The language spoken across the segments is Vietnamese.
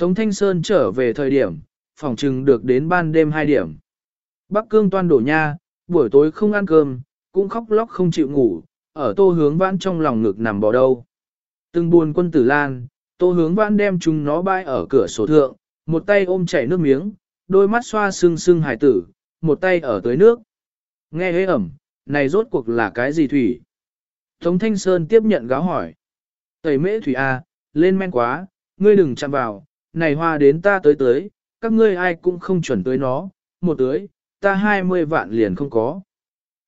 Tống Thanh Sơn trở về thời điểm, phòng trừng được đến ban đêm 2 điểm. Bắc cương toan đổ nha, buổi tối không ăn cơm, cũng khóc lóc không chịu ngủ, ở tô hướng vãn trong lòng ngực nằm bò đâu. Từng buồn quân tử lan, tô hướng vãn đem chúng nó bay ở cửa sổ thượng, một tay ôm chảy nước miếng, đôi mắt xoa sưng sưng hải tử, một tay ở tới nước. Nghe hế ẩm, này rốt cuộc là cái gì thủy? Tống Thanh Sơn tiếp nhận gáo hỏi. Tẩy mễ thủy A, lên men quá, ngươi đừng chạm vào, này hoa đến ta tới tới, các ngươi ai cũng không chuẩn tới nó, một tới, ta hai mươi vạn liền không có.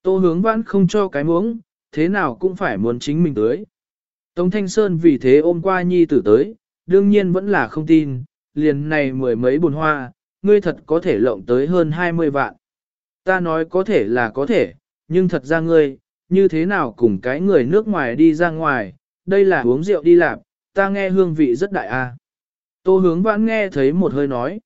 Tô hướng vãn không cho cái muống, thế nào cũng phải muốn chính mình tới. Tống Thanh Sơn vì thế ôm qua nhi tử tới, đương nhiên vẫn là không tin, liền này mười mấy bồn hoa, ngươi thật có thể lộng tới hơn hai mươi vạn. Ta nói có thể là có thể, nhưng thật ra ngươi, như thế nào cùng cái người nước ngoài đi ra ngoài, đây là uống rượu đi lạp, ta nghe hương vị rất đại a. Tô hướng vãn nghe thấy một hơi nói.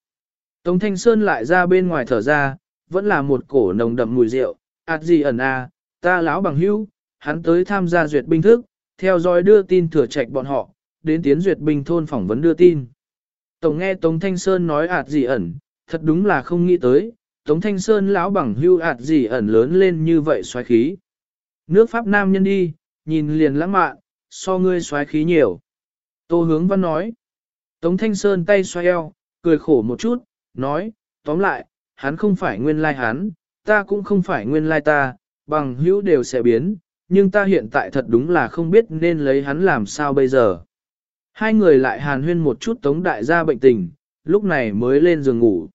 Tống Thanh Sơn lại ra bên ngoài thở ra, vẫn là một cổ nồng đậm mùi rượu, ạt gì ẩn à, ta lão bằng hữu, hắn tới tham gia duyệt binh thức, theo dõi đưa tin thừa trạch bọn họ, đến tiến duyệt binh thôn phỏng vấn đưa tin. Tổng nghe Tống Thanh Sơn nói ạt gì ẩn, thật đúng là không nghĩ tới, Tống Thanh Sơn lão bằng hưu ạt gì ẩn lớn lên như vậy xoáy khí. Nước Pháp Nam nhân đi, nhìn liền lãng mạn, so ngươi xoáy khí nhiều. Tô hướng văn nói. Tống Thanh Sơn tay xoay eo, cười khổ một chút, nói, tóm lại, hắn không phải nguyên lai hắn, ta cũng không phải nguyên lai ta, bằng hữu đều sẽ biến, nhưng ta hiện tại thật đúng là không biết nên lấy hắn làm sao bây giờ. Hai người lại hàn huyên một chút Tống Đại gia bệnh tình, lúc này mới lên giường ngủ.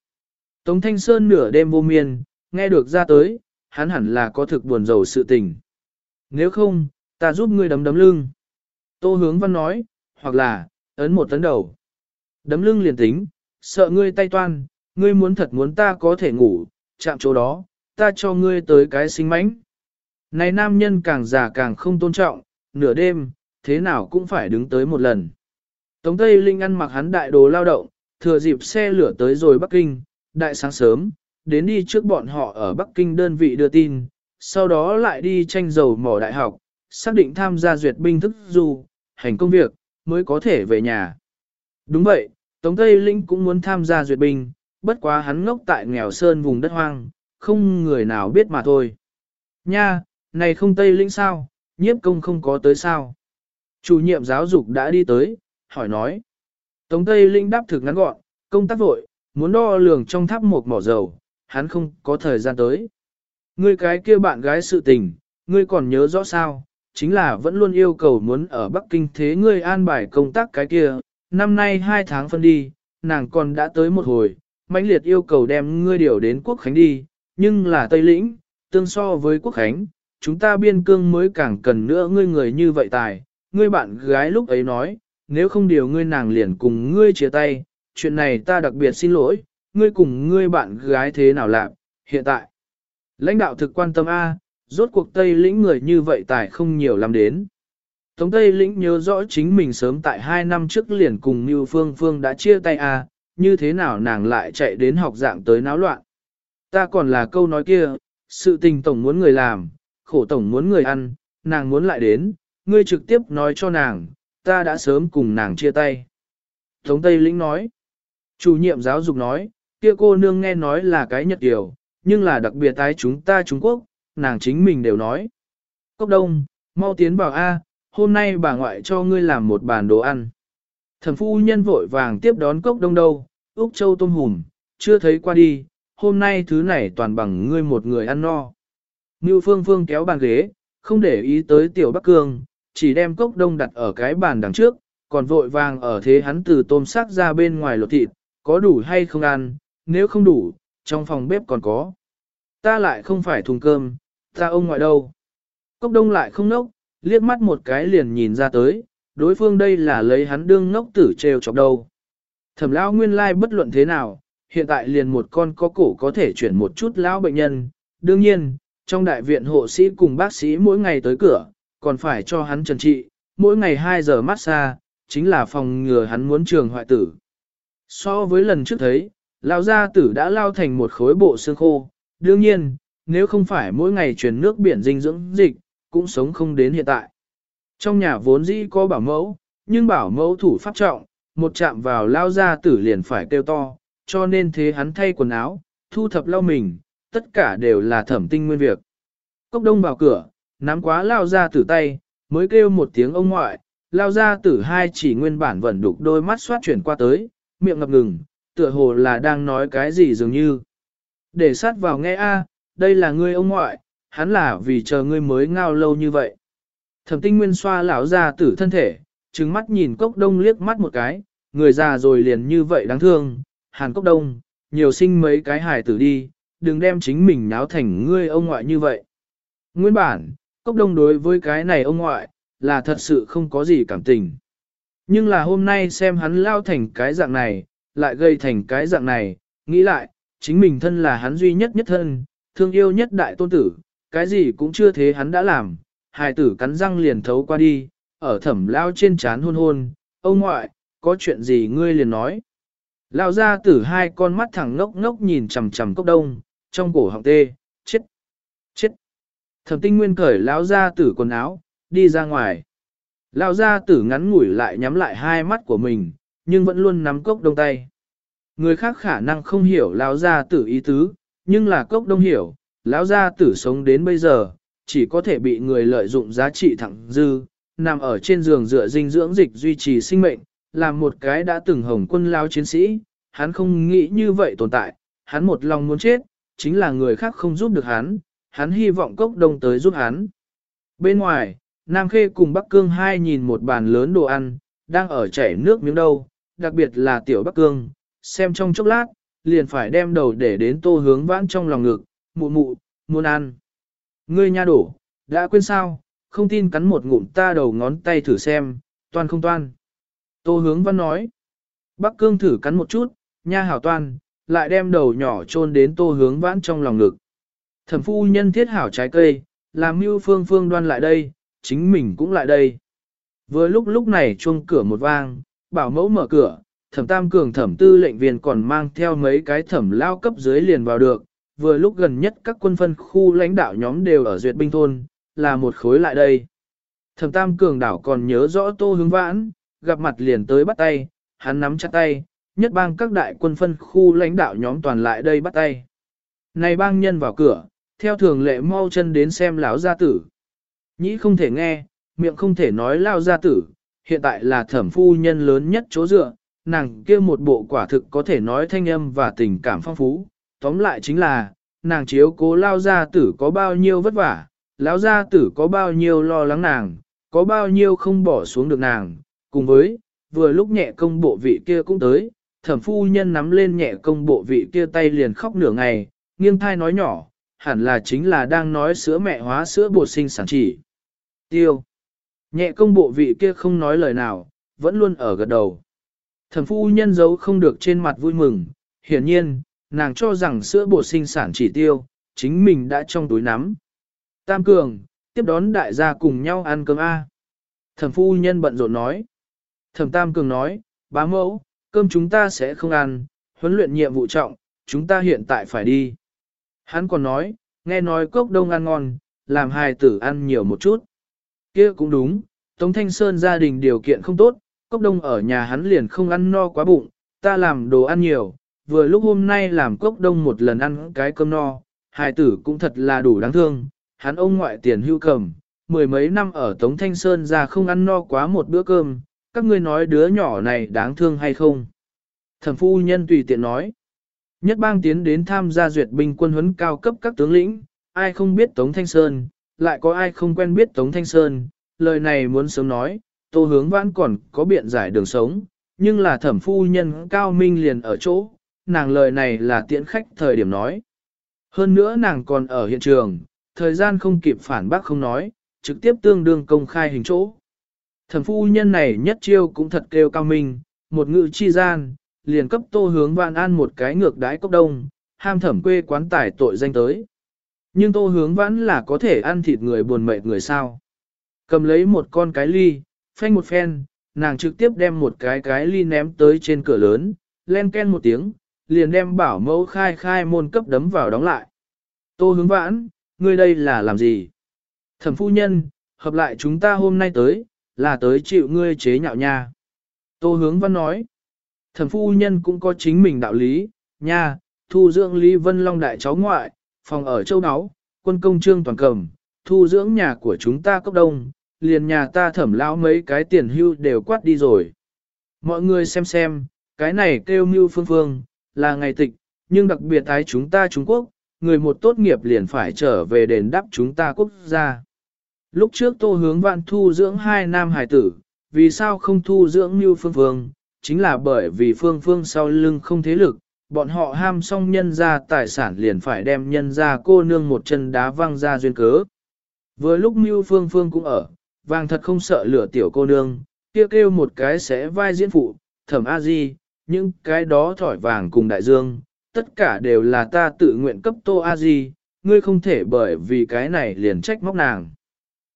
Tống Thanh Sơn nửa đêm vô miên, nghe được ra tới, hắn hẳn là có thực buồn rầu sự tình. Nếu không, ta giúp ngươi đấm đấm lưng. Tô hướng văn nói, hoặc là, ấn một tấn đầu. Đấm lưng liền tính, sợ ngươi tay toan, ngươi muốn thật muốn ta có thể ngủ, chạm chỗ đó, ta cho ngươi tới cái sinh mánh. Này nam nhân càng già càng không tôn trọng, nửa đêm, thế nào cũng phải đứng tới một lần. Tống Tây Linh ăn mặc hắn đại đồ lao động, thừa dịp xe lửa tới rồi Bắc Kinh, đại sáng sớm, đến đi trước bọn họ ở Bắc Kinh đơn vị đưa tin, sau đó lại đi tranh dầu mỏ đại học, xác định tham gia duyệt binh thức du, hành công việc, mới có thể về nhà. Đúng vậy, Tống Tây Linh cũng muốn tham gia duyệt binh, bất quá hắn ngốc tại nghèo sơn vùng đất hoang, không người nào biết mà thôi. Nha, này không Tây Linh sao, nhiếp công không có tới sao. Chủ nhiệm giáo dục đã đi tới, hỏi nói. Tống Tây Linh đáp thực ngắn gọn, công tác vội, muốn đo lường trong tháp một mỏ dầu, hắn không có thời gian tới. Ngươi cái kia bạn gái sự tình, ngươi còn nhớ rõ sao, chính là vẫn luôn yêu cầu muốn ở Bắc Kinh thế ngươi an bài công tác cái kia, năm nay hai tháng phân đi, nàng còn đã tới một hồi, mãnh liệt yêu cầu đem ngươi điều đến Quốc Khánh đi, nhưng là Tây Lĩnh, tương so với Quốc Khánh, chúng ta biên cương mới càng cần nữa ngươi người như vậy tài, ngươi bạn gái lúc ấy nói, nếu không điều ngươi nàng liền cùng ngươi chia tay, chuyện này ta đặc biệt xin lỗi, ngươi cùng ngươi bạn gái thế nào làm, hiện tại. Lãnh đạo thực quan tâm A, rốt cuộc Tây lĩnh người như vậy tài không nhiều làm đến. Tống Tây lĩnh nhớ rõ chính mình sớm tại hai năm trước liền cùng Như Phương Phương đã chia tay A, như thế nào nàng lại chạy đến học dạng tới náo loạn. Ta còn là câu nói kia, sự tình tổng muốn người làm, khổ tổng muốn người ăn, nàng muốn lại đến, ngươi trực tiếp nói cho nàng, ta đã sớm cùng nàng chia tay. Tống Tây Lĩnh nói, chủ nhiệm giáo dục nói, kia cô nương nghe nói là cái nhật điều, nhưng là đặc biệt tái chúng ta Trung Quốc, nàng chính mình đều nói. Cốc đông, mau tiến vào A, hôm nay bà ngoại cho ngươi làm một bàn đồ ăn. Thần phu nhân vội vàng tiếp đón cốc đông đâu, Úc Châu tôm hùm, chưa thấy qua đi, hôm nay thứ này toàn bằng ngươi một người ăn no. Ngưu Phương Phương kéo bàn ghế, không để ý tới Tiểu Bắc Cương, chỉ đem cốc đông đặt ở cái bàn đằng trước, còn vội vàng ở thế hắn từ tôm sắc ra bên ngoài lột thịt, có đủ hay không ăn, nếu không đủ, trong phòng bếp còn có. Ta lại không phải thùng cơm, ta ông ngoại đâu. Cốc đông lại không nốc, liếc mắt một cái liền nhìn ra tới, đối phương đây là lấy hắn đương ngốc tử treo chọc đâu. Thẩm lão nguyên lai bất luận thế nào, hiện tại liền một con có cổ có thể chuyển một chút lão bệnh nhân. Đương nhiên, trong đại viện hộ sĩ cùng bác sĩ mỗi ngày tới cửa, còn phải cho hắn trần trị, mỗi ngày 2 giờ massage, chính là phòng ngừa hắn muốn trường hoại tử. So với lần trước thấy, lão gia tử đã lao thành một khối bộ xương khô, đương nhiên, nếu không phải mỗi ngày truyền nước biển dinh dưỡng dịch, cũng sống không đến hiện tại. Trong nhà vốn dĩ có bảo mẫu, nhưng bảo mẫu thủ pháp trọng, một chạm vào lao ra tử liền phải kêu to, cho nên thế hắn thay quần áo, thu thập lau mình, tất cả đều là thẩm tinh nguyên việc. Cốc đông vào cửa, nắm quá lao ra tử tay, mới kêu một tiếng ông ngoại, lao ra tử hai chỉ nguyên bản vẫn đục đôi mắt xoát chuyển qua tới, miệng ngập ngừng, tựa hồ là đang nói cái gì dường như. Để sát vào nghe a, đây là ngươi ông ngoại, hắn là vì chờ ngươi mới ngao lâu như vậy. Thẩm tinh nguyên xoa lão ra tử thân thể, trừng mắt nhìn cốc đông liếc mắt một cái, người già rồi liền như vậy đáng thương, hàn cốc đông, nhiều sinh mấy cái hài tử đi, đừng đem chính mình náo thành ngươi ông ngoại như vậy. Nguyên bản, cốc đông đối với cái này ông ngoại, là thật sự không có gì cảm tình. Nhưng là hôm nay xem hắn lao thành cái dạng này, lại gây thành cái dạng này, nghĩ lại, chính mình thân là hắn duy nhất nhất thân, thương yêu nhất đại tôn tử, cái gì cũng chưa thế hắn đã làm, hài tử cắn răng liền thấu qua đi, ở thẩm lao trên chán hôn hôn, ông ngoại, có chuyện gì ngươi liền nói. Lao ra tử hai con mắt thẳng ngốc ngốc nhìn chằm chằm cốc đông, trong cổ họng tê, chết, chết. Thẩm tinh nguyên cởi lão ra tử quần áo, đi ra ngoài. Lão ra tử ngắn ngủi lại nhắm lại hai mắt của mình, nhưng vẫn luôn nắm cốc đông tay. Người khác khả năng không hiểu lão gia tử ý tứ, nhưng là cốc đông hiểu, lão gia tử sống đến bây giờ, chỉ có thể bị người lợi dụng giá trị thẳng dư, nằm ở trên giường dựa dinh dưỡng dịch duy trì sinh mệnh, làm một cái đã từng hồng quân lao chiến sĩ, hắn không nghĩ như vậy tồn tại, hắn một lòng muốn chết, chính là người khác không giúp được hắn, hắn hy vọng cốc đông tới giúp hắn. Bên ngoài, Nam Khê cùng Bắc Cương hai nhìn một bàn lớn đồ ăn, đang ở chảy nước miếng đâu, đặc biệt là tiểu Bắc Cương, xem trong chốc lát, liền phải đem đầu để đến tô hướng vãn trong lòng ngực, mụ mụ, muốn ăn. Ngươi nha đổ, đã quên sao, không tin cắn một ngụm ta đầu ngón tay thử xem, toan không toan. Tô hướng văn nói, Bắc Cương thử cắn một chút, nha hảo toan, lại đem đầu nhỏ chôn đến tô hướng vãn trong lòng ngực. Thẩm phu nhân thiết hảo trái cây, làm mưu phương phương đoan lại đây, chính mình cũng lại đây. Vừa lúc lúc này chuông cửa một vang, bảo mẫu mở cửa, thẩm tam cường thẩm tư lệnh viên còn mang theo mấy cái thẩm lao cấp dưới liền vào được, vừa lúc gần nhất các quân phân khu lãnh đạo nhóm đều ở duyệt binh thôn, là một khối lại đây. Thẩm tam cường đảo còn nhớ rõ tô hướng vãn, gặp mặt liền tới bắt tay, hắn nắm chặt tay, nhất bang các đại quân phân khu lãnh đạo nhóm toàn lại đây bắt tay. Này bang nhân vào cửa, theo thường lệ mau chân đến xem lão gia tử. Nhĩ không thể nghe, miệng không thể nói lao gia tử, hiện tại là thẩm phu nhân lớn nhất chỗ dựa, nàng kia một bộ quả thực có thể nói thanh âm và tình cảm phong phú. Tóm lại chính là, nàng chiếu cố lao gia tử có bao nhiêu vất vả, lão gia tử có bao nhiêu lo lắng nàng, có bao nhiêu không bỏ xuống được nàng, cùng với, vừa lúc nhẹ công bộ vị kia cũng tới, thẩm phu nhân nắm lên nhẹ công bộ vị kia tay liền khóc nửa ngày, nghiêng thai nói nhỏ, hẳn là chính là đang nói sữa mẹ hóa sữa bột sinh sản chỉ. Tiêu. Nhẹ công bộ vị kia không nói lời nào, vẫn luôn ở gật đầu. Thẩm phu nhân giấu không được trên mặt vui mừng, hiển nhiên, nàng cho rằng sữa bột sinh sản chỉ tiêu, chính mình đã trong túi nắm. Tam Cường, tiếp đón đại gia cùng nhau ăn cơm A. Thẩm phu nhân bận rộn nói. Thẩm Tam Cường nói, bá mẫu, cơm chúng ta sẽ không ăn, huấn luyện nhiệm vụ trọng, chúng ta hiện tại phải đi. Hắn còn nói, nghe nói cốc đông ăn ngon, làm hài tử ăn nhiều một chút. kia cũng đúng, Tống Thanh Sơn gia đình điều kiện không tốt, cốc đông ở nhà hắn liền không ăn no quá bụng, ta làm đồ ăn nhiều, vừa lúc hôm nay làm cốc đông một lần ăn cái cơm no, hài tử cũng thật là đủ đáng thương, hắn ông ngoại tiền hưu cầm, mười mấy năm ở Tống Thanh Sơn ra không ăn no quá một bữa cơm, các ngươi nói đứa nhỏ này đáng thương hay không? Thẩm phu nhân tùy tiện nói, nhất bang tiến đến tham gia duyệt binh quân huấn cao cấp các tướng lĩnh, ai không biết Tống Thanh Sơn, lại có ai không quen biết Tống Thanh Sơn, lời này muốn sớm nói, tô hướng vãn còn có biện giải đường sống, nhưng là thẩm phu nhân cao minh liền ở chỗ, nàng lời này là tiễn khách thời điểm nói. Hơn nữa nàng còn ở hiện trường, thời gian không kịp phản bác không nói, trực tiếp tương đương công khai hình chỗ. Thẩm phu nhân này nhất chiêu cũng thật kêu cao minh, một ngự chi gian, liền cấp tô hướng vạn an một cái ngược đái cốc đông, ham thẩm quê quán tải tội danh tới. Nhưng tô hướng vãn là có thể ăn thịt người buồn mệt người sao. Cầm lấy một con cái ly, phanh một phen, nàng trực tiếp đem một cái cái ly ném tới trên cửa lớn, len ken một tiếng, liền đem bảo mẫu khai khai môn cấp đấm vào đóng lại. Tô hướng vãn, ngươi đây là làm gì? Thẩm phu nhân, hợp lại chúng ta hôm nay tới, là tới chịu ngươi chế nhạo nha. Tô hướng văn nói, thẩm phu nhân cũng có chính mình đạo lý, nha, thu dưỡng Lý Vân Long đại cháu ngoại, phòng ở châu Đáo, quân công trương toàn cầm, thu dưỡng nhà của chúng ta cấp đông, liền nhà ta thẩm lão mấy cái tiền hưu đều quát đi rồi. Mọi người xem xem, cái này kêu mưu phương phương, là ngày tịch, nhưng đặc biệt ái chúng ta Trung Quốc, người một tốt nghiệp liền phải trở về đền đáp chúng ta quốc gia. Lúc trước tô hướng vạn thu dưỡng hai nam hải tử, vì sao không thu dưỡng như phương phương, chính là bởi vì phương phương sau lưng không thế lực, bọn họ ham xong nhân ra tài sản liền phải đem nhân ra cô nương một chân đá văng ra duyên cớ. Với lúc mưu phương phương cũng ở, vàng thật không sợ lửa tiểu cô nương, kia kêu, kêu một cái sẽ vai diễn phụ, thẩm a di, những cái đó thỏi vàng cùng đại dương, tất cả đều là ta tự nguyện cấp tô a di, ngươi không thể bởi vì cái này liền trách móc nàng.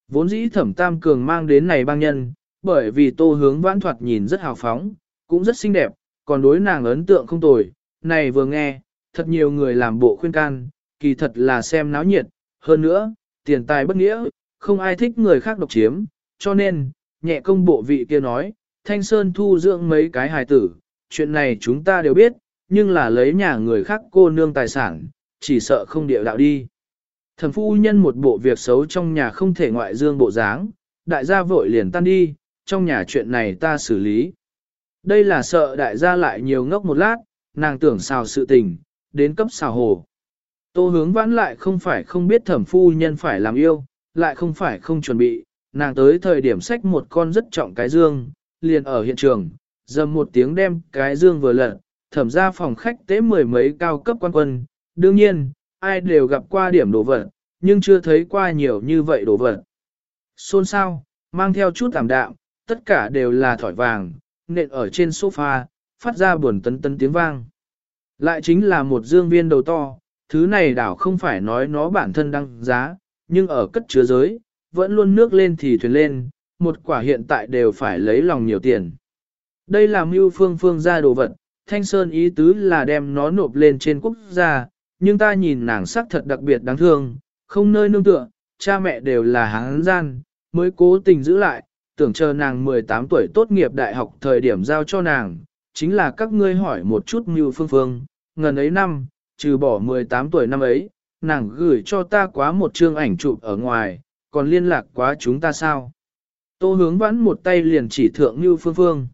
Vốn dĩ thẩm tam cường mang đến này băng nhân, bởi vì tô hướng vãn thoạt nhìn rất hào phóng, cũng rất xinh đẹp, còn đối nàng ấn tượng không tồi, này vừa nghe, thật nhiều người làm bộ khuyên can, kỳ thật là xem náo nhiệt, hơn nữa, tiền tài bất nghĩa, không ai thích người khác độc chiếm, cho nên, nhẹ công bộ vị kia nói, Thanh Sơn thu dưỡng mấy cái hài tử, chuyện này chúng ta đều biết, nhưng là lấy nhà người khác cô nương tài sản, chỉ sợ không địa đạo đi. Thẩm phu nhân một bộ việc xấu trong nhà không thể ngoại dương bộ dáng, đại gia vội liền tan đi, trong nhà chuyện này ta xử lý. Đây là sợ đại gia lại nhiều ngốc một lát, nàng tưởng xào sự tình, đến cấp xào hồ. Tô hướng vãn lại không phải không biết thẩm phu nhân phải làm yêu, lại không phải không chuẩn bị, nàng tới thời điểm sách một con rất trọng cái dương, liền ở hiện trường, dầm một tiếng đem cái dương vừa lật, thẩm ra phòng khách tế mười mấy cao cấp quan quân, đương nhiên, ai đều gặp qua điểm đồ vật, nhưng chưa thấy qua nhiều như vậy đồ vật. Xôn xao mang theo chút tạm đạm, tất cả đều là thỏi vàng, nện ở trên sofa, phát ra buồn tấn tấn tiếng vang. Lại chính là một dương viên đầu to, thứ này đảo không phải nói nó bản thân đăng giá, nhưng ở cất chứa giới, vẫn luôn nước lên thì thuyền lên, một quả hiện tại đều phải lấy lòng nhiều tiền. Đây là mưu phương phương ra đồ vật, Thanh Sơn ý tứ là đem nó nộp lên trên quốc gia, nhưng ta nhìn nàng sắc thật đặc biệt đáng thương, không nơi nương tựa, cha mẹ đều là hán gian, mới cố tình giữ lại, tưởng chờ nàng 18 tuổi tốt nghiệp đại học thời điểm giao cho nàng, chính là các ngươi hỏi một chút mưu phương phương, ngần ấy năm, trừ bỏ 18 tuổi năm ấy, nàng gửi cho ta quá một chương ảnh chụp ở ngoài, còn liên lạc quá chúng ta sao? Tô hướng vãn một tay liền chỉ thượng Mưu Phương Phương.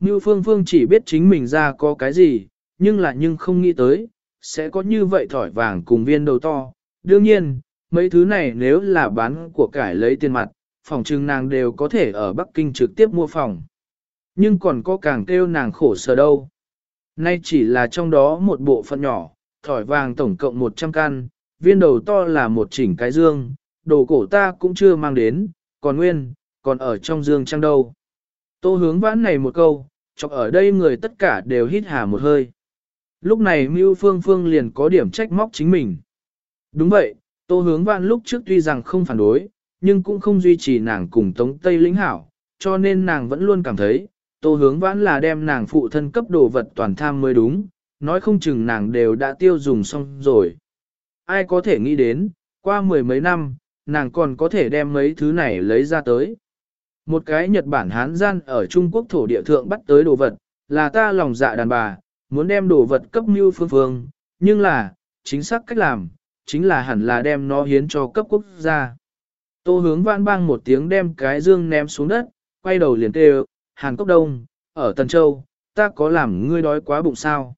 Như Phương Phương chỉ biết chính mình ra có cái gì, nhưng là nhưng không nghĩ tới, sẽ có như vậy thỏi vàng cùng viên đầu to. Đương nhiên, mấy thứ này nếu là bán của cải lấy tiền mặt, phòng trưng nàng đều có thể ở Bắc Kinh trực tiếp mua phòng. Nhưng còn có càng kêu nàng khổ sở đâu. Nay chỉ là trong đó một bộ phận nhỏ, thỏi vàng tổng cộng 100 căn, viên đầu to là một chỉnh cái dương, đồ cổ ta cũng chưa mang đến, còn nguyên, còn ở trong dương trang đâu. Tô hướng vãn này một câu, chọc ở đây người tất cả đều hít hà một hơi. Lúc này Mưu Phương Phương liền có điểm trách móc chính mình. Đúng vậy, Tô hướng vãn lúc trước tuy rằng không phản đối, nhưng cũng không duy trì nàng cùng Tống Tây lĩnh hảo, cho nên nàng vẫn luôn cảm thấy, Tô hướng vãn là đem nàng phụ thân cấp đồ vật toàn tham mới đúng, nói không chừng nàng đều đã tiêu dùng xong rồi. Ai có thể nghĩ đến, qua mười mấy năm, nàng còn có thể đem mấy thứ này lấy ra tới. Một cái Nhật Bản Hán gian ở Trung Quốc thổ địa thượng bắt tới đồ vật, là ta lòng dạ đàn bà, muốn đem đồ vật cấp mưu phương phương, nhưng là, chính xác cách làm, chính là hẳn là đem nó hiến cho cấp quốc gia. Tô hướng vãn bang một tiếng đem cái dương ném xuống đất, quay đầu liền kêu, Hàn Cốc Đông, ở Tần Châu, ta có làm ngươi đói quá bụng sao?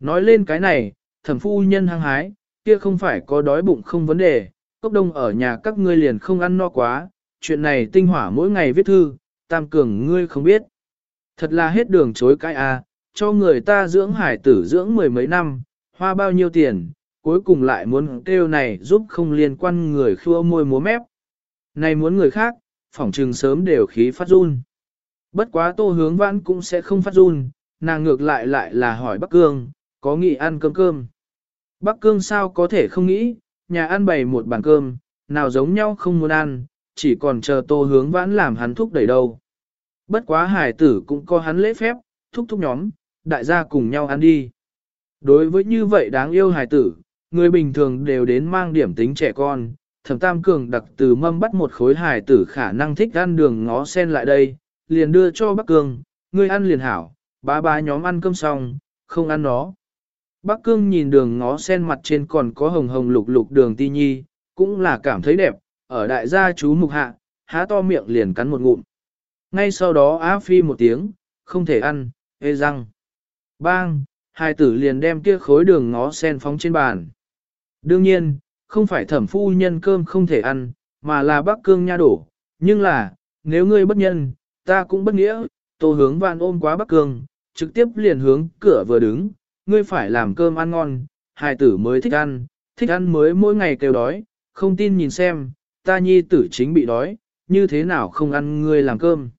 Nói lên cái này, thẩm phu nhân hăng hái, kia không phải có đói bụng không vấn đề, Cốc Đông ở nhà các ngươi liền không ăn no quá, chuyện này tinh hỏa mỗi ngày viết thư, tam cường ngươi không biết. Thật là hết đường chối cãi à, cho người ta dưỡng hải tử dưỡng mười mấy năm, hoa bao nhiêu tiền, cuối cùng lại muốn kêu này giúp không liên quan người khua môi múa mép. Này muốn người khác, phỏng trừng sớm đều khí phát run. Bất quá tô hướng vãn cũng sẽ không phát run, nàng ngược lại lại là hỏi Bắc Cương, có nghĩ ăn cơm cơm. Bắc Cương sao có thể không nghĩ, nhà ăn bày một bàn cơm, nào giống nhau không muốn ăn, chỉ còn chờ tô hướng vãn làm hắn thúc đẩy đâu. Bất quá hải tử cũng có hắn lễ phép, thúc thúc nhóm, đại gia cùng nhau ăn đi. Đối với như vậy đáng yêu hải tử, người bình thường đều đến mang điểm tính trẻ con, thẩm tam cường đặc từ mâm bắt một khối hải tử khả năng thích ăn đường ngó sen lại đây, liền đưa cho Bắc cường, người ăn liền hảo, ba ba nhóm ăn cơm xong, không ăn nó. Bắc Cương nhìn đường ngó sen mặt trên còn có hồng hồng lục lục đường ti nhi, cũng là cảm thấy đẹp, ở đại gia chú mục hạ, há to miệng liền cắn một ngụm. Ngay sau đó á phi một tiếng, không thể ăn, ê răng. Bang, hai tử liền đem kia khối đường ngó sen phóng trên bàn. Đương nhiên, không phải thẩm phu nhân cơm không thể ăn, mà là bác cương nha đổ. Nhưng là, nếu ngươi bất nhân, ta cũng bất nghĩa, tô hướng vạn ôm quá bác cương, trực tiếp liền hướng cửa vừa đứng, ngươi phải làm cơm ăn ngon, hai tử mới thích ăn, thích ăn mới mỗi ngày kêu đói, không tin nhìn xem, ta nhi tử chính bị đói, như thế nào không ăn ngươi làm cơm.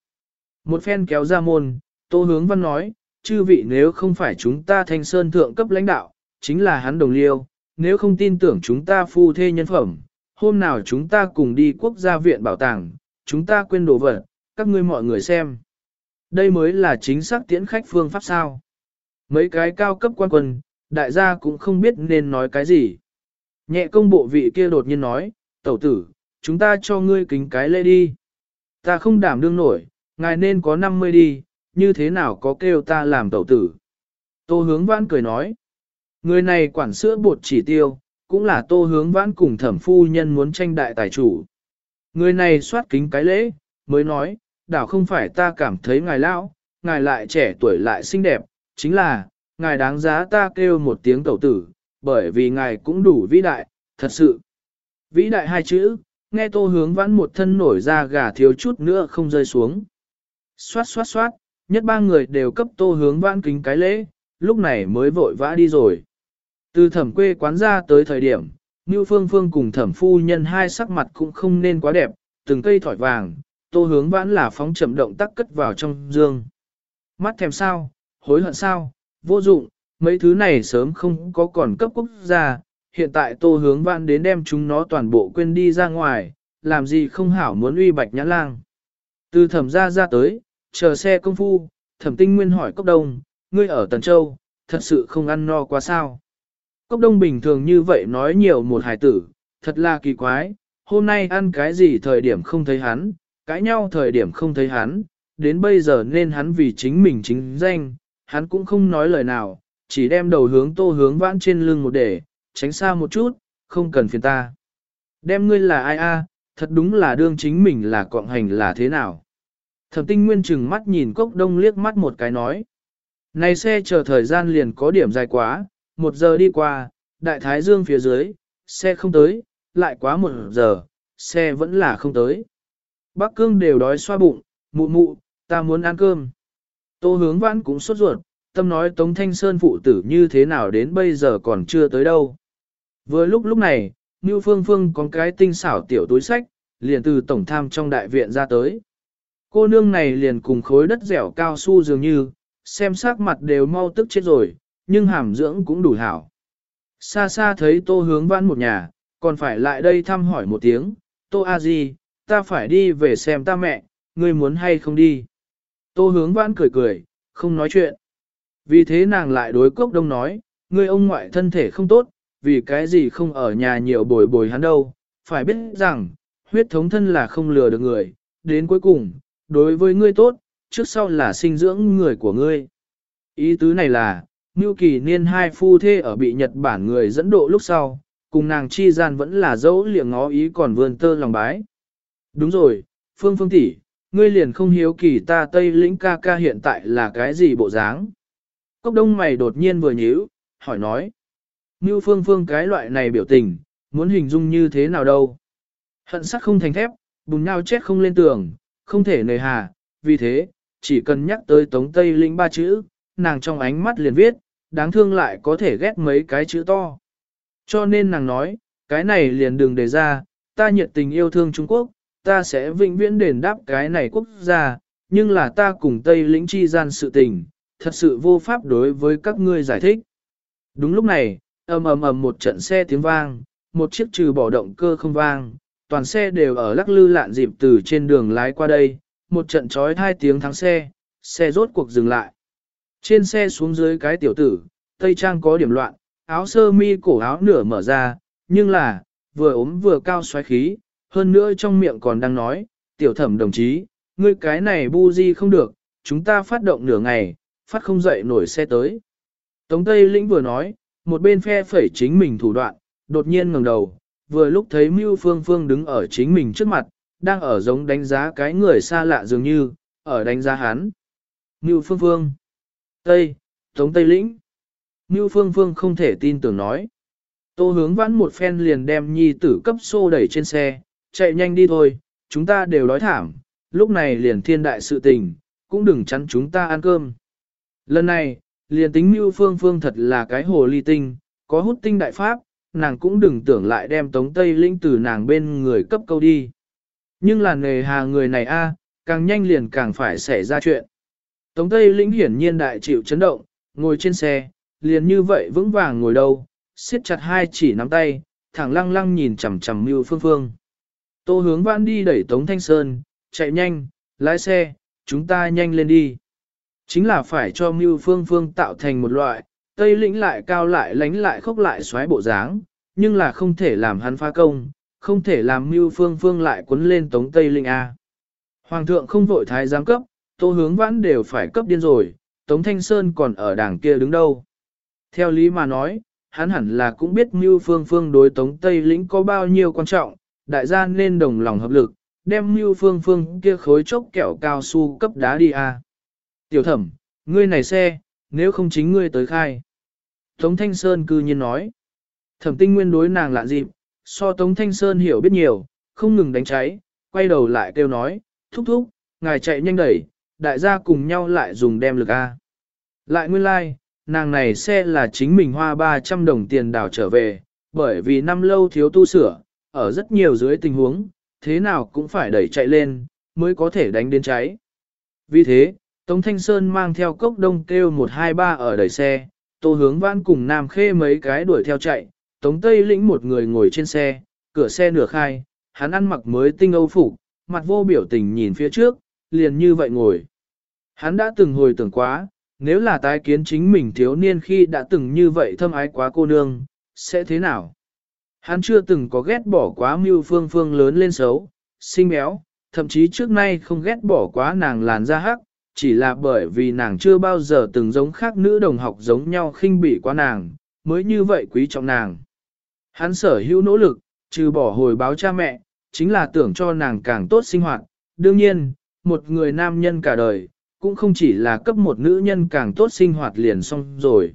Một phen kéo ra môn, tô hướng văn nói, chư vị nếu không phải chúng ta thanh sơn thượng cấp lãnh đạo, chính là hắn đồng liêu, nếu không tin tưởng chúng ta phu thê nhân phẩm, hôm nào chúng ta cùng đi quốc gia viện bảo tàng, chúng ta quên đồ vật, các ngươi mọi người xem. Đây mới là chính xác tiễn khách phương pháp sao. Mấy cái cao cấp quan quân, đại gia cũng không biết nên nói cái gì. Nhẹ công bộ vị kia đột nhiên nói, tẩu tử, chúng ta cho ngươi kính cái lễ đi. Ta không đảm đương nổi, ngài nên có 50 đi, như thế nào có kêu ta làm tẩu tử. Tô hướng vãn cười nói, người này quản sữa bột chỉ tiêu, cũng là tô hướng vãn cùng thẩm phu nhân muốn tranh đại tài chủ. Người này soát kính cái lễ, mới nói, đảo không phải ta cảm thấy ngài lão, ngài lại trẻ tuổi lại xinh đẹp, chính là, ngài đáng giá ta kêu một tiếng tẩu tử, bởi vì ngài cũng đủ vĩ đại, thật sự. Vĩ đại hai chữ, nghe tô hướng vãn một thân nổi ra gà thiếu chút nữa không rơi xuống. Xoát xoát xoát, nhất ba người đều cấp tô hướng vãn kính cái lễ, lúc này mới vội vã đi rồi. Từ thẩm quê quán ra tới thời điểm, Ngưu Phương Phương cùng thẩm phu nhân hai sắc mặt cũng không nên quá đẹp, từng cây thỏi vàng, tô hướng vãn là phóng chậm động tác cất vào trong dương. Mắt thèm sao, hối hận sao, vô dụng, mấy thứ này sớm không có còn cấp quốc gia, hiện tại tô hướng vãn đến đem chúng nó toàn bộ quên đi ra ngoài, làm gì không hảo muốn uy bạch nhã lang. Từ thẩm ra ra tới, chờ xe công phu, thẩm tinh nguyên hỏi cốc đông, ngươi ở Tần Châu, thật sự không ăn no quá sao. Cốc đông bình thường như vậy nói nhiều một hài tử, thật là kỳ quái, hôm nay ăn cái gì thời điểm không thấy hắn, cãi nhau thời điểm không thấy hắn, đến bây giờ nên hắn vì chính mình chính danh, hắn cũng không nói lời nào, chỉ đem đầu hướng tô hướng vãn trên lưng một để, tránh xa một chút, không cần phiền ta. Đem ngươi là ai a? thật đúng là đương chính mình là cộng hành là thế nào. Thẩm tinh nguyên chừng mắt nhìn cốc đông liếc mắt một cái nói. Này xe chờ thời gian liền có điểm dài quá, một giờ đi qua, đại thái dương phía dưới, xe không tới, lại quá một giờ, xe vẫn là không tới. Bắc cương đều đói xoa bụng, mụ mụ, ta muốn ăn cơm. Tô hướng vãn cũng sốt ruột, tâm nói Tống Thanh Sơn phụ tử như thế nào đến bây giờ còn chưa tới đâu. Vừa lúc lúc này, Ngưu Phương Phương có cái tinh xảo tiểu túi sách, liền từ tổng tham trong đại viện ra tới. Cô nương này liền cùng khối đất dẻo cao su dường như, xem sắc mặt đều mau tức chết rồi, nhưng hàm dưỡng cũng đủ hảo. Xa xa thấy tô hướng vãn một nhà, còn phải lại đây thăm hỏi một tiếng, tô a di, ta phải đi về xem ta mẹ, ngươi muốn hay không đi. Tô hướng vãn cười cười, không nói chuyện. Vì thế nàng lại đối cốc đông nói, ngươi ông ngoại thân thể không tốt, vì cái gì không ở nhà nhiều bồi bồi hắn đâu, phải biết rằng, huyết thống thân là không lừa được người, đến cuối cùng, đối với ngươi tốt, trước sau là sinh dưỡng người của ngươi. Ý tứ này là, Ngưu Kỳ Niên hai phu thê ở bị Nhật Bản người dẫn độ lúc sau, cùng nàng chi gian vẫn là dấu liệng ngó ý còn vươn tơ lòng bái. Đúng rồi, Phương Phương tỷ, ngươi liền không hiếu kỳ ta Tây lĩnh ca ca hiện tại là cái gì bộ dáng. Cốc đông mày đột nhiên vừa nhíu, hỏi nói. Như Phương Phương cái loại này biểu tình, muốn hình dung như thế nào đâu. Hận sắc không thành thép, bùng nhau chết không lên tường, không thể nề hà, vì thế, chỉ cần nhắc tới Tống Tây lĩnh ba chữ, nàng trong ánh mắt liền viết, đáng thương lại có thể ghét mấy cái chữ to. Cho nên nàng nói, cái này liền đừng đề ra, ta nhiệt tình yêu thương Trung Quốc, ta sẽ vĩnh viễn đền đáp cái này quốc gia, nhưng là ta cùng Tây lĩnh chi gian sự tình, thật sự vô pháp đối với các ngươi giải thích. Đúng lúc này, ầm ầm ầm một trận xe tiếng vang, một chiếc trừ bỏ động cơ không vang, toàn xe đều ở lắc lư lạn dịp từ trên đường lái qua đây, một trận trói hai tiếng thắng xe, xe rốt cuộc dừng lại. Trên xe xuống dưới cái tiểu tử, tây trang có điểm loạn, áo sơ mi cổ áo nửa mở ra, nhưng là, vừa ốm vừa cao xoáy khí, hơn nữa trong miệng còn đang nói, tiểu thẩm đồng chí, ngươi cái này bu di không được, chúng ta phát động nửa ngày, phát không dậy nổi xe tới. Tống Tây Lĩnh vừa nói, một bên phe phẩy chính mình thủ đoạn, đột nhiên ngẩng đầu, vừa lúc thấy Mưu Phương Phương đứng ở chính mình trước mặt, đang ở giống đánh giá cái người xa lạ dường như, ở đánh giá hắn. Mưu Phương Phương. Tây, Tống Tây Lĩnh. Mưu Phương Phương không thể tin tưởng nói. Tô hướng vãn một phen liền đem nhi tử cấp xô đẩy trên xe, chạy nhanh đi thôi, chúng ta đều đói thảm, lúc này liền thiên đại sự tình, cũng đừng chắn chúng ta ăn cơm. Lần này, liền tính Mưu Phương Phương thật là cái hồ ly tinh, có hút tinh đại pháp, nàng cũng đừng tưởng lại đem Tống Tây Linh từ nàng bên người cấp câu đi. Nhưng là nề hà người này a, càng nhanh liền càng phải xảy ra chuyện. Tống Tây Linh hiển nhiên đại chịu chấn động, ngồi trên xe, liền như vậy vững vàng ngồi đâu, siết chặt hai chỉ nắm tay, thẳng lăng lăng nhìn chằm chằm Mưu Phương Phương. Tô hướng vãn đi đẩy Tống Thanh Sơn, chạy nhanh, lái xe, chúng ta nhanh lên đi. Chính là phải cho Mưu Phương Phương tạo thành một loại, Tây lĩnh lại cao lại lánh lại khốc lại xoáy bộ dáng, nhưng là không thể làm hắn phá công, không thể làm Mưu Phương Phương lại quấn lên Tống Tây Lĩnh A. Hoàng thượng không vội thái giám cấp, tô hướng vãn đều phải cấp điên rồi, Tống Thanh Sơn còn ở đảng kia đứng đâu. Theo lý mà nói, hắn hẳn là cũng biết Mưu Phương Phương đối Tống Tây Lĩnh có bao nhiêu quan trọng, đại gia nên đồng lòng hợp lực, đem Mưu Phương Phương kia khối chốc kẹo cao su cấp đá đi a. Tiểu thẩm, ngươi này xe, nếu không chính ngươi tới khai. Tống Thanh Sơn cư nhiên nói. Thẩm tinh nguyên đối nàng lạ dịp, so Tống Thanh Sơn hiểu biết nhiều, không ngừng đánh cháy, quay đầu lại kêu nói, thúc thúc, ngài chạy nhanh đẩy, đại gia cùng nhau lại dùng đem lực A. Lại nguyên lai, like, nàng này xe là chính mình hoa 300 đồng tiền đào trở về, bởi vì năm lâu thiếu tu sửa, ở rất nhiều dưới tình huống, thế nào cũng phải đẩy chạy lên, mới có thể đánh đến cháy. Vì thế, Tống Thanh Sơn mang theo cốc đông kêu 123 ở đẩy xe, tô hướng vãn cùng Nam Khê mấy cái đuổi theo chạy, Tống Tây lĩnh một người ngồi trên xe, cửa xe nửa khai, hắn ăn mặc mới tinh âu phục, mặt vô biểu tình nhìn phía trước, liền như vậy ngồi. Hắn đã từng hồi tưởng quá, nếu là tái kiến chính mình thiếu niên khi đã từng như vậy thâm ái quá cô nương, sẽ thế nào? Hắn chưa từng có ghét bỏ quá mưu phương phương lớn lên xấu, xinh béo, thậm chí trước nay không ghét bỏ quá nàng làn da hắc, chỉ là bởi vì nàng chưa bao giờ từng giống khác nữ đồng học giống nhau khinh bỉ quá nàng, mới như vậy quý trọng nàng. Hắn sở hữu nỗ lực, trừ bỏ hồi báo cha mẹ, chính là tưởng cho nàng càng tốt sinh hoạt. Đương nhiên, một người nam nhân cả đời, cũng không chỉ là cấp một nữ nhân càng tốt sinh hoạt liền xong rồi.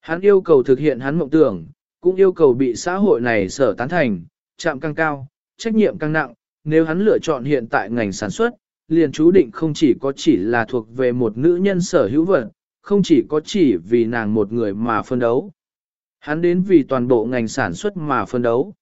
Hắn yêu cầu thực hiện hắn mộng tưởng, cũng yêu cầu bị xã hội này sở tán thành, chạm càng cao, trách nhiệm càng nặng, nếu hắn lựa chọn hiện tại ngành sản xuất, liền chú định không chỉ có chỉ là thuộc về một nữ nhân sở hữu vật, không chỉ có chỉ vì nàng một người mà phân đấu. Hắn đến vì toàn bộ ngành sản xuất mà phân đấu.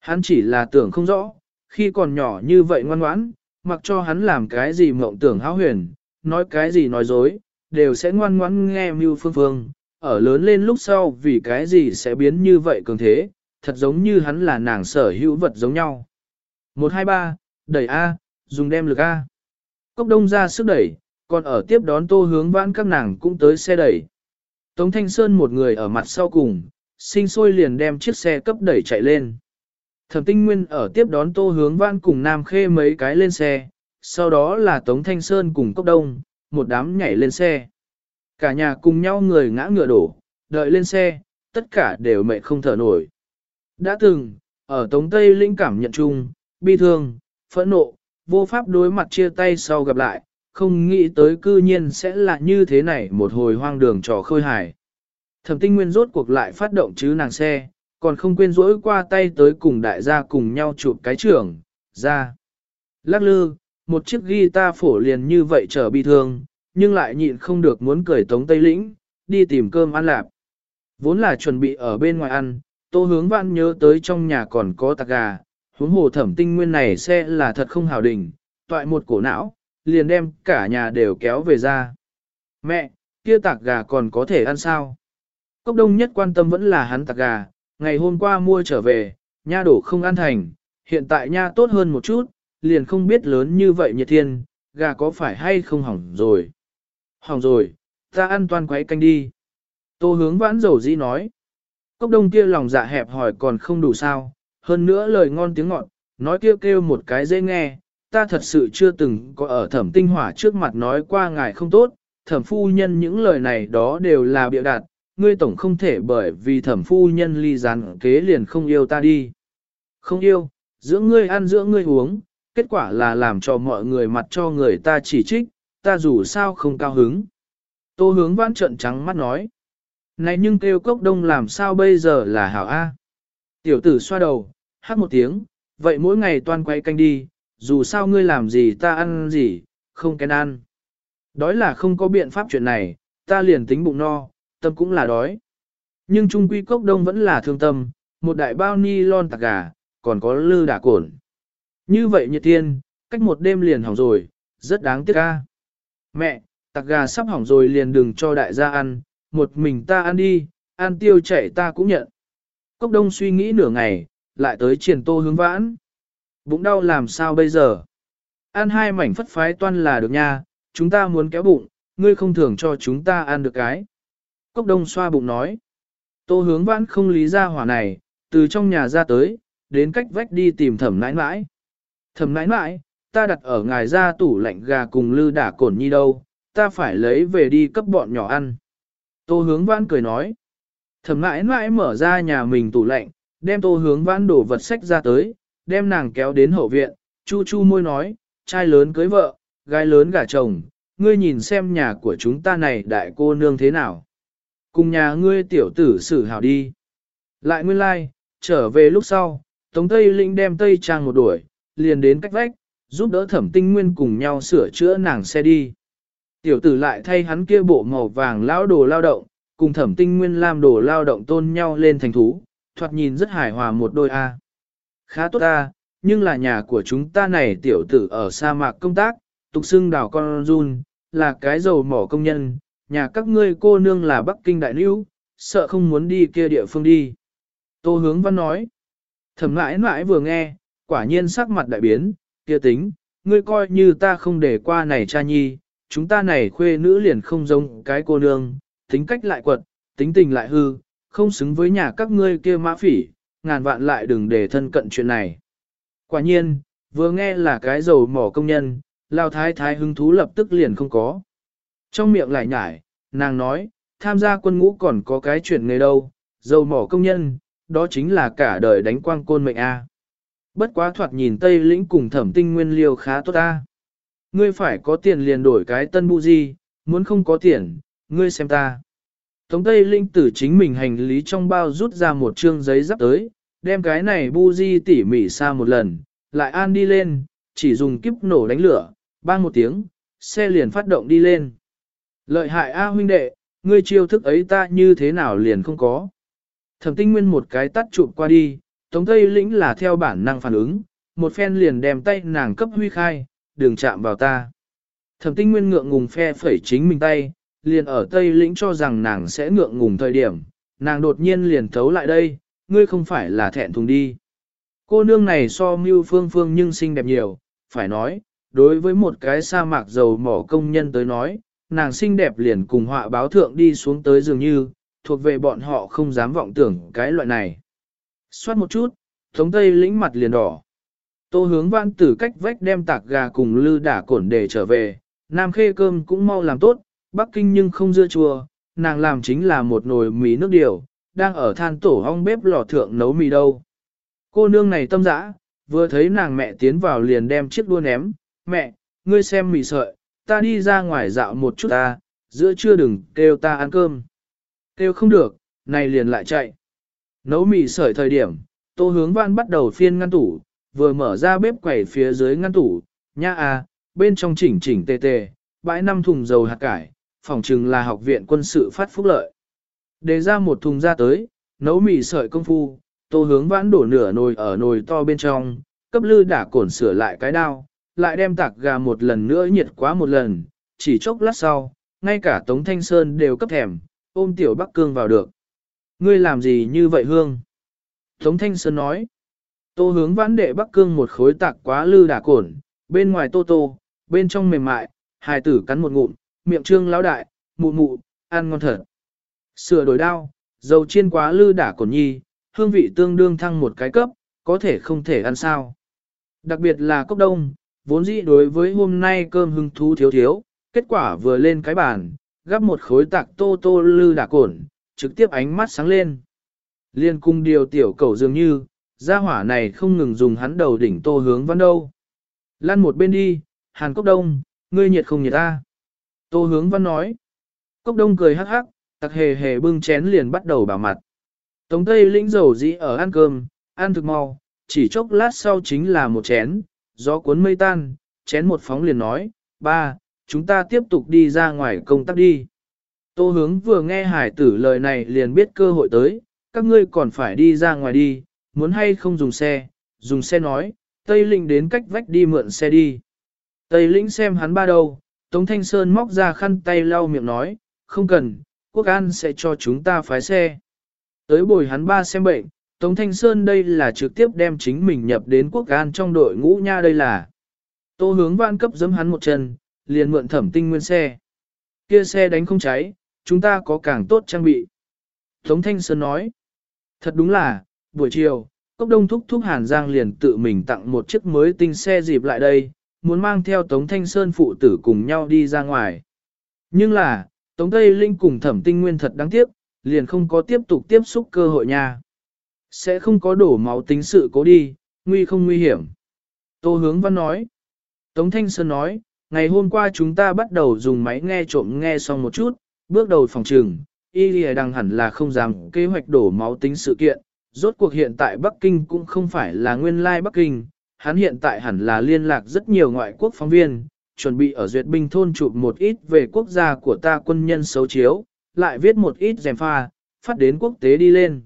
Hắn chỉ là tưởng không rõ, khi còn nhỏ như vậy ngoan ngoãn, mặc cho hắn làm cái gì mộng tưởng háo huyền, nói cái gì nói dối, đều sẽ ngoan ngoãn nghe mưu phương phương, ở lớn lên lúc sau vì cái gì sẽ biến như vậy cường thế, thật giống như hắn là nàng sở hữu vật giống nhau. 123, đẩy A, dùng đem lực A. Cốc đông ra sức đẩy, còn ở tiếp đón tô hướng vãn các nàng cũng tới xe đẩy. Tống Thanh Sơn một người ở mặt sau cùng, sinh sôi liền đem chiếc xe cấp đẩy chạy lên. Thẩm tinh nguyên ở tiếp đón tô hướng vãn cùng Nam Khê mấy cái lên xe, sau đó là Tống Thanh Sơn cùng Cốc Đông, một đám nhảy lên xe. Cả nhà cùng nhau người ngã ngựa đổ, đợi lên xe, tất cả đều mệt không thở nổi. Đã từng, ở Tống Tây Linh cảm nhận chung, bi thương, phẫn nộ, vô pháp đối mặt chia tay sau gặp lại, không nghĩ tới cư nhiên sẽ là như thế này một hồi hoang đường trò khơi hài. Thẩm tinh nguyên rốt cuộc lại phát động chứ nàng xe, còn không quên rỗi qua tay tới cùng đại gia cùng nhau chụp cái trưởng, ra. Lắc lư, một chiếc guitar phổ liền như vậy trở bi thương, nhưng lại nhịn không được muốn cười tống Tây Lĩnh, đi tìm cơm ăn lạp. Vốn là chuẩn bị ở bên ngoài ăn, tô hướng vãn nhớ tới trong nhà còn có tạc gà, huống hồ thẩm tinh nguyên này xe là thật không hào đỉnh, toại một cổ não, liền đem cả nhà đều kéo về ra. Mẹ, kia tạc gà còn có thể ăn sao? Cốc đông nhất quan tâm vẫn là hắn tạc gà, ngày hôm qua mua trở về, nha đổ không ăn thành, hiện tại nha tốt hơn một chút, liền không biết lớn như vậy nhiệt thiên, gà có phải hay không hỏng rồi. Hỏng rồi, ta ăn toàn quấy canh đi. Tô hướng vãn dầu dĩ nói. Cốc đông kia lòng dạ hẹp hỏi còn không đủ sao, hơn nữa lời ngon tiếng ngọt, nói kêu kêu một cái dễ nghe, ta thật sự chưa từng có ở thẩm tinh hỏa trước mặt nói qua ngài không tốt, thẩm phu nhân những lời này đó đều là bịa đặt, ngươi tổng không thể bởi vì thẩm phu nhân ly gián kế liền không yêu ta đi. Không yêu, dưỡng ngươi ăn dưỡng ngươi uống, kết quả là làm cho mọi người mặt cho người ta chỉ trích, ta dù sao không cao hứng. Tô hướng vãn trận trắng mắt nói. Này nhưng kêu cốc đông làm sao bây giờ là hảo A. Tiểu tử xoa đầu, hát một tiếng, vậy mỗi ngày toan quay canh đi, dù sao ngươi làm gì ta ăn gì, không kén ăn. Đói là không có biện pháp chuyện này, ta liền tính bụng no, tâm cũng là đói. Nhưng trung quy cốc đông vẫn là thương tâm, một đại bao ni lon tạc gà, còn có lư đả cổn. Như vậy nhiệt tiên, cách một đêm liền hỏng rồi, rất đáng tiếc ca. Mẹ, tạc gà sắp hỏng rồi liền đừng cho đại gia ăn, một mình ta ăn đi, ăn tiêu chảy ta cũng nhận. Cốc đông suy nghĩ nửa ngày, lại tới triển tô hướng vãn. Bụng đau làm sao bây giờ? Ăn hai mảnh phất phái toan là được nha, chúng ta muốn kéo bụng, ngươi không thường cho chúng ta ăn được cái. Cốc đông xoa bụng nói. Tô hướng vãn không lý ra hỏa này, từ trong nhà ra tới, đến cách vách đi tìm thẩm nãi nãi. Thẩm nãi nãi, ta đặt ở ngài ra tủ lạnh gà cùng lư đả cổn nhi đâu, ta phải lấy về đi cấp bọn nhỏ ăn. Tô hướng vãn cười nói. Thẩm nãi nãi mở ra nhà mình tủ lạnh, đem tô hướng vãn đổ vật sách ra tới, đem nàng kéo đến hậu viện, chu chu môi nói, trai lớn cưới vợ, gái lớn gả chồng, ngươi nhìn xem nhà của chúng ta này đại cô nương thế nào. Cùng nhà ngươi tiểu tử xử hảo đi. Lại nguyên lai, like, trở về lúc sau, Tống Tây Linh đem Tây Trang một đuổi, liền đến cách vách, giúp đỡ thẩm tinh nguyên cùng nhau sửa chữa nàng xe đi. Tiểu tử lại thay hắn kia bộ màu vàng lão đồ lao động, cùng thẩm tinh nguyên làm đồ lao động tôn nhau lên thành thú, thoạt nhìn rất hài hòa một đôi A. Khá tốt A, nhưng là nhà của chúng ta này tiểu tử ở sa mạc công tác, tục xưng đảo con run, là cái dầu mỏ công nhân, nhà các ngươi cô nương là Bắc Kinh đại lưu, sợ không muốn đi kia địa phương đi. Tô hướng văn nói, thẩm mãi mãi vừa nghe, quả nhiên sắc mặt đại biến, kia tính, ngươi coi như ta không để qua này cha nhi, chúng ta này khuê nữ liền không giống cái cô nương, tính cách lại quật, tính tình lại hư, không xứng với nhà các ngươi kia mã phỉ, ngàn vạn lại đừng để thân cận chuyện này. Quả nhiên, vừa nghe là cái dầu mỏ công nhân, lao thái thái hứng thú lập tức liền không có. Trong miệng lại nhải, nàng nói, tham gia quân ngũ còn có cái chuyện nghề đâu, dầu mỏ công nhân, đó chính là cả đời đánh quang côn mệnh A. Bất quá thoạt nhìn Tây lĩnh cùng thẩm tinh nguyên liêu khá tốt A. Ngươi phải có tiền liền đổi cái tân bu di, muốn không có tiền, ngươi xem ta. Tống Tây Linh tử chính mình hành lý trong bao rút ra một chương giấy giáp tới, đem cái này bu di tỉ mỉ xa một lần, lại an đi lên, chỉ dùng kiếp nổ đánh lửa, bang một tiếng, xe liền phát động đi lên. Lợi hại A huynh đệ, ngươi chiêu thức ấy ta như thế nào liền không có. Thẩm tinh nguyên một cái tắt chụp qua đi, Tống Tây Lĩnh là theo bản năng phản ứng, một phen liền đem tay nàng cấp huy khai, đừng chạm vào ta. Thẩm tinh nguyên ngượng ngùng phe phẩy chính mình tay, liền ở Tây Lĩnh cho rằng nàng sẽ ngượng ngùng thời điểm, nàng đột nhiên liền thấu lại đây, ngươi không phải là thẹn thùng đi. Cô nương này so mưu phương phương nhưng xinh đẹp nhiều, phải nói, đối với một cái sa mạc dầu mỏ công nhân tới nói, nàng xinh đẹp liền cùng họa báo thượng đi xuống tới dường như, thuộc về bọn họ không dám vọng tưởng cái loại này. Xoát một chút, thống tây lĩnh mặt liền đỏ. Tô hướng vãn tử cách vách đem tạc gà cùng lư đả cổn để trở về, nam khê cơm cũng mau làm tốt, Bắc Kinh nhưng không dưa chua, nàng làm chính là một nồi mì nước điều, đang ở than tổ hong bếp lò thượng nấu mì đâu. Cô nương này tâm dã, vừa thấy nàng mẹ tiến vào liền đem chiếc đua ném, mẹ, ngươi xem mì sợi, ta đi ra ngoài dạo một chút ta, giữa trưa đừng kêu ta ăn cơm. Kêu không được, này liền lại chạy. Nấu mì sợi thời điểm, tô hướng văn bắt đầu phiên ngăn tủ, vừa mở ra bếp quẩy phía dưới ngăn tủ, nha à, bên trong chỉnh chỉnh tề tề, bãi năm thùng dầu hạt cải, phòng chừng là học viện quân sự phát phúc lợi. Đề ra một thùng ra tới, nấu mì sợi công phu, tô hướng vãn đổ nửa nồi ở nồi to bên trong, cấp lư đã cổn sửa lại cái đao, lại đem tạc gà một lần nữa nhiệt quá một lần, chỉ chốc lát sau, ngay cả Tống Thanh Sơn đều cấp thèm, ôm tiểu Bắc Cương vào được. Ngươi làm gì như vậy hương? Tống Thanh Sơn nói, tô hướng vãn đệ Bắc Cương một khối tạc quá lư đả cổn, bên ngoài tô tô, bên trong mềm mại, hài tử cắn một ngụm, miệng trương lão đại, mụ mụ, ăn ngon thật. Sửa đổi đao, dầu chiên quá lư đả cổn nhi, hương vị tương đương thăng một cái cấp, có thể không thể ăn sao. Đặc biệt là cốc đông, vốn dĩ đối với hôm nay cơm hưng thú thiếu thiếu, kết quả vừa lên cái bàn, gắp một khối tạc tô tô lư đả cổn, trực tiếp ánh mắt sáng lên. Liên cung điều tiểu cầu dường như, gia hỏa này không ngừng dùng hắn đầu đỉnh tô hướng văn đâu. Lăn một bên đi, Hàn Cốc Đông, ngươi nhiệt không nhiệt ta. Tô hướng văn nói. Cốc Đông cười hắc hắc, tặc hề hề bưng chén liền bắt đầu bảo mặt. Tống Tây lĩnh dầu dĩ ở ăn cơm, ăn thực mau, chỉ chốc lát sau chính là một chén, gió cuốn mây tan, chén một phóng liền nói, ba, chúng ta tiếp tục đi ra ngoài công tác đi. Tô hướng vừa nghe hải tử lời này liền biết cơ hội tới, các ngươi còn phải đi ra ngoài đi, muốn hay không dùng xe, dùng xe nói, Tây Linh đến cách vách đi mượn xe đi. Tây Linh xem hắn ba đâu, Tống Thanh Sơn móc ra khăn tay lau miệng nói, không cần, Quốc An sẽ cho chúng ta phái xe. Tới bồi hắn ba xem bệnh, Tống Thanh Sơn đây là trực tiếp đem chính mình nhập đến Quốc An trong đội ngũ nha đây là. Tô hướng vạn cấp giấm hắn một chân, liền mượn thẩm tinh nguyên xe. Kia xe đánh không cháy, chúng ta có càng tốt trang bị. Tống Thanh Sơn nói, thật đúng là, buổi chiều, Cốc Đông Thúc Thúc Hàn Giang liền tự mình tặng một chiếc mới tinh xe dịp lại đây, muốn mang theo Tống Thanh Sơn phụ tử cùng nhau đi ra ngoài. Nhưng là, Tống Tây Linh cùng thẩm tinh nguyên thật đáng tiếc, liền không có tiếp tục tiếp xúc cơ hội nha. Sẽ không có đổ máu tính sự cố đi, nguy không nguy hiểm. Tô Hướng Văn nói. Tống Thanh Sơn nói, ngày hôm qua chúng ta bắt đầu dùng máy nghe trộm nghe xong một chút, bước đầu phòng trừng, y lìa đằng hẳn là không dám kế hoạch đổ máu tính sự kiện. Rốt cuộc hiện tại Bắc Kinh cũng không phải là nguyên lai Bắc Kinh, hắn hiện tại hẳn là liên lạc rất nhiều ngoại quốc phóng viên, chuẩn bị ở duyệt binh thôn chụp một ít về quốc gia của ta quân nhân xấu chiếu, lại viết một ít dèm pha, phát đến quốc tế đi lên.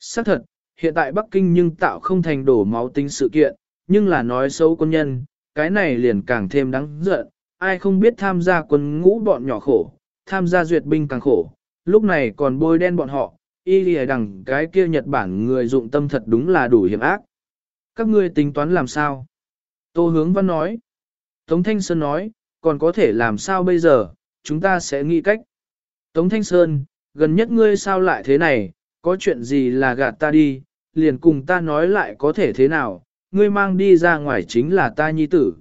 Xác thật, hiện tại Bắc Kinh nhưng tạo không thành đổ máu tính sự kiện, nhưng là nói xấu quân nhân, cái này liền càng thêm đáng giận, ai không biết tham gia quân ngũ bọn nhỏ khổ, tham gia duyệt binh càng khổ, lúc này còn bôi đen bọn họ, y lìa đằng cái kia Nhật Bản người dụng tâm thật đúng là đủ hiểm ác. Các ngươi tính toán làm sao? Tô Hướng Văn nói. Tống Thanh Sơn nói, còn có thể làm sao bây giờ, chúng ta sẽ nghĩ cách. Tống Thanh Sơn, gần nhất ngươi sao lại thế này, có chuyện gì là gạt ta đi, liền cùng ta nói lại có thể thế nào, ngươi mang đi ra ngoài chính là ta nhi tử.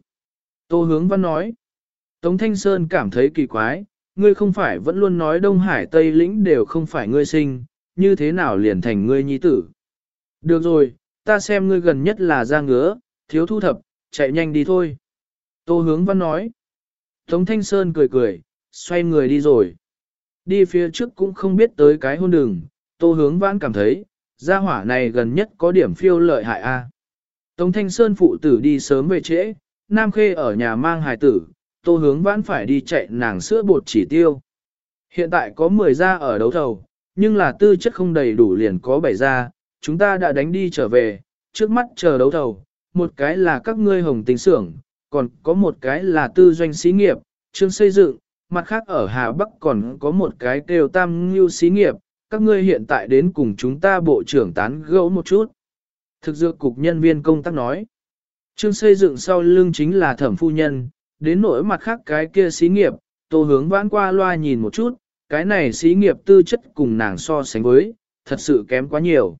Tô Hướng Văn nói, Tống Thanh Sơn cảm thấy kỳ quái, ngươi không phải vẫn luôn nói Đông Hải Tây Lĩnh đều không phải ngươi sinh, như thế nào liền thành ngươi nhi tử. Được rồi, ta xem ngươi gần nhất là ra ngứa, thiếu thu thập, chạy nhanh đi thôi. Tô Hướng Văn nói, Tống Thanh Sơn cười cười, xoay người đi rồi. Đi phía trước cũng không biết tới cái hôn đường, Tô Hướng Văn cảm thấy, gia hỏa này gần nhất có điểm phiêu lợi hại a. À. Tống Thanh Sơn phụ tử đi sớm về trễ, Nam Khê ở nhà mang hài tử, Tô Hướng Vãn phải đi chạy nàng sữa bột chỉ tiêu. Hiện tại có 10 gia ở đấu thầu, nhưng là tư chất không đầy đủ liền có 7 gia, chúng ta đã đánh đi trở về, trước mắt chờ đấu thầu, một cái là các ngươi hồng tính xưởng, còn có một cái là tư doanh xí nghiệp, chương xây dựng, mặt khác ở Hà Bắc còn có một cái kêu tam ngưu xí nghiệp, các ngươi hiện tại đến cùng chúng ta bộ trưởng tán gẫu một chút. Thực dược cục nhân viên công tác nói. Trương xây dựng sau lưng chính là thẩm phu nhân, đến nỗi mặt khác cái kia xí nghiệp, tô hướng vãn qua loa nhìn một chút, cái này xí nghiệp tư chất cùng nàng so sánh với, thật sự kém quá nhiều.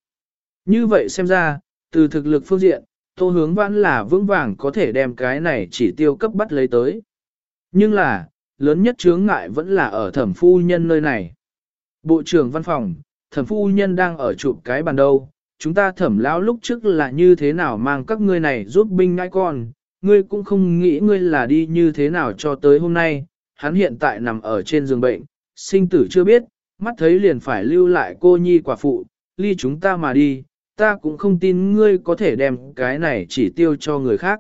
Như vậy xem ra, từ thực lực phương diện, tô hướng vãn là vững vàng có thể đem cái này chỉ tiêu cấp bắt lấy tới. Nhưng là, lớn nhất chướng ngại vẫn là ở thẩm phu nhân nơi này. Bộ trưởng văn phòng, thẩm phu nhân đang ở chụp cái bàn đâu, chúng ta thẩm lão lúc trước là như thế nào mang các ngươi này giúp binh ngai con, ngươi cũng không nghĩ ngươi là đi như thế nào cho tới hôm nay, hắn hiện tại nằm ở trên giường bệnh, sinh tử chưa biết, mắt thấy liền phải lưu lại cô nhi quả phụ, ly chúng ta mà đi, ta cũng không tin ngươi có thể đem cái này chỉ tiêu cho người khác.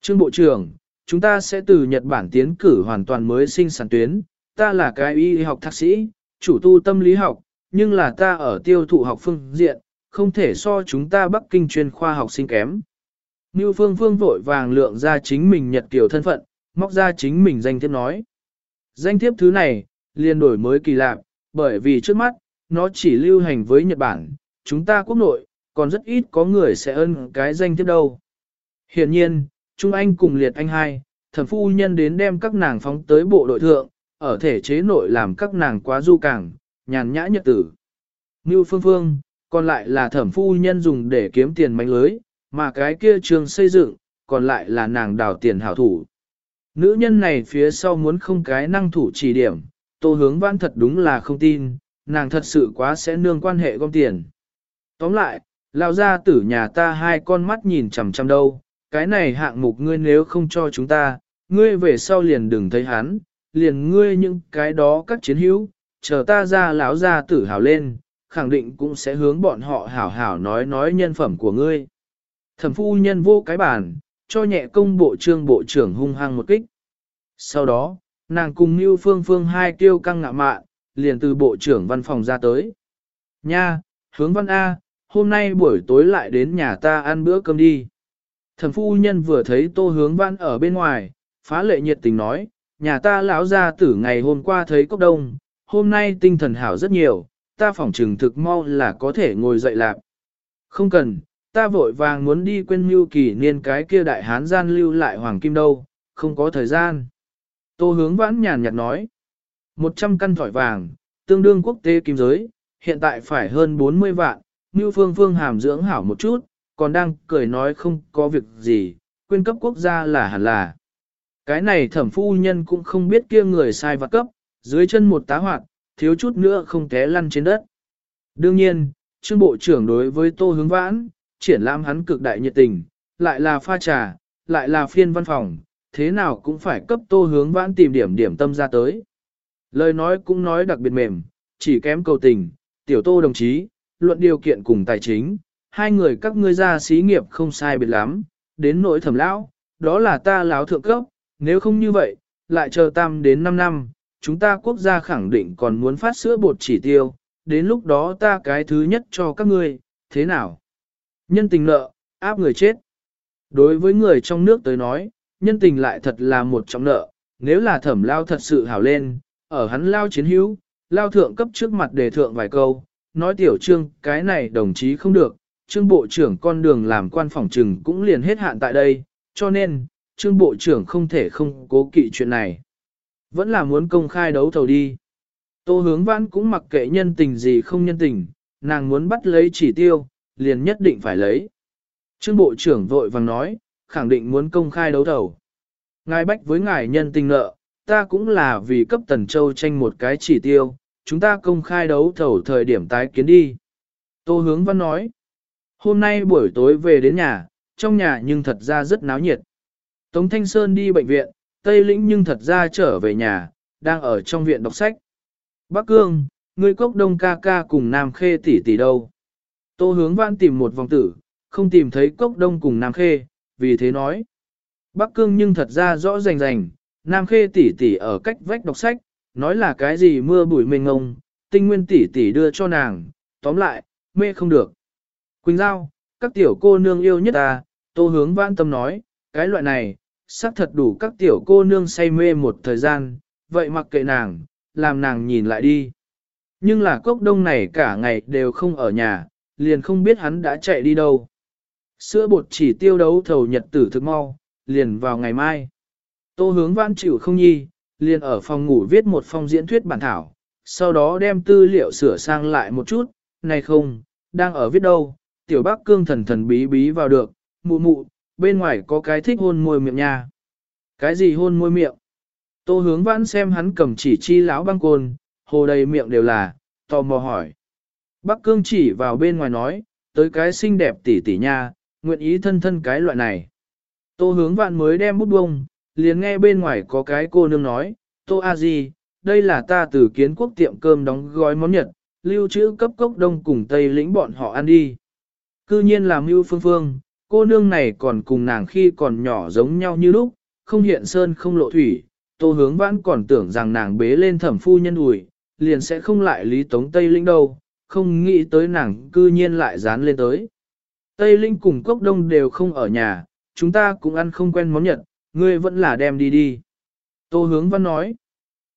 Trương Bộ trưởng, chúng ta sẽ từ Nhật Bản tiến cử hoàn toàn mới sinh sản tuyến, ta là cái y học thạc sĩ, chủ tu tâm lý học, nhưng là ta ở tiêu thụ học phương diện, không thể so chúng ta Bắc Kinh chuyên khoa học sinh kém. Như Phương Phương vội vàng lượng ra chính mình nhật kiều thân phận, móc ra chính mình danh thiếp nói. Danh thiếp thứ này, liền đổi mới kỳ lạ, bởi vì trước mắt, nó chỉ lưu hành với Nhật Bản, chúng ta quốc nội, còn rất ít có người sẽ ơn cái danh tiếp đâu. Hiện nhiên, Trung Anh cùng liệt anh hai, thẩm phu nhân đến đem các nàng phóng tới bộ đội thượng, ở thể chế nội làm các nàng quá du cảng, nhàn nhã nhật tử. Như Phương Phương, còn lại là thẩm phu nhân dùng để kiếm tiền mánh lưới, mà cái kia trường xây dựng, còn lại là nàng đào tiền hảo thủ. Nữ nhân này phía sau muốn không cái năng thủ chỉ điểm, tô hướng văn thật đúng là không tin, nàng thật sự quá sẽ nương quan hệ gom tiền. Tóm lại, lao ra tử nhà ta hai con mắt nhìn chằm chằm đâu, cái này hạng mục ngươi nếu không cho chúng ta, ngươi về sau liền đừng thấy hắn, liền ngươi những cái đó các chiến hữu, chờ ta ra lão ra tử hào lên, khẳng định cũng sẽ hướng bọn họ hảo hảo nói nói nhân phẩm của ngươi. Thẩm phu nhân vô cái bản, cho nhẹ công bộ trương bộ trưởng hung hăng một kích. Sau đó, nàng cùng Lưu Phương Phương hai tiêu căng ngạ mạn, liền từ bộ trưởng văn phòng ra tới. Nha, hướng văn A, hôm nay buổi tối lại đến nhà ta ăn bữa cơm đi. Thẩm phu nhân vừa thấy tô hướng văn ở bên ngoài, phá lệ nhiệt tình nói, nhà ta lão ra tử ngày hôm qua thấy cốc đông, hôm nay tinh thần hảo rất nhiều, ta phỏng trừng thực mau là có thể ngồi dậy lạc. Không cần, ta vội vàng muốn đi quên mưu kỳ niên cái kia đại hán gian lưu lại hoàng kim đâu, không có thời gian. Tô hướng vãn nhàn nhạt nói, 100 căn thỏi vàng, tương đương quốc tế kim giới, hiện tại phải hơn 40 vạn, Mưu Phương Phương hàm dưỡng hảo một chút, còn đang cười nói không có việc gì, quyên cấp quốc gia là hẳn là. Cái này thẩm phu nhân cũng không biết kia người sai vặt cấp, dưới chân một tá hoạt, thiếu chút nữa không té lăn trên đất. Đương nhiên, trương bộ trưởng đối với tô hướng vãn, triển lãm hắn cực đại nhiệt tình, lại là pha trà, lại là phiên văn phòng, thế nào cũng phải cấp tô hướng vãn tìm điểm điểm tâm ra tới. Lời nói cũng nói đặc biệt mềm, chỉ kém cầu tình, tiểu tô đồng chí, luận điều kiện cùng tài chính, hai người các ngươi ra xí nghiệp không sai biệt lắm, đến nỗi thẩm lão, đó là ta lão thượng cấp, nếu không như vậy, lại chờ tam đến 5 năm, chúng ta quốc gia khẳng định còn muốn phát sữa bột chỉ tiêu, đến lúc đó ta cái thứ nhất cho các ngươi, thế nào? Nhân tình nợ, áp người chết. Đối với người trong nước tới nói, nhân tình lại thật là một trọng nợ, nếu là thẩm lao thật sự hảo lên, ở hắn lao chiến hữu, lao thượng cấp trước mặt đề thượng vài câu, nói tiểu trương cái này đồng chí không được, trương bộ trưởng con đường làm quan phòng trừng cũng liền hết hạn tại đây, cho nên, trương bộ trưởng không thể không cố kỵ chuyện này. Vẫn là muốn công khai đấu thầu đi. Tô hướng vãn cũng mặc kệ nhân tình gì không nhân tình, nàng muốn bắt lấy chỉ tiêu, liền nhất định phải lấy. Trương bộ trưởng vội vàng nói, khẳng định muốn công khai đấu thầu. Ngài bách với ngài nhân tình nợ, ta cũng là vì cấp Tần Châu tranh một cái chỉ tiêu, chúng ta công khai đấu thầu thời điểm tái kiến đi. Tô hướng văn nói, hôm nay buổi tối về đến nhà, trong nhà nhưng thật ra rất náo nhiệt. Tống Thanh Sơn đi bệnh viện, Tây Lĩnh nhưng thật ra trở về nhà, đang ở trong viện đọc sách. Bắc Cương, ngươi cốc đông ca ca cùng Nam Khê tỷ tỷ đâu? Tô hướng văn tìm một vòng tử, không tìm thấy cốc đông cùng Nam Khê, vì thế nói. Bắc Cương nhưng thật ra rõ rành rành, Nam Khê tỷ tỷ ở cách vách đọc sách, nói là cái gì mưa bụi mênh ngông, tinh nguyên tỷ tỷ đưa cho nàng, tóm lại, mê không được. Quỳnh Giao, các tiểu cô nương yêu nhất ta, tô hướng vãn tâm nói, cái loại này, xác thật đủ các tiểu cô nương say mê một thời gian, vậy mặc kệ nàng, làm nàng nhìn lại đi. Nhưng là cốc đông này cả ngày đều không ở nhà, liền không biết hắn đã chạy đi đâu. Sữa bột chỉ tiêu đấu thầu nhật tử thực mau, liền vào ngày mai. Tô hướng văn chịu không nhi, liền ở phòng ngủ viết một phong diễn thuyết bản thảo, sau đó đem tư liệu sửa sang lại một chút, này không, đang ở viết đâu, tiểu bác cương thần thần bí bí vào được, mụ mụ, bên ngoài có cái thích hôn môi miệng nha. Cái gì hôn môi miệng? Tô hướng vãn xem hắn cầm chỉ chi lão băng côn, hồ đầy miệng đều là, tò mò hỏi. bác cương chỉ vào bên ngoài nói, tới cái xinh đẹp tỷ tỷ nha, nguyện ý thân thân cái loại này. Tô hướng vạn mới đem bút bông, liền nghe bên ngoài có cái cô nương nói, Tô A Di, đây là ta từ kiến quốc tiệm cơm đóng gói món nhật, lưu trữ cấp cốc đông cùng Tây lĩnh bọn họ ăn đi. Cư nhiên là mưu phương phương, cô nương này còn cùng nàng khi còn nhỏ giống nhau như lúc, không hiện sơn không lộ thủy, tô hướng vãn còn tưởng rằng nàng bế lên thẩm phu nhân ủi, liền sẽ không lại lý tống Tây lĩnh đâu, không nghĩ tới nàng cư nhiên lại dán lên tới. Tây Linh cùng Cốc Đông đều không ở nhà, chúng ta cũng ăn không quen món Nhật, ngươi vẫn là đem đi đi. Tô Hướng Văn nói.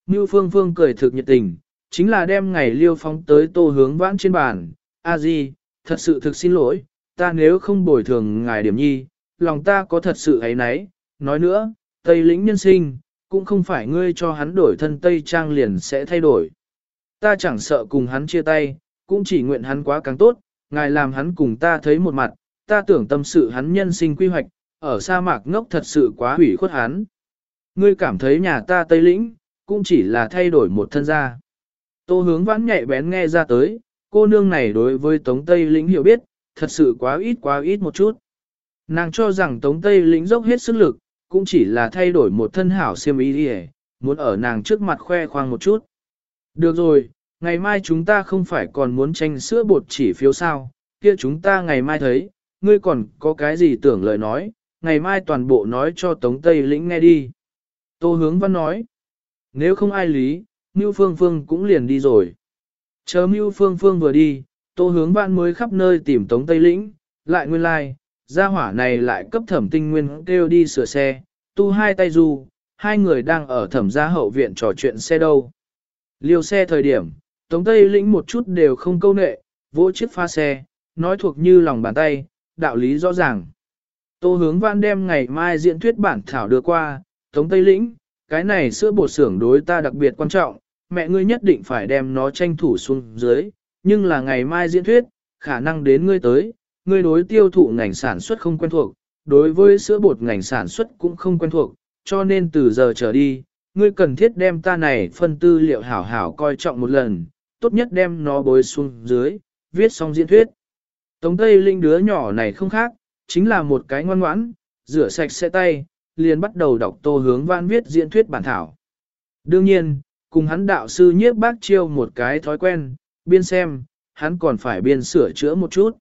Ngưu Phương Phương cười thực nhiệt tình, chính là đem ngày liêu phóng tới Tô Hướng Vãn trên bàn. A Di, thật sự thực xin lỗi, ta nếu không bồi thường ngài điểm nhi, lòng ta có thật sự ấy nấy. Nói nữa, Tây lĩnh nhân sinh, cũng không phải ngươi cho hắn đổi thân Tây Trang liền sẽ thay đổi. Ta chẳng sợ cùng hắn chia tay, cũng chỉ nguyện hắn quá càng tốt, ngài làm hắn cùng ta thấy một mặt, ta tưởng tâm sự hắn nhân sinh quy hoạch, ở sa mạc ngốc thật sự quá hủy khuất hắn. Ngươi cảm thấy nhà ta Tây Lĩnh, cũng chỉ là thay đổi một thân gia. Tô hướng vãn nhạy bén nghe ra tới, cô nương này đối với Tống Tây Lĩnh hiểu biết, thật sự quá ít quá ít một chút. Nàng cho rằng Tống Tây Lĩnh dốc hết sức lực, cũng chỉ là thay đổi một thân hảo siêm ý đi muốn ở nàng trước mặt khoe khoang một chút. Được rồi, ngày mai chúng ta không phải còn muốn tranh sữa bột chỉ phiếu sao, kia chúng ta ngày mai thấy, ngươi còn có cái gì tưởng lời nói, ngày mai toàn bộ nói cho Tống Tây Lĩnh nghe đi. Tô hướng văn nói, nếu không ai lý, Mưu Phương Phương cũng liền đi rồi. Chờ Mưu Phương Phương vừa đi, Tô hướng văn mới khắp nơi tìm Tống Tây Lĩnh, lại nguyên lai, like, gia hỏa này lại cấp thẩm tinh nguyên kêu đi sửa xe, tu hai tay du, hai người đang ở thẩm gia hậu viện trò chuyện xe đâu. Liêu xe thời điểm, Tống Tây Lĩnh một chút đều không câu nệ, vỗ chiếc pha xe, nói thuộc như lòng bàn tay, đạo lý rõ ràng. Tô hướng văn đem ngày mai diễn thuyết bản thảo đưa qua, Tống Tây Lĩnh, cái này sữa bột xưởng đối ta đặc biệt quan trọng, mẹ ngươi nhất định phải đem nó tranh thủ xuống dưới, nhưng là ngày mai diễn thuyết, khả năng đến ngươi tới, ngươi đối tiêu thụ ngành sản xuất không quen thuộc, đối với sữa bột ngành sản xuất cũng không quen thuộc, cho nên từ giờ trở đi, ngươi cần thiết đem ta này phân tư liệu hảo hảo coi trọng một lần, tốt nhất đem nó bối xuống dưới, viết xong diễn thuyết. Tống Tây Linh đứa nhỏ này không khác, chính là một cái ngoan ngoãn, rửa sạch sẽ tay, liền bắt đầu đọc tô hướng văn viết diễn thuyết bản thảo. Đương nhiên, cùng hắn đạo sư nhiếp bác chiêu một cái thói quen, biên xem, hắn còn phải biên sửa chữa một chút.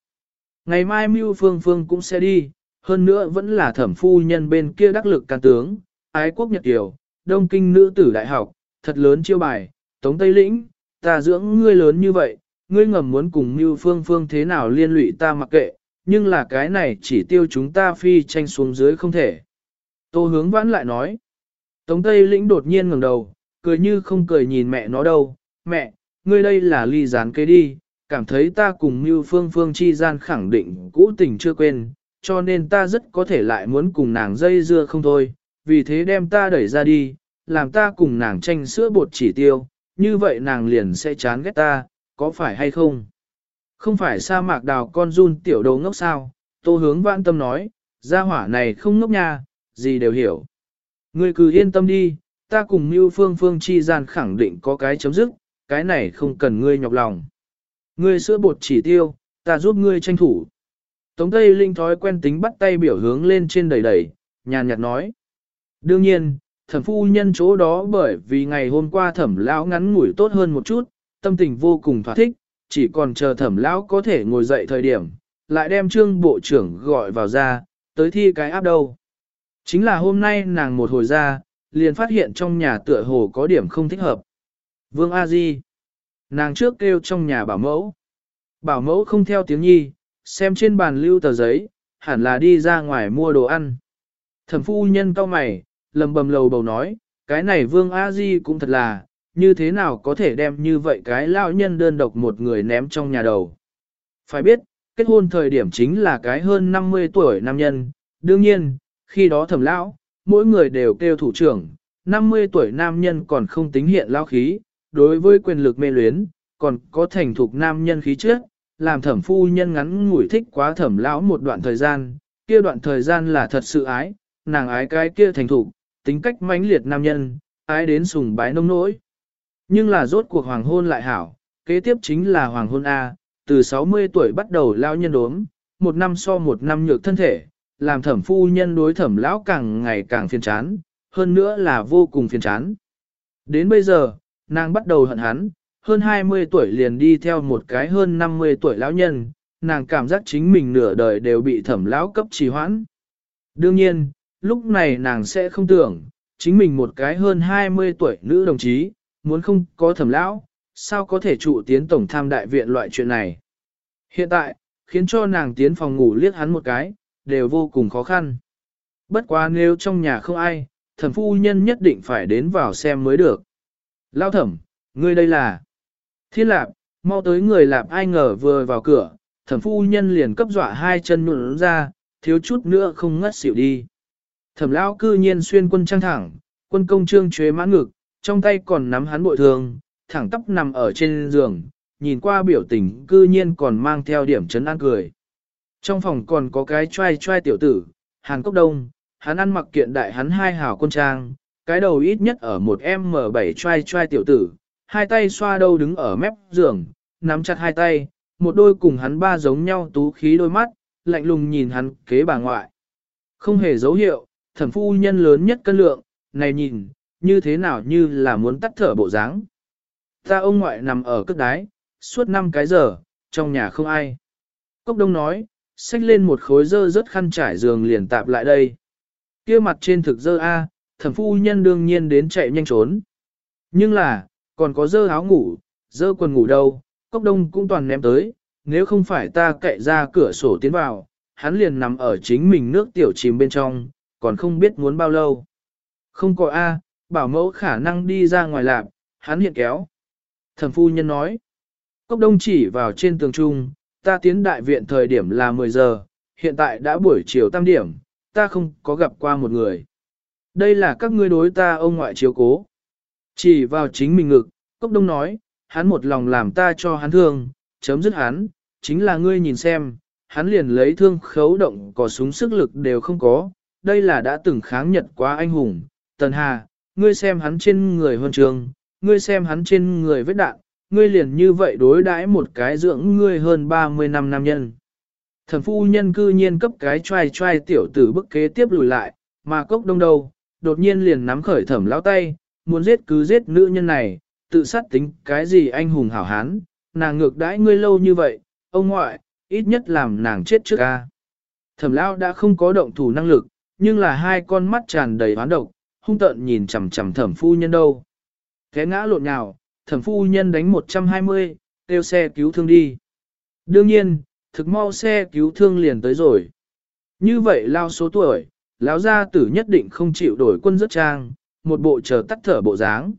Ngày mai Mưu Phương Phương cũng sẽ đi, hơn nữa vẫn là thẩm phu nhân bên kia đắc lực can tướng, ái quốc Nhật Kiều, Đông Kinh Nữ Tử Đại học, thật lớn chiêu bài, Tống Tây Lĩnh, ta dưỡng ngươi lớn như vậy, ngươi ngầm muốn cùng Mưu Phương Phương thế nào liên lụy ta mặc kệ, nhưng là cái này chỉ tiêu chúng ta phi tranh xuống dưới không thể. Tô hướng vãn lại nói, Tống Tây Lĩnh đột nhiên ngẩng đầu, cười như không cười nhìn mẹ nó đâu, mẹ, ngươi đây là ly gián kế đi, cảm thấy ta cùng Mưu Phương Phương chi gian khẳng định cũ tình chưa quên, cho nên ta rất có thể lại muốn cùng nàng dây dưa không thôi, vì thế đem ta đẩy ra đi, làm ta cùng nàng tranh sữa bột chỉ tiêu, như vậy nàng liền sẽ chán ghét ta, có phải hay không? Không phải sa mạc đào con run tiểu đầu ngốc sao, tô hướng vãn tâm nói, gia hỏa này không ngốc nha, gì đều hiểu. Ngươi cứ yên tâm đi, ta cùng Mưu Phương Phương chi gian khẳng định có cái chấm dứt, cái này không cần ngươi nhọc lòng. Ngươi sữa bột chỉ tiêu, ta giúp ngươi tranh thủ. Tống Tây Linh thói quen tính bắt tay biểu hướng lên trên đầy đầy, nhàn nhạt nói. Đương nhiên, thẩm phu nhân chỗ đó bởi vì ngày hôm qua thẩm lão ngắn ngủi tốt hơn một chút, tâm tình vô cùng thỏa thích, chỉ còn chờ thẩm lão có thể ngồi dậy thời điểm, lại đem trương bộ trưởng gọi vào ra, tới thi cái áp đâu. Chính là hôm nay nàng một hồi ra, liền phát hiện trong nhà tựa hồ có điểm không thích hợp. Vương A Di. Nàng trước kêu trong nhà bảo mẫu. Bảo mẫu không theo tiếng nhi, xem trên bàn lưu tờ giấy, hẳn là đi ra ngoài mua đồ ăn. Thẩm phu nhân cao mày, lầm bầm lầu bầu nói, cái này Vương A Di cũng thật là, như thế nào có thể đem như vậy cái lao nhân đơn độc một người ném trong nhà đầu. Phải biết, kết hôn thời điểm chính là cái hơn 50 tuổi nam nhân, đương nhiên, khi đó thẩm lão, mỗi người đều kêu thủ trưởng, 50 tuổi nam nhân còn không tính hiện lao khí, đối với quyền lực mê luyến, còn có thành thục nam nhân khí trước, làm thẩm phu nhân ngắn ngủi thích quá thẩm lão một đoạn thời gian, kia đoạn thời gian là thật sự ái, nàng ái cái kia thành thục, tính cách mãnh liệt nam nhân, ái đến sùng bái nông nỗi. Nhưng là rốt cuộc hoàng hôn lại hảo, kế tiếp chính là hoàng hôn A, từ 60 tuổi bắt đầu lao nhân đốm, một năm so một năm nhược thân thể, làm thẩm phu nhân đối thẩm lão càng ngày càng phiền chán, hơn nữa là vô cùng phiền chán. Đến bây giờ, nàng bắt đầu hận hắn, hơn 20 tuổi liền đi theo một cái hơn 50 tuổi lão nhân, nàng cảm giác chính mình nửa đời đều bị thẩm lão cấp trì hoãn. Đương nhiên, lúc này nàng sẽ không tưởng, chính mình một cái hơn 20 tuổi nữ đồng chí, muốn không có thẩm lão, sao có thể trụ tiến tổng tham đại viện loại chuyện này. Hiện tại, khiến cho nàng tiến phòng ngủ liếc hắn một cái, đều vô cùng khó khăn. Bất quá nếu trong nhà không ai, thẩm phu nhân nhất định phải đến vào xem mới được. Lao thẩm, ngươi đây là... Thiên lạp, mau tới người lạp ai ngờ vừa vào cửa, thẩm phu nhân liền cấp dọa hai chân nụn ra, thiếu chút nữa không ngất xỉu đi. Thẩm lão cư nhiên xuyên quân trang thẳng, quân công trương chế mãn ngực, trong tay còn nắm hắn bội thường, thẳng tóc nằm ở trên giường, nhìn qua biểu tình cư nhiên còn mang theo điểm chấn an cười. Trong phòng còn có cái trai trai tiểu tử, Hàn Cốc Đông, hắn ăn mặc kiện đại hắn hai hảo quân trang, cái đầu ít nhất ở một M7 trai trai tiểu tử, hai tay xoa đâu đứng ở mép giường, nắm chặt hai tay, một đôi cùng hắn ba giống nhau tú khí đôi mắt, lạnh lùng nhìn hắn kế bà ngoại. Không hề dấu hiệu, thẩm phu nhân lớn nhất cân lượng, này nhìn, như thế nào như là muốn tắt thở bộ dáng. Ta ông ngoại nằm ở cất đái, suốt năm cái giờ, trong nhà không ai. Cốc đông nói, xách lên một khối dơ rất khăn trải giường liền tạp lại đây. kia mặt trên thực dơ A, thẩm phu nhân đương nhiên đến chạy nhanh trốn. Nhưng là, còn có dơ áo ngủ, dơ quần ngủ đâu, cốc đông cũng toàn ném tới, nếu không phải ta cậy ra cửa sổ tiến vào, hắn liền nằm ở chính mình nước tiểu chìm bên trong, còn không biết muốn bao lâu. Không có A, bảo mẫu khả năng đi ra ngoài lạp, hắn hiện kéo. Thẩm phu nhân nói, cốc đông chỉ vào trên tường trung, ta tiến đại viện thời điểm là 10 giờ, hiện tại đã buổi chiều tam điểm, ta không có gặp qua một người. Đây là các ngươi đối ta ông ngoại chiếu cố. Chỉ vào chính mình ngực, cốc đông nói, hắn một lòng làm ta cho hắn thương, chấm dứt hắn, chính là ngươi nhìn xem, hắn liền lấy thương khấu động có súng sức lực đều không có, đây là đã từng kháng nhật quá anh hùng. Tần Hà, ngươi xem hắn trên người huân trường, ngươi xem hắn trên người vết đạn, ngươi liền như vậy đối đãi một cái dưỡng ngươi hơn 30 năm nam nhân. Thần phu nhân cư nhiên cấp cái trai trai tiểu tử bức kế tiếp lùi lại, mà cốc đông đầu, đột nhiên liền nắm khởi thẩm lão tay, muốn giết cứ giết nữ nhân này, tự sát tính cái gì anh hùng hảo hán, nàng ngược đãi ngươi lâu như vậy, ông ngoại, ít nhất làm nàng chết trước ca. Thẩm lão đã không có động thủ năng lực, nhưng là hai con mắt tràn đầy hoán độc, hung tợn nhìn chằm chằm thẩm phu nhân đâu. Thế ngã lộn nhào, thẩm phu nhân đánh 120, kêu xe cứu thương đi. Đương nhiên, thực mau xe cứu thương liền tới rồi. Như vậy lao số tuổi, lão gia tử nhất định không chịu đổi quân rất trang, một bộ chờ tắt thở bộ dáng.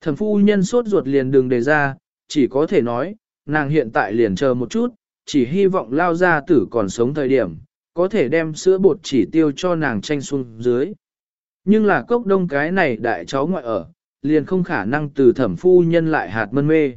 Thẩm phu nhân sốt ruột liền đường đề ra, chỉ có thể nói, nàng hiện tại liền chờ một chút, chỉ hy vọng lao gia tử còn sống thời điểm, có thể đem sữa bột chỉ tiêu cho nàng tranh xuống dưới. Nhưng là cốc đông cái này đại cháu ngoại ở, liền không khả năng từ thẩm phu nhân lại hạt mân mê.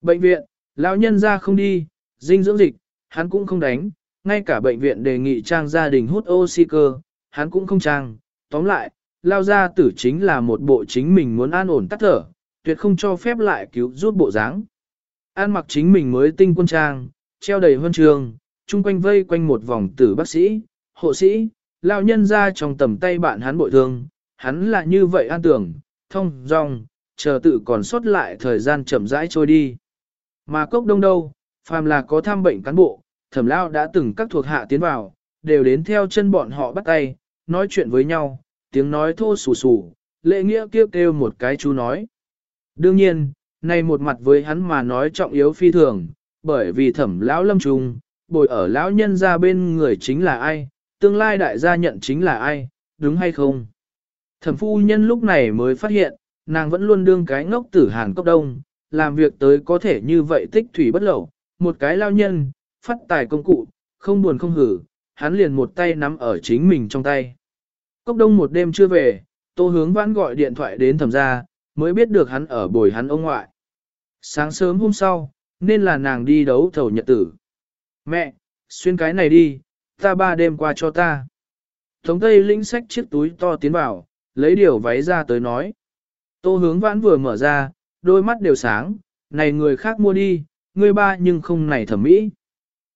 Bệnh viện, lão nhân ra không đi, dinh dưỡng dịch, hắn cũng không đánh, ngay cả bệnh viện đề nghị trang gia đình hút oxy cơ, hắn cũng không trang. Tóm lại, lao gia tử chính là một bộ chính mình muốn an ổn tắt thở, tuyệt không cho phép lại cứu rút bộ dáng. An mặc chính mình mới tinh quân trang, treo đầy huân trường, chung quanh vây quanh một vòng tử bác sĩ, hộ sĩ, lao nhân ra trong tầm tay bạn hắn bội thương, hắn là như vậy an tưởng, thông, rong, chờ tự còn sót lại thời gian chậm rãi trôi đi. Mà cốc đông đâu, phàm là có tham bệnh cán bộ, thẩm lao đã từng các thuộc hạ tiến vào, đều đến theo chân bọn họ bắt tay, nói chuyện với nhau, tiếng nói thô sù sù, lệ nghĩa kêu kêu một cái chú nói. Đương nhiên, này một mặt với hắn mà nói trọng yếu phi thường, bởi vì thẩm lão lâm trùng, bồi ở lão nhân ra bên người chính là ai, tương lai đại gia nhận chính là ai, đúng hay không? Thẩm phu nhân lúc này mới phát hiện, nàng vẫn luôn đương cái ngốc tử hàn cốc đông, làm việc tới có thể như vậy tích thủy bất lẩu, một cái lao nhân, phát tài công cụ, không buồn không hử, hắn liền một tay nắm ở chính mình trong tay. Cốc đông một đêm chưa về, tô hướng vãn gọi điện thoại đến thẩm gia, mới biết được hắn ở bồi hắn ông ngoại. Sáng sớm hôm sau, nên là nàng đi đấu thầu nhật tử. Mẹ, xuyên cái này đi, ta ba đêm qua cho ta. Tống Tây lĩnh sách chiếc túi to tiến vào, lấy điều váy ra tới nói. Tô hướng vãn vừa mở ra, đôi mắt đều sáng, này người khác mua đi, người ba nhưng không này thẩm mỹ.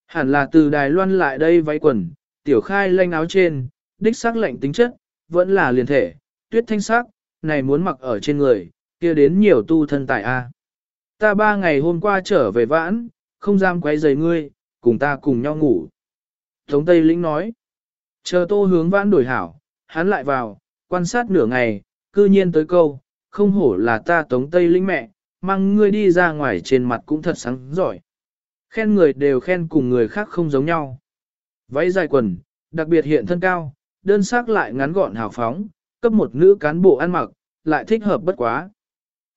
Hẳn là từ Đài Loan lại đây váy quần, tiểu khai lanh áo trên, đích sắc lạnh tính chất, vẫn là liền thể, tuyết thanh sắc, này muốn mặc ở trên người, kia đến nhiều tu thân tại a. Ta ba ngày hôm qua trở về vãn, không dám quấy rầy ngươi, cùng ta cùng nhau ngủ. Tống Tây Lĩnh nói, chờ tô hướng vãn đổi hảo, hắn lại vào, quan sát nửa ngày, cư nhiên tới câu, không hổ là ta Tống Tây Lĩnh mẹ, mang ngươi đi ra ngoài trên mặt cũng thật sáng giỏi. Khen người đều khen cùng người khác không giống nhau. Váy dài quần, đặc biệt hiện thân cao, đơn sắc lại ngắn gọn hào phóng, cấp một nữ cán bộ ăn mặc, lại thích hợp bất quá.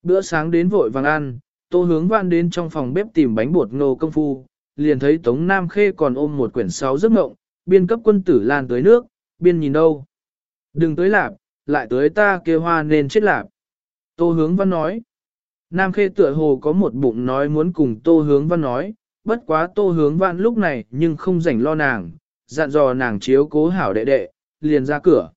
Bữa sáng đến vội vàng ăn, tô hướng vãn đến trong phòng bếp tìm bánh bột ngô công phu, liền thấy Tống Nam Khê còn ôm một quyển sáu giấc mộng, biên cấp quân tử lan tới nước, biên nhìn đâu. Đừng tới lạp, lại tới ta kia hoa nên chết lạp. Tô hướng văn nói. Nam Khê tựa hồ có một bụng nói muốn cùng Tô hướng văn nói, bất quá Tô hướng văn lúc này nhưng không rảnh lo nàng, dặn dò nàng chiếu cố hảo đệ đệ, liền ra cửa.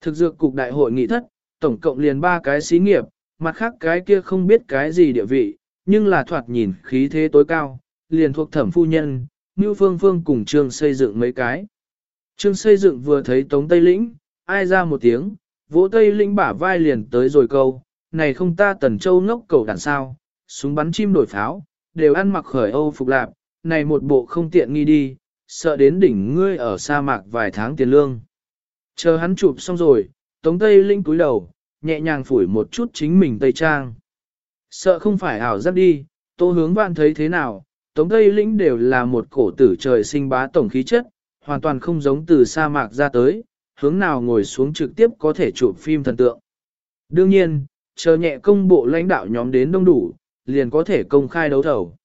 Thực dược cục đại hội nghị thất, tổng cộng liền ba cái xí nghiệp, mặt khác cái kia không biết cái gì địa vị, nhưng là thoạt nhìn khí thế tối cao, liền thuộc thẩm phu nhân, Ngưu Phương Phương cùng trương xây dựng mấy cái. Trương xây dựng vừa thấy Tống Tây Lĩnh, ai ra một tiếng, vỗ Tây Lĩnh bả vai liền tới rồi câu, này không ta tần châu ngốc cầu đàn sao, súng bắn chim đổi pháo, đều ăn mặc khởi Âu phục lạp, này một bộ không tiện nghi đi, sợ đến đỉnh ngươi ở sa mạc vài tháng tiền lương. Chờ hắn chụp xong rồi, Tống Tây Linh cúi đầu, nhẹ nhàng phủi một chút chính mình Tây Trang. Sợ không phải ảo giác đi, tô hướng vạn thấy thế nào, Tống Tây lĩnh đều là một cổ tử trời sinh bá tổng khí chất, hoàn toàn không giống từ sa mạc ra tới, hướng nào ngồi xuống trực tiếp có thể chụp phim thần tượng. Đương nhiên, chờ nhẹ công bộ lãnh đạo nhóm đến đông đủ, liền có thể công khai đấu thầu.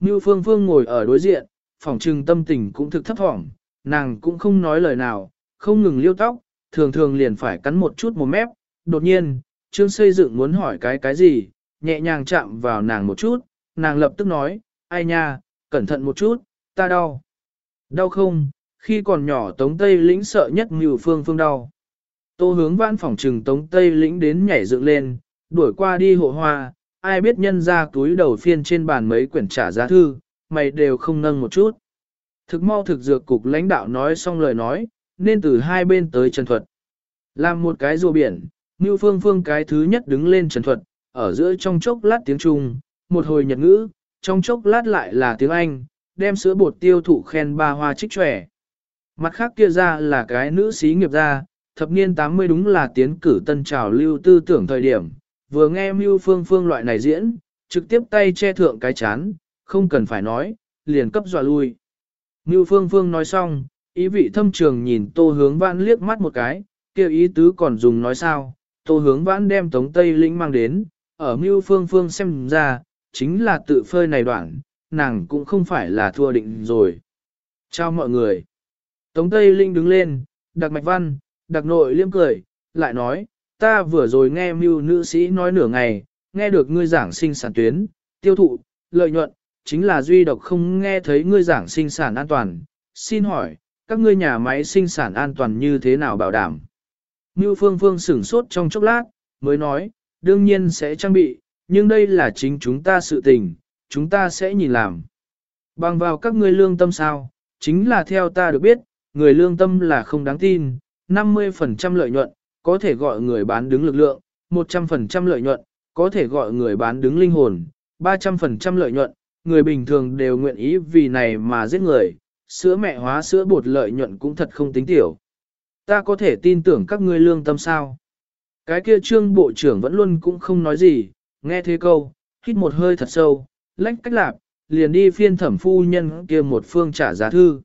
Như Phương Phương ngồi ở đối diện, phòng trừng tâm tình cũng thực thấp thỏm, nàng cũng không nói lời nào, không ngừng liêu tóc, thường thường liền phải cắn một chút một mép, đột nhiên, Trương xây dựng muốn hỏi cái cái gì, nhẹ nhàng chạm vào nàng một chút, nàng lập tức nói, ai nha, cẩn thận một chút, ta đau. Đau không, khi còn nhỏ Tống Tây lĩnh sợ nhất Ngưu Phương Phương đau. Tô hướng vãn phòng trừng Tống Tây lĩnh đến nhảy dựng lên, đuổi qua đi hộ hoa, ai biết nhân ra túi đầu phiên trên bàn mấy quyển trả giá thư, mày đều không nâng một chút. Thực mau thực dược cục lãnh đạo nói xong lời nói, nên từ hai bên tới Trần Thuật. Làm một cái rùa biển, Ngưu Phương Phương cái thứ nhất đứng lên Trần Thuật, ở giữa trong chốc lát tiếng Trung, một hồi Nhật ngữ, trong chốc lát lại là tiếng Anh, đem sữa bột tiêu thụ khen ba hoa trích trẻ. Mặt khác kia ra là cái nữ sĩ nghiệp gia, thập niên 80 đúng là tiến cử tân trào lưu tư tưởng thời điểm, vừa nghe Mưu Phương Phương loại này diễn, trực tiếp tay che thượng cái chán, không cần phải nói, liền cấp dọa lui. Mưu Phương Phương nói xong, ý vị thâm trường nhìn Tô Hướng Vãn liếc mắt một cái, kêu ý tứ còn dùng nói sao, Tô Hướng Vãn đem Tống Tây Lĩnh mang đến, ở Mưu Phương Phương xem ra, chính là tự phơi này đoạn, nàng cũng không phải là thua định rồi. Chào mọi người. Tống Tây Linh đứng lên, đặc mạch văn, đặc nội liêm cười, lại nói, ta vừa rồi nghe mưu nữ sĩ nói nửa ngày, nghe được ngươi giảng sinh sản tuyến, tiêu thụ, lợi nhuận, chính là duy độc không nghe thấy ngươi giảng sinh sản an toàn. Xin hỏi, các ngươi nhà máy sinh sản an toàn như thế nào bảo đảm? Mưu phương phương sửng sốt trong chốc lát, mới nói, đương nhiên sẽ trang bị, nhưng đây là chính chúng ta sự tình, chúng ta sẽ nhìn làm. Bằng vào các ngươi lương tâm sao, chính là theo ta được biết, người lương tâm là không đáng tin, 50% lợi nhuận, có thể gọi người bán đứng lực lượng, 100% lợi nhuận, có thể gọi người bán đứng linh hồn, 300% lợi nhuận, người bình thường đều nguyện ý vì này mà giết người, sữa mẹ hóa sữa bột lợi nhuận cũng thật không tính tiểu. Ta có thể tin tưởng các ngươi lương tâm sao? Cái kia trương bộ trưởng vẫn luôn cũng không nói gì, nghe thế câu, hít một hơi thật sâu, lách cách lạp, liền đi phiên thẩm phu nhân kia một phương trả giá thư.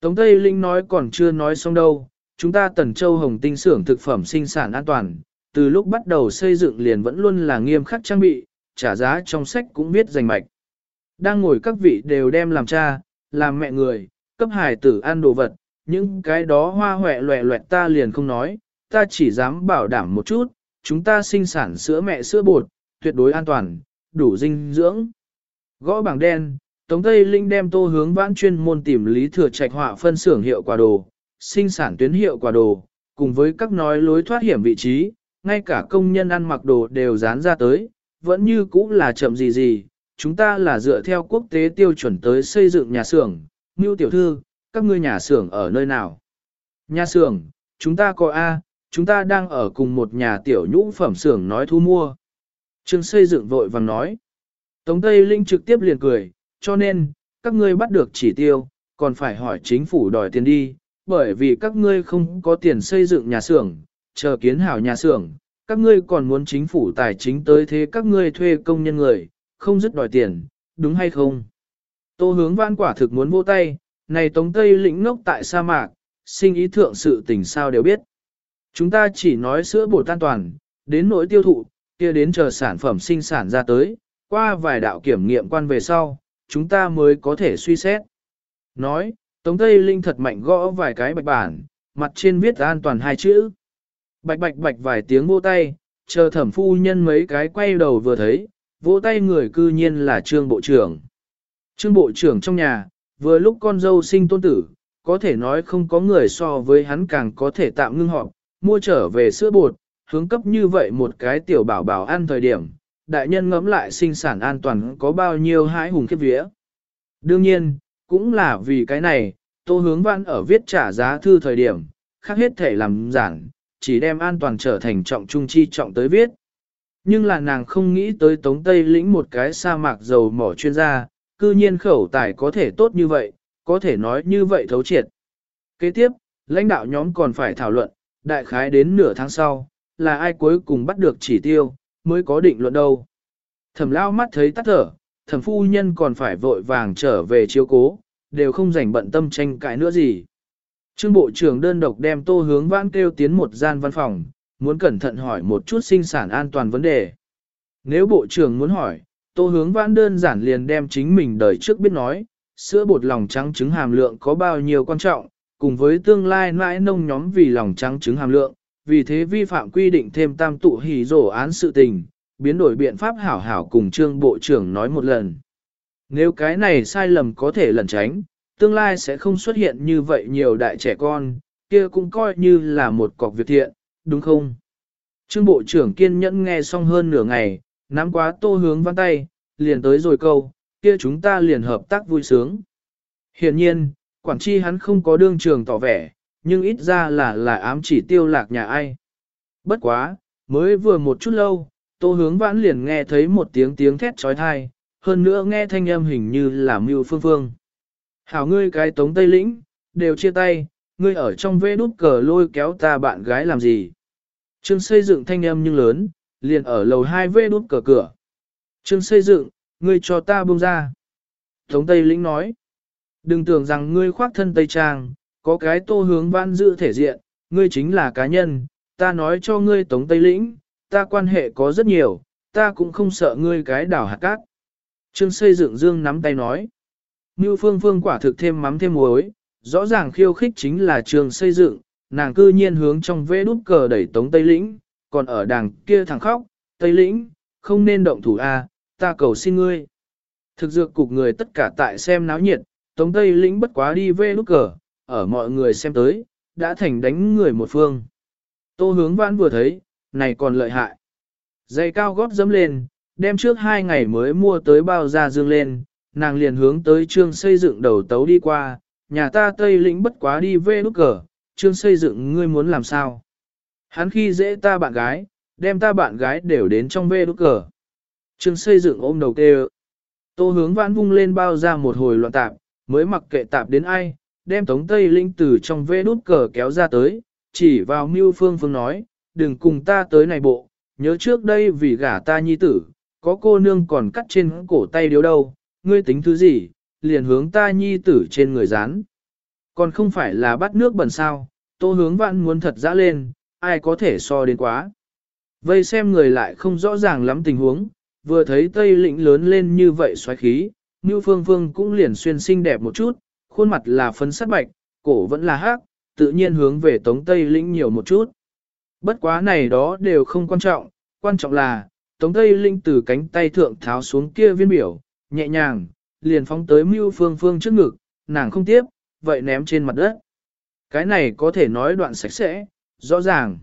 Tống Tây Linh nói còn chưa nói xong đâu, chúng ta Tần Châu Hồng Tinh xưởng thực phẩm sinh sản an toàn, từ lúc bắt đầu xây dựng liền vẫn luôn là nghiêm khắc trang bị, trả giá trong sách cũng biết rành mạch. Đang ngồi các vị đều đem làm cha, làm mẹ người, cấp hài tử ăn đồ vật, những cái đó hoa hoẹ loẹ loẹt ta liền không nói, ta chỉ dám bảo đảm một chút, chúng ta sinh sản sữa mẹ sữa bột, tuyệt đối an toàn, đủ dinh dưỡng. Gõ bảng đen, Tống Tây Linh đem tô hướng vãn chuyên môn tìm lý thừa trạch họa phân xưởng hiệu quả đồ, sinh sản tuyến hiệu quả đồ, cùng với các nói lối thoát hiểm vị trí, ngay cả công nhân ăn mặc đồ đều dán ra tới, vẫn như cũ là chậm gì gì, chúng ta là dựa theo quốc tế tiêu chuẩn tới xây dựng nhà xưởng. Ngưu tiểu thư, các ngươi nhà xưởng ở nơi nào? Nhà xưởng, chúng ta có A, chúng ta đang ở cùng một nhà tiểu nhũ phẩm xưởng nói thu mua. Trương xây dựng vội vàng nói. Tống Tây Linh trực tiếp liền cười, cho nên, các ngươi bắt được chỉ tiêu, còn phải hỏi chính phủ đòi tiền đi, bởi vì các ngươi không có tiền xây dựng nhà xưởng, chờ kiến hảo nhà xưởng, các ngươi còn muốn chính phủ tài chính tới thế các ngươi thuê công nhân người, không dứt đòi tiền, đúng hay không? Tô hướng văn quả thực muốn vô tay, này Tống Tây lĩnh ngốc tại sa mạc, sinh ý thượng sự tình sao đều biết. Chúng ta chỉ nói sữa bột an toàn, đến nỗi tiêu thụ, kia đến chờ sản phẩm sinh sản ra tới, qua vài đạo kiểm nghiệm quan về sau, chúng ta mới có thể suy xét. Nói, Tống Tây Linh thật mạnh gõ vài cái bạch bản, mặt trên viết an toàn hai chữ. Bạch bạch bạch vài tiếng vô tay, chờ thẩm phu nhân mấy cái quay đầu vừa thấy, vỗ tay người cư nhiên là trương bộ trưởng. Trương bộ trưởng trong nhà, vừa lúc con dâu sinh tôn tử, có thể nói không có người so với hắn càng có thể tạm ngưng họp, mua trở về sữa bột, hướng cấp như vậy một cái tiểu bảo bảo ăn thời điểm, đại nhân ngẫm lại sinh sản an toàn có bao nhiêu hãi hùng khiếp vía. Đương nhiên, cũng là vì cái này, tô hướng văn ở viết trả giá thư thời điểm, khác hết thể làm giản, chỉ đem an toàn trở thành trọng trung chi trọng tới viết. Nhưng là nàng không nghĩ tới Tống Tây lĩnh một cái sa mạc dầu mỏ chuyên gia, cư nhiên khẩu tài có thể tốt như vậy, có thể nói như vậy thấu triệt. Kế tiếp, lãnh đạo nhóm còn phải thảo luận, đại khái đến nửa tháng sau, là ai cuối cùng bắt được chỉ tiêu, mới có định luận đâu. Thẩm lao mắt thấy tắt thở, thẩm phu nhân còn phải vội vàng trở về chiếu cố, đều không rảnh bận tâm tranh cãi nữa gì. Trương bộ trưởng đơn độc đem tô hướng vãn kêu tiến một gian văn phòng, muốn cẩn thận hỏi một chút sinh sản an toàn vấn đề. Nếu bộ trưởng muốn hỏi, tô hướng vãn đơn giản liền đem chính mình đời trước biết nói, sữa bột lòng trắng trứng hàm lượng có bao nhiêu quan trọng, cùng với tương lai mãi nông nhóm vì lòng trắng trứng hàm lượng, vì thế vi phạm quy định thêm tam tụ hỉ rổ án sự tình, biến đổi biện pháp hảo hảo cùng trương bộ trưởng nói một lần. Nếu cái này sai lầm có thể lẩn tránh, tương lai sẽ không xuất hiện như vậy nhiều đại trẻ con, kia cũng coi như là một cọc việc thiện, đúng không? Trương bộ trưởng kiên nhẫn nghe xong hơn nửa ngày, nắm quá tô hướng văn tay, liền tới rồi câu, kia chúng ta liền hợp tác vui sướng. Hiện nhiên, quản tri hắn không có đương trường tỏ vẻ, nhưng ít ra là là ám chỉ tiêu lạc nhà ai. Bất quá, mới vừa một chút lâu, tô hướng vãn liền nghe thấy một tiếng tiếng thét trói thai, hơn nữa nghe thanh âm hình như là mưu phương phương. Hảo ngươi cái tống tây lĩnh, đều chia tay, ngươi ở trong vê đút cờ lôi kéo ta bạn gái làm gì. Trương xây dựng thanh âm nhưng lớn, liền ở lầu hai vê đút cờ cửa. Trương xây dựng, ngươi cho ta buông ra. Tống Tây Lĩnh nói, đừng tưởng rằng ngươi khoác thân Tây Trang, có cái tô hướng văn giữ thể diện, ngươi chính là cá nhân, ta nói cho ngươi Tống Tây Lĩnh, ta quan hệ có rất nhiều, ta cũng không sợ ngươi cái đảo hạt cát. Trương xây dựng dương nắm tay nói, Ngưu phương phương quả thực thêm mắm thêm muối, rõ ràng khiêu khích chính là trường xây dựng, nàng cư nhiên hướng trong vê đút cờ đẩy tống Tây Lĩnh, còn ở đằng kia thẳng khóc, Tây Lĩnh, không nên động thủ A, ta cầu xin ngươi. Thực dược cục người tất cả tại xem náo nhiệt, tống Tây Lĩnh bất quá đi vê đút cờ, ở mọi người xem tới, đã thành đánh người một phương. Tô hướng vãn vừa thấy, này còn lợi hại. Dây cao gót dẫm lên, đem trước hai ngày mới mua tới bao da dương lên, nàng liền hướng tới trương xây dựng đầu tấu đi qua, nhà ta Tây Lĩnh bất quá đi về nút cờ, trương xây dựng ngươi muốn làm sao? Hắn khi dễ ta bạn gái, đem ta bạn gái đều đến trong về nút cờ. Trương xây dựng ôm đầu kêu. Tô hướng vãn vung lên bao ra một hồi loạn tạp, mới mặc kệ tạp đến ai, đem tống Tây Linh từ trong vê nút cờ kéo ra tới, chỉ vào mưu phương phương nói, đừng cùng ta tới này bộ, nhớ trước đây vì gả ta nhi tử, có cô nương còn cắt trên cổ tay điếu đâu, ngươi tính thứ gì, liền hướng ta nhi tử trên người dán Còn không phải là bắt nước bẩn sao, tô hướng vạn muốn thật dã lên, ai có thể so đến quá. Vây xem người lại không rõ ràng lắm tình huống, vừa thấy tây lĩnh lớn lên như vậy xoáy khí, như phương phương cũng liền xuyên xinh đẹp một chút, khuôn mặt là phấn sắt bạch, cổ vẫn là hắc, tự nhiên hướng về tống tây lĩnh nhiều một chút. Bất quá này đó đều không quan trọng, quan trọng là, tống tây linh từ cánh tay thượng tháo xuống kia viên biểu, nhẹ nhàng, liền phóng tới mưu phương phương trước ngực, nàng không tiếp, vậy ném trên mặt đất. Cái này có thể nói đoạn sạch sẽ, rõ ràng.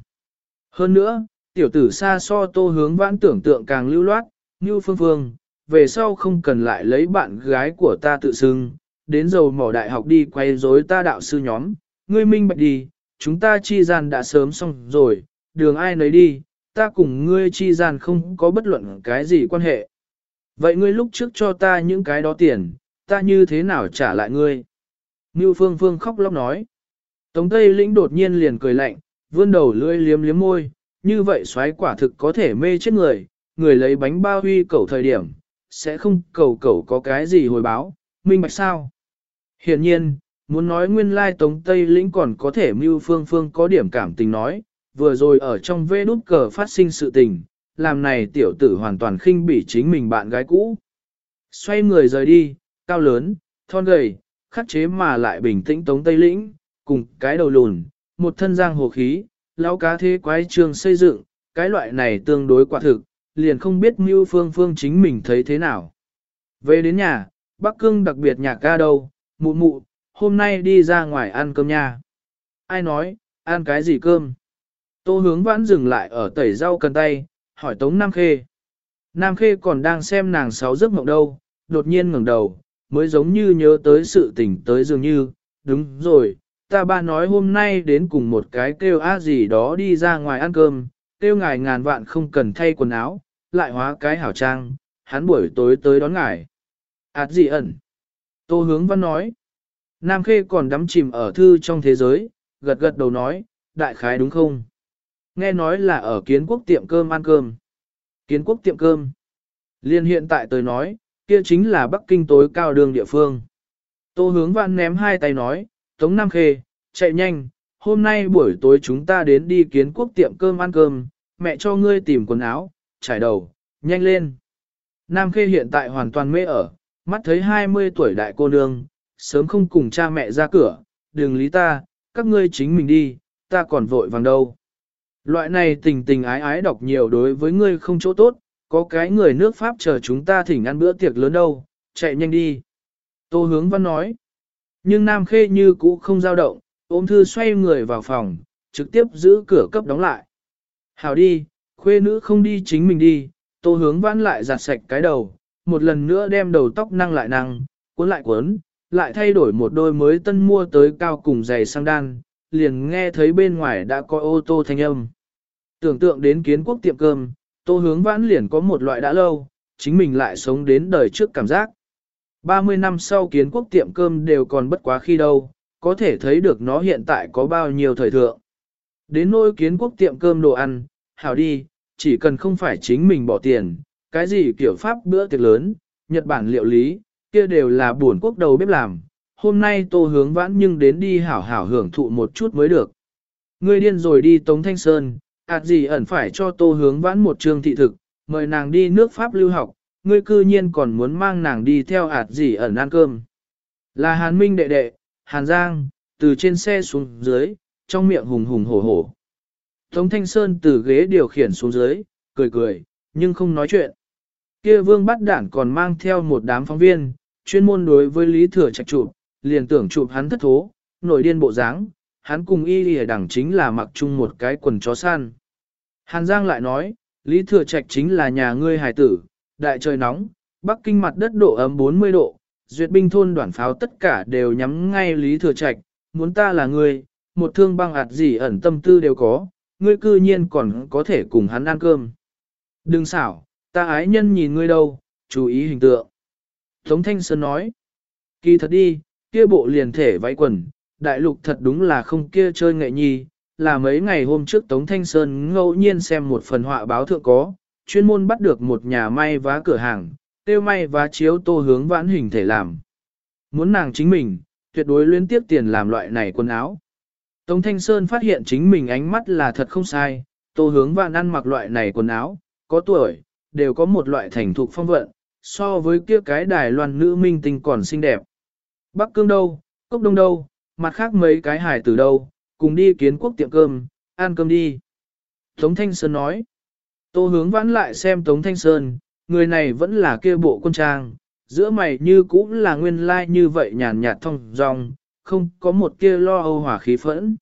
Hơn nữa, tiểu tử xa so tô hướng vãn tưởng tượng càng lưu loát, như phương phương, về sau không cần lại lấy bạn gái của ta tự xưng, đến dầu mỏ đại học đi quay rối ta đạo sư nhóm, ngươi minh bạch đi, chúng ta chi gian đã sớm xong rồi, đường ai nấy đi, ta cùng ngươi chi gian không có bất luận cái gì quan hệ. Vậy ngươi lúc trước cho ta những cái đó tiền, ta như thế nào trả lại ngươi? Ngưu Phương Phương khóc lóc nói. Tống Tây Lĩnh đột nhiên liền cười lạnh, vươn đầu lưỡi liếm liếm môi, như vậy xoáy quả thực có thể mê chết người, người lấy bánh bao huy cầu thời điểm, sẽ không cầu cầu có cái gì hồi báo, minh bạch sao? Hiện nhiên, muốn nói nguyên lai Tống Tây Lĩnh còn có thể mưu phương phương có điểm cảm tình nói, vừa rồi ở trong vê đút cờ phát sinh sự tình, làm này tiểu tử hoàn toàn khinh bỉ chính mình bạn gái cũ. Xoay người rời đi, cao lớn, thon gầy, khắc chế mà lại bình tĩnh tống tây lĩnh, cùng cái đầu lùn, một thân giang hồ khí, lão cá thế quái trường xây dựng, cái loại này tương đối quả thực, liền không biết mưu phương phương chính mình thấy thế nào. Về đến nhà, Bắc Cương đặc biệt nhạc ca đâu, mụ mụ, hôm nay đi ra ngoài ăn cơm nha. Ai nói, ăn cái gì cơm? Tô hướng vãn dừng lại ở tẩy rau cần tay, hỏi Tống Nam Khê. Nam Khê còn đang xem nàng sáu giấc mộng đâu, đột nhiên ngẩng đầu, mới giống như nhớ tới sự tình tới dường như, đúng rồi, ta ba nói hôm nay đến cùng một cái kêu á gì đó đi ra ngoài ăn cơm, kêu ngài ngàn vạn không cần thay quần áo, lại hóa cái hảo trang, hắn buổi tối tới đón ngài. Ảt gì ẩn? Tô hướng văn nói. Nam Khê còn đắm chìm ở thư trong thế giới, gật gật đầu nói, đại khái đúng không? Nghe nói là ở kiến quốc tiệm cơm ăn cơm. Kiến quốc tiệm cơm. Liên hiện tại tôi nói, kia chính là Bắc Kinh tối cao đường địa phương. Tô hướng văn ném hai tay nói, Tống Nam Khê, chạy nhanh, hôm nay buổi tối chúng ta đến đi kiến quốc tiệm cơm ăn cơm, mẹ cho ngươi tìm quần áo, trải đầu, nhanh lên. Nam Khê hiện tại hoàn toàn mê ở, mắt thấy 20 tuổi đại cô nương, sớm không cùng cha mẹ ra cửa, đừng lý ta, các ngươi chính mình đi, ta còn vội vàng đâu. Loại này tình tình ái ái đọc nhiều đối với ngươi không chỗ tốt, có cái người nước Pháp chờ chúng ta thỉnh ăn bữa tiệc lớn đâu, chạy nhanh đi. Tô hướng văn nói. Nhưng Nam Khê như cũ không dao động, ôm thư xoay người vào phòng, trực tiếp giữ cửa cấp đóng lại. Hảo đi, khuê nữ không đi chính mình đi, tô hướng văn lại giặt sạch cái đầu, một lần nữa đem đầu tóc năng lại năng, cuốn lại cuốn, lại thay đổi một đôi mới tân mua tới cao cùng giày sang đan, liền nghe thấy bên ngoài đã có ô tô thanh âm. Tưởng tượng đến kiến quốc tiệm cơm, tô hướng vãn liền có một loại đã lâu, chính mình lại sống đến đời trước cảm giác. 30 năm sau kiến quốc tiệm cơm đều còn bất quá khi đâu, có thể thấy được nó hiện tại có bao nhiêu thời thượng. Đến nôi kiến quốc tiệm cơm đồ ăn, hảo đi, chỉ cần không phải chính mình bỏ tiền, cái gì kiểu pháp bữa tiệc lớn, Nhật Bản liệu lý, kia đều là buồn quốc đầu bếp làm. Hôm nay tô hướng vãn nhưng đến đi hảo hảo hưởng thụ một chút mới được. Ngươi điên rồi đi Tống Thanh Sơn, ạt gì ẩn phải cho tô hướng vãn một trường thị thực, mời nàng đi nước Pháp lưu học, ngươi cư nhiên còn muốn mang nàng đi theo ạt gì ẩn ăn cơm. Là Hàn Minh đệ đệ, Hàn Giang, từ trên xe xuống dưới, trong miệng hùng hùng hổ hổ. Tống Thanh Sơn từ ghế điều khiển xuống dưới, cười cười, nhưng không nói chuyện. Kia vương bắt đản còn mang theo một đám phóng viên, chuyên môn đối với Lý Thừa Trạch chụp, liền tưởng chụp hắn thất thố, nổi điên bộ dáng, hắn cùng y lìa đẳng chính là mặc chung một cái quần chó săn. Hàn Giang lại nói, Lý Thừa Trạch chính là nhà ngươi hải tử, đại trời nóng, Bắc Kinh mặt đất độ ấm 40 độ, duyệt binh thôn đoàn pháo tất cả đều nhắm ngay Lý Thừa Trạch, muốn ta là ngươi, một thương băng ạt gì ẩn tâm tư đều có, ngươi cư nhiên còn có thể cùng hắn ăn cơm. Đừng xảo, ta ái nhân nhìn ngươi đâu, chú ý hình tượng. Tống Thanh Sơn nói, kỳ thật đi, kia bộ liền thể váy quần, đại lục thật đúng là không kia chơi nghệ nhi, là mấy ngày hôm trước Tống Thanh Sơn ngẫu nhiên xem một phần họa báo thượng có, chuyên môn bắt được một nhà may vá cửa hàng, tiêu may vá chiếu tô hướng vãn hình thể làm. Muốn nàng chính mình, tuyệt đối liên tiếp tiền làm loại này quần áo. Tống Thanh Sơn phát hiện chính mình ánh mắt là thật không sai, tô hướng vãn ăn mặc loại này quần áo, có tuổi, đều có một loại thành thục phong vận, so với kia cái đài loan nữ minh tinh còn xinh đẹp. Bắc Cương đâu, Cốc Đông đâu, mặt khác mấy cái hải từ đâu, cùng đi kiến quốc tiệm cơm, ăn cơm đi. Tống Thanh Sơn nói, tô hướng vãn lại xem Tống Thanh Sơn, người này vẫn là kia bộ quân trang, giữa mày như cũng là nguyên lai like như vậy nhàn nhạt thông dong, không có một kia lo âu hỏa khí phẫn.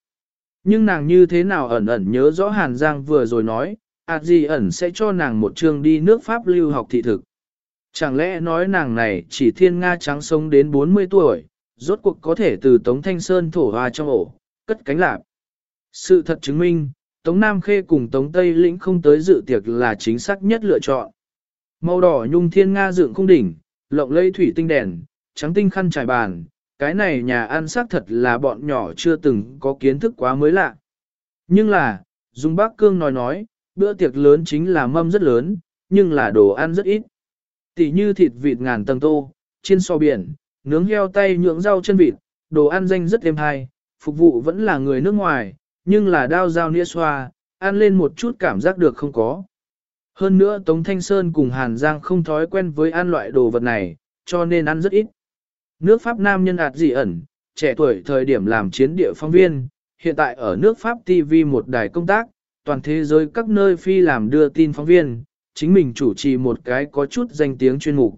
Nhưng nàng như thế nào ẩn ẩn nhớ rõ Hàn Giang vừa rồi nói, ạt gì ẩn sẽ cho nàng một trường đi nước Pháp lưu học thị thực. Chẳng lẽ nói nàng này chỉ thiên Nga trắng sống đến 40 tuổi, rốt cuộc có thể từ Tống Thanh Sơn thổ hoa trong ổ, cất cánh lạp. Sự thật chứng minh, Tống Nam Khê cùng Tống Tây Lĩnh không tới dự tiệc là chính xác nhất lựa chọn. Màu đỏ nhung thiên Nga dựng cung đỉnh, lộng lây thủy tinh đèn, trắng tinh khăn trải bàn, cái này nhà ăn xác thật là bọn nhỏ chưa từng có kiến thức quá mới lạ. Nhưng là, Dung Bác Cương nói nói, bữa tiệc lớn chính là mâm rất lớn, nhưng là đồ ăn rất ít. Tỷ như thịt vịt ngàn tầng tô, chiên so biển, nướng heo tay nhượng rau chân vịt, đồ ăn danh rất êm hay, phục vụ vẫn là người nước ngoài, nhưng là đao dao nĩa xoa, ăn lên một chút cảm giác được không có. Hơn nữa Tống Thanh Sơn cùng Hàn Giang không thói quen với ăn loại đồ vật này, cho nên ăn rất ít. Nước Pháp Nam nhân ạt dị ẩn, trẻ tuổi thời điểm làm chiến địa phóng viên, hiện tại ở nước Pháp TV một đài công tác, toàn thế giới các nơi phi làm đưa tin phóng viên, chính mình chủ trì một cái có chút danh tiếng chuyên mục.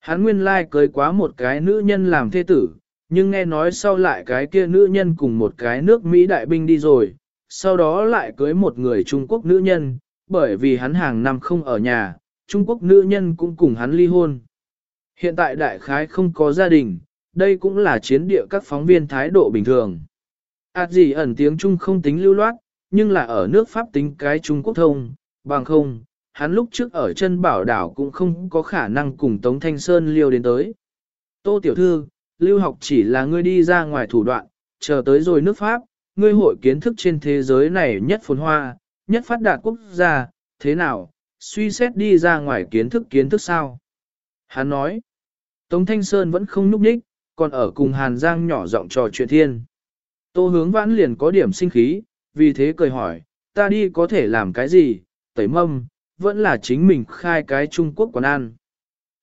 Hắn nguyên lai like cưới quá một cái nữ nhân làm thê tử, nhưng nghe nói sau lại cái kia nữ nhân cùng một cái nước Mỹ đại binh đi rồi, sau đó lại cưới một người Trung Quốc nữ nhân, bởi vì hắn hàng năm không ở nhà, Trung Quốc nữ nhân cũng cùng hắn ly hôn. Hiện tại đại khái không có gia đình, đây cũng là chiến địa các phóng viên thái độ bình thường. Ảt gì ẩn tiếng Trung không tính lưu loát, nhưng là ở nước Pháp tính cái Trung Quốc thông, bằng không, hắn lúc trước ở chân bảo đảo cũng không có khả năng cùng Tống Thanh Sơn liêu đến tới. Tô Tiểu Thư, lưu học chỉ là ngươi đi ra ngoài thủ đoạn, chờ tới rồi nước Pháp, ngươi hội kiến thức trên thế giới này nhất phồn hoa, nhất phát đạt quốc gia, thế nào, suy xét đi ra ngoài kiến thức kiến thức sao? Hắn nói, Tống Thanh Sơn vẫn không núp nhích, còn ở cùng Hàn Giang nhỏ giọng trò chuyện thiên. Tô hướng vãn liền có điểm sinh khí, vì thế cười hỏi, ta đi có thể làm cái gì, tẩy mâm, vẫn là chính mình khai cái Trung Quốc quán ăn.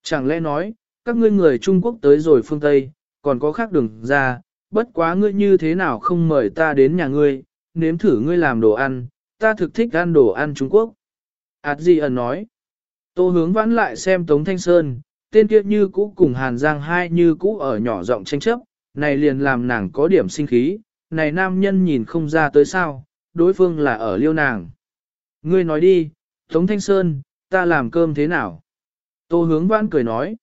Chẳng lẽ nói, các ngươi người Trung Quốc tới rồi phương Tây, còn có khác đường ra, bất quá ngươi như thế nào không mời ta đến nhà ngươi, nếm thử ngươi làm đồ ăn, ta thực thích ăn đồ ăn Trung Quốc. Ảt Di ẩn nói, tô hướng vãn lại xem Tống Thanh Sơn, tên kia như cũ cùng Hàn Giang hai như cũ ở nhỏ rộng tranh chấp, này liền làm nàng có điểm sinh khí, này nam nhân nhìn không ra tới sao, đối phương là ở liêu nàng. Ngươi nói đi, Tống Thanh Sơn, ta làm cơm thế nào? Tô hướng vãn cười nói.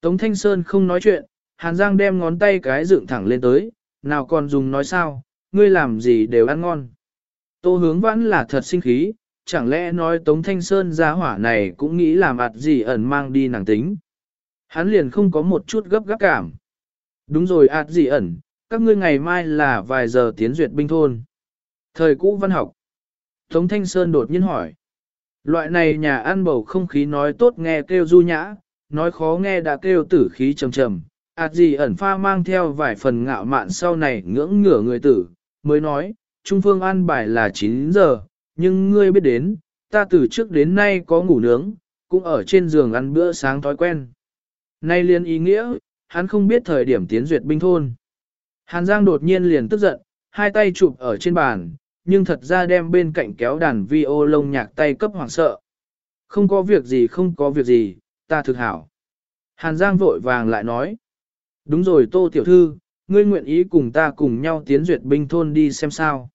Tống Thanh Sơn không nói chuyện, Hàn Giang đem ngón tay cái dựng thẳng lên tới, nào còn dùng nói sao, ngươi làm gì đều ăn ngon. Tô hướng vãn là thật sinh khí, chẳng lẽ nói Tống Thanh Sơn ra hỏa này cũng nghĩ làm ạt gì ẩn mang đi nàng tính. Hắn liền không có một chút gấp gáp cảm. Đúng rồi ạt gì ẩn, các ngươi ngày mai là vài giờ tiến duyệt binh thôn. Thời cũ văn học. Tống Thanh Sơn đột nhiên hỏi. Loại này nhà ăn bầu không khí nói tốt nghe kêu du nhã, nói khó nghe đã kêu tử khí trầm trầm. Ảt gì ẩn pha mang theo vài phần ngạo mạn sau này ngưỡng ngửa người tử, mới nói, Trung Phương ăn bài là 9 giờ, nhưng ngươi biết đến, ta từ trước đến nay có ngủ nướng, cũng ở trên giường ăn bữa sáng thói quen. Nay liên ý nghĩa, hắn không biết thời điểm tiến duyệt binh thôn. Hàn Giang đột nhiên liền tức giận, hai tay chụp ở trên bàn, nhưng thật ra đem bên cạnh kéo đàn vi ô lông nhạc tay cấp hoảng sợ. Không có việc gì không có việc gì, ta thực hảo. Hàn Giang vội vàng lại nói. Đúng rồi tô tiểu thư, ngươi nguyện ý cùng ta cùng nhau tiến duyệt binh thôn đi xem sao.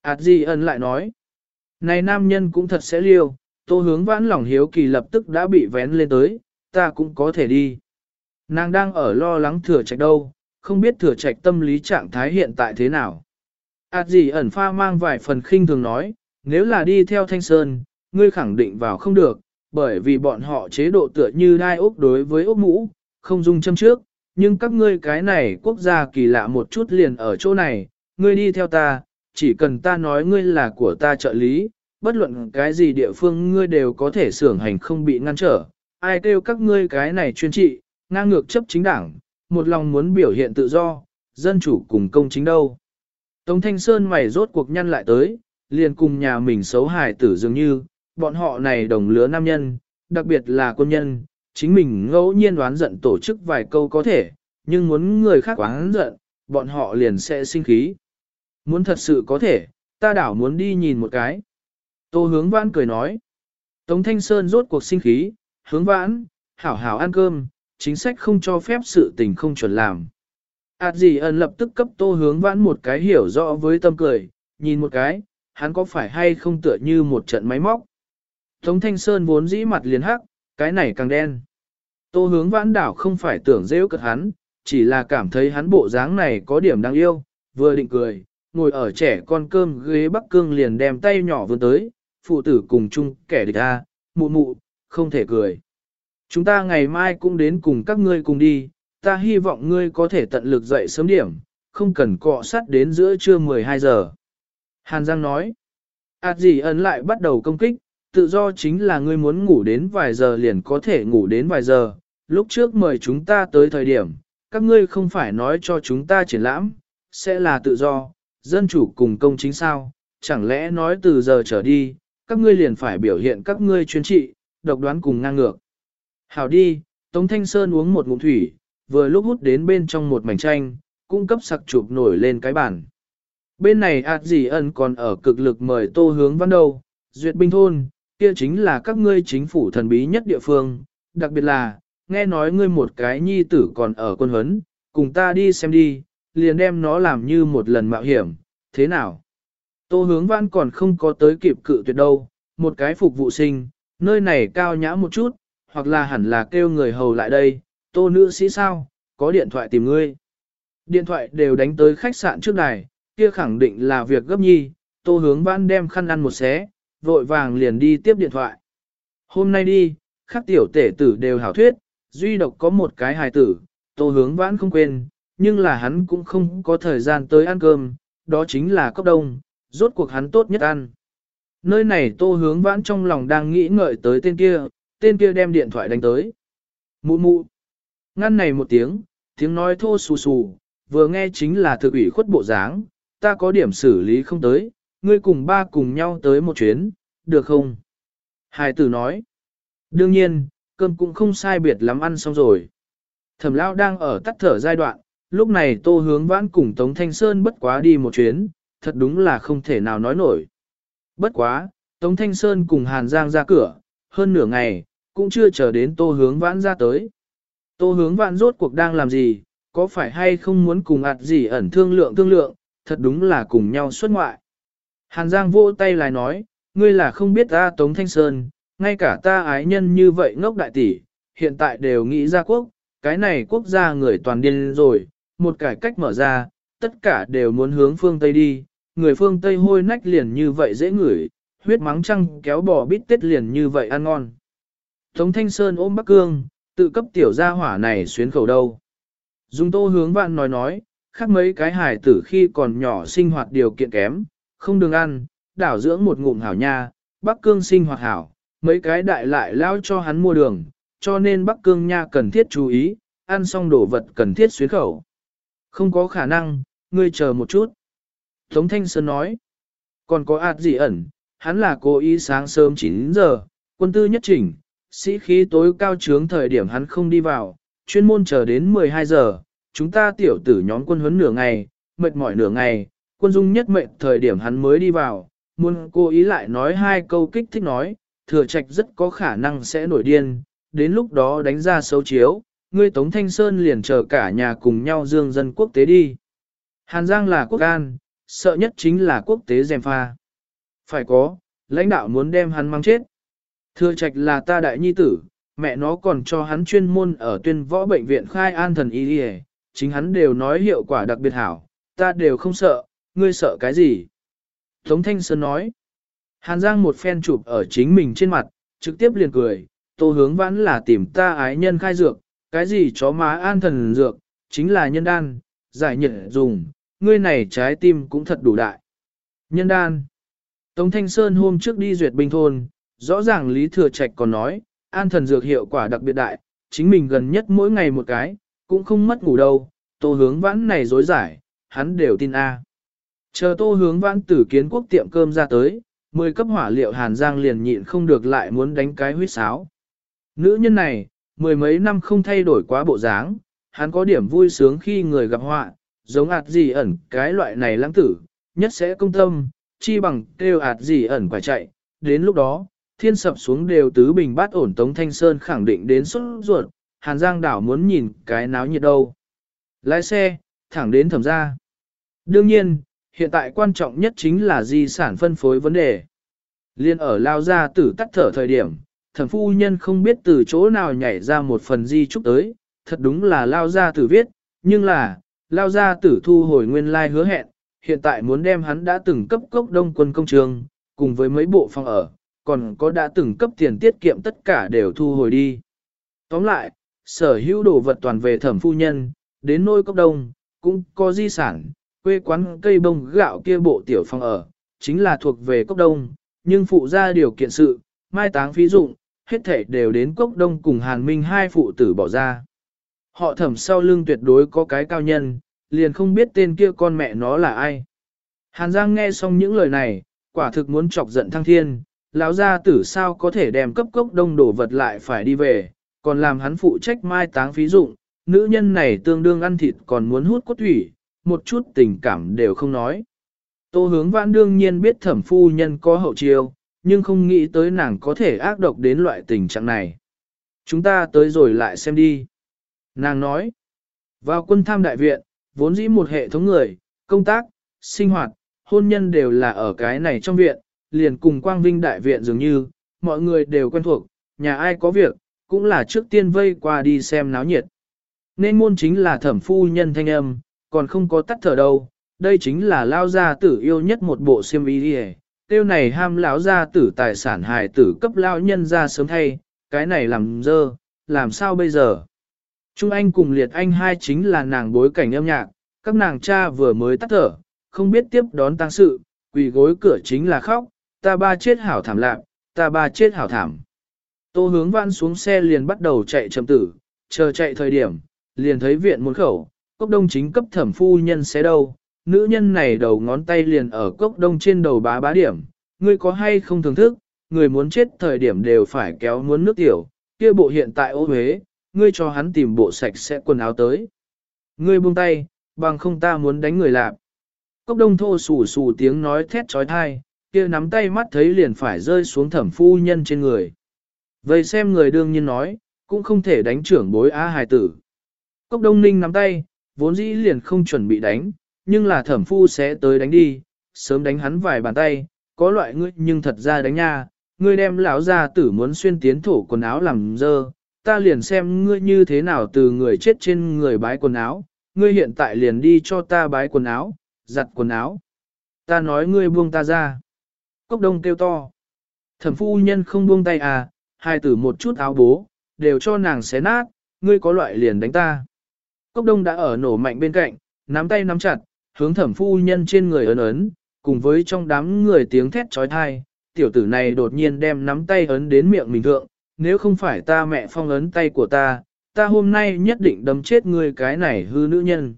Ảt Di ân lại nói. Này nam nhân cũng thật sẽ liêu, tô hướng vãn lòng hiếu kỳ lập tức đã bị vén lên tới, ta cũng có thể đi. Nàng đang ở lo lắng thừa trạch đâu, không biết thừa trạch tâm lý trạng thái hiện tại thế nào. Ảt gì ẩn pha mang vài phần khinh thường nói, nếu là đi theo thanh sơn, ngươi khẳng định vào không được, bởi vì bọn họ chế độ tựa như đai ốc đối với ốc mũ, không dung châm trước, nhưng các ngươi cái này quốc gia kỳ lạ một chút liền ở chỗ này, ngươi đi theo ta, chỉ cần ta nói ngươi là của ta trợ lý, bất luận cái gì địa phương ngươi đều có thể xưởng hành không bị ngăn trở, ai kêu các ngươi cái này chuyên trị, ngang ngược chấp chính đảng, một lòng muốn biểu hiện tự do, dân chủ cùng công chính đâu. Tống Thanh Sơn mày rốt cuộc nhăn lại tới, liền cùng nhà mình xấu hài tử dường như, bọn họ này đồng lứa nam nhân, đặc biệt là quân nhân, chính mình ngẫu nhiên đoán giận tổ chức vài câu có thể, nhưng muốn người khác đoán giận, bọn họ liền sẽ sinh khí. Muốn thật sự có thể, ta đảo muốn đi nhìn một cái. Tô hướng vãn cười nói. Tống Thanh Sơn rốt cuộc sinh khí, hướng vãn, hảo hảo ăn cơm, chính sách không cho phép sự tình không chuẩn làm. Ảt gì ẩn lập tức cấp tô hướng vãn một cái hiểu rõ với tâm cười, nhìn một cái, hắn có phải hay không tựa như một trận máy móc. Tống Thanh Sơn vốn dĩ mặt liền hắc, cái này càng đen. Tô hướng vãn đảo không phải tưởng dễ cật hắn, chỉ là cảm thấy hắn bộ dáng này có điểm đáng yêu, vừa định cười, ngồi ở trẻ con cơm ghế bắc cương liền đem tay nhỏ vươn tới, phụ tử cùng chung kẻ địch a, mụ mụ, không thể cười. Chúng ta ngày mai cũng đến cùng các ngươi cùng đi, ta hy vọng ngươi có thể tận lực dậy sớm điểm, không cần cọ sát đến giữa trưa 12 giờ. Hàn Giang nói, ạt gì ấn lại bắt đầu công kích, tự do chính là ngươi muốn ngủ đến vài giờ liền có thể ngủ đến vài giờ, lúc trước mời chúng ta tới thời điểm, các ngươi không phải nói cho chúng ta triển lãm, sẽ là tự do, dân chủ cùng công chính sao, chẳng lẽ nói từ giờ trở đi, các ngươi liền phải biểu hiện các ngươi chuyên trị, độc đoán cùng ngang ngược. Hảo đi, Tống Thanh Sơn uống một ngụm thủy, vừa lúc hút đến bên trong một mảnh tranh, cung cấp sặc chụp nổi lên cái bàn. Bên này ạt gì ẩn còn ở cực lực mời tô hướng văn đâu, duyệt binh thôn, kia chính là các ngươi chính phủ thần bí nhất địa phương, đặc biệt là, nghe nói ngươi một cái nhi tử còn ở quân huấn, cùng ta đi xem đi, liền đem nó làm như một lần mạo hiểm, thế nào? Tô hướng văn còn không có tới kịp cự tuyệt đâu, một cái phục vụ sinh, nơi này cao nhã một chút, hoặc là hẳn là kêu người hầu lại đây, tô nữ sĩ sao, có điện thoại tìm ngươi. Điện thoại đều đánh tới khách sạn trước đài, kia khẳng định là việc gấp nhi, tô hướng vãn đem khăn ăn một xé, vội vàng liền đi tiếp điện thoại. Hôm nay đi, khắc tiểu tể tử đều hảo thuyết, duy độc có một cái hài tử, tô hướng vãn không quên, nhưng là hắn cũng không có thời gian tới ăn cơm, đó chính là cốc đông, rốt cuộc hắn tốt nhất ăn. Nơi này tô hướng vãn trong lòng đang nghĩ ngợi tới tên kia, tên kia đem điện thoại đánh tới. Mụ mụ. Ngăn này một tiếng, tiếng nói thô xù xù, vừa nghe chính là thực ủy khuất bộ dáng, ta có điểm xử lý không tới, ngươi cùng ba cùng nhau tới một chuyến, được không? Hải tử nói. Đương nhiên, cơm cũng không sai biệt lắm ăn xong rồi. Thẩm lao đang ở tắt thở giai đoạn, lúc này tô hướng vãn cùng Tống Thanh Sơn bất quá đi một chuyến, thật đúng là không thể nào nói nổi. Bất quá, Tống Thanh Sơn cùng Hàn Giang ra cửa, hơn nửa ngày, cũng chưa chờ đến tô hướng vãn ra tới. Tô hướng vãn rốt cuộc đang làm gì, có phải hay không muốn cùng ạt gì ẩn thương lượng thương lượng, thật đúng là cùng nhau xuất ngoại. Hàn Giang vỗ tay lại nói, ngươi là không biết ta Tống Thanh Sơn, ngay cả ta ái nhân như vậy ngốc đại tỷ, hiện tại đều nghĩ ra quốc, cái này quốc gia người toàn điên rồi, một cải cách mở ra, tất cả đều muốn hướng phương Tây đi, người phương Tây hôi nách liền như vậy dễ ngửi, huyết mắng trăng kéo bò bít tết liền như vậy ăn ngon. Tống Thanh Sơn ôm Bắc Cương, tự cấp tiểu gia hỏa này xuyến khẩu đâu. Dung tô hướng vạn nói nói, khác mấy cái hài tử khi còn nhỏ sinh hoạt điều kiện kém, không đường ăn, đảo dưỡng một ngụm hảo nha, Bắc Cương sinh hoạt hảo, mấy cái đại lại lao cho hắn mua đường, cho nên Bắc Cương nha cần thiết chú ý, ăn xong đồ vật cần thiết xuyến khẩu. Không có khả năng, ngươi chờ một chút. Tống Thanh Sơn nói, còn có ạt gì ẩn, hắn là cố ý sáng sớm 9 giờ, quân tư nhất chỉnh, sĩ khí tối cao trướng thời điểm hắn không đi vào, chuyên môn chờ đến 12 giờ, chúng ta tiểu tử nhóm quân huấn nửa ngày, mệt mỏi nửa ngày, quân dung nhất mệt thời điểm hắn mới đi vào, muốn cô ý lại nói hai câu kích thích nói, thừa trạch rất có khả năng sẽ nổi điên, đến lúc đó đánh ra xấu chiếu, ngươi Tống Thanh Sơn liền chờ cả nhà cùng nhau dương dân quốc tế đi. Hàn Giang là quốc an, sợ nhất chính là quốc tế dèm pha. Phải có, lãnh đạo muốn đem hắn mang chết. Thừa trạch là ta đại nhi tử, mẹ nó còn cho hắn chuyên môn ở tuyên võ bệnh viện khai an thần y đi chính hắn đều nói hiệu quả đặc biệt hảo, ta đều không sợ, ngươi sợ cái gì? Tống Thanh Sơn nói, Hàn Giang một phen chụp ở chính mình trên mặt, trực tiếp liền cười, tô hướng vãn là tìm ta ái nhân khai dược, cái gì chó má an thần dược, chính là nhân đan, giải nhiệt dùng, ngươi này trái tim cũng thật đủ đại. Nhân đan. Tống Thanh Sơn hôm trước đi duyệt binh thôn, rõ ràng Lý Thừa Trạch còn nói, an thần dược hiệu quả đặc biệt đại, chính mình gần nhất mỗi ngày một cái, cũng không mất ngủ đâu, tô hướng vãn này dối giải, hắn đều tin A. Chờ tô hướng vãn tử kiến quốc tiệm cơm ra tới, mười cấp hỏa liệu Hàn Giang liền nhịn không được lại muốn đánh cái huyết sáo. Nữ nhân này, mười mấy năm không thay đổi quá bộ dáng, hắn có điểm vui sướng khi người gặp họa, giống ạt gì ẩn cái loại này lãng tử, nhất sẽ công tâm, chi bằng kêu ạt gì ẩn phải chạy, đến lúc đó, thiên sập xuống đều tứ bình bát ổn Tống Thanh Sơn khẳng định đến xuất ruột, Hàn Giang đảo muốn nhìn cái náo nhiệt đâu. Lái xe, thẳng đến thẩm ra. Đương nhiên, hiện tại quan trọng nhất chính là di sản phân phối vấn đề. Liên ở lao ra tử tắt thở thời điểm, thẩm phu nhân không biết từ chỗ nào nhảy ra một phần di trúc tới, thật đúng là lao ra tử viết, nhưng là, lao ra tử thu hồi nguyên lai hứa hẹn, hiện tại muốn đem hắn đã từng cấp cốc đông quân công trường, cùng với mấy bộ phòng ở, còn có đã từng cấp tiền tiết kiệm tất cả đều thu hồi đi. Tóm lại, sở hữu đồ vật toàn về thẩm phu nhân, đến nôi cốc đông, cũng có di sản, quê quán cây bông gạo kia bộ tiểu phòng ở, chính là thuộc về cốc đông, nhưng phụ ra điều kiện sự, mai táng phí dụng, hết thể đều đến cốc đông cùng hàn minh hai phụ tử bỏ ra. Họ thẩm sau lưng tuyệt đối có cái cao nhân, liền không biết tên kia con mẹ nó là ai. Hàn Giang nghe xong những lời này, quả thực muốn chọc giận thăng thiên, lão gia tử sao có thể đem cấp cốc đông đổ vật lại phải đi về, còn làm hắn phụ trách mai táng phí dụng, nữ nhân này tương đương ăn thịt còn muốn hút cốt thủy, một chút tình cảm đều không nói. Tô hướng vãn đương nhiên biết thẩm phu nhân có hậu chiêu, nhưng không nghĩ tới nàng có thể ác độc đến loại tình trạng này. Chúng ta tới rồi lại xem đi. Nàng nói, Vào quân tham đại viện, vốn dĩ một hệ thống người, công tác, sinh hoạt, hôn nhân đều là ở cái này trong viện, liền cùng quang vinh đại viện dường như, mọi người đều quen thuộc, nhà ai có việc, cũng là trước tiên vây qua đi xem náo nhiệt. Nên môn chính là thẩm phu nhân thanh âm, còn không có tắt thở đâu, đây chính là lao gia tử yêu nhất một bộ xiêm y đi tiêu này ham lão gia tử tài sản hài tử cấp lao nhân ra sớm thay, cái này làm dơ, làm sao bây giờ? Trung Anh cùng Liệt Anh hai chính là nàng bối cảnh âm nhạc, các nàng cha vừa mới tắt thở, không biết tiếp đón tăng sự, quỳ gối cửa chính là khóc, ta ba chết hảo thảm lạc, ta ba chết hảo thảm. Tô hướng văn xuống xe liền bắt đầu chạy chậm tử, chờ chạy thời điểm, liền thấy viện môn khẩu, cốc đông chính cấp thẩm phu nhân xé đâu, nữ nhân này đầu ngón tay liền ở cốc đông trên đầu bá bá điểm, ngươi có hay không thưởng thức, người muốn chết thời điểm đều phải kéo muốn nước tiểu, kia bộ hiện tại ô huế, ngươi cho hắn tìm bộ sạch sẽ quần áo tới. Ngươi buông tay, bằng không ta muốn đánh người lạp. Cốc đông thô sù sù tiếng nói thét trói thai, kia nắm tay mắt thấy liền phải rơi xuống thẩm phu nhân trên người. Vậy xem người đương nhiên nói, cũng không thể đánh trưởng bối á hài tử. Cốc đông ninh nắm tay, vốn dĩ liền không chuẩn bị đánh, nhưng là thẩm phu sẽ tới đánh đi, sớm đánh hắn vài bàn tay, có loại ngươi nhưng thật ra đánh nha, ngươi đem lão ra tử muốn xuyên tiến thổ quần áo làm dơ, ta liền xem ngươi như thế nào từ người chết trên người bái quần áo, ngươi hiện tại liền đi cho ta bái quần áo, giặt quần áo. Ta nói ngươi buông ta ra. Cốc đông kêu to. Thẩm phu nhân không buông tay à, hai tử một chút áo bố, đều cho nàng xé nát, ngươi có loại liền đánh ta. Cốc đông đã ở nổ mạnh bên cạnh, nắm tay nắm chặt, hướng thẩm phu nhân trên người ấn ấn, cùng với trong đám người tiếng thét trói thai, tiểu tử này đột nhiên đem nắm tay ấn đến miệng mình thượng, nếu không phải ta mẹ phong ấn tay của ta, ta hôm nay nhất định đấm chết ngươi cái này hư nữ nhân.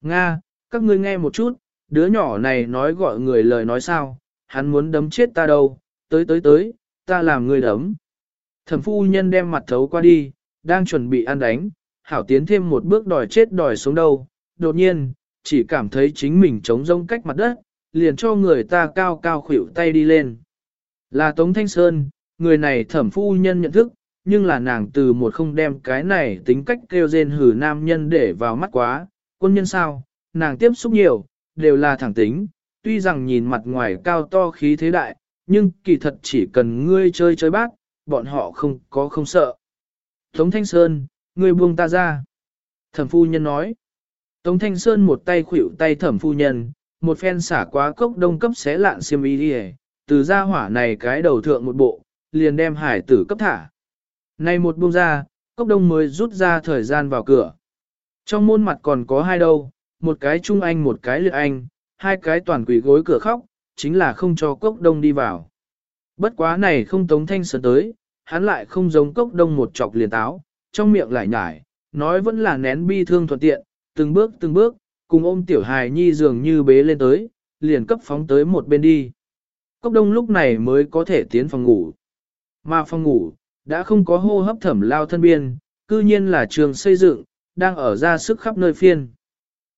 Nga, các ngươi nghe một chút, đứa nhỏ này nói gọi người lời nói sao, hắn muốn đấm chết ta đâu, tới tới tới, ta làm người đấm. Thẩm phu nhân đem mặt thấu qua đi, đang chuẩn bị ăn đánh, hảo tiến thêm một bước đòi chết đòi xuống đâu, đột nhiên, chỉ cảm thấy chính mình trống rông cách mặt đất, liền cho người ta cao cao khuỷu tay đi lên. Là Tống Thanh Sơn, người này thẩm phu nhân nhận thức, nhưng là nàng từ một không đem cái này tính cách kêu rên hử nam nhân để vào mắt quá, quân nhân sao, nàng tiếp xúc nhiều, đều là thẳng tính, tuy rằng nhìn mặt ngoài cao to khí thế đại, nhưng kỳ thật chỉ cần ngươi chơi chơi bác, bọn họ không có không sợ. Tống Thanh Sơn, ngươi buông ta ra. Thẩm phu nhân nói. Tống Thanh Sơn một tay khuỷu tay thẩm phu nhân, một phen xả quá cốc đông cấp xé lạn xiêm y đi từ ra hỏa này cái đầu thượng một bộ, liền đem hải tử cấp thả. Này một buông ra, cốc đông mới rút ra thời gian vào cửa. Trong môn mặt còn có hai đâu, một cái trung anh một cái liệt anh, hai cái toàn quỷ gối cửa khóc, chính là không cho cốc đông đi vào. Bất quá này không tống thanh sớm tới, hắn lại không giống cốc đông một chọc liền táo, trong miệng lại nhải, nói vẫn là nén bi thương thuận tiện, từng bước từng bước, cùng ôm tiểu hài nhi dường như bế lên tới, liền cấp phóng tới một bên đi. Cốc đông lúc này mới có thể tiến phòng ngủ. Mà phòng ngủ, đã không có hô hấp thẩm lao thân biên, cư nhiên là trường xây dựng, đang ở ra sức khắp nơi phiên.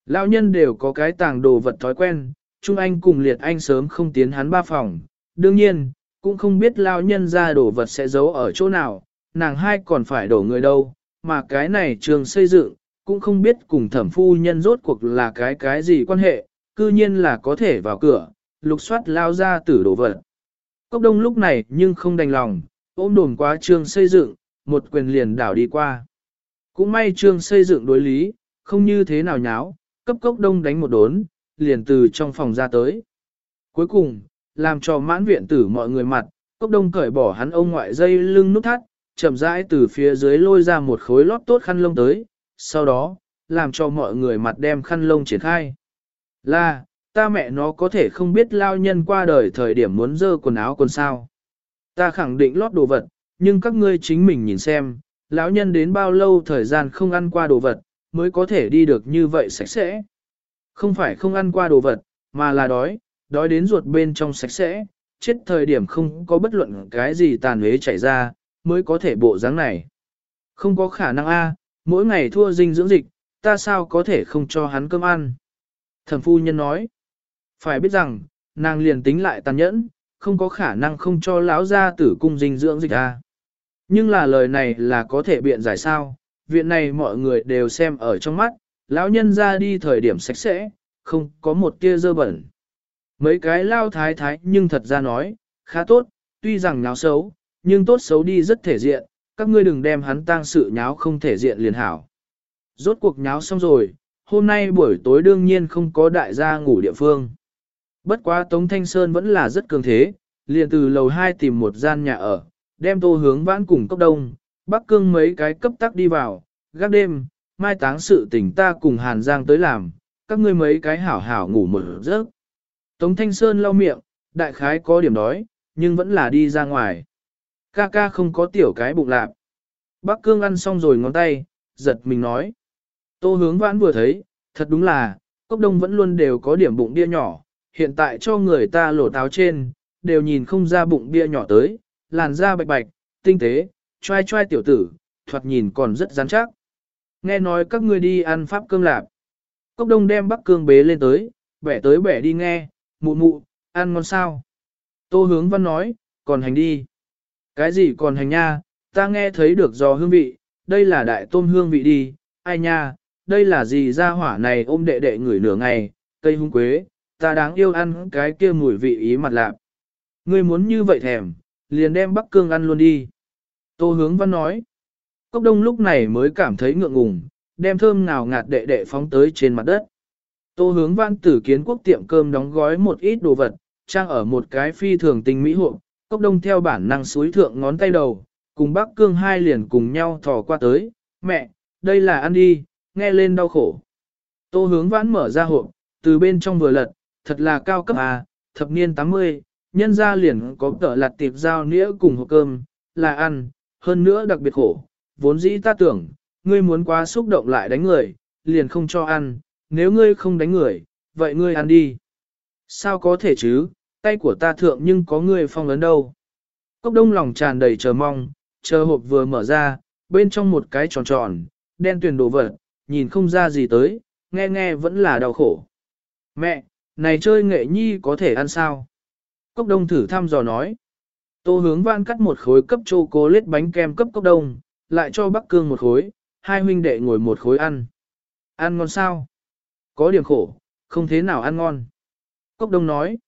Lão nhân đều có cái tàng đồ vật thói quen, Trung Anh cùng Liệt Anh sớm không tiến hắn ba phòng. Đương nhiên, cũng không biết lão nhân ra đồ vật sẽ giấu ở chỗ nào, nàng hai còn phải đổ người đâu, mà cái này trường xây dựng, cũng không biết cùng thẩm phu nhân rốt cuộc là cái cái gì quan hệ, cư nhiên là có thể vào cửa, lục soát lao ra tử đồ vật. Cốc đông lúc này nhưng không đành lòng, ôm đồn quá trương xây dựng, một quyền liền đảo đi qua. Cũng may trương xây dựng đối lý, không như thế nào nháo, cấp cốc đông đánh một đốn, liền từ trong phòng ra tới. Cuối cùng, làm cho mãn viện tử mọi người mặt, cốc đông cởi bỏ hắn ông ngoại dây lưng nút thắt, chậm rãi từ phía dưới lôi ra một khối lót tốt khăn lông tới, sau đó, làm cho mọi người mặt đem khăn lông triển khai. Là, ta mẹ nó có thể không biết lao nhân qua đời thời điểm muốn dơ quần áo quần sao. Ta khẳng định lót đồ vật, nhưng các ngươi chính mình nhìn xem, lão nhân đến bao lâu thời gian không ăn qua đồ vật, mới có thể đi được như vậy sạch sẽ. Không phải không ăn qua đồ vật, mà là đói, đói đến ruột bên trong sạch sẽ, chết thời điểm không có bất luận cái gì tàn huế chảy ra, mới có thể bộ dáng này. Không có khả năng a, mỗi ngày thua dinh dưỡng dịch, ta sao có thể không cho hắn cơm ăn. Thẩm phu nhân nói, phải biết rằng, nàng liền tính lại tàn nhẫn, không có khả năng không cho lão gia tử cung dinh dưỡng dịch a. Nhưng là lời này là có thể biện giải sao, viện này mọi người đều xem ở trong mắt, lão nhân ra đi thời điểm sạch sẽ, không có một tia dơ bẩn. Mấy cái lao thái thái nhưng thật ra nói, khá tốt, tuy rằng nháo xấu, nhưng tốt xấu đi rất thể diện, các ngươi đừng đem hắn tang sự nháo không thể diện liền hảo. Rốt cuộc nháo xong rồi, hôm nay buổi tối đương nhiên không có đại gia ngủ địa phương. Bất quá Tống Thanh Sơn vẫn là rất cường thế, liền từ lầu 2 tìm một gian nhà ở, đem tô hướng vãn cùng cốc đông, bắc cương mấy cái cấp tắc đi vào, gác đêm, mai táng sự tình ta cùng Hàn Giang tới làm, các ngươi mấy cái hảo hảo ngủ một giấc. Tống Thanh Sơn lau miệng, đại khái có điểm đói, nhưng vẫn là đi ra ngoài. Ca ca không có tiểu cái bụng lạp. Bắc cương ăn xong rồi ngón tay, giật mình nói. Tô hướng vãn vừa thấy, thật đúng là, cốc đông vẫn luôn đều có điểm bụng bia nhỏ, hiện tại cho người ta lột áo trên, đều nhìn không ra bụng bia nhỏ tới, làn da bạch bạch, tinh tế, trai trai tiểu tử, thoạt nhìn còn rất rắn chắc. Nghe nói các ngươi đi ăn pháp cơm lạp. Cốc đông đem bắc cương bế lên tới, bẻ tới bẻ đi nghe, mụ mụ, ăn ngon sao. Tô hướng văn nói, còn hành đi. Cái gì còn hành nha, ta nghe thấy được do hương vị, đây là đại tôm hương vị đi, ai nha, đây là gì ra hỏa này ôm đệ đệ ngửi nửa ngày, cây hung quế, ta đáng yêu ăn cái kia mùi vị ý mặt lạp. Ngươi muốn như vậy thèm, liền đem Bắc Cương ăn luôn đi. Tô hướng văn nói. Cốc đông lúc này mới cảm thấy ngượng ngùng, đem thơm nào ngạt đệ đệ phóng tới trên mặt đất. Tô hướng văn tử kiến quốc tiệm cơm đóng gói một ít đồ vật, trang ở một cái phi thường tình mỹ hộ. Cốc đông theo bản năng suối thượng ngón tay đầu, cùng Bắc Cương hai liền cùng nhau thò qua tới. Mẹ, đây là ăn đi, nghe lên đau khổ. Tô hướng vãn mở ra hộp, từ bên trong vừa lật, thật là cao cấp à, thập niên 80, nhân ra liền có tợ lặt tiệp dao nĩa cùng hộp cơm, là ăn, hơn nữa đặc biệt khổ, vốn dĩ ta tưởng, ngươi muốn quá xúc động lại đánh người, liền không cho ăn, nếu ngươi không đánh người, vậy ngươi ăn đi. Sao có thể chứ, tay của ta thượng nhưng có ngươi phong lớn đâu. Cốc đông lòng tràn đầy chờ mong, chờ hộp vừa mở ra, bên trong một cái tròn tròn, đen tuyền đồ vật, nhìn không ra gì tới, nghe nghe vẫn là đau khổ. Mẹ, này chơi nghệ nhi có thể ăn sao? Cốc đông thử thăm dò nói. Tô hướng văn cắt một khối cấp chô cô lết bánh kem cấp cốc đông, lại cho bắc cương một khối, hai huynh đệ ngồi một khối ăn. Ăn ngon sao? Có điểm khổ, không thế nào ăn ngon. Cốc đông nói.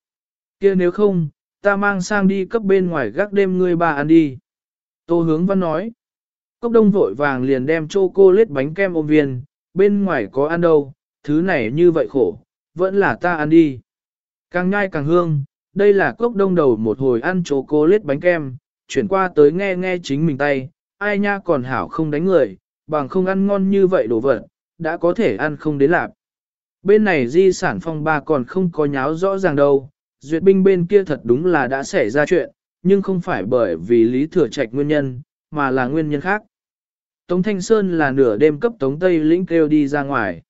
kia nếu không, ta mang sang đi cấp bên ngoài gác đêm ngươi bà ăn đi. Tô hướng văn nói. Cốc đông vội vàng liền đem chô cô lết bánh kem ôm viên, bên ngoài có ăn đâu, thứ này như vậy khổ, vẫn là ta ăn đi. Càng nhai càng hương, đây là cốc đông đầu một hồi ăn chỗ cô lết bánh kem, chuyển qua tới nghe nghe chính mình tay, ai nha còn hảo không đánh người, bằng không ăn ngon như vậy đồ vật, đã có thể ăn không đến lạp. Bên này di sản phong ba còn không có nháo rõ ràng đâu, duyệt binh bên kia thật đúng là đã xảy ra chuyện, nhưng không phải bởi vì lý thừa trạch nguyên nhân, mà là nguyên nhân khác. Tống Thanh Sơn là nửa đêm cấp Tống Tây lĩnh kêu đi ra ngoài.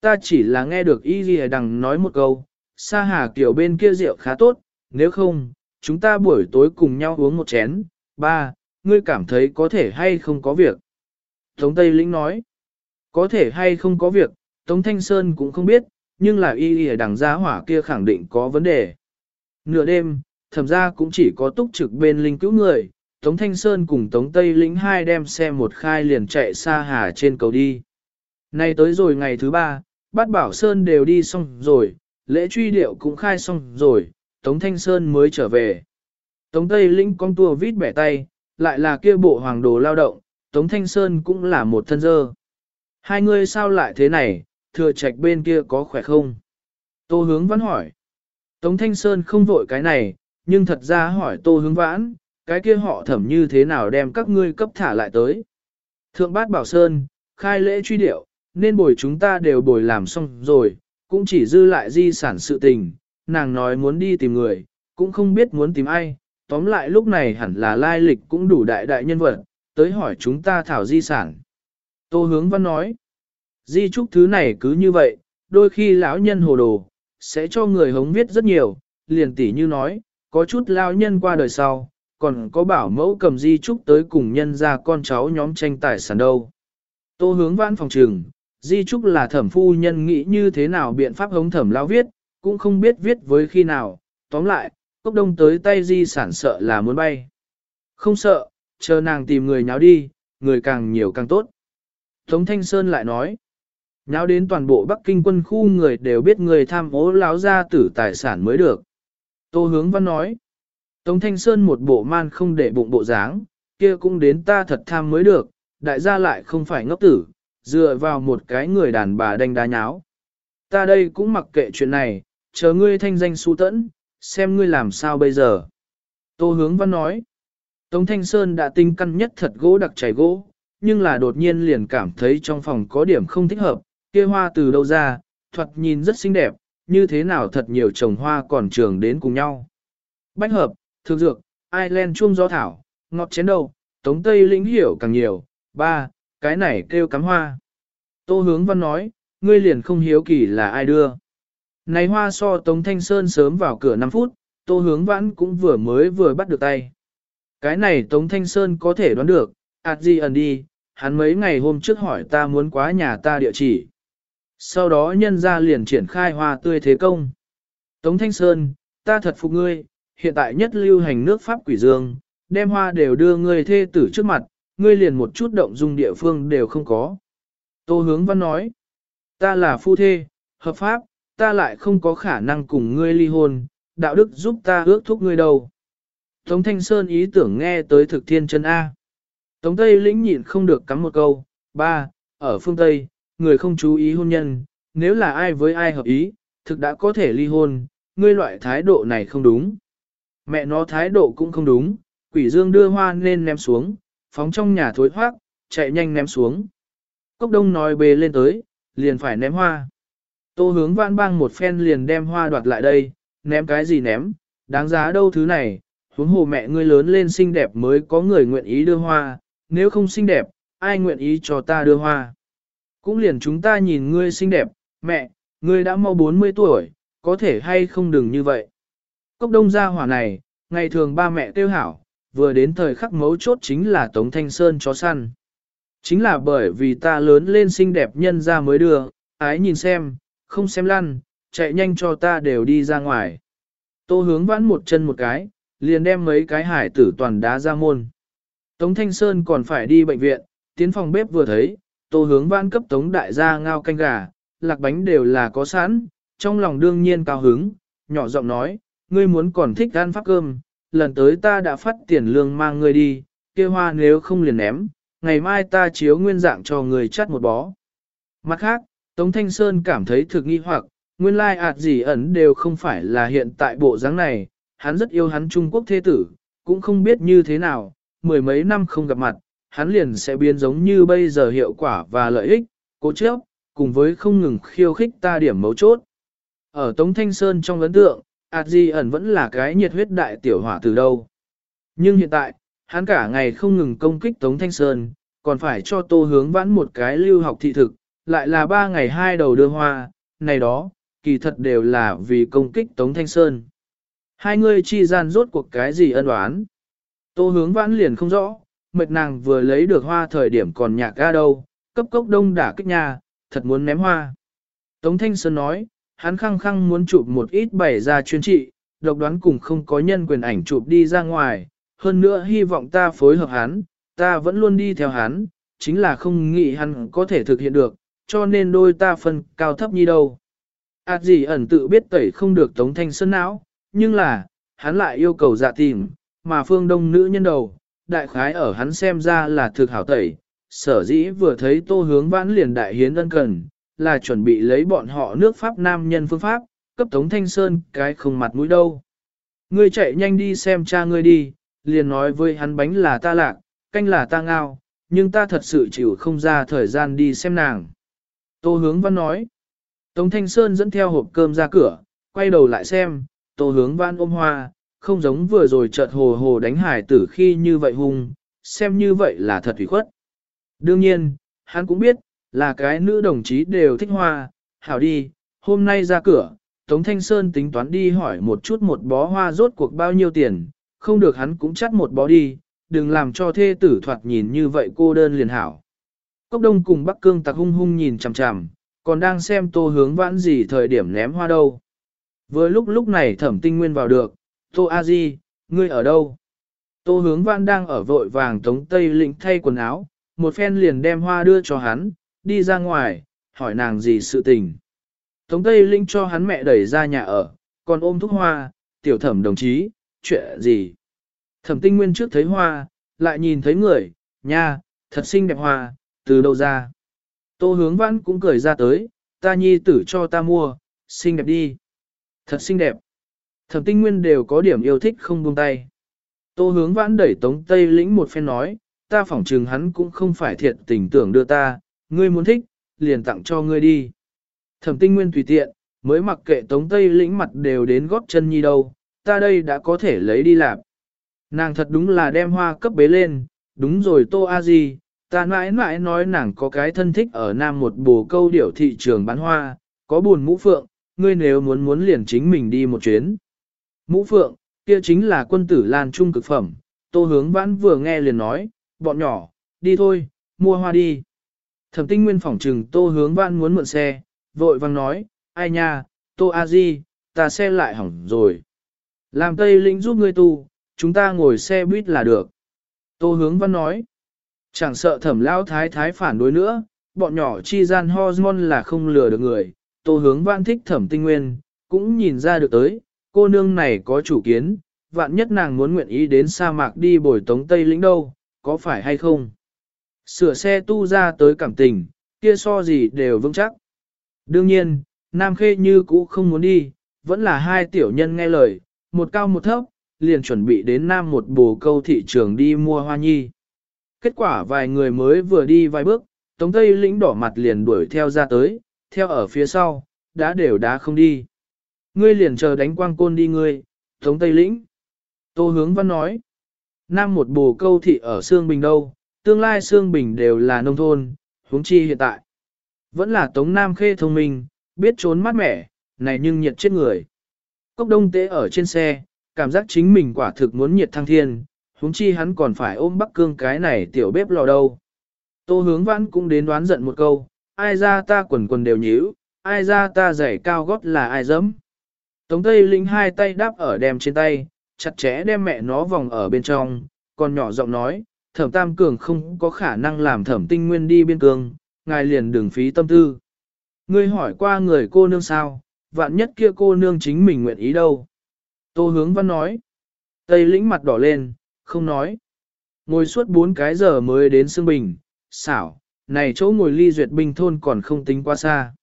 Ta chỉ là nghe được Y Ghi Đằng nói một câu, Sa Hà kiểu bên kia rượu khá tốt, nếu không, chúng ta buổi tối cùng nhau uống một chén. Ba, ngươi cảm thấy có thể hay không có việc. Tống Tây lĩnh nói, có thể hay không có việc, Tống Thanh Sơn cũng không biết, nhưng là Y Ghi Đằng gia hỏa kia khẳng định có vấn đề. Nửa đêm, thẩm ra cũng chỉ có túc trực bên linh cứu người, Tống Thanh Sơn cùng Tống Tây lĩnh hai đem xe một khai liền chạy xa hà trên cầu đi. Nay tới rồi ngày thứ ba, bát bảo Sơn đều đi xong rồi, lễ truy điệu cũng khai xong rồi, Tống Thanh Sơn mới trở về. Tống Tây Linh con tua vít bẻ tay, lại là kia bộ hoàng đồ lao động, Tống Thanh Sơn cũng là một thân dơ. Hai người sao lại thế này, thừa trạch bên kia có khỏe không? Tô hướng vẫn hỏi. Tống Thanh Sơn không vội cái này, nhưng thật ra hỏi Tô hướng vãn, cái kia họ thẩm như thế nào đem các ngươi cấp thả lại tới. Thượng bát bảo sơn, khai lễ truy điệu, nên bồi chúng ta đều bồi làm xong rồi, cũng chỉ dư lại di sản sự tình, nàng nói muốn đi tìm người, cũng không biết muốn tìm ai, tóm lại lúc này hẳn là lai lịch cũng đủ đại đại nhân vật, tới hỏi chúng ta thảo di sản. Tô hướng văn nói, di trúc thứ này cứ như vậy, đôi khi lão nhân hồ đồ, sẽ cho người hống viết rất nhiều, liền tỉ như nói, có chút lão nhân qua đời sau, còn có bảo mẫu cầm di trúc tới cùng nhân ra con cháu nhóm tranh tài sản đâu. Tô hướng văn phòng trường, di trúc là thẩm phu nhân nghĩ như thế nào biện pháp hống thẩm lao viết, cũng không biết viết với khi nào, tóm lại, cốc đông tới tay di sản sợ là muốn bay. Không sợ, chờ nàng tìm người nháo đi, người càng nhiều càng tốt. Tống Thanh Sơn lại nói, Nháo đến toàn bộ Bắc Kinh quân khu người đều biết người tham ố láo ra tử tài sản mới được. Tô hướng văn nói. Tống Thanh Sơn một bộ man không để bụng bộ dáng, kia cũng đến ta thật tham mới được, đại gia lại không phải ngốc tử, dựa vào một cái người đàn bà đanh đá nháo. Ta đây cũng mặc kệ chuyện này, chờ ngươi thanh danh su tẫn, xem ngươi làm sao bây giờ. Tô hướng văn nói. Tống Thanh Sơn đã tinh căn nhất thật gỗ đặc chảy gỗ, nhưng là đột nhiên liền cảm thấy trong phòng có điểm không thích hợp, kia hoa từ đâu ra, thoạt nhìn rất xinh đẹp, như thế nào thật nhiều trồng hoa còn trường đến cùng nhau. Bách hợp, thực dược, Ireland chuông gió thảo, ngọt chén đầu, tống tây lĩnh hiểu càng nhiều, ba, cái này kêu cắm hoa. Tô hướng văn nói, ngươi liền không hiếu kỳ là ai đưa. Này hoa so tống thanh sơn sớm vào cửa 5 phút, tô hướng vãn cũng vừa mới vừa bắt được tay. Cái này tống thanh sơn có thể đoán được, ạt gì ẩn đi, hắn mấy ngày hôm trước hỏi ta muốn quá nhà ta địa chỉ. Sau đó nhân ra liền triển khai hoa tươi thế công. Tống Thanh Sơn, ta thật phục ngươi, hiện tại nhất lưu hành nước Pháp quỷ dương, đem hoa đều đưa ngươi thê tử trước mặt, ngươi liền một chút động dung địa phương đều không có. Tô Hướng Văn nói, ta là phu thê, hợp pháp, ta lại không có khả năng cùng ngươi ly hôn, đạo đức giúp ta ước thúc ngươi đâu. Tống Thanh Sơn ý tưởng nghe tới thực thiên chân A. Tống Tây lĩnh nhịn không được cắm một câu, ba, ở phương Tây, người không chú ý hôn nhân, nếu là ai với ai hợp ý, thực đã có thể ly hôn, ngươi loại thái độ này không đúng. Mẹ nó thái độ cũng không đúng, quỷ dương đưa hoa nên ném xuống, phóng trong nhà thối thoát, chạy nhanh ném xuống. Cốc đông nói bề lên tới, liền phải ném hoa. Tô hướng vãn bang một phen liền đem hoa đoạt lại đây, ném cái gì ném, đáng giá đâu thứ này, huống hồ mẹ ngươi lớn lên xinh đẹp mới có người nguyện ý đưa hoa, nếu không xinh đẹp, ai nguyện ý cho ta đưa hoa. Cũng liền chúng ta nhìn ngươi xinh đẹp, mẹ, ngươi đã mau 40 tuổi, có thể hay không đừng như vậy. Cốc đông gia hỏa này, ngày thường ba mẹ tiêu hảo, vừa đến thời khắc mấu chốt chính là Tống Thanh Sơn chó săn. Chính là bởi vì ta lớn lên xinh đẹp nhân ra mới đưa, ái nhìn xem, không xem lăn, chạy nhanh cho ta đều đi ra ngoài. Tô hướng vãn một chân một cái, liền đem mấy cái hải tử toàn đá ra môn. Tống Thanh Sơn còn phải đi bệnh viện, tiến phòng bếp vừa thấy, tô hướng vãn cấp tống đại gia ngao canh gà, lạc bánh đều là có sẵn, trong lòng đương nhiên cao hứng, nhỏ giọng nói, ngươi muốn còn thích ăn pháp cơm, lần tới ta đã phát tiền lương mang ngươi đi, kia hoa nếu không liền ném, ngày mai ta chiếu nguyên dạng cho người chắt một bó. Mặt khác, Tống Thanh Sơn cảm thấy thực nghi hoặc, nguyên lai ạt gì ẩn đều không phải là hiện tại bộ dáng này, hắn rất yêu hắn Trung Quốc thế tử, cũng không biết như thế nào, mười mấy năm không gặp mặt, hắn liền sẽ biến giống như bây giờ hiệu quả và lợi ích, cố chấp, cùng với không ngừng khiêu khích ta điểm mấu chốt. Ở Tống Thanh Sơn trong ấn tượng, ạt di ẩn vẫn là cái nhiệt huyết đại tiểu hỏa từ đâu. Nhưng hiện tại, hắn cả ngày không ngừng công kích Tống Thanh Sơn, còn phải cho tô hướng vãn một cái lưu học thị thực, lại là ba ngày hai đầu đưa hoa, này đó, kỳ thật đều là vì công kích Tống Thanh Sơn. Hai người chi gian rốt cuộc cái gì ân oán? Tô hướng vãn liền không rõ, mệt nàng vừa lấy được hoa thời điểm còn nhạc ga đâu, cấp cốc đông đả kích nhà, thật muốn ném hoa. Tống Thanh Sơn nói, hắn khăng khăng muốn chụp một ít bày ra chuyên trị, độc đoán cùng không có nhân quyền ảnh chụp đi ra ngoài, hơn nữa hy vọng ta phối hợp hắn, ta vẫn luôn đi theo hắn, chính là không nghĩ hắn có thể thực hiện được, cho nên đôi ta phân cao thấp như đâu. Ảt gì ẩn tự biết tẩy không được Tống Thanh Sơn não, nhưng là, hắn lại yêu cầu dạ tìm, mà phương đông nữ nhân đầu, đại khái ở hắn xem ra là thực hảo tẩy, sở dĩ vừa thấy tô hướng vãn liền đại hiến ân cần, là chuẩn bị lấy bọn họ nước Pháp nam nhân phương pháp, cấp Tống Thanh Sơn cái không mặt mũi đâu. Ngươi chạy nhanh đi xem cha ngươi đi, liền nói với hắn bánh là ta lạc, canh là ta ngao, nhưng ta thật sự chịu không ra thời gian đi xem nàng. Tô hướng văn nói. Tống Thanh Sơn dẫn theo hộp cơm ra cửa, quay đầu lại xem, tô hướng văn ôm hoa, không giống vừa rồi chợt hồ hồ đánh hải tử khi như vậy hung, xem như vậy là thật hủy khuất. Đương nhiên, hắn cũng biết, là cái nữ đồng chí đều thích hoa, hảo đi, hôm nay ra cửa, Tống Thanh Sơn tính toán đi hỏi một chút một bó hoa rốt cuộc bao nhiêu tiền, không được hắn cũng chắt một bó đi, đừng làm cho thê tử thoạt nhìn như vậy cô đơn liền hảo. Cốc đông cùng Bắc Cương tặc hung hung nhìn chằm chằm, còn đang xem tô hướng vãn gì thời điểm ném hoa đâu. Vừa lúc lúc này thẩm tinh nguyên vào được, tô a di, ngươi ở đâu? Tô hướng vãn đang ở vội vàng tống tây lĩnh thay quần áo, một phen liền đem hoa đưa cho hắn, đi ra ngoài, hỏi nàng gì sự tình. Tống Tây Linh cho hắn mẹ đẩy ra nhà ở, còn ôm thuốc hoa, tiểu thẩm đồng chí, chuyện gì. Thẩm tinh nguyên trước thấy hoa, lại nhìn thấy người, nha, thật xinh đẹp hoa, từ đâu ra. Tô hướng văn cũng cười ra tới, ta nhi tử cho ta mua, xinh đẹp đi. Thật xinh đẹp. Thẩm tinh nguyên đều có điểm yêu thích không buông tay. Tô hướng vãn đẩy tống tây lĩnh một phen nói, ta phỏng trừng hắn cũng không phải thiện tình tưởng đưa ta, ngươi muốn thích, liền tặng cho ngươi đi. Thẩm tinh nguyên tùy tiện, mới mặc kệ tống tây lĩnh mặt đều đến góp chân nhi đâu, ta đây đã có thể lấy đi làm. Nàng thật đúng là đem hoa cấp bế lên, đúng rồi tô a di, ta mãi mãi nói nàng có cái thân thích ở nam một bồ câu điểu thị trường bán hoa, có buồn mũ phượng, ngươi nếu muốn muốn liền chính mình đi một chuyến. Mũ phượng, kia chính là quân tử lan trung cực phẩm, tô hướng vãn vừa nghe liền nói, bọn nhỏ, đi thôi, mua hoa đi. Thẩm tinh nguyên phỏng trừng tô hướng vãn muốn mượn xe, vội vang nói, ai nha, tô a di, ta xe lại hỏng rồi. Làm tây lĩnh giúp ngươi tu, chúng ta ngồi xe buýt là được. Tô hướng văn nói, chẳng sợ thẩm lao thái thái phản đối nữa, bọn nhỏ chi gian hormone là không lừa được người. Tô hướng văn thích thẩm tinh nguyên, cũng nhìn ra được tới, cô nương này có chủ kiến, vạn nhất nàng muốn nguyện ý đến sa mạc đi bồi tống Tây lĩnh đâu, có phải hay không? Sửa xe tu ra tới cảm tình, kia so gì đều vững chắc. Đương nhiên, Nam Khê như cũ không muốn đi, vẫn là hai tiểu nhân nghe lời, một cao một thấp, liền chuẩn bị đến Nam một bồ câu thị trường đi mua hoa nhi. Kết quả vài người mới vừa đi vài bước, Tống Tây lĩnh đỏ mặt liền đuổi theo ra tới, theo ở phía sau, đã đều đá không đi. Ngươi liền chờ đánh quang côn đi ngươi, Tống Tây lĩnh. Tô hướng văn nói, Nam một bồ câu thị ở Sương Bình đâu, tương lai Sương Bình đều là nông thôn, huống chi hiện tại. Vẫn là Tống Nam khê thông minh, biết trốn mát mẻ, này nhưng nhiệt chết người. Cốc đông tế ở trên xe, cảm giác chính mình quả thực muốn nhiệt thăng thiên, huống chi hắn còn phải ôm Bắc Cương cái này tiểu bếp lò đâu. Tô hướng vãn cũng đến đoán giận một câu, ai ra ta quần quần đều nhíu, ai ra ta giày cao gót là ai dẫm. Tống Tây Linh hai tay đáp ở đem trên tay, chặt chẽ đem mẹ nó vòng ở bên trong, còn nhỏ giọng nói, thẩm tam cường không có khả năng làm thẩm tinh nguyên đi biên cương, ngài liền đừng phí tâm tư. Ngươi hỏi qua người cô nương sao, vạn nhất kia cô nương chính mình nguyện ý đâu. Tô hướng văn nói. Tây lĩnh mặt đỏ lên, không nói. Ngồi suốt bốn cái giờ mới đến Sương Bình, xảo, này chỗ ngồi ly duyệt binh thôn còn không tính quá xa.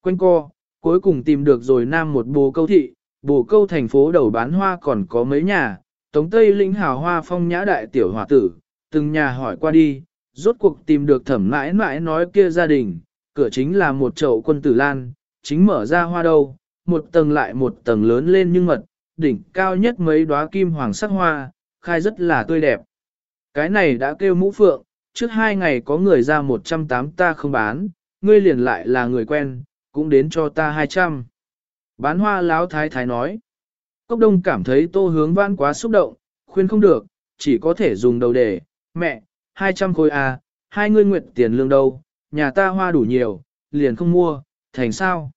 Quanh co, cuối cùng tìm được rồi nam một bồ câu thị, bồ câu thành phố đầu bán hoa còn có mấy nhà, tống tây lĩnh hào hoa phong nhã đại tiểu hòa tử, từng nhà hỏi qua đi, rốt cuộc tìm được thẩm mãi mãi nói kia gia đình, cửa chính là một chậu quân tử lan, chính mở ra hoa đâu, một tầng lại một tầng lớn lên nhưng mật, đỉnh cao nhất mấy đóa kim hoàng sắc hoa, khai rất là tươi đẹp. Cái này đã kêu mũ phượng, trước hai ngày có người ra 108 ta không bán, ngươi liền lại là người quen, cũng đến cho ta 200. Bán hoa láo thái thái nói. Cốc đông cảm thấy tô hướng văn quá xúc động, khuyên không được, chỉ có thể dùng đầu để, mẹ, 200 khối à, hai ngươi nguyện tiền lương đâu, nhà ta hoa đủ nhiều, liền không mua, thành sao.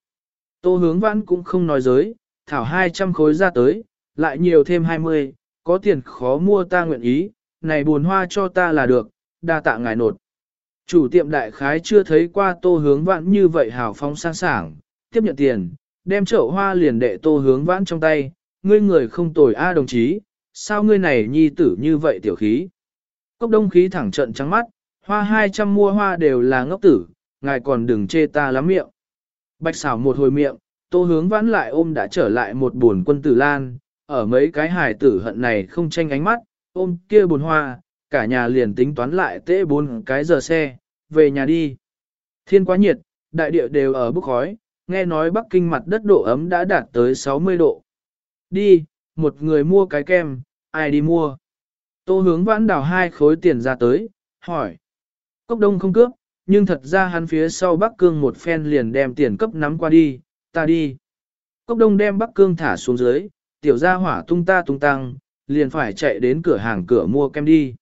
Tô hướng vãn cũng không nói giới, thảo 200 khối ra tới, lại nhiều thêm 20, có tiền khó mua ta nguyện ý, này buồn hoa cho ta là được, đa tạ ngài nột. Chủ tiệm đại khái chưa thấy qua tô hướng vãn như vậy hào phóng sang sảng, tiếp nhận tiền, đem chậu hoa liền đệ tô hướng vãn trong tay, ngươi người không tồi a đồng chí, sao ngươi này nhi tử như vậy tiểu khí. Cốc đông khí thẳng trận trắng mắt, hoa 200 mua hoa đều là ngốc tử, ngài còn đừng chê ta lắm miệng. Bạch xảo một hồi miệng, tô hướng vãn lại ôm đã trở lại một buồn quân tử lan, ở mấy cái hài tử hận này không tranh ánh mắt, ôm kia buồn hoa, cả nhà liền tính toán lại tễ bốn cái giờ xe, về nhà đi. Thiên quá nhiệt, đại địa đều ở bức khói, nghe nói Bắc Kinh mặt đất độ ấm đã đạt tới 60 độ. Đi, một người mua cái kem, ai đi mua? Tô hướng vãn đào hai khối tiền ra tới, hỏi. Cốc đông không cướp, nhưng thật ra hắn phía sau Bắc Cương một phen liền đem tiền cấp nắm qua đi, ta đi. Cốc đông đem Bắc Cương thả xuống dưới, tiểu gia hỏa tung ta tung tăng, liền phải chạy đến cửa hàng cửa mua kem đi.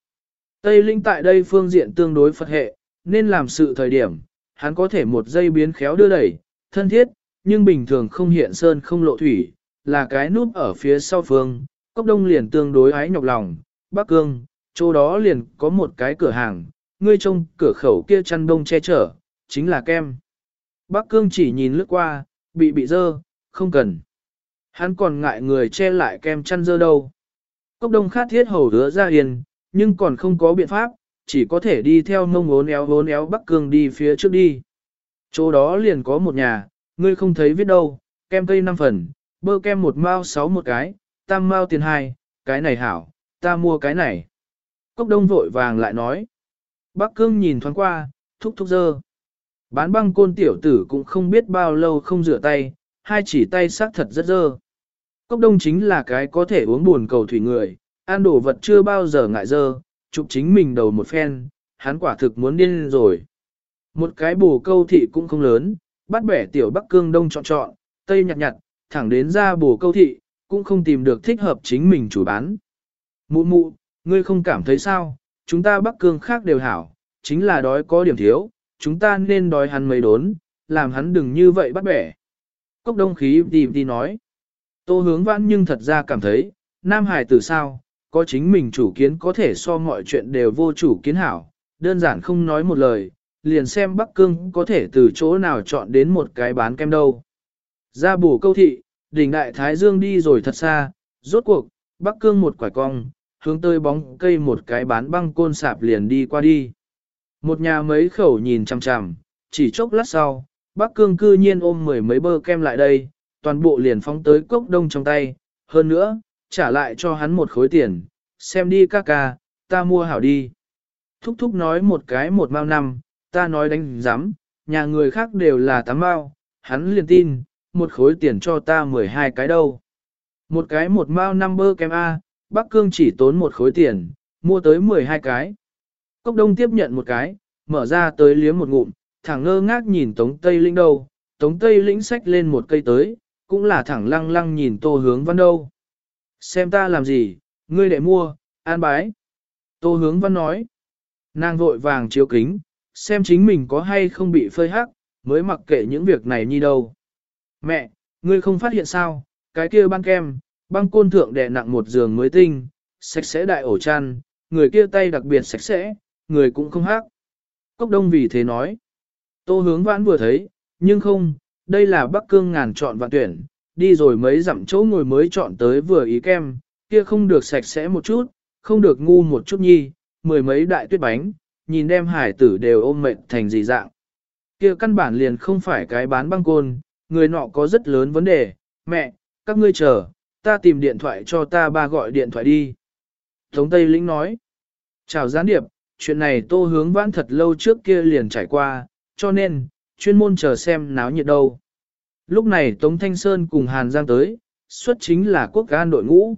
Tây Linh tại đây phương diện tương đối Phật hệ, nên làm sự thời điểm, hắn có thể một giây biến khéo đưa đẩy, thân thiết, nhưng bình thường không hiện sơn không lộ thủy, là cái núp ở phía sau phương, cốc đông liền tương đối ái nhọc lòng, Bắc Cương, chỗ đó liền có một cái cửa hàng, ngươi trông cửa khẩu kia chăn đông che chở, chính là kem. Bắc Cương chỉ nhìn lướt qua, bị bị dơ, không cần. Hắn còn ngại người che lại kem chăn dơ đâu. Cốc đông khát thiết hầu hứa ra hiền, nhưng còn không có biện pháp, chỉ có thể đi theo mông ốn éo ốn éo Bắc Cương đi phía trước đi. Chỗ đó liền có một nhà, ngươi không thấy viết đâu, kem cây 5 phần, bơ kem một mao 6 một cái, tam mao tiền hai, cái này hảo, ta mua cái này. Cốc đông vội vàng lại nói. Bắc Cương nhìn thoáng qua, thúc thúc dơ. Bán băng côn tiểu tử cũng không biết bao lâu không rửa tay, hai chỉ tay xác thật rất dơ. Cốc đông chính là cái có thể uống buồn cầu thủy người, ăn đồ vật chưa bao giờ ngại dơ, chụp chính mình đầu một phen, hắn quả thực muốn điên rồi. Một cái bù câu thị cũng không lớn, bắt bẻ tiểu Bắc Cương đông chọn chọn, tây nhặt nhặt, thẳng đến ra bù câu thị, cũng không tìm được thích hợp chính mình chủ bán. Mụ mụ, ngươi không cảm thấy sao, chúng ta Bắc Cương khác đều hảo, chính là đói có điểm thiếu, chúng ta nên đói hắn mấy đốn, làm hắn đừng như vậy bắt bẻ. Cốc đông khí đi đi nói. Tô hướng vãn nhưng thật ra cảm thấy, Nam Hải từ sao, có chính mình chủ kiến có thể so mọi chuyện đều vô chủ kiến hảo, đơn giản không nói một lời, liền xem Bắc Cương có thể từ chỗ nào chọn đến một cái bán kem đâu. Ra bù câu thị, đỉnh đại Thái Dương đi rồi thật xa, rốt cuộc, Bắc Cương một quải cong, hướng tới bóng cây một cái bán băng côn sạp liền đi qua đi. Một nhà mấy khẩu nhìn chằm chằm, chỉ chốc lát sau, Bắc Cương cư nhiên ôm mười mấy bơ kem lại đây, toàn bộ liền phóng tới cốc đông trong tay, hơn nữa, trả lại cho hắn một khối tiền, xem đi ca ca, ta mua hảo đi. Thúc thúc nói một cái một mao năm, ta nói đánh giám, nhà người khác đều là tám mao, hắn liền tin, một khối tiền cho ta mười hai cái đâu. Một cái một mao năm bơ kem A, Bắc Cương chỉ tốn một khối tiền, mua tới mười hai cái. Cốc đông tiếp nhận một cái, mở ra tới liếm một ngụm, thẳng ngơ ngác nhìn Tống Tây Lĩnh đâu, Tống Tây Lĩnh xách lên một cây tới, cũng là thẳng lăng lăng nhìn tô hướng văn đâu. Xem ta làm gì, ngươi để mua, an bái. Tô hướng văn nói. Nàng vội vàng chiếu kính, xem chính mình có hay không bị phơi hắc, mới mặc kệ những việc này như đâu. Mẹ, ngươi không phát hiện sao, cái kia băng kem, băng côn thượng đè nặng một giường mới tinh, sạch sẽ đại ổ chăn, người kia tay đặc biệt sạch sẽ, người cũng không hắc. Cốc đông vì thế nói. Tô hướng vãn vừa thấy, nhưng không, đây là Bắc Cương ngàn chọn vạn tuyển, đi rồi mấy dặm chỗ ngồi mới chọn tới vừa ý kem, kia không được sạch sẽ một chút, không được ngu một chút nhi, mười mấy đại tuyết bánh, nhìn đem hải tử đều ôm mệt thành gì dạng. Kia căn bản liền không phải cái bán băng côn, người nọ có rất lớn vấn đề, mẹ, các ngươi chờ, ta tìm điện thoại cho ta ba gọi điện thoại đi. Tống Tây Lĩnh nói, chào gián điệp, chuyện này tô hướng vãn thật lâu trước kia liền trải qua, cho nên, chuyên môn chờ xem náo nhiệt đâu. Lúc này Tống Thanh Sơn cùng Hàn Giang tới, xuất chính là quốc gan đội ngũ.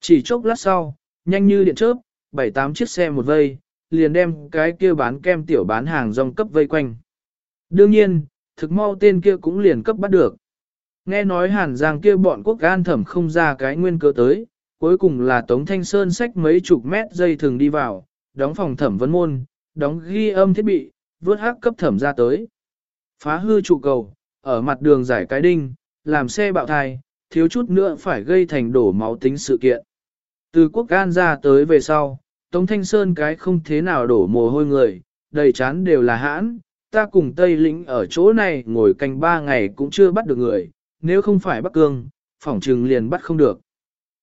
Chỉ chốc lát sau, nhanh như điện chớp, bảy tám chiếc xe một vây, liền đem cái kia bán kem tiểu bán hàng rong cấp vây quanh. Đương nhiên, thực mau tên kia cũng liền cấp bắt được. Nghe nói Hàn Giang kia bọn quốc gan thẩm không ra cái nguyên cơ tới, cuối cùng là Tống Thanh Sơn xách mấy chục mét dây thường đi vào, đóng phòng thẩm vấn môn, đóng ghi âm thiết bị, vớt hắc cấp thẩm ra tới. Phá hư trụ cầu, ở mặt đường giải cái đinh, làm xe bạo thai, thiếu chút nữa phải gây thành đổ máu tính sự kiện. Từ quốc gan ra tới về sau, Tống Thanh Sơn cái không thế nào đổ mồ hôi người, đầy chán đều là hãn, ta cùng Tây Lĩnh ở chỗ này ngồi canh ba ngày cũng chưa bắt được người, nếu không phải Bắc Cương, phỏng trừng liền bắt không được.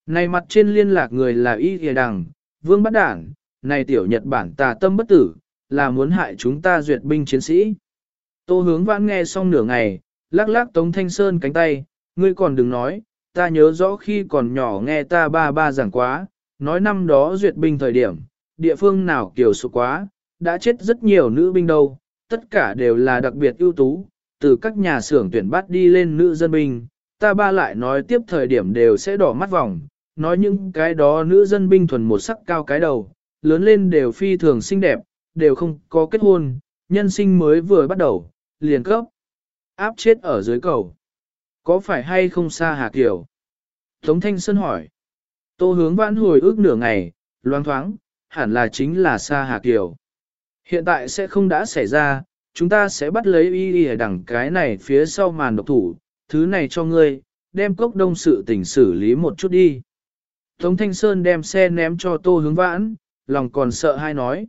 Này mặt trên liên lạc người là Y Thìa Đằng, Vương Bắt Đảng, này tiểu Nhật Bản tà tâm bất tử, là muốn hại chúng ta duyệt binh chiến sĩ. Tô hướng vãn nghe xong nửa ngày, lắc lắc Tống Thanh Sơn cánh tay, ngươi còn đừng nói, ta nhớ rõ khi còn nhỏ nghe ta ba ba giảng quá, nói năm đó duyệt binh thời điểm, địa phương nào kiểu số quá, đã chết rất nhiều nữ binh đâu, tất cả đều là đặc biệt ưu tú, từ các nhà xưởng tuyển bắt đi lên nữ dân binh, ta ba lại nói tiếp thời điểm đều sẽ đỏ mắt vòng, nói những cái đó nữ dân binh thuần một sắc cao cái đầu, lớn lên đều phi thường xinh đẹp, đều không có kết hôn, nhân sinh mới vừa bắt đầu, liền cấp. Áp chết ở dưới cầu. Có phải hay không xa Hà Kiều? Tống Thanh Sơn hỏi. Tô hướng vãn hồi ước nửa ngày, loang thoáng, hẳn là chính là xa Hà Kiều. Hiện tại sẽ không đã xảy ra, chúng ta sẽ bắt lấy y y đằng cái này phía sau màn độc thủ, thứ này cho ngươi, đem cốc đông sự tình xử lý một chút đi. Tống Thanh Sơn đem xe ném cho tô hướng vãn, lòng còn sợ hai nói.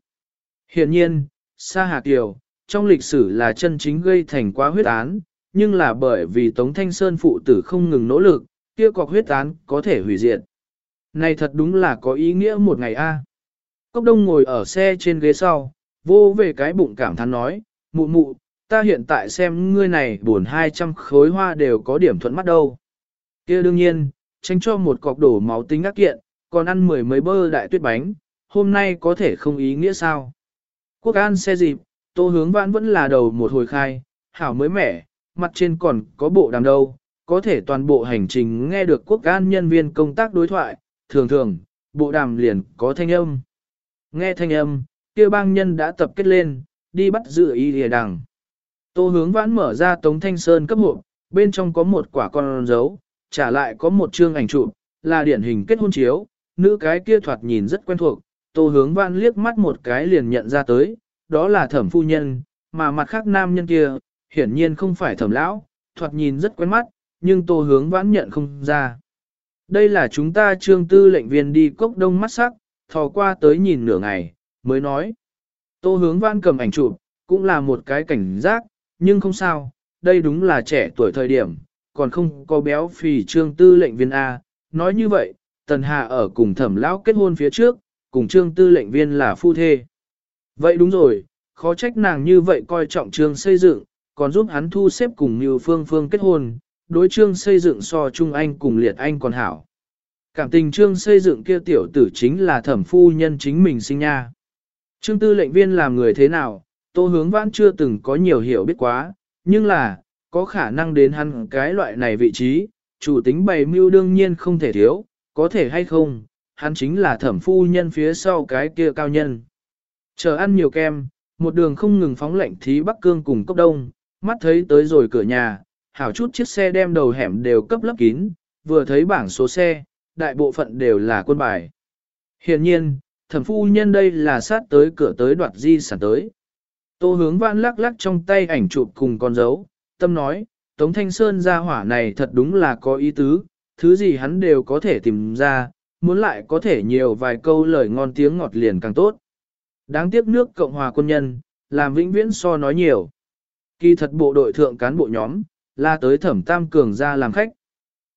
Hiện nhiên, Sa Hà Kiều, trong lịch sử là chân chính gây thành quá huyết án, nhưng là bởi vì Tống Thanh Sơn phụ tử không ngừng nỗ lực, kia cọc huyết án có thể hủy diệt. Này thật đúng là có ý nghĩa một ngày a. Cốc đông ngồi ở xe trên ghế sau, vô về cái bụng cảm thán nói, mụ mụ, ta hiện tại xem ngươi này buồn 200 khối hoa đều có điểm thuận mắt đâu. kia đương nhiên, tránh cho một cọc đổ máu tính ác kiện, còn ăn mười mấy bơ đại tuyết bánh, hôm nay có thể không ý nghĩa sao. Quốc an xe dịp, tô hướng vãn vẫn là đầu một hồi khai, hảo mới mẻ, mặt trên còn có bộ đàm đâu, có thể toàn bộ hành trình nghe được quốc an nhân viên công tác đối thoại, thường thường, bộ đàm liền có thanh âm. Nghe thanh âm, kia bang nhân đã tập kết lên, đi bắt giữ y lìa đằng. Tô hướng vãn mở ra tống thanh sơn cấp hộp, bên trong có một quả con dấu, trả lại có một chương ảnh chụp, là điển hình kết hôn chiếu, nữ cái kia thoạt nhìn rất quen thuộc, tô hướng vãn liếc mắt một cái liền nhận ra tới, đó là thẩm phu nhân, mà mặt khác nam nhân kia, hiển nhiên không phải thẩm lão, thoạt nhìn rất quen mắt, nhưng tô hướng vãn nhận không ra. Đây là chúng ta trương tư lệnh viên đi cốc đông mắt sắc, thò qua tới nhìn nửa ngày, mới nói. Tô hướng văn cầm ảnh chụp, cũng là một cái cảnh giác, nhưng không sao, đây đúng là trẻ tuổi thời điểm, còn không có béo phì trương tư lệnh viên A. Nói như vậy, Tần Hà ở cùng thẩm lão kết hôn phía trước, cùng trương tư lệnh viên là phu thê. Vậy đúng rồi, khó trách nàng như vậy coi trọng trương xây dựng, còn giúp hắn thu xếp cùng như phương phương kết hôn, đối trương xây dựng so Trung Anh cùng liệt anh còn hảo. Cảm tình trương xây dựng kia tiểu tử chính là thẩm phu nhân chính mình sinh nha. Trương tư lệnh viên làm người thế nào, tô hướng vãn chưa từng có nhiều hiểu biết quá, nhưng là, có khả năng đến hắn cái loại này vị trí, chủ tính bày mưu đương nhiên không thể thiếu, có thể hay không, hắn chính là thẩm phu nhân phía sau cái kia cao nhân. Chờ ăn nhiều kem, một đường không ngừng phóng lệnh thí Bắc Cương cùng cốc đông, mắt thấy tới rồi cửa nhà, hảo chút chiếc xe đem đầu hẻm đều cấp lấp kín, vừa thấy bảng số xe, đại bộ phận đều là quân bài. Hiện nhiên, thẩm phu nhân đây là sát tới cửa tới đoạt di sản tới. Tô hướng vãn lắc lắc trong tay ảnh chụp cùng con dấu, tâm nói, Tống Thanh Sơn ra hỏa này thật đúng là có ý tứ, thứ gì hắn đều có thể tìm ra, muốn lại có thể nhiều vài câu lời ngon tiếng ngọt liền càng tốt. Đáng tiếc nước Cộng hòa quân nhân, làm vĩnh viễn so nói nhiều. Kỳ thật bộ đội thượng cán bộ nhóm, la tới thẩm tam cường ra làm khách.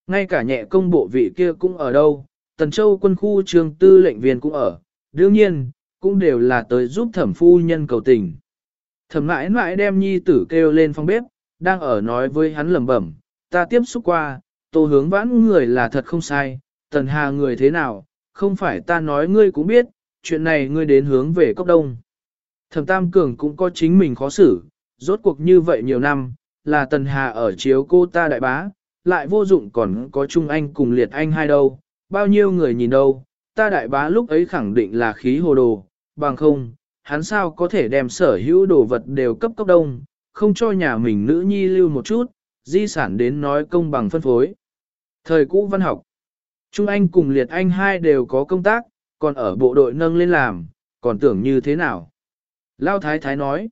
Ngay cả nhẹ công bộ vị kia cũng ở đâu, Tần Châu quân khu trường tư lệnh viên cũng ở, đương nhiên, cũng đều là tới giúp thẩm phu nhân cầu tình. Thẩm mãi mãi đem nhi tử kêu lên phòng bếp, đang ở nói với hắn lẩm bẩm, ta tiếp xúc qua, tô hướng vãn người là thật không sai, tần hà người thế nào, không phải ta nói ngươi cũng biết, chuyện này ngươi đến hướng về cốc đông. Thẩm Tam Cường cũng có chính mình khó xử, rốt cuộc như vậy nhiều năm, là tần hà ở chiếu cô ta đại bá, lại vô dụng còn có Trung Anh cùng liệt anh hai đâu, bao nhiêu người nhìn đâu, ta đại bá lúc ấy khẳng định là khí hồ đồ, bằng không, hắn sao có thể đem sở hữu đồ vật đều cấp cấp đông, không cho nhà mình nữ nhi lưu một chút, di sản đến nói công bằng phân phối. Thời cũ văn học, Trung Anh cùng Liệt Anh hai đều có công tác, còn ở bộ đội nâng lên làm, còn tưởng như thế nào? Lao Thái Thái nói,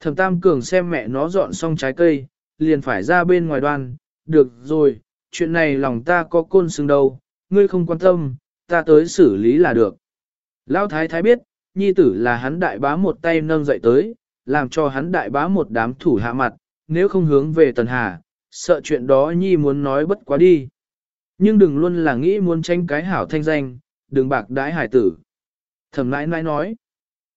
Thẩm Tam Cường xem mẹ nó dọn xong trái cây, liền phải ra bên ngoài đoan, được rồi, chuyện này lòng ta có côn xương đâu, ngươi không quan tâm, ta tới xử lý là được. Lão Thái Thái biết, nhi tử là hắn đại bá một tay nâng dậy tới, làm cho hắn đại bá một đám thủ hạ mặt, nếu không hướng về Tần Hà, sợ chuyện đó nhi muốn nói bất quá đi. Nhưng đừng luôn là nghĩ muốn tranh cái hảo thanh danh, đừng bạc đãi hải tử. Thẩm nãi nãi nói,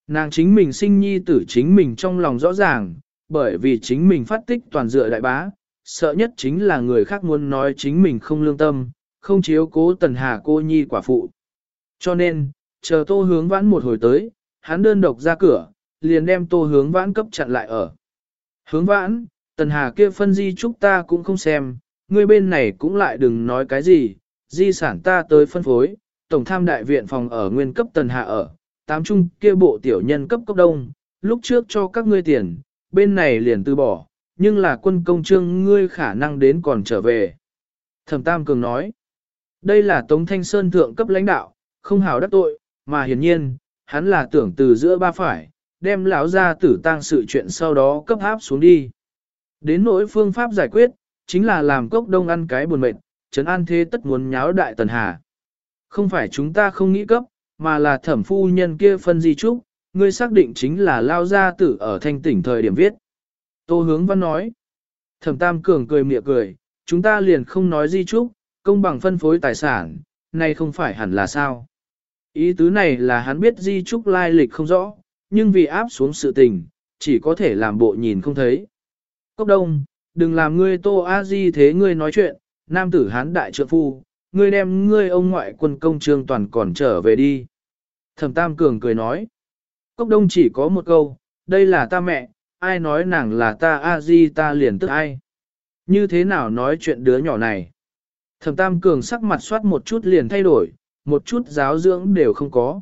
nàng chính mình sinh nhi tử chính mình trong lòng rõ ràng, bởi vì chính mình phát tích toàn dựa đại bá, sợ nhất chính là người khác muốn nói chính mình không lương tâm, không chiếu cố Tần Hà cô nhi quả phụ. Cho nên, chờ tô hướng vãn một hồi tới, hắn đơn độc ra cửa, liền đem tô hướng vãn cấp chặn lại ở. Hướng vãn, tần hà kia phân di chúc ta cũng không xem, ngươi bên này cũng lại đừng nói cái gì, di sản ta tới phân phối, tổng tham đại viện phòng ở nguyên cấp tần hà ở, tám trung kia bộ tiểu nhân cấp cấp đông, lúc trước cho các ngươi tiền, bên này liền từ bỏ, nhưng là quân công trương ngươi khả năng đến còn trở về. Thẩm Tam Cường nói, đây là Tống Thanh Sơn thượng cấp lãnh đạo, không hảo đắc tội, mà hiển nhiên, hắn là tưởng từ giữa ba phải, đem lão ra tử tang sự chuyện sau đó cấp áp xuống đi. Đến nỗi phương pháp giải quyết, chính là làm cốc đông ăn cái buồn mệt, trấn an thế tất muốn nháo đại tần hà. Không phải chúng ta không nghĩ cấp, mà là thẩm phu nhân kia phân di trúc, ngươi xác định chính là lao gia tử ở thanh tỉnh thời điểm viết. Tô hướng văn nói. Thẩm Tam Cường cười mỉa cười, chúng ta liền không nói di trúc, công bằng phân phối tài sản, này không phải hẳn là sao. Ý tứ này là hắn biết di trúc lai lịch không rõ, nhưng vì áp xuống sự tình, chỉ có thể làm bộ nhìn không thấy. Cốc đông, đừng làm ngươi tô a di thế ngươi nói chuyện, nam tử hán đại trượng phu, ngươi đem ngươi ông ngoại quân công trương toàn còn trở về đi. Thẩm Tam Cường cười nói. Cốc đông chỉ có một câu, đây là ta mẹ, ai nói nàng là ta a di ta liền tức ai. Như thế nào nói chuyện đứa nhỏ này? Thẩm Tam Cường sắc mặt soát một chút liền thay đổi, một chút giáo dưỡng đều không có.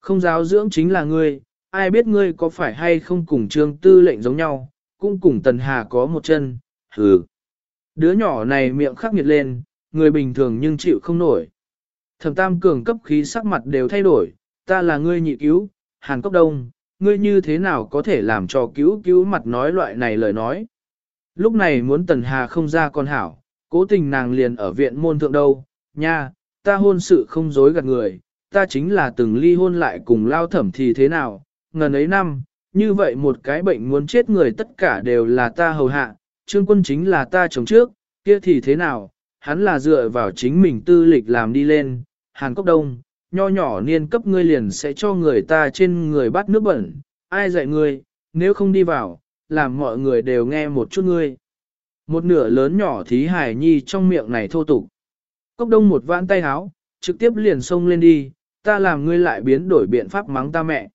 Không giáo dưỡng chính là ngươi, ai biết ngươi có phải hay không cùng trương tư lệnh giống nhau, cũng cùng Tần Hà có một chân, hừ. Đứa nhỏ này miệng khắc nghiệt lên, người bình thường nhưng chịu không nổi. Thẩm Tam Cường cấp khí sắc mặt đều thay đổi, ta là ngươi nhị cứu, Hàn Cốc Đông, ngươi như thế nào có thể làm cho cứu cứu mặt nói loại này lời nói. Lúc này muốn Tần Hà không ra con hảo, cố tình nàng liền ở viện môn thượng đâu, nha, ta hôn sự không dối gạt người, ta chính là từng ly hôn lại cùng lao thẩm thì thế nào, ngần ấy năm, như vậy một cái bệnh muốn chết người tất cả đều là ta hầu hạ, trương quân chính là ta chống trước, kia thì thế nào, hắn là dựa vào chính mình tư lịch làm đi lên, Hàn Cốc Đông, nho nhỏ niên cấp ngươi liền sẽ cho người ta trên người bắt nước bẩn, ai dạy ngươi, nếu không đi vào, làm mọi người đều nghe một chút ngươi. Một nửa lớn nhỏ thí hải nhi trong miệng này thô tục. Cốc đông một vãn tay háo, trực tiếp liền xông lên đi, ta làm ngươi lại biến đổi biện pháp mắng ta mẹ.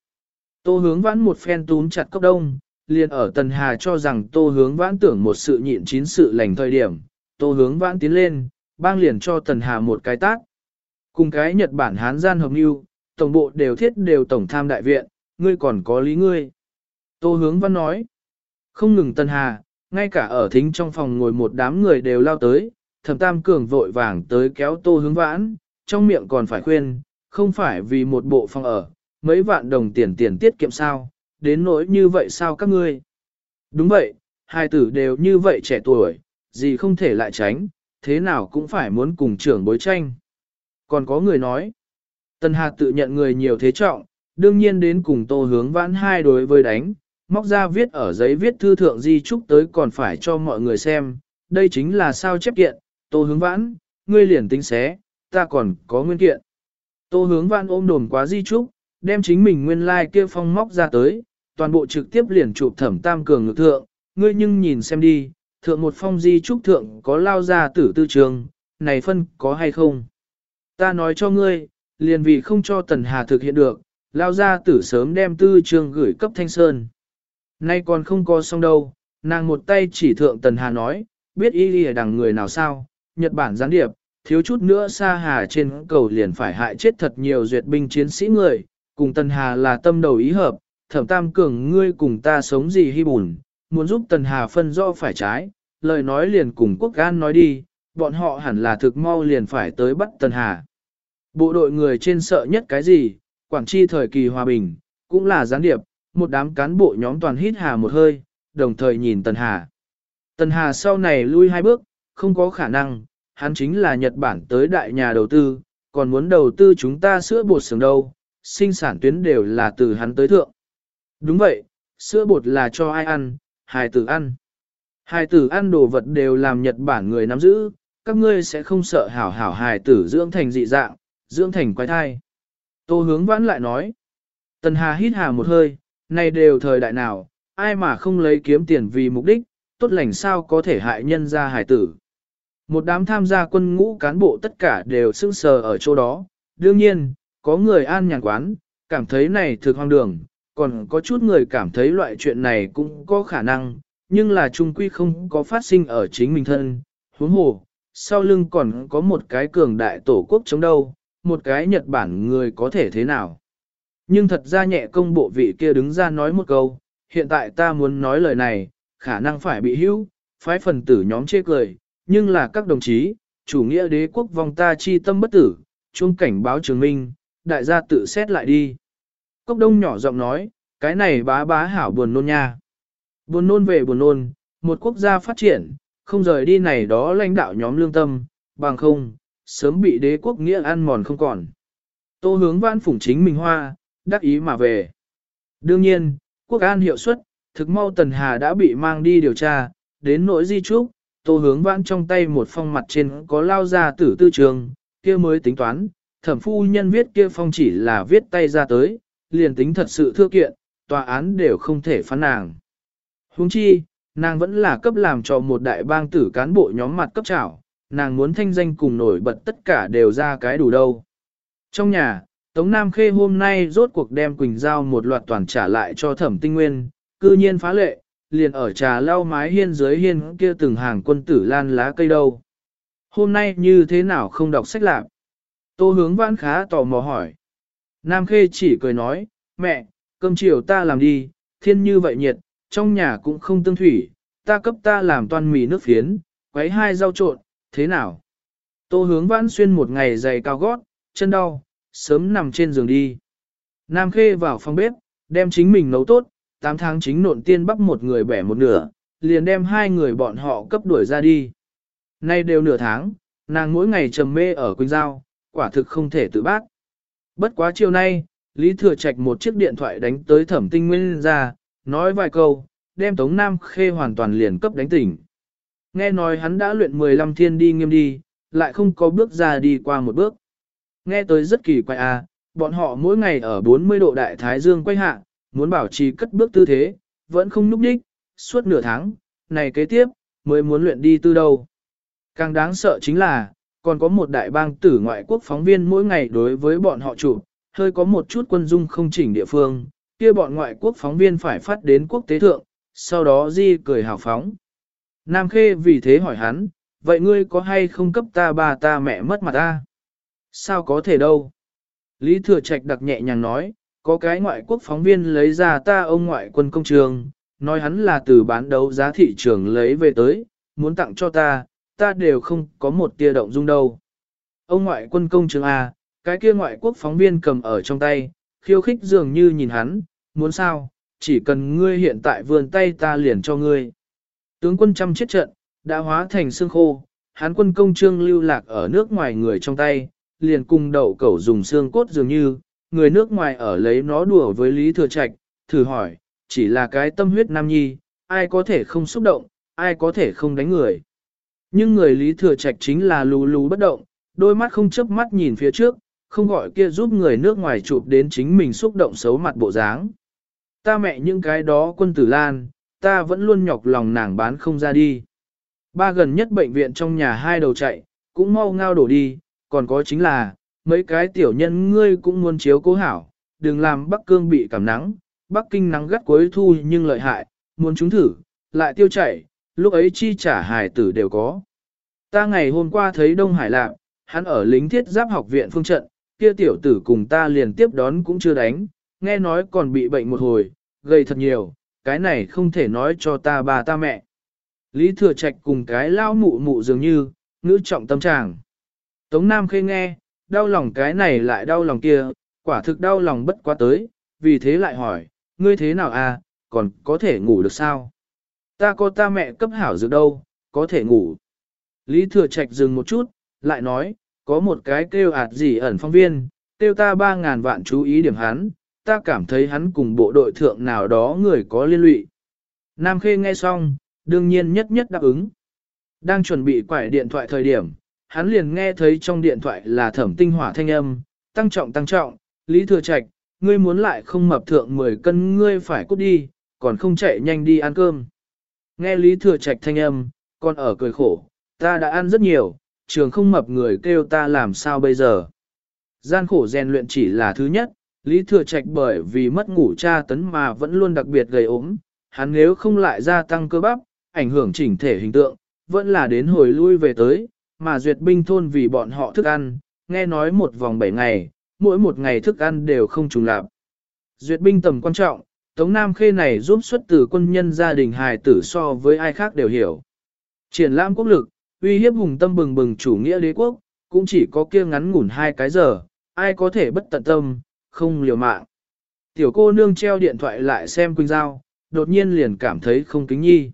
Tô hướng vãn một phen túm chặt cốc đông, liền ở tần hà cho rằng tô hướng vãn tưởng một sự nhịn chín sự lành thời điểm. Tô hướng vãn tiến lên, bang liền cho tần hà một cái tác. Cùng cái Nhật Bản Hán gian hợp mưu, tổng bộ đều thiết đều tổng tham đại viện, ngươi còn có lý ngươi. Tô hướng văn nói, không ngừng tần hà, ngay cả ở thính trong phòng ngồi một đám người đều lao tới, thẩm tam cường vội vàng tới kéo tô hướng vãn, trong miệng còn phải khuyên, không phải vì một bộ phòng ở, mấy vạn đồng tiền tiền tiết kiệm sao, đến nỗi như vậy sao các ngươi. Đúng vậy, hai tử đều như vậy trẻ tuổi, gì không thể lại tránh, thế nào cũng phải muốn cùng trưởng bối tranh. Còn có người nói, tân Hà tự nhận người nhiều thế trọng, đương nhiên đến cùng tô hướng vãn hai đối với đánh, móc ra viết ở giấy viết thư thượng di trúc tới còn phải cho mọi người xem, đây chính là sao chép kiện, tô hướng vãn, ngươi liền tính xé, ta còn có nguyên kiện. Tô hướng vãn ôm đồn quá di trúc, đem chính mình nguyên lai like kia phong móc ra tới, toàn bộ trực tiếp liền chụp thẩm tam cường ngược thượng, ngươi nhưng nhìn xem đi, thượng một phong di trúc thượng có lao ra tử tư trường, này phân có hay không? Ta nói cho ngươi, liền vì không cho Tần Hà thực hiện được, lao ra tử sớm đem tư trường gửi cấp Thanh Sơn. Nay còn không có xong đâu, nàng một tay chỉ thượng Tần Hà nói, biết y lìa đằng người nào sao, Nhật Bản gián điệp, thiếu chút nữa xa hà trên cầu liền phải hại chết thật nhiều duyệt binh chiến sĩ người, cùng Tần Hà là tâm đầu ý hợp, thẩm tam cường ngươi cùng ta sống gì hy bùn, muốn giúp Tần Hà phân rõ phải trái, lời nói liền cùng quốc gan nói đi, bọn họ hẳn là thực mau liền phải tới bắt Tần Hà. Bộ đội người trên sợ nhất cái gì, Quảng Chi thời kỳ hòa bình, cũng là gián điệp, một đám cán bộ nhóm toàn hít hà một hơi, đồng thời nhìn Tần Hà. Tần Hà sau này lui hai bước, không có khả năng, hắn chính là Nhật Bản tới đại nhà đầu tư, còn muốn đầu tư chúng ta sữa bột sừng đâu, sinh sản tuyến đều là từ hắn tới thượng. Đúng vậy, sữa bột là cho ai ăn, hài tử ăn. Hài tử ăn đồ vật đều làm Nhật Bản người nắm giữ, các ngươi sẽ không sợ hảo hảo hài tử dưỡng thành dị dạng, dưỡng thành quái thai. Tô hướng vãn lại nói. Tần Hà hít hà một hơi, này đều thời đại nào, ai mà không lấy kiếm tiền vì mục đích, tốt lành sao có thể hại nhân ra hải tử. Một đám tham gia quân ngũ cán bộ tất cả đều sững sờ ở chỗ đó, đương nhiên, có người an nhàn quán, cảm thấy này thực hoang đường, còn có chút người cảm thấy loại chuyện này cũng có khả năng, nhưng là trung quy không có phát sinh ở chính mình thân, huống hồ, sau lưng còn có một cái cường đại tổ quốc chống đâu, một cái Nhật Bản người có thể thế nào. Nhưng thật ra nhẹ công bộ vị kia đứng ra nói một câu, hiện tại ta muốn nói lời này, khả năng phải bị hữu, phái phần tử nhóm chê cười, nhưng là các đồng chí, chủ nghĩa đế quốc vong ta chi tâm bất tử, chuông cảnh báo trường minh, đại gia tự xét lại đi. Cốc đông nhỏ giọng nói, cái này bá bá hảo buồn nôn nha. Buồn nôn về buồn nôn, một quốc gia phát triển, không rời đi này đó lãnh đạo nhóm lương tâm, bằng không, sớm bị đế quốc nghĩa ăn mòn không còn. Tô hướng vãn phủng chính mình hoa, đắc ý mà về. Đương nhiên, quốc an hiệu suất, thực mau Tần Hà đã bị mang đi điều tra, đến nỗi di trúc, tô hướng vãn trong tay một phong mặt trên có lao ra tử tư trường, kia mới tính toán, thẩm phu nhân viết kia phong chỉ là viết tay ra tới, liền tính thật sự thưa kiện, tòa án đều không thể phán nàng. Huống chi, nàng vẫn là cấp làm cho một đại bang tử cán bộ nhóm mặt cấp trảo, nàng muốn thanh danh cùng nổi bật tất cả đều ra cái đủ đâu. Trong nhà, Tống Nam Khê hôm nay rốt cuộc đem Quỳnh Giao một loạt toàn trả lại cho thẩm tinh nguyên, cư nhiên phá lệ, liền ở trà lau mái hiên dưới hiên kia từng hàng quân tử lan lá cây đâu. Hôm nay như thế nào không đọc sách lạc? Tô hướng vãn khá tò mò hỏi. Nam Khê chỉ cười nói, mẹ, cơm chiều ta làm đi, thiên như vậy nhiệt, trong nhà cũng không tương thủy, ta cấp ta làm toàn mì nước phiến, quấy hai rau trộn, thế nào? Tô hướng vãn xuyên một ngày giày cao gót, chân đau, sớm nằm trên giường đi. Nam Khê vào phòng bếp, đem chính mình nấu tốt, 8 tháng chính nộn tiên bắt một người bẻ một nửa, liền đem hai người bọn họ cấp đuổi ra đi. Nay đều nửa tháng, nàng mỗi ngày trầm mê ở Quỳnh Giao, quả thực không thể tự bác. Bất quá chiều nay, Lý Thừa Trạch một chiếc điện thoại đánh tới thẩm tinh nguyên ra, nói vài câu, đem Tống Nam Khê hoàn toàn liền cấp đánh tỉnh. Nghe nói hắn đã luyện 15 thiên đi nghiêm đi, lại không có bước ra đi qua một bước. Nghe tới rất kỳ quái à, bọn họ mỗi ngày ở 40 độ đại thái dương quay hạ, muốn bảo trì cất bước tư thế, vẫn không núp đích, suốt nửa tháng, này kế tiếp, mới muốn luyện đi tư đâu. Càng đáng sợ chính là, còn có một đại bang tử ngoại quốc phóng viên mỗi ngày đối với bọn họ chủ hơi có một chút quân dung không chỉnh địa phương, kia bọn ngoại quốc phóng viên phải phát đến quốc tế thượng, sau đó di cười hào phóng. Nam Khê vì thế hỏi hắn, vậy ngươi có hay không cấp ta ba ta mẹ mất mặt ta? Sao có thể đâu? Lý Thừa Trạch đặc nhẹ nhàng nói, có cái ngoại quốc phóng viên lấy ra ta ông ngoại quân công trường, nói hắn là từ bán đấu giá thị trường lấy về tới, muốn tặng cho ta, ta đều không có một tia động dung đâu. Ông ngoại quân công trường A, cái kia ngoại quốc phóng viên cầm ở trong tay, khiêu khích dường như nhìn hắn, muốn sao, chỉ cần ngươi hiện tại vườn tay ta liền cho ngươi. Tướng quân trăm chết trận, đã hóa thành xương khô, hán quân công trương lưu lạc ở nước ngoài người trong tay, liền cùng đậu cẩu dùng xương cốt dường như, người nước ngoài ở lấy nó đùa với Lý Thừa Trạch, thử hỏi, chỉ là cái tâm huyết nam nhi, ai có thể không xúc động, ai có thể không đánh người. Nhưng người Lý Thừa Trạch chính là lù lù bất động, đôi mắt không chớp mắt nhìn phía trước, không gọi kia giúp người nước ngoài chụp đến chính mình xúc động xấu mặt bộ dáng. Ta mẹ những cái đó quân tử lan, ta vẫn luôn nhọc lòng nàng bán không ra đi. Ba gần nhất bệnh viện trong nhà hai đầu chạy, cũng mau ngao đổ đi, còn có chính là, mấy cái tiểu nhân ngươi cũng muốn chiếu cố hảo, đừng làm Bắc Cương bị cảm nắng, Bắc Kinh nắng gắt cuối thu nhưng lợi hại, muốn chúng thử, lại tiêu chảy, lúc ấy chi trả hài tử đều có. Ta ngày hôm qua thấy Đông Hải Lạc, hắn ở lính thiết giáp học viện phương trận, kia tiểu tử cùng ta liền tiếp đón cũng chưa đánh, nghe nói còn bị bệnh một hồi, gây thật nhiều, cái này không thể nói cho ta bà ta mẹ. Lý Thừa Trạch cùng cái lao mụ mụ dường như, ngữ trọng tâm trạng. Tống Nam khê nghe, đau lòng cái này lại đau lòng kia, quả thực đau lòng bất quá tới, vì thế lại hỏi, ngươi thế nào à, còn có thể ngủ được sao? Ta có ta mẹ cấp hảo dược đâu, có thể ngủ. Lý Thừa Trạch dừng một chút, lại nói, có một cái kêu ạt gì ẩn phong viên, kêu ta ba ngàn vạn chú ý điểm hắn, ta cảm thấy hắn cùng bộ đội thượng nào đó người có liên lụy. Nam Khê nghe xong, đương nhiên nhất nhất đáp ứng. Đang chuẩn bị quải điện thoại thời điểm, hắn liền nghe thấy trong điện thoại là thẩm tinh hỏa thanh âm, tăng trọng tăng trọng, Lý Thừa Trạch, ngươi muốn lại không mập thượng 10 cân ngươi phải cút đi, còn không chạy nhanh đi ăn cơm. Nghe Lý Thừa Trạch thanh âm, còn ở cười khổ, ta đã ăn rất nhiều, trường không mập người kêu ta làm sao bây giờ. Gian khổ rèn luyện chỉ là thứ nhất, Lý Thừa Trạch bởi vì mất ngủ tra tấn mà vẫn luôn đặc biệt gầy ốm, hắn nếu không lại gia tăng cơ bắp, ảnh hưởng chỉnh thể hình tượng, vẫn là đến hồi lui về tới, mà duyệt binh thôn vì bọn họ thức ăn, nghe nói một vòng 7 ngày, mỗi một ngày thức ăn đều không trùng lạp. Duyệt binh tầm quan trọng, Tống Nam Khê này giúp xuất từ quân nhân gia đình hài tử so với ai khác đều hiểu. Triển lãm quốc lực, uy hiếp hùng tâm bừng bừng chủ nghĩa đế quốc, cũng chỉ có kia ngắn ngủn hai cái giờ, ai có thể bất tận tâm, không liều mạng. Tiểu cô nương treo điện thoại lại xem Quỳnh Giao, đột nhiên liền cảm thấy không kính nhi.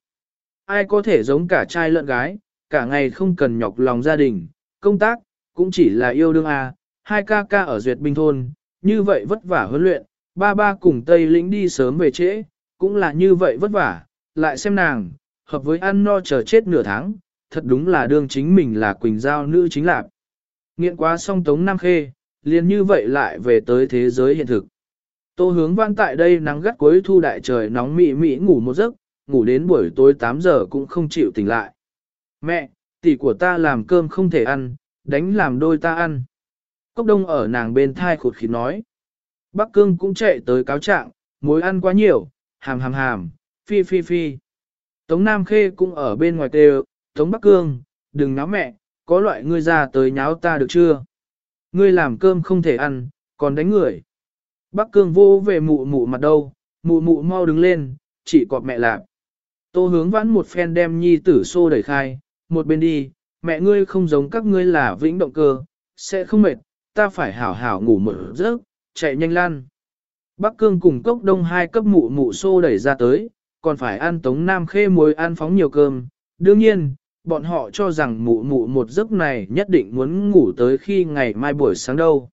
Ai có thể giống cả trai lẫn gái, cả ngày không cần nhọc lòng gia đình, công tác, cũng chỉ là yêu đương à, hai ca ca ở duyệt binh thôn, như vậy vất vả huấn luyện, ba ba cùng Tây Lĩnh đi sớm về trễ, cũng là như vậy vất vả, lại xem nàng, hợp với ăn no chờ chết nửa tháng, thật đúng là đương chính mình là Quỳnh Giao nữ chính lạc. Nghiện quá song Tống Nam Khê, liền như vậy lại về tới thế giới hiện thực. Tô hướng văn tại đây nắng gắt cuối thu đại trời nóng mị mị ngủ một giấc, ngủ đến buổi tối 8 giờ cũng không chịu tỉnh lại. Mẹ, tỷ của ta làm cơm không thể ăn, đánh làm đôi ta ăn. Cốc đông ở nàng bên thai khụt khịt nói. Bắc cương cũng chạy tới cáo trạng, muối ăn quá nhiều, hàm hàm hàm, phi phi phi. Tống Nam Khê cũng ở bên ngoài kêu, Tống Bắc Cương, đừng náo mẹ, có loại ngươi ra tới nháo ta được chưa? Ngươi làm cơm không thể ăn, còn đánh người. Bắc Cương vô về mụ mụ mặt đâu, mụ mụ mau đứng lên, chỉ cọp mẹ lạp. Tô hướng vãn một phen đem nhi tử xô đẩy khai, một bên đi, mẹ ngươi không giống các ngươi là vĩnh động cơ, sẽ không mệt, ta phải hảo hảo ngủ một giấc, chạy nhanh lan. Bắc Cương cùng cốc đông hai cấp mụ mụ xô đẩy ra tới, còn phải ăn tống nam khê muối ăn phóng nhiều cơm. Đương nhiên, bọn họ cho rằng mụ mụ một giấc này nhất định muốn ngủ tới khi ngày mai buổi sáng đâu.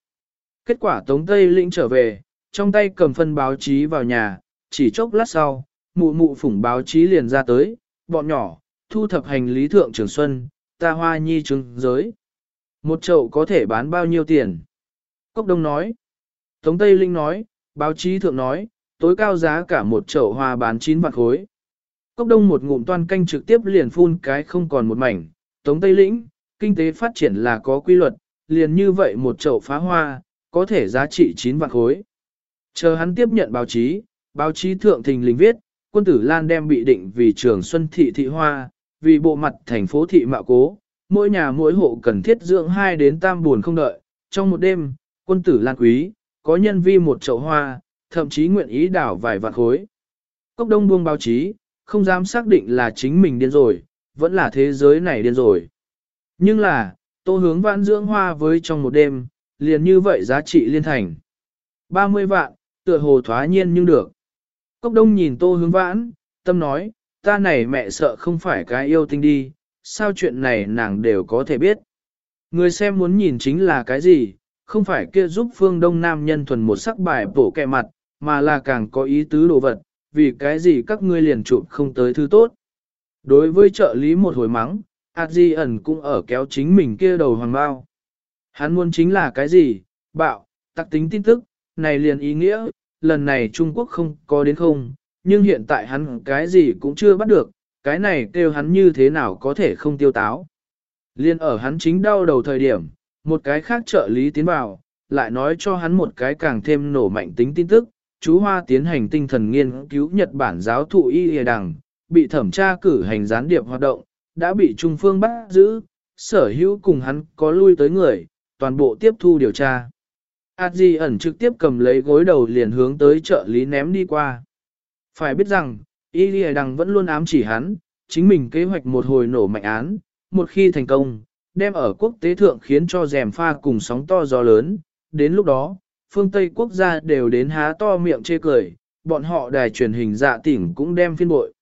Kết quả tống Tây Lĩnh trở về, trong tay cầm phân báo chí vào nhà, chỉ chốc lát sau, mụ mụ phủng báo chí liền ra tới, bọn nhỏ, thu thập hành lý thượng trường xuân, ta hoa nhi trứng giới. Một chậu có thể bán bao nhiêu tiền? Cốc Đông nói. Tống Tây Linh nói, báo chí thượng nói, tối cao giá cả một chậu hoa bán 9 vạn khối. Cốc Đông một ngụm toan canh trực tiếp liền phun cái không còn một mảnh. Tống Tây Lĩnh, kinh tế phát triển là có quy luật, liền như vậy một chậu phá hoa, có thể giá trị 9 vạn khối. Chờ hắn tiếp nhận báo chí, báo chí thượng thình lình viết, quân tử Lan đem bị định vì trường Xuân Thị Thị Hoa, vì bộ mặt thành phố Thị Mạo Cố, mỗi nhà mỗi hộ cần thiết dưỡng hai đến tam buồn không đợi. Trong một đêm, quân tử Lan Quý, có nhân vi một chậu hoa, thậm chí nguyện ý đảo vài vạn khối. Cốc đông buông báo chí, không dám xác định là chính mình điên rồi, vẫn là thế giới này điên rồi. Nhưng là, tô hướng vãn dưỡng hoa với trong một đêm, liền như vậy giá trị liên thành. 30 vạn, tựa hồ thoá nhiên nhưng được. Cốc đông nhìn tô hướng vãn, tâm nói, ta này mẹ sợ không phải cái yêu tinh đi, sao chuyện này nàng đều có thể biết. Người xem muốn nhìn chính là cái gì, không phải kia giúp phương đông nam nhân thuần một sắc bài bổ kẹ mặt, mà là càng có ý tứ đồ vật, vì cái gì các ngươi liền chụp không tới thứ tốt. Đối với trợ lý một hồi mắng, ạt di ẩn cũng ở kéo chính mình kia đầu hoàng bao. Hắn muốn chính là cái gì, bạo, tắc tính tin tức, này liền ý nghĩa, lần này Trung Quốc không có đến không, nhưng hiện tại hắn cái gì cũng chưa bắt được, cái này kêu hắn như thế nào có thể không tiêu táo. Liên ở hắn chính đau đầu thời điểm, một cái khác trợ lý tiến vào, lại nói cho hắn một cái càng thêm nổ mạnh tính tin tức, chú Hoa tiến hành tinh thần nghiên cứu Nhật Bản giáo thụ y hề đằng, bị thẩm tra cử hành gián điệp hoạt động, đã bị Trung Phương bắt giữ, sở hữu cùng hắn có lui tới người, toàn bộ tiếp thu điều tra. Adji ẩn trực tiếp cầm lấy gối đầu liền hướng tới trợ lý ném đi qua. Phải biết rằng, Y Lìa Đằng vẫn luôn ám chỉ hắn, chính mình kế hoạch một hồi nổ mạnh án, một khi thành công, đem ở quốc tế thượng khiến cho rèm pha cùng sóng to gió lớn, đến lúc đó, phương Tây quốc gia đều đến há to miệng chê cười, bọn họ đài truyền hình dạ tỉnh cũng đem phiên bội.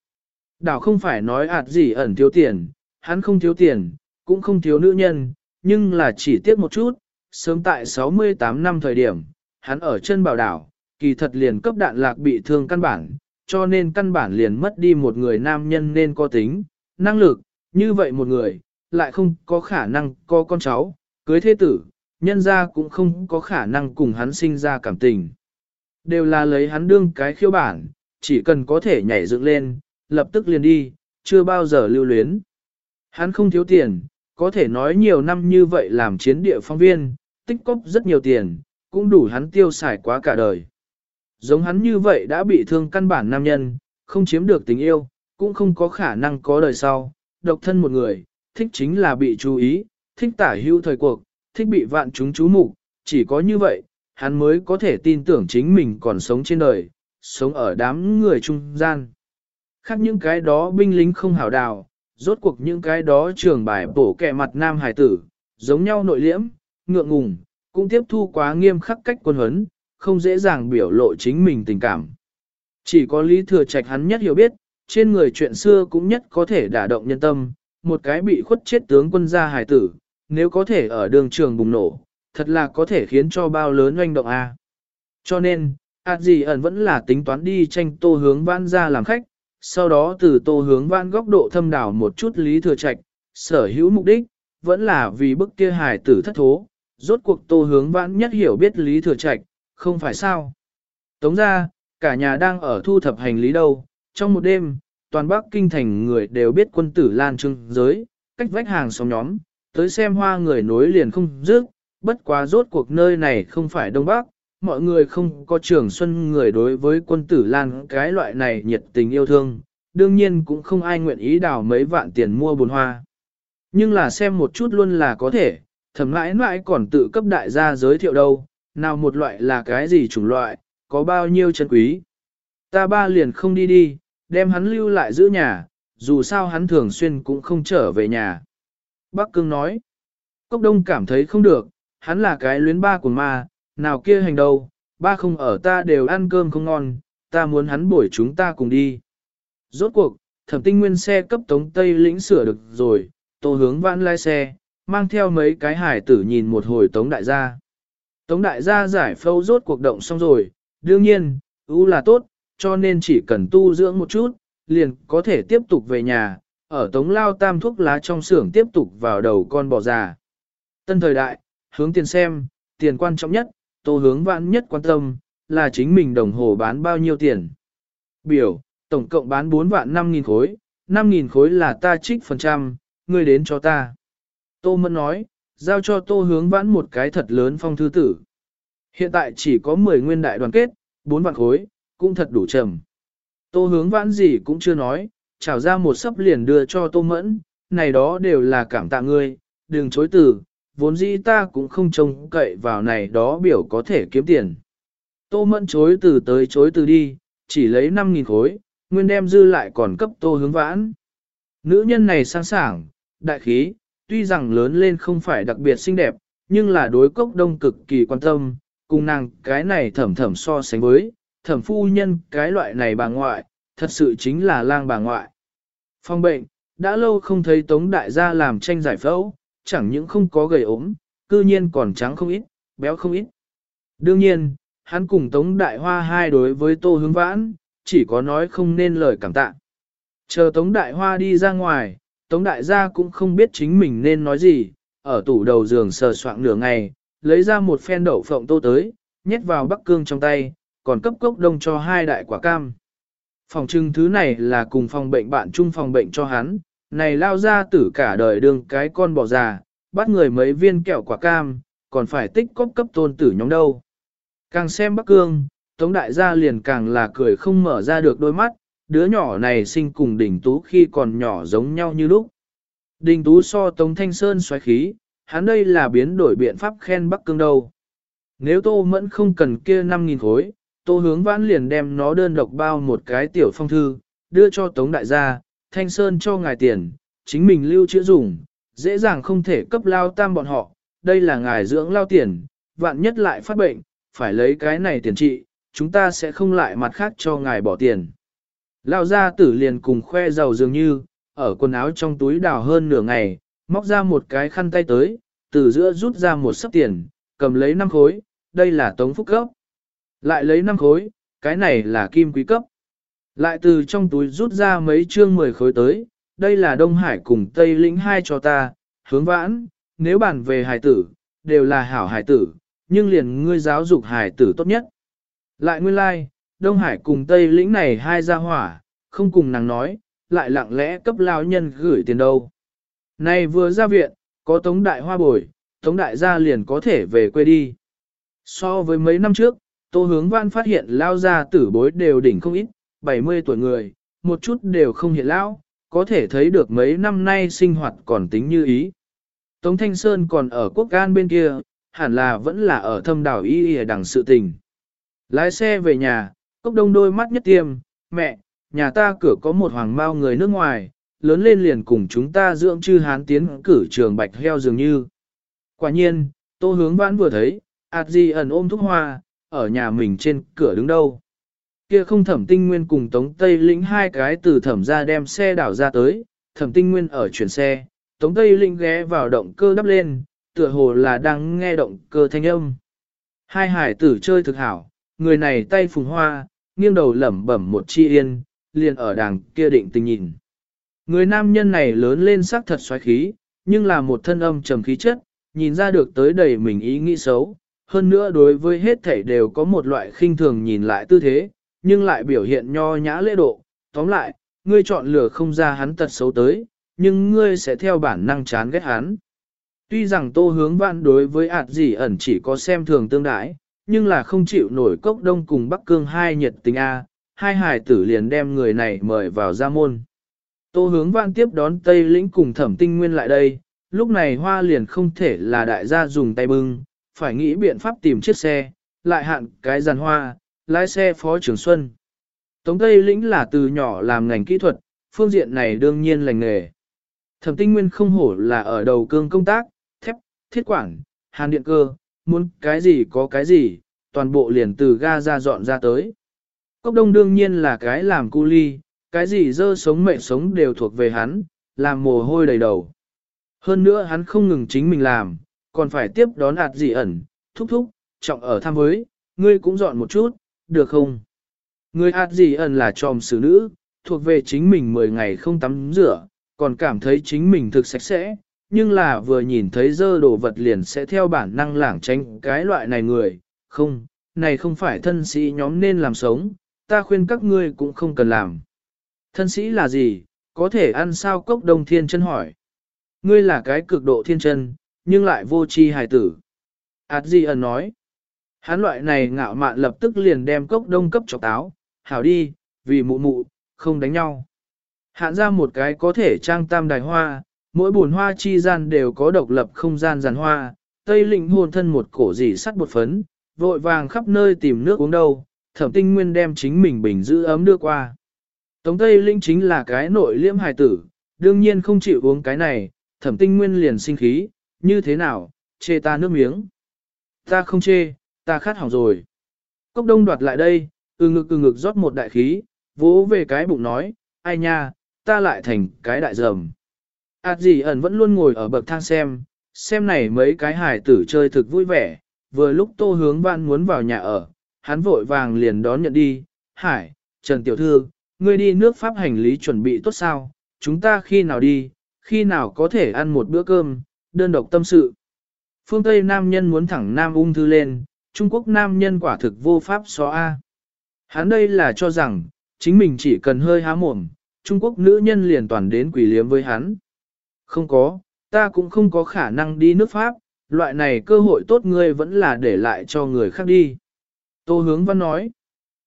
Đảo không phải nói ạt gì ẩn thiếu tiền, hắn không thiếu tiền, cũng không thiếu nữ nhân, nhưng là chỉ tiếc một chút, sớm tại 68 năm thời điểm, hắn ở chân bảo đảo, kỳ thật liền cấp đạn lạc bị thương căn bản, cho nên căn bản liền mất đi một người nam nhân nên có tính, năng lực, như vậy một người, lại không có khả năng có con cháu, cưới thế tử, nhân ra cũng không có khả năng cùng hắn sinh ra cảm tình. Đều là lấy hắn đương cái khiêu bản, chỉ cần có thể nhảy dựng lên, lập tức liền đi, chưa bao giờ lưu luyến. Hắn không thiếu tiền, có thể nói nhiều năm như vậy làm chiến địa phóng viên, tích cóp rất nhiều tiền, cũng đủ hắn tiêu xài quá cả đời. Giống hắn như vậy đã bị thương căn bản nam nhân, không chiếm được tình yêu, cũng không có khả năng có đời sau, độc thân một người, thích chính là bị chú ý, thích tả hữu thời cuộc, thích bị vạn chúng chú mục, chỉ có như vậy, hắn mới có thể tin tưởng chính mình còn sống trên đời, sống ở đám người trung gian. Khác những cái đó binh lính không hảo đào, rốt cuộc những cái đó trường bài bổ kẹ mặt nam hải tử, giống nhau nội liễm, ngượng ngùng, cũng tiếp thu quá nghiêm khắc cách quân huấn, không dễ dàng biểu lộ chính mình tình cảm. Chỉ có lý thừa trạch hắn nhất hiểu biết, trên người chuyện xưa cũng nhất có thể đả động nhân tâm, một cái bị khuất chết tướng quân gia hải tử, nếu có thể ở đường trường bùng nổ, thật là có thể khiến cho bao lớn oanh động A. Cho nên, ạt gì ẩn vẫn là tính toán đi tranh tô hướng vãn ra làm khách, sau đó từ tô hướng vãn góc độ thâm đảo một chút lý thừa trạch, sở hữu mục đích, vẫn là vì bức kia hài tử thất thố, rốt cuộc tô hướng vãn nhất hiểu biết lý thừa trạch, không phải sao. Tống ra, cả nhà đang ở thu thập hành lý đâu, trong một đêm, toàn Bắc Kinh thành người đều biết quân tử lan trưng giới, cách vách hàng xóm nhóm, tới xem hoa người nối liền không dứt, bất quá rốt cuộc nơi này không phải Đông Bắc, mọi người không có trường xuân người đối với quân tử lan cái loại này nhiệt tình yêu thương, đương nhiên cũng không ai nguyện ý đào mấy vạn tiền mua bồn hoa. Nhưng là xem một chút luôn là có thể, thầm mãi mãi còn tự cấp đại gia giới thiệu đâu, nào một loại là cái gì chủng loại, có bao nhiêu chân quý. Ta ba liền không đi đi, đem hắn lưu lại giữ nhà, dù sao hắn thường xuyên cũng không trở về nhà. Bắc Cương nói, Cốc Đông cảm thấy không được, hắn là cái luyến ba của ma, nào kia hành đâu, ba không ở ta đều ăn cơm không ngon, ta muốn hắn bổi chúng ta cùng đi. Rốt cuộc, thẩm tinh nguyên xe cấp tống Tây lĩnh sửa được rồi, tô hướng vãn lai xe, mang theo mấy cái hải tử nhìn một hồi tống đại gia. Tống đại gia giải phâu rốt cuộc động xong rồi, đương nhiên, ưu là tốt, cho nên chỉ cần tu dưỡng một chút, liền có thể tiếp tục về nhà, ở tống lao tam thuốc lá trong xưởng tiếp tục vào đầu con bò già. Tân thời đại, hướng tiền xem, tiền quan trọng nhất, tô hướng vãn nhất quan tâm, là chính mình đồng hồ bán bao nhiêu tiền. Biểu, tổng cộng bán 4 vạn 5.000 khối, 5.000 khối là ta trích phần trăm, ngươi đến cho ta. Tô Mẫn nói, giao cho tô hướng vãn một cái thật lớn phong thư tử. Hiện tại chỉ có 10 nguyên đại đoàn kết, 4 vạn khối, cũng thật đủ trầm. Tô hướng vãn gì cũng chưa nói, trào ra một sấp liền đưa cho tô mẫn, này đó đều là cảm tạ ngươi, đừng chối từ, vốn dĩ ta cũng không trông cậy vào này đó biểu có thể kiếm tiền. Tô mẫn chối từ tới chối từ đi, chỉ lấy 5.000 khối, nguyên đem dư lại còn cấp tô hướng vãn. Nữ nhân này sang sảng, đại khí, tuy rằng lớn lên không phải đặc biệt xinh đẹp, nhưng là đối cốc đông cực kỳ quan tâm, cùng nàng cái này thẩm thẩm so sánh với, thẩm phu nhân cái loại này bà ngoại, thật sự chính là lang bà ngoại. Phong bệnh, đã lâu không thấy Tống Đại gia làm tranh giải phẫu, chẳng những không có gầy ốm, cư nhiên còn trắng không ít, béo không ít. Đương nhiên, hắn cùng Tống Đại Hoa hai đối với Tô Hướng Vãn, chỉ có nói không nên lời cảm tạ. Chờ Tống Đại Hoa đi ra ngoài, Tống Đại gia cũng không biết chính mình nên nói gì, ở tủ đầu giường sờ soạng nửa ngày, lấy ra một phen đậu phộng tô tới, nhét vào bắc cương trong tay, còn cấp cốc đông cho hai đại quả cam. Phòng trưng thứ này là cùng phòng bệnh bạn chung phòng bệnh cho hắn, này lao ra tử cả đời đường cái con bò già, bắt người mấy viên kẹo quả cam, còn phải tích cóp cấp tôn tử nhóm đâu. Càng xem Bắc Cương, Tống Đại gia liền càng là cười không mở ra được đôi mắt, đứa nhỏ này sinh cùng đỉnh tú khi còn nhỏ giống nhau như lúc. Đình tú so Tống Thanh Sơn xoáy khí, hắn đây là biến đổi biện pháp khen Bắc Cương đâu. Nếu Tô Mẫn không cần kia 5.000 khối, Tô Hướng Vãn liền đem nó đơn độc bao một cái tiểu phong thư, đưa cho Tống Đại gia, Thanh Sơn cho ngài tiền, chính mình lưu trữ dùng, dễ dàng không thể cấp lao tam bọn họ, đây là ngài dưỡng lao tiền, vạn nhất lại phát bệnh, phải lấy cái này tiền trị, chúng ta sẽ không lại mặt khác cho ngài bỏ tiền. Lao gia tử liền cùng khoe giàu dường như, ở quần áo trong túi đào hơn nửa ngày, móc ra một cái khăn tay tới, từ giữa rút ra một sấp tiền, cầm lấy năm khối, đây là tống phúc cấp. Lại lấy năm khối, cái này là kim quý cấp. Lại từ trong túi rút ra mấy chương mười khối tới, đây là Đông Hải cùng Tây Lĩnh hai cho ta, hướng vãn, nếu bàn về hải tử, đều là hảo hải tử, nhưng liền ngươi giáo dục hải tử tốt nhất. Lại nguyên lai, like, Đông Hải cùng Tây Lĩnh này hai gia hỏa, không cùng nàng nói, lại lặng lẽ cấp lao nhân gửi tiền đâu. Này vừa ra viện, có tống đại hoa bồi, tống đại gia liền có thể về quê đi. So với mấy năm trước, tô hướng văn phát hiện lao gia tử bối đều đỉnh không ít, 70 tuổi người, một chút đều không hiện lão, có thể thấy được mấy năm nay sinh hoạt còn tính như ý. Tống Thanh Sơn còn ở quốc gan bên kia, hẳn là vẫn là ở thâm đảo y y đằng sự tình. Lái xe về nhà, cốc đông đôi mắt nhất tiêm, mẹ, nhà ta cửa có một hoàng bao người nước ngoài, lớn lên liền cùng chúng ta dưỡng chư hán tiến cử trường bạch heo dường như. Quả nhiên, tô hướng vãn vừa thấy, ạt gì ẩn ôm thúc hoa, ở nhà mình trên cửa đứng đâu. Kia không thẩm tinh nguyên cùng Tống Tây Lĩnh hai cái từ thẩm ra đem xe đảo ra tới, thẩm tinh nguyên ở chuyển xe, Tống Tây Lĩnh ghé vào động cơ đắp lên, tựa hồ là đang nghe động cơ thanh âm. Hai hải tử chơi thực hảo, người này tay phùng hoa, nghiêng đầu lẩm bẩm một chi yên, liền ở đằng kia định tình nhìn. Người nam nhân này lớn lên sắc thật xoáy khí, nhưng là một thân âm trầm khí chất, nhìn ra được tới đầy mình ý nghĩ xấu, hơn nữa đối với hết thảy đều có một loại khinh thường nhìn lại tư thế, nhưng lại biểu hiện nho nhã lễ độ. Tóm lại, ngươi chọn lựa không ra hắn tật xấu tới, nhưng ngươi sẽ theo bản năng chán ghét hắn. Tuy rằng tô hướng vạn đối với ạt gì ẩn chỉ có xem thường tương đái, nhưng là không chịu nổi cốc đông cùng Bắc Cương hai nhiệt tình A, hai hải tử liền đem người này mời vào gia môn. Tô hướng vạn tiếp đón Tây lĩnh cùng thẩm tinh nguyên lại đây, lúc này hoa liền không thể là đại gia dùng tay bưng, phải nghĩ biện pháp tìm chiếc xe, lại hạn cái giàn hoa, lái xe phó trưởng xuân. Tống Tây lĩnh là từ nhỏ làm ngành kỹ thuật, phương diện này đương nhiên lành nghề. Thẩm tinh nguyên không hổ là ở đầu cương công tác, thép, thiết quản, hàn điện cơ, muốn cái gì có cái gì, toàn bộ liền từ ga ra dọn ra tới. Cốc đông đương nhiên là cái làm cu ly, cái gì dơ sống mệnh sống đều thuộc về hắn, làm mồ hôi đầy đầu. Hơn nữa hắn không ngừng chính mình làm, còn phải tiếp đón ạt dị ẩn, thúc thúc, trọng ở tham với, ngươi cũng dọn một chút, được không? Người ạt dị ẩn là tròm xử nữ, thuộc về chính mình 10 ngày không tắm rửa, còn cảm thấy chính mình thực sạch sẽ, nhưng là vừa nhìn thấy dơ đồ vật liền sẽ theo bản năng lảng tránh cái loại này người, không, này không phải thân sĩ nhóm nên làm sống, ta khuyên các ngươi cũng không cần làm. Thân sĩ là gì, có thể ăn sao cốc đông thiên chân hỏi. Ngươi là cái cực độ thiên chân, nhưng lại vô tri hài tử. Ảt gì ẩn nói. Hắn loại này ngạo mạn lập tức liền đem cốc đông cấp chọc táo, hảo đi, vì mụ mụ, không đánh nhau. Hạn ra một cái có thể trang tam đài hoa, mỗi bồn hoa chi gian đều có độc lập không gian giàn hoa, tây lĩnh hồn thân một cổ dì sắt bột phấn, vội vàng khắp nơi tìm nước uống đâu, thẩm tinh nguyên đem chính mình bình giữ ấm đưa qua. Tống tây lĩnh chính là cái nội liễm hài tử, đương nhiên không chịu uống cái này, thẩm tinh nguyên liền sinh khí, như thế nào, chê ta nước miếng. Ta không chê, ta khát hỏng rồi. Cốc đông đoạt lại đây, ừ ngực ừ ngực rót một đại khí, vỗ về cái bụng nói, ai nha, ta lại thành cái đại dầm ạt gì ẩn vẫn luôn ngồi ở bậc thang xem, xem này mấy cái Hải tử chơi thực vui vẻ, vừa lúc tô hướng văn muốn vào nhà ở, hắn vội vàng liền đón nhận đi, hải, Trần Tiểu Thư, ngươi đi nước Pháp hành lý chuẩn bị tốt sao, chúng ta khi nào đi, khi nào có thể ăn một bữa cơm, đơn độc tâm sự. Phương Tây nam nhân muốn thẳng nam ung thư lên, Trung Quốc nam nhân quả thực vô pháp xóa A. Hắn đây là cho rằng, chính mình chỉ cần hơi há mồm, Trung Quốc nữ nhân liền toàn đến quỷ liếm với hắn. Không có, ta cũng không có khả năng đi nước Pháp, loại này cơ hội tốt ngươi vẫn là để lại cho người khác đi. Tô hướng văn nói,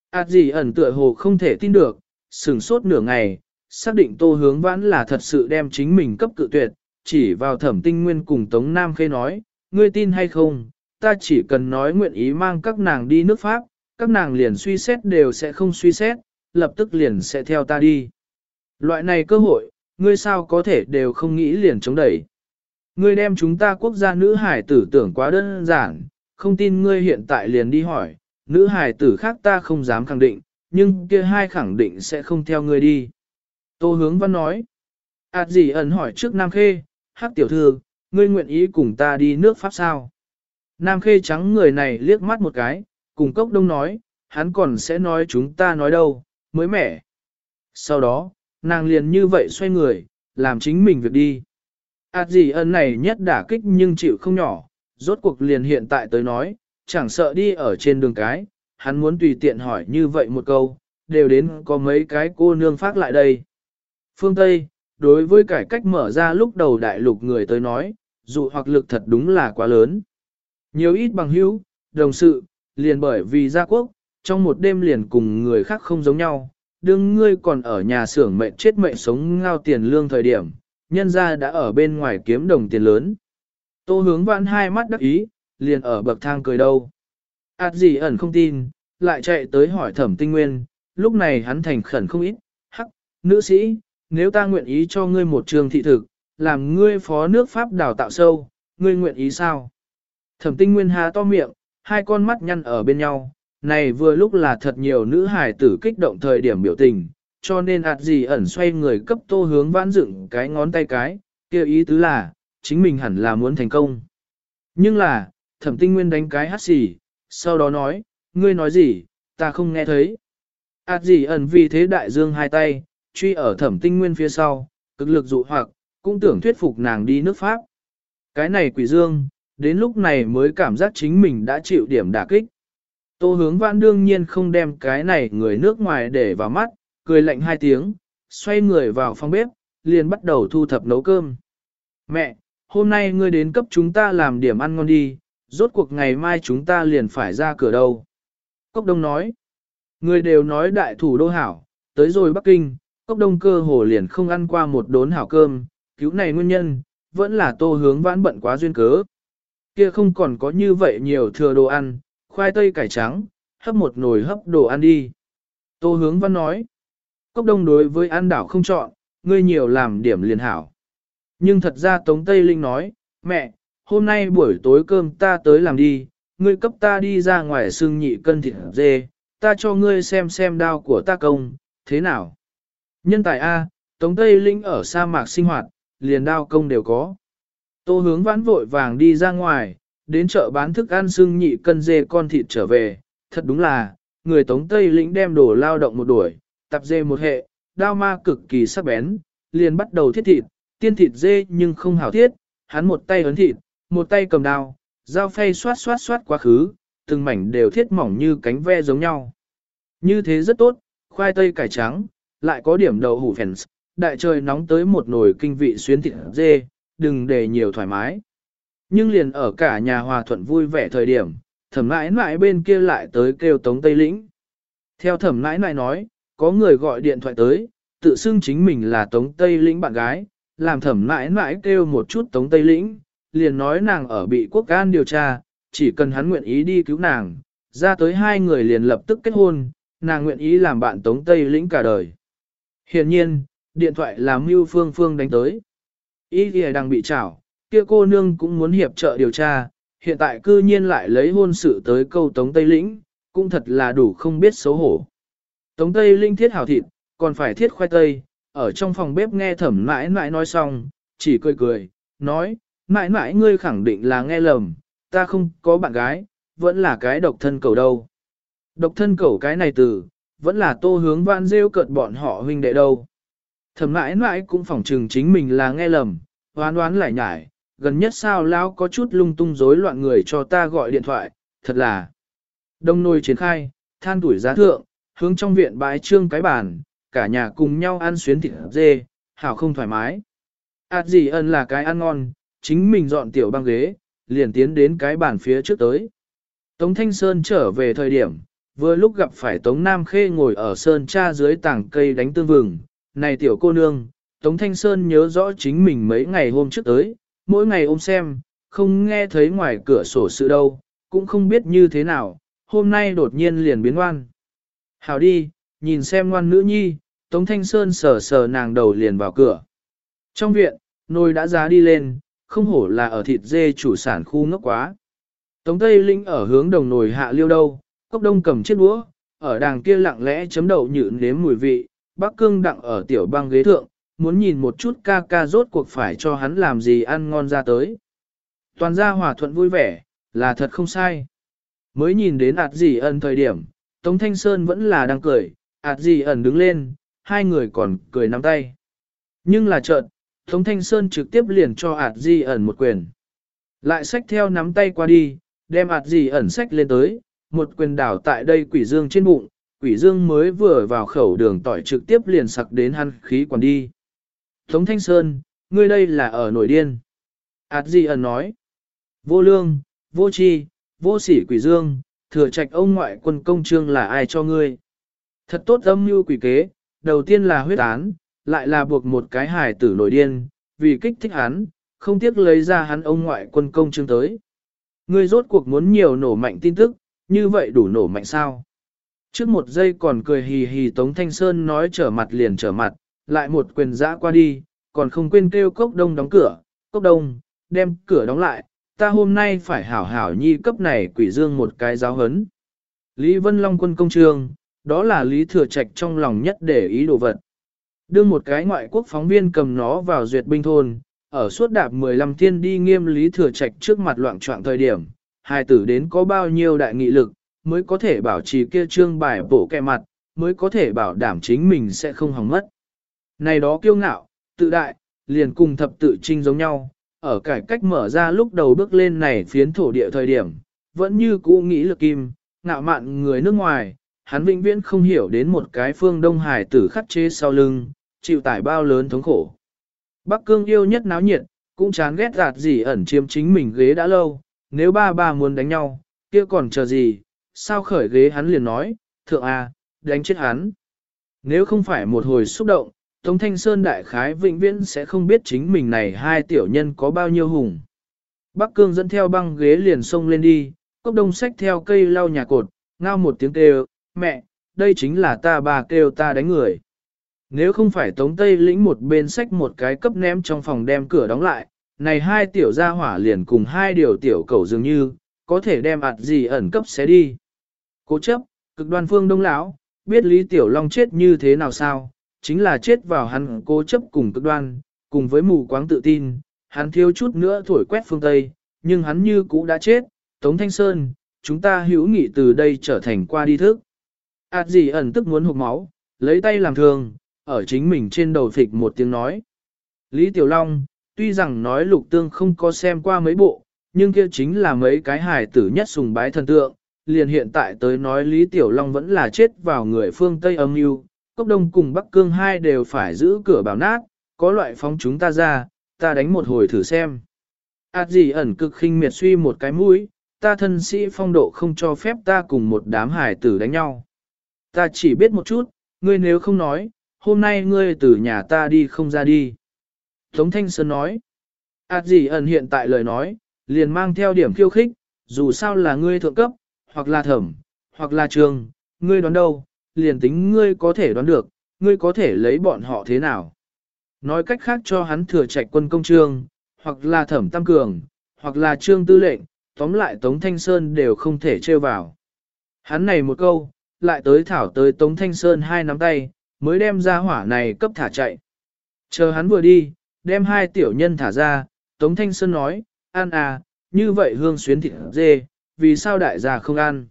ạt gì ẩn tựa hồ không thể tin được, sừng sốt nửa ngày, xác định tô hướng vãn là thật sự đem chính mình cấp cự tuyệt, chỉ vào thẩm tinh nguyên cùng Tống Nam Khê nói, ngươi tin hay không, ta chỉ cần nói nguyện ý mang các nàng đi nước Pháp, các nàng liền suy xét đều sẽ không suy xét, lập tức liền sẽ theo ta đi. Loại này cơ hội, ngươi sao có thể đều không nghĩ liền chống đẩy. Ngươi đem chúng ta quốc gia nữ hải tử tưởng quá đơn giản, không tin ngươi hiện tại liền đi hỏi, nữ hải tử khác ta không dám khẳng định, nhưng kia hai khẳng định sẽ không theo ngươi đi. Tô hướng văn nói, ạt gì ẩn hỏi trước Nam Khê, hắc tiểu thư, ngươi nguyện ý cùng ta đi nước Pháp sao? Nam Khê trắng người này liếc mắt một cái, cùng cốc đông nói, hắn còn sẽ nói chúng ta nói đâu, mới mẻ. Sau đó, nàng liền như vậy xoay người, làm chính mình việc đi. Ảt gì ân này nhất đả kích nhưng chịu không nhỏ, rốt cuộc liền hiện tại tới nói, chẳng sợ đi ở trên đường cái, hắn muốn tùy tiện hỏi như vậy một câu, đều đến có mấy cái cô nương phát lại đây. Phương Tây, đối với cải cách mở ra lúc đầu đại lục người tới nói, dụ hoặc lực thật đúng là quá lớn. Nhiều ít bằng hữu, đồng sự, liền bởi vì gia quốc, trong một đêm liền cùng người khác không giống nhau, đương ngươi còn ở nhà xưởng mệnh chết mệnh sống ngao tiền lương thời điểm, nhân ra đã ở bên ngoài kiếm đồng tiền lớn. Tô hướng vãn hai mắt đắc ý, liền ở bậc thang cười đâu. Ảt gì ẩn không tin, lại chạy tới hỏi thẩm tinh nguyên, lúc này hắn thành khẩn không ít, hắc, nữ sĩ, nếu ta nguyện ý cho ngươi một trường thị thực, làm ngươi phó nước Pháp đào tạo sâu, ngươi nguyện ý sao? Thẩm tinh nguyên há to miệng, hai con mắt nhăn ở bên nhau, này vừa lúc là thật nhiều nữ hài tử kích động thời điểm biểu tình, cho nên ạt gì ẩn xoay người cấp tô hướng vãn dựng cái ngón tay cái, kêu ý tứ là, chính mình hẳn là muốn thành công. Nhưng là, thẩm tinh nguyên đánh cái hát xì, sau đó nói, ngươi nói gì, ta không nghe thấy. Ảt gì ẩn vì thế đại dương hai tay, truy ở thẩm tinh nguyên phía sau, cực lực dụ hoặc, cũng tưởng thuyết phục nàng đi nước Pháp. Cái này quỷ dương, đến lúc này mới cảm giác chính mình đã chịu điểm đả kích. Tô hướng vãn đương nhiên không đem cái này người nước ngoài để vào mắt, cười lạnh hai tiếng, xoay người vào phòng bếp, liền bắt đầu thu thập nấu cơm. Mẹ, hôm nay ngươi đến cấp chúng ta làm điểm ăn ngon đi, rốt cuộc ngày mai chúng ta liền phải ra cửa đâu. Cốc Đông nói, người đều nói đại thủ đô hảo, tới rồi Bắc Kinh, Cốc Đông cơ hồ liền không ăn qua một đốn hảo cơm, cứu này nguyên nhân, vẫn là tô hướng vãn bận quá duyên cớ. Kia không còn có như vậy nhiều thừa đồ ăn, khoai tây cải trắng, hấp một nồi hấp đồ ăn đi. Tô hướng văn nói, Cốc Đông đối với ăn đảo không chọn, ngươi nhiều làm điểm liền hảo. Nhưng thật ra Tống Tây Linh nói, mẹ, hôm nay buổi tối cơm ta tới làm đi, ngươi cấp ta đi ra ngoài xương nhị cân thịt dê, ta cho ngươi xem xem đao của ta công, thế nào? Nhân tài A, Tống Tây Linh ở sa mạc sinh hoạt, liền đao công đều có. Tô hướng vãn vội vàng đi ra ngoài, đến chợ bán thức ăn xương nhị cân dê con thịt trở về, thật đúng là, người Tống Tây lĩnh đem đồ lao động một đuổi, tập dê một hệ, đao ma cực kỳ sắc bén, liền bắt đầu thiết thịt, tiên thịt dê nhưng không hảo thiết, hắn một tay ấn thịt, một tay cầm đao, dao phay xoát xoát xoát quá khứ, từng mảnh đều thiết mỏng như cánh ve giống nhau. Như thế rất tốt, khoai tây cải trắng, lại có điểm đậu hủ phèn đại trời nóng tới một nồi kinh vị xuyến thịt dê, đừng để nhiều thoải mái. Nhưng liền ở cả nhà hòa thuận vui vẻ thời điểm, thẩm nãi nãi bên kia lại tới kêu tống Tây Lĩnh. Theo thẩm nãi nãi nói, có người gọi điện thoại tới, tự xưng chính mình là tống Tây Lĩnh bạn gái, làm thẩm nãi nãi kêu một chút tống Tây Lĩnh, liền nói nàng ở bị quốc an điều tra, chỉ cần hắn nguyện ý đi cứu nàng, ra tới hai người liền lập tức kết hôn, nàng nguyện ý làm bạn tống Tây Lĩnh cả đời. Hiện nhiên, điện thoại là Mưu Phương Phương đánh tới. Ý thì đang bị trảo, kia cô nương cũng muốn hiệp trợ điều tra, hiện tại cư nhiên lại lấy hôn sự tới câu Tống Tây Lĩnh, cũng thật là đủ không biết xấu hổ. Tống Tây Linh thiết hảo thịt, còn phải thiết khoai tây, ở trong phòng bếp nghe thẩm mãi mãi nói xong, chỉ cười cười, nói, mãi mãi ngươi khẳng định là nghe lầm, ta không có bạn gái, vẫn là cái độc thân cầu đâu. Độc thân cầu cái này từ, vẫn là tô hướng vãn rêu cợt bọn họ huynh đệ đâu. Thẩm mãi mãi cũng phỏng trừng chính mình là nghe lầm, hoán đoán lại nhải, gần nhất sao lão có chút lung tung rối loạn người cho ta gọi điện thoại, thật là. Đông nôi triển khai, than tuổi giá thượng, hướng trong viện bãi trương cái bàn, cả nhà cùng nhau ăn xuyến thịt dê, hảo không thoải mái. Ảt gì ân là cái ăn ngon, chính mình dọn tiểu băng ghế, liền tiến đến cái bàn phía trước tới. Tống Thanh Sơn trở về thời điểm, vừa lúc gặp phải Tống Nam Khê ngồi ở sơn cha dưới tảng cây đánh tương vừng. Này tiểu cô nương, Tống Thanh Sơn nhớ rõ chính mình mấy ngày hôm trước tới, mỗi ngày ôm xem, không nghe thấy ngoài cửa sổ sự đâu, cũng không biết như thế nào, hôm nay đột nhiên liền biến ngoan. Hảo đi, nhìn xem ngoan nữ nhi, Tống Thanh Sơn sờ sờ nàng đầu liền vào cửa. Trong viện, nồi đã giá đi lên, không hổ là ở thịt dê chủ sản khu ngốc quá. Tống Tây Linh ở hướng đồng nồi hạ liêu đâu, cốc đông cầm chiếc đũa, ở đàng kia lặng lẽ chấm đầu nhự nếm mùi vị, bác cương đặng ở tiểu băng ghế thượng, muốn nhìn một chút ca ca rốt cuộc phải cho hắn làm gì ăn ngon ra tới. Toàn gia hòa thuận vui vẻ, là thật không sai. Mới nhìn đến ạt gì ẩn thời điểm, Tống Thanh Sơn vẫn là đang cười, ạt gì ẩn đứng lên, hai người còn cười nắm tay. Nhưng là chợt, Tống Thanh Sơn trực tiếp liền cho ạt gì ẩn một quyền. Lại xách theo nắm tay qua đi, đem ạt gì ẩn xách lên tới, một quyền đảo tại đây quỷ dương trên bụng, quỷ dương mới vừa vào khẩu đường tỏi trực tiếp liền sặc đến hắn khí quản đi. Tống Thanh Sơn, ngươi đây là ở nổi điên. Ảt gì ẩn nói. Vô lương, vô chi, vô sỉ quỷ dương, thừa trạch ông ngoại quân công trương là ai cho ngươi. Thật tốt âm mưu quỷ kế, đầu tiên là huyết án, lại là buộc một cái hài tử nổi điên, vì kích thích hắn, không tiếc lấy ra hắn ông ngoại quân công trương tới. Ngươi rốt cuộc muốn nhiều nổ mạnh tin tức, như vậy đủ nổ mạnh sao? Trước một giây còn cười hì hì Tống Thanh Sơn nói trở mặt liền trở mặt, lại một quyền giã qua đi, còn không quên kêu cốc đông đóng cửa, cốc đông, đem cửa đóng lại, ta hôm nay phải hảo hảo nhi cấp này quỷ dương một cái giáo hấn. Lý Vân Long quân công trường, đó là Lý Thừa Trạch trong lòng nhất để ý đồ vật. Đưa một cái ngoại quốc phóng viên cầm nó vào duyệt binh thôn, ở suốt đạp 15 thiên đi nghiêm Lý Thừa Trạch trước mặt loạn trọng thời điểm, hai tử đến có bao nhiêu đại nghị lực, mới có thể bảo trì kia trương bài bổ kẹ mặt, mới có thể bảo đảm chính mình sẽ không hỏng mất. Này đó kiêu ngạo, tự đại, liền cùng thập tự trinh giống nhau, ở cải cách mở ra lúc đầu bước lên này phiến thổ địa thời điểm, vẫn như cũ nghĩ lực kim, ngạo mạn người nước ngoài, hắn vĩnh viễn không hiểu đến một cái phương Đông Hải tử khắc chế sau lưng, chịu tải bao lớn thống khổ. Bắc Cương yêu nhất náo nhiệt, cũng chán ghét gạt gì ẩn chiếm chính mình ghế đã lâu, nếu ba ba muốn đánh nhau, kia còn chờ gì, sao khởi ghế hắn liền nói, thượng A, đánh chết hắn. Nếu không phải một hồi xúc động, Tống Thanh Sơn đại khái vĩnh viễn sẽ không biết chính mình này hai tiểu nhân có bao nhiêu hùng. Bắc Cương dẫn theo băng ghế liền xông lên đi, cốc đông sách theo cây lau nhà cột, ngao một tiếng kêu, mẹ, đây chính là ta bà kêu ta đánh người. Nếu không phải Tống Tây lĩnh một bên sách một cái cấp ném trong phòng đem cửa đóng lại, này hai tiểu gia hỏa liền cùng hai điều tiểu cầu dường như, có thể đem ạt gì ẩn cấp xé đi. Cố chấp, cực đoan phương đông lão, biết Lý Tiểu Long chết như thế nào sao, chính là chết vào hắn cố chấp cùng cực đoan, cùng với mù quáng tự tin, hắn thiếu chút nữa thổi quét phương Tây, nhưng hắn như cũ đã chết, Tống Thanh Sơn, chúng ta hữu nghị từ đây trở thành qua đi thức. ạt gì ẩn tức muốn hụt máu, lấy tay làm thường, ở chính mình trên đầu thịt một tiếng nói. Lý Tiểu Long, tuy rằng nói lục tương không có xem qua mấy bộ, nhưng kia chính là mấy cái hài tử nhất sùng bái thần tượng. Liền hiện tại tới nói Lý Tiểu Long vẫn là chết vào người phương Tây âm mưu Cốc Đông cùng Bắc Cương hai đều phải giữ cửa bảo nát, có loại phóng chúng ta ra, ta đánh một hồi thử xem. Ảt gì ẩn cực khinh miệt suy một cái mũi, ta thân sĩ phong độ không cho phép ta cùng một đám hải tử đánh nhau. Ta chỉ biết một chút, ngươi nếu không nói, hôm nay ngươi từ nhà ta đi không ra đi. Tống Thanh Sơn nói, ạt gì ẩn hiện tại lời nói, liền mang theo điểm khiêu khích, dù sao là ngươi thượng cấp, hoặc là thẩm, hoặc là trường, ngươi đoán đâu, liền tính ngươi có thể đoán được, ngươi có thể lấy bọn họ thế nào. Nói cách khác cho hắn thừa trạch quân công trương, hoặc là thẩm tam cường, hoặc là trương tư lệnh, tóm lại Tống Thanh Sơn đều không thể trêu vào. Hắn này một câu, lại tới thảo tới Tống Thanh Sơn hai nắm tay, mới đem ra hỏa này cấp thả chạy. Chờ hắn vừa đi, đem hai tiểu nhân thả ra, Tống Thanh Sơn nói, ăn à, như vậy hương xuyến thịt dê, vì sao đại gia không ăn?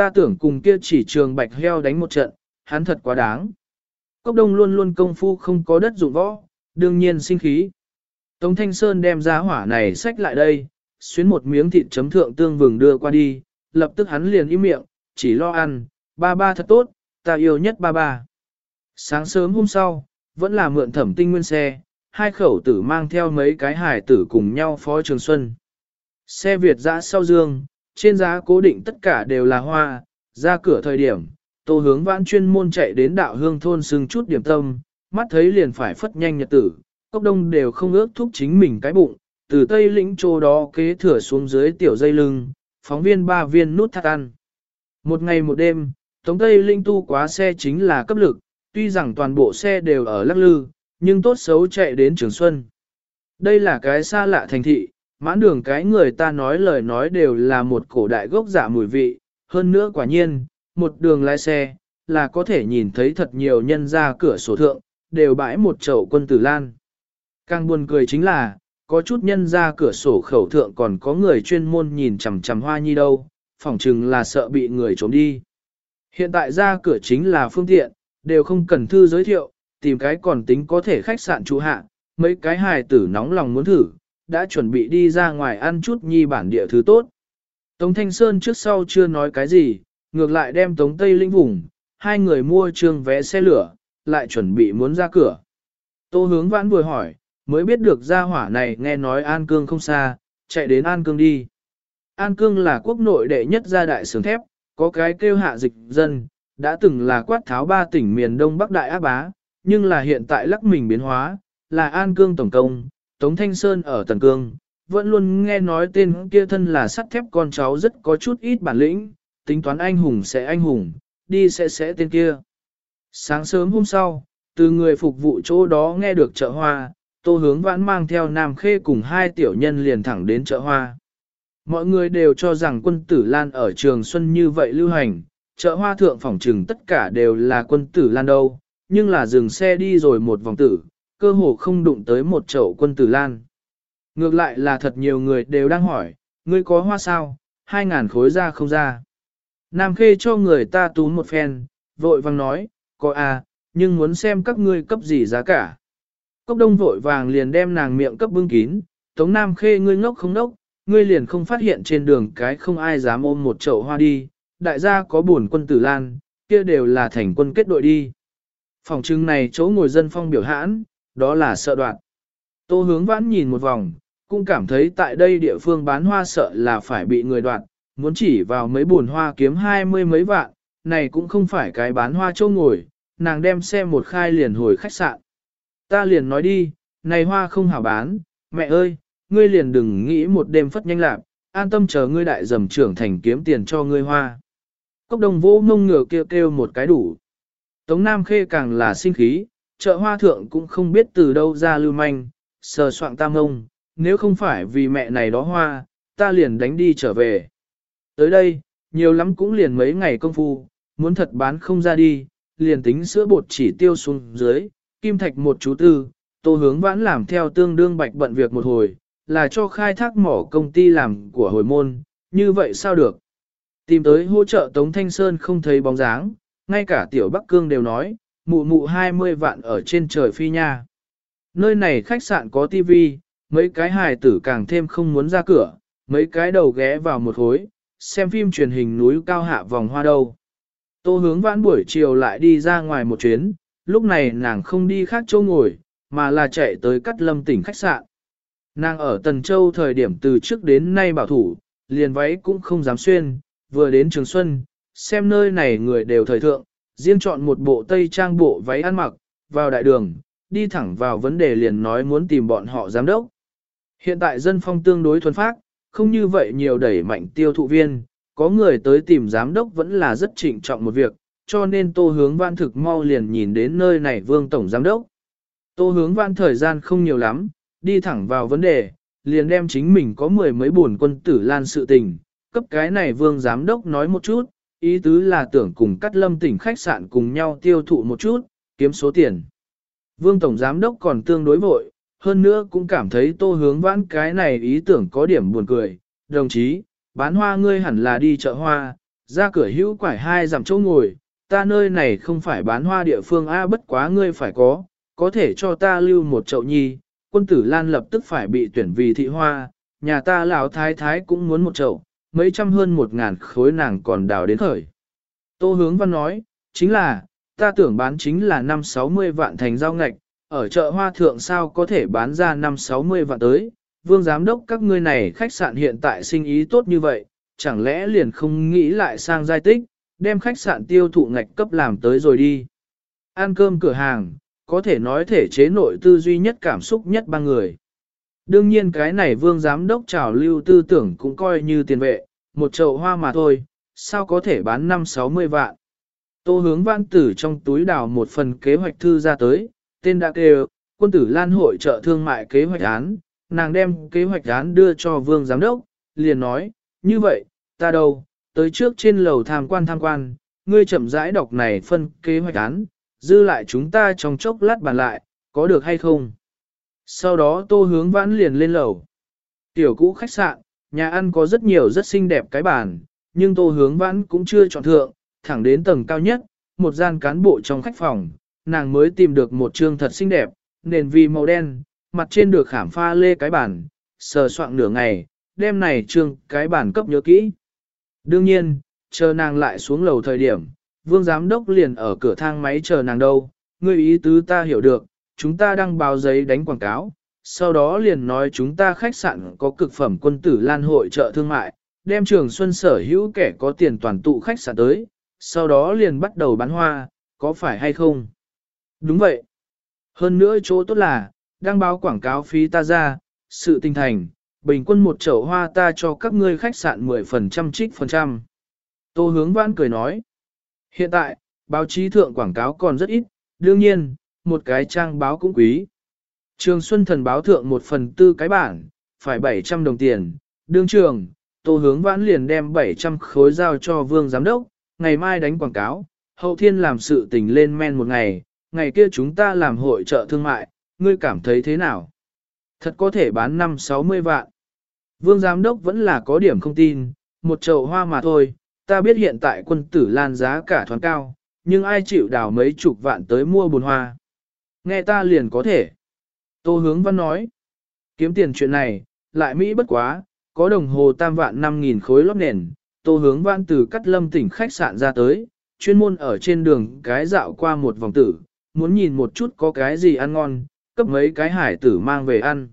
Ta tưởng cùng kia chỉ trường bạch heo đánh một trận, hắn thật quá đáng. Cốc đông luôn luôn công phu không có đất dụng võ, đương nhiên sinh khí. Tống Thanh Sơn đem ra hỏa này xách lại đây, xuyến một miếng thịt chấm thượng tương vừng đưa qua đi, lập tức hắn liền im miệng, chỉ lo ăn, ba ba thật tốt, ta yêu nhất ba ba. Sáng sớm hôm sau, vẫn là mượn thẩm tinh nguyên xe, hai khẩu tử mang theo mấy cái hải tử cùng nhau phó trường xuân. Xe Việt dã sau dương, trên giá cố định tất cả đều là hoa, ra cửa thời điểm, tô hướng vãn chuyên môn chạy đến đạo hương thôn xưng chút điểm tâm, mắt thấy liền phải phất nhanh nhật tử, cốc đông đều không ước thúc chính mình cái bụng, từ tây lĩnh chỗ đó kế thừa xuống dưới tiểu dây lưng, phóng viên ba viên nút thắt ăn. Một ngày một đêm, tống tây linh tu quá xe chính là cấp lực, tuy rằng toàn bộ xe đều ở lắc lư, nhưng tốt xấu chạy đến Trường Xuân. Đây là cái xa lạ thành thị, mãn đường cái người ta nói lời nói đều là một cổ đại gốc giả mùi vị, hơn nữa quả nhiên, một đường lái xe, là có thể nhìn thấy thật nhiều nhân ra cửa sổ thượng, đều bãi một chậu quân tử lan. Càng buồn cười chính là, có chút nhân ra cửa sổ khẩu thượng còn có người chuyên môn nhìn chằm chằm hoa nhi đâu, phỏng chừng là sợ bị người trốn đi. Hiện tại ra cửa chính là phương tiện, đều không cần thư giới thiệu, tìm cái còn tính có thể khách sạn trụ hạ, mấy cái hài tử nóng lòng muốn thử, đã chuẩn bị đi ra ngoài ăn chút nhi bản địa thứ tốt. Tống Thanh Sơn trước sau chưa nói cái gì, ngược lại đem Tống Tây Linh vùng, hai người mua trường vé xe lửa, lại chuẩn bị muốn ra cửa. Tô hướng vãn vừa hỏi, mới biết được gia hỏa này nghe nói An Cương không xa, chạy đến An Cương đi. An Cương là quốc nội đệ nhất gia đại sướng thép, có cái kêu hạ dịch dân, đã từng là quát tháo ba tỉnh miền Đông Bắc Đại Á Bá, nhưng là hiện tại lắc mình biến hóa, là An Cương Tổng Công, Tống Thanh Sơn ở Tần Cương, vẫn luôn nghe nói tên kia thân là sắt thép con cháu rất có chút ít bản lĩnh, tính toán anh hùng sẽ anh hùng, đi sẽ sẽ tên kia. Sáng sớm hôm sau, từ người phục vụ chỗ đó nghe được chợ hoa, tô hướng vãn mang theo Nam Khê cùng hai tiểu nhân liền thẳng đến chợ hoa. Mọi người đều cho rằng quân tử Lan ở trường Xuân như vậy lưu hành, chợ hoa thượng phòng trừng tất cả đều là quân tử Lan đâu, nhưng là dừng xe đi rồi một vòng tử, cơ hồ không đụng tới một chậu quân tử Lan. Ngược lại là thật nhiều người đều đang hỏi, ngươi có hoa sao, hai ngàn khối ra không ra. Nam Khê cho người ta túm một phen, vội vàng nói, có à, nhưng muốn xem các ngươi cấp gì giá cả. Cốc đông vội vàng liền đem nàng miệng cấp bưng kín, Tống Nam Khê ngươi ngốc không ngốc, ngươi liền không phát hiện trên đường cái không ai dám ôm một chậu hoa đi, đại gia có buồn quân tử lan, kia đều là thành quân kết đội đi. Phòng trưng này chỗ ngồi dân phong biểu hãn, đó là sợ đoạn. Tô hướng vãn nhìn một vòng, cũng cảm thấy tại đây địa phương bán hoa sợ là phải bị người đoạn, muốn chỉ vào mấy buồn hoa kiếm hai mươi mấy vạn, này cũng không phải cái bán hoa châu ngồi, nàng đem xe một khai liền hồi khách sạn. Ta liền nói đi, này hoa không hảo bán, mẹ ơi, ngươi liền đừng nghĩ một đêm phất nhanh lạc, an tâm chờ ngươi đại dầm trưởng thành kiếm tiền cho ngươi hoa. Cốc đồng vô mông ngựa kêu kêu một cái đủ. Tống Nam Khê càng là sinh khí, chợ hoa thượng cũng không biết từ đâu ra lưu manh, sờ soạn tam ông, nếu không phải vì mẹ này đó hoa, ta liền đánh đi trở về. Tới đây, nhiều lắm cũng liền mấy ngày công phu, muốn thật bán không ra đi, liền tính sữa bột chỉ tiêu xuống dưới, kim thạch một chú tư, tô hướng vãn làm theo tương đương bạch bận việc một hồi, là cho khai thác mỏ công ty làm của hồi môn, như vậy sao được. Tìm tới hỗ trợ Tống Thanh Sơn không thấy bóng dáng, ngay cả tiểu Bắc Cương đều nói, mụ mụ 20 vạn ở trên trời phi nha. Nơi này khách sạn có tivi, mấy cái hài tử càng thêm không muốn ra cửa, mấy cái đầu ghé vào một hối, xem phim truyền hình núi cao hạ vòng hoa đâu. Tô hướng vãn buổi chiều lại đi ra ngoài một chuyến, lúc này nàng không đi khác châu ngồi, mà là chạy tới cắt lâm tỉnh khách sạn. Nàng ở Tần Châu thời điểm từ trước đến nay bảo thủ, liền váy cũng không dám xuyên, vừa đến Trường Xuân, xem nơi này người đều thời thượng, riêng chọn một bộ tây trang bộ váy ăn mặc, vào đại đường, đi thẳng vào vấn đề liền nói muốn tìm bọn họ giám đốc. Hiện tại dân phong tương đối thuần phát, không như vậy nhiều đẩy mạnh tiêu thụ viên, có người tới tìm giám đốc vẫn là rất trịnh trọng một việc, cho nên tô hướng văn thực mau liền nhìn đến nơi này vương tổng giám đốc. Tô hướng văn thời gian không nhiều lắm, đi thẳng vào vấn đề, liền đem chính mình có mười mấy buồn quân tử lan sự tình, cấp cái này vương giám đốc nói một chút, ý tứ là tưởng cùng cắt lâm tỉnh khách sạn cùng nhau tiêu thụ một chút, kiếm số tiền. Vương tổng giám đốc còn tương đối vội, hơn nữa cũng cảm thấy tô hướng vãn cái này ý tưởng có điểm buồn cười. Đồng chí, bán hoa ngươi hẳn là đi chợ hoa, ra cửa hữu quải hai giảm chỗ ngồi, ta nơi này không phải bán hoa địa phương A bất quá ngươi phải có, có thể cho ta lưu một chậu nhi, quân tử Lan lập tức phải bị tuyển vì thị hoa, nhà ta lão thái thái cũng muốn một chậu, mấy trăm hơn một ngàn khối nàng còn đào đến khởi. Tô hướng văn nói, chính là, ta tưởng bán chính là năm sáu mươi vạn thành giao ngạch, ở chợ hoa thượng sao có thể bán ra năm sáu mươi vạn tới, vương giám đốc các ngươi này khách sạn hiện tại sinh ý tốt như vậy, chẳng lẽ liền không nghĩ lại sang giai tích, đem khách sạn tiêu thụ ngạch cấp làm tới rồi đi. Ăn cơm cửa hàng, có thể nói thể chế nội tư duy nhất cảm xúc nhất ba người. Đương nhiên cái này vương giám đốc trào lưu tư tưởng cũng coi như tiền vệ, một chậu hoa mà thôi, sao có thể bán 5-60 vạn. Tô hướng văn tử trong túi đào một phần kế hoạch thư ra tới, tên đã kêu, quân tử lan hội trợ thương mại kế hoạch án, nàng đem kế hoạch án đưa cho vương giám đốc, liền nói, như vậy, ta đâu, tới trước trên lầu tham quan tham quan, ngươi chậm rãi đọc này phân kế hoạch án, dư lại chúng ta trong chốc lát bàn lại, có được hay không? Sau đó tô hướng vãn liền lên lầu. Tiểu cũ khách sạn, nhà ăn có rất nhiều rất xinh đẹp cái bàn, nhưng tô hướng vãn cũng chưa chọn thượng, thẳng đến tầng cao nhất, một gian cán bộ trong khách phòng, nàng mới tìm được một trương thật xinh đẹp, nền vì màu đen, mặt trên được khảm pha lê cái bàn, sờ soạn nửa ngày, đêm này trương cái bàn cấp nhớ kỹ. Đương nhiên, chờ nàng lại xuống lầu thời điểm, vương giám đốc liền ở cửa thang máy chờ nàng đâu, người ý tứ ta hiểu được, chúng ta đăng báo giấy đánh quảng cáo, sau đó liền nói chúng ta khách sạn có cực phẩm quân tử lan hội trợ thương mại, đem trường xuân sở hữu kẻ có tiền toàn tụ khách sạn tới, sau đó liền bắt đầu bán hoa, có phải hay không? Đúng vậy. Hơn nữa chỗ tốt là, đăng báo quảng cáo phí ta ra, sự tinh thành, bình quân một chậu hoa ta cho các ngươi khách sạn 10% trích phần trăm. Tô hướng vãn cười nói. Hiện tại, báo chí thượng quảng cáo còn rất ít, đương nhiên, một cái trang báo cũng quý. Trường Xuân Thần báo thượng một phần tư cái bản, phải 700 đồng tiền, đương trường, Tô Hướng Vãn liền đem 700 khối giao cho Vương Giám Đốc, ngày mai đánh quảng cáo, hậu thiên làm sự tình lên men một ngày, ngày kia chúng ta làm hội trợ thương mại, ngươi cảm thấy thế nào? Thật có thể bán 5-60 vạn. Vương Giám Đốc vẫn là có điểm không tin, một chậu hoa mà thôi, ta biết hiện tại quân tử lan giá cả thoáng cao, nhưng ai chịu đào mấy chục vạn tới mua bồn hoa. Nghe ta liền có thể. Tô hướng văn nói, kiếm tiền chuyện này, lại Mỹ bất quá, có đồng hồ tam vạn năm nghìn khối lót nền, tô hướng văn từ cắt lâm tỉnh khách sạn ra tới, chuyên môn ở trên đường cái dạo qua một vòng tử, muốn nhìn một chút có cái gì ăn ngon, cấp mấy cái hải tử mang về ăn.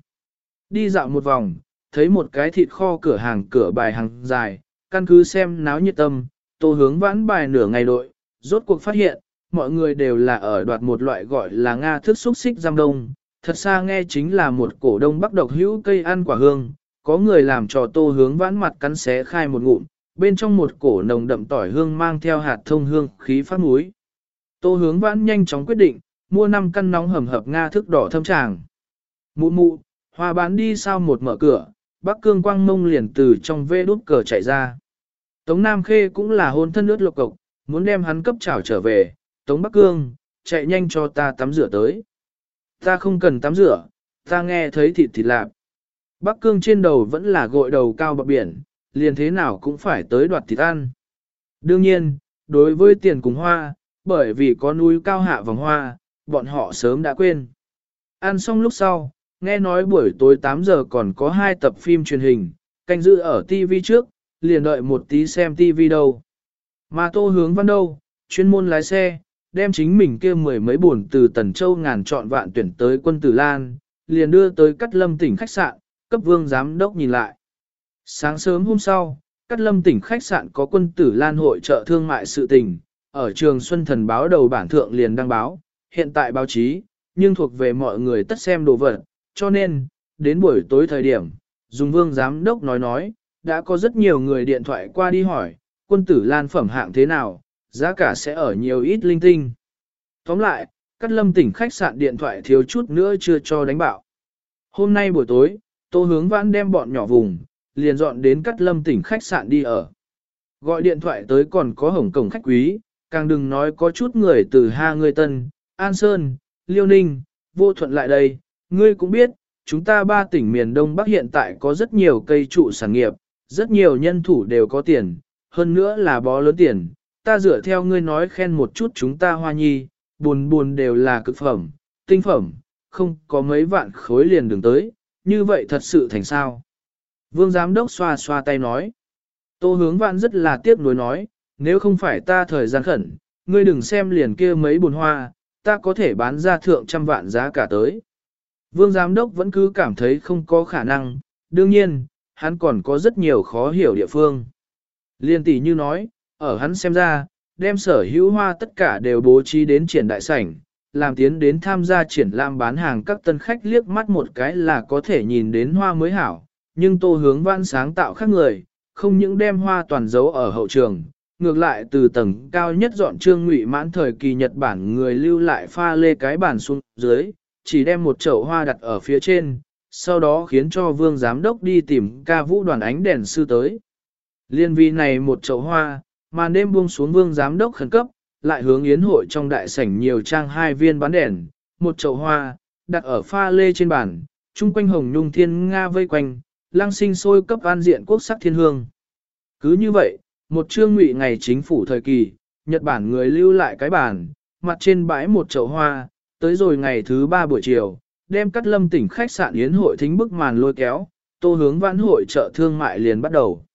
Đi dạo một vòng, thấy một cái thịt kho cửa hàng cửa bài hàng dài, căn cứ xem náo nhiệt tâm, tô hướng vãn bài nửa ngày đội, rốt cuộc phát hiện, mọi người đều là ở đoạt một loại gọi là Nga thức xúc xích giam đông, thật xa nghe chính là một cổ đông bắc độc hữu cây ăn quả hương, có người làm trò tô hướng vãn mặt cắn xé khai một ngụm, bên trong một cổ nồng đậm tỏi hương mang theo hạt thông hương khí phát mũi. Tô hướng vãn nhanh chóng quyết định, mua 5 căn nóng hầm hập Nga thức đỏ thâm tràng. Mụ mụ, hoa bán đi sau một mở cửa, Bắc Cương Quang Mông liền từ trong vê đút cờ chạy ra. Tống Nam Khê cũng là hôn thân ướt lục cộc, muốn đem hắn cấp trảo trở về, Tống Bắc Cương, chạy nhanh cho ta tắm rửa tới. Ta không cần tắm rửa, ta nghe thấy thịt thịt lạp. Bắc Cương trên đầu vẫn là gội đầu cao bậc biển, liền thế nào cũng phải tới đoạt thịt ăn. Đương nhiên, đối với tiền cùng hoa, bởi vì có núi cao hạ vòng hoa, bọn họ sớm đã quên. Ăn xong lúc sau, nghe nói buổi tối 8 giờ còn có hai tập phim truyền hình, canh giữ ở TV trước, liền đợi một tí xem TV đâu. Mà tô hướng văn đâu, chuyên môn lái xe, đem chính mình kia mười mấy buồn từ Tần Châu ngàn chọn vạn tuyển tới quân tử Lan, liền đưa tới cát Lâm tỉnh khách sạn, cấp vương giám đốc nhìn lại. Sáng sớm hôm sau, cát Lâm tỉnh khách sạn có quân tử Lan hội trợ thương mại sự tình, ở trường Xuân Thần báo đầu bản thượng liền đăng báo, hiện tại báo chí, nhưng thuộc về mọi người tất xem đồ vật, cho nên, đến buổi tối thời điểm, dùng Vương Giám Đốc nói nói, đã có rất nhiều người điện thoại qua đi hỏi, quân tử lan phẩm hạng thế nào, giá cả sẽ ở nhiều ít linh tinh. Tóm lại, Cát Lâm tỉnh khách sạn điện thoại thiếu chút nữa chưa cho đánh bạo. Hôm nay buổi tối, Tô Hướng Vãn đem bọn nhỏ vùng, liền dọn đến Cát Lâm tỉnh khách sạn đi ở. Gọi điện thoại tới còn có hồng cổng khách quý, càng đừng nói có chút người từ Ha Người Tân, An Sơn, Liêu Ninh, Vô Thuận lại đây, ngươi cũng biết, chúng ta ba tỉnh miền Đông Bắc hiện tại có rất nhiều cây trụ sản nghiệp, rất nhiều nhân thủ đều có tiền, hơn nữa là bó lớn tiền, ta dựa theo ngươi nói khen một chút chúng ta hoa nhi, buồn buồn đều là cực phẩm, tinh phẩm, không có mấy vạn khối liền đường tới, như vậy thật sự thành sao. Vương giám đốc xoa xoa tay nói, tô hướng vạn rất là tiếc nuối nói, nếu không phải ta thời gian khẩn, ngươi đừng xem liền kia mấy buồn hoa, ta có thể bán ra thượng trăm vạn giá cả tới. Vương giám đốc vẫn cứ cảm thấy không có khả năng, đương nhiên, hắn còn có rất nhiều khó hiểu địa phương. Liên tỷ như nói, ở hắn xem ra, đem sở hữu hoa tất cả đều bố trí đến triển đại sảnh, làm tiến đến tham gia triển lãm bán hàng các tân khách liếc mắt một cái là có thể nhìn đến hoa mới hảo, nhưng tô hướng văn sáng tạo khác người, không những đem hoa toàn giấu ở hậu trường, ngược lại từ tầng cao nhất dọn trương ngụy mãn thời kỳ Nhật Bản người lưu lại pha lê cái bàn xuống dưới, chỉ đem một chậu hoa đặt ở phía trên, sau đó khiến cho vương giám đốc đi tìm ca vũ đoàn ánh đèn sư tới. Liên vi này một chậu hoa, màn đêm buông xuống vương giám đốc khẩn cấp, lại hướng yến hội trong đại sảnh nhiều trang hai viên bán đèn, một chậu hoa, đặt ở pha lê trên bàn, chung quanh hồng nhung thiên nga vây quanh, lang sinh sôi cấp an diện quốc sắc thiên hương. Cứ như vậy, một chương ngụy ngày chính phủ thời kỳ, Nhật Bản người lưu lại cái bàn, mặt trên bãi một chậu hoa, tới rồi ngày thứ ba buổi chiều, đem cắt lâm tỉnh khách sạn yến hội thính bức màn lôi kéo, tô hướng vãn hội chợ thương mại liền bắt đầu.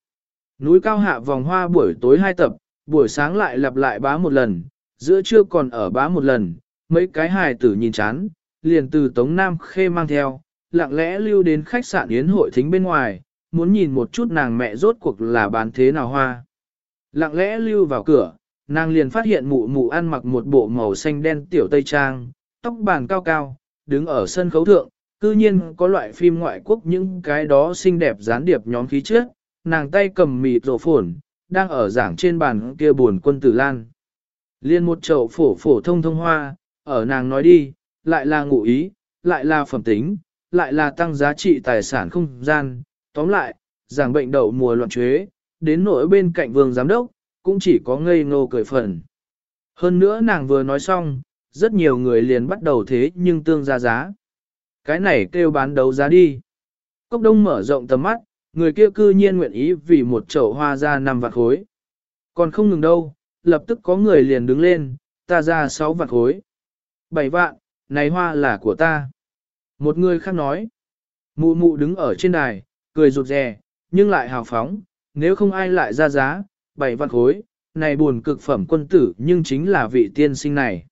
Núi cao hạ vòng hoa buổi tối hai tập, buổi sáng lại lặp lại bá một lần, giữa trưa còn ở bá một lần, mấy cái hài tử nhìn chán, liền từ Tống Nam Khê mang theo, lặng lẽ lưu đến khách sạn yến hội thính bên ngoài, muốn nhìn một chút nàng mẹ rốt cuộc là bán thế nào hoa. Lặng lẽ lưu vào cửa, nàng liền phát hiện mụ mụ ăn mặc một bộ màu xanh đen tiểu tây trang, tóc bàn cao cao, đứng ở sân khấu thượng, cư nhiên có loại phim ngoại quốc những cái đó xinh đẹp gián điệp nhóm khí trước, nàng tay cầm mịt rổ phồn, đang ở giảng trên bàn kia buồn quân tử lan. Liên một chậu phổ phổ thông thông hoa, ở nàng nói đi, lại là ngụ ý, lại là phẩm tính, lại là tăng giá trị tài sản không gian, tóm lại, giảng bệnh đậu mùa loạn chuế, đến nỗi bên cạnh vương giám đốc, cũng chỉ có ngây ngô cười phần. Hơn nữa nàng vừa nói xong, rất nhiều người liền bắt đầu thế nhưng tương ra giá. Cái này kêu bán đấu giá đi. Cốc đông mở rộng tầm mắt, người kia cư nhiên nguyện ý vì một chậu hoa ra năm vạn khối. Còn không ngừng đâu, lập tức có người liền đứng lên, ta ra 6 vạn khối. 7 vạn, này hoa là của ta. Một người khác nói, mụ mụ đứng ở trên đài, cười rụt rè, nhưng lại hào phóng, nếu không ai lại ra giá, 7 vạn khối, này buồn cực phẩm quân tử nhưng chính là vị tiên sinh này.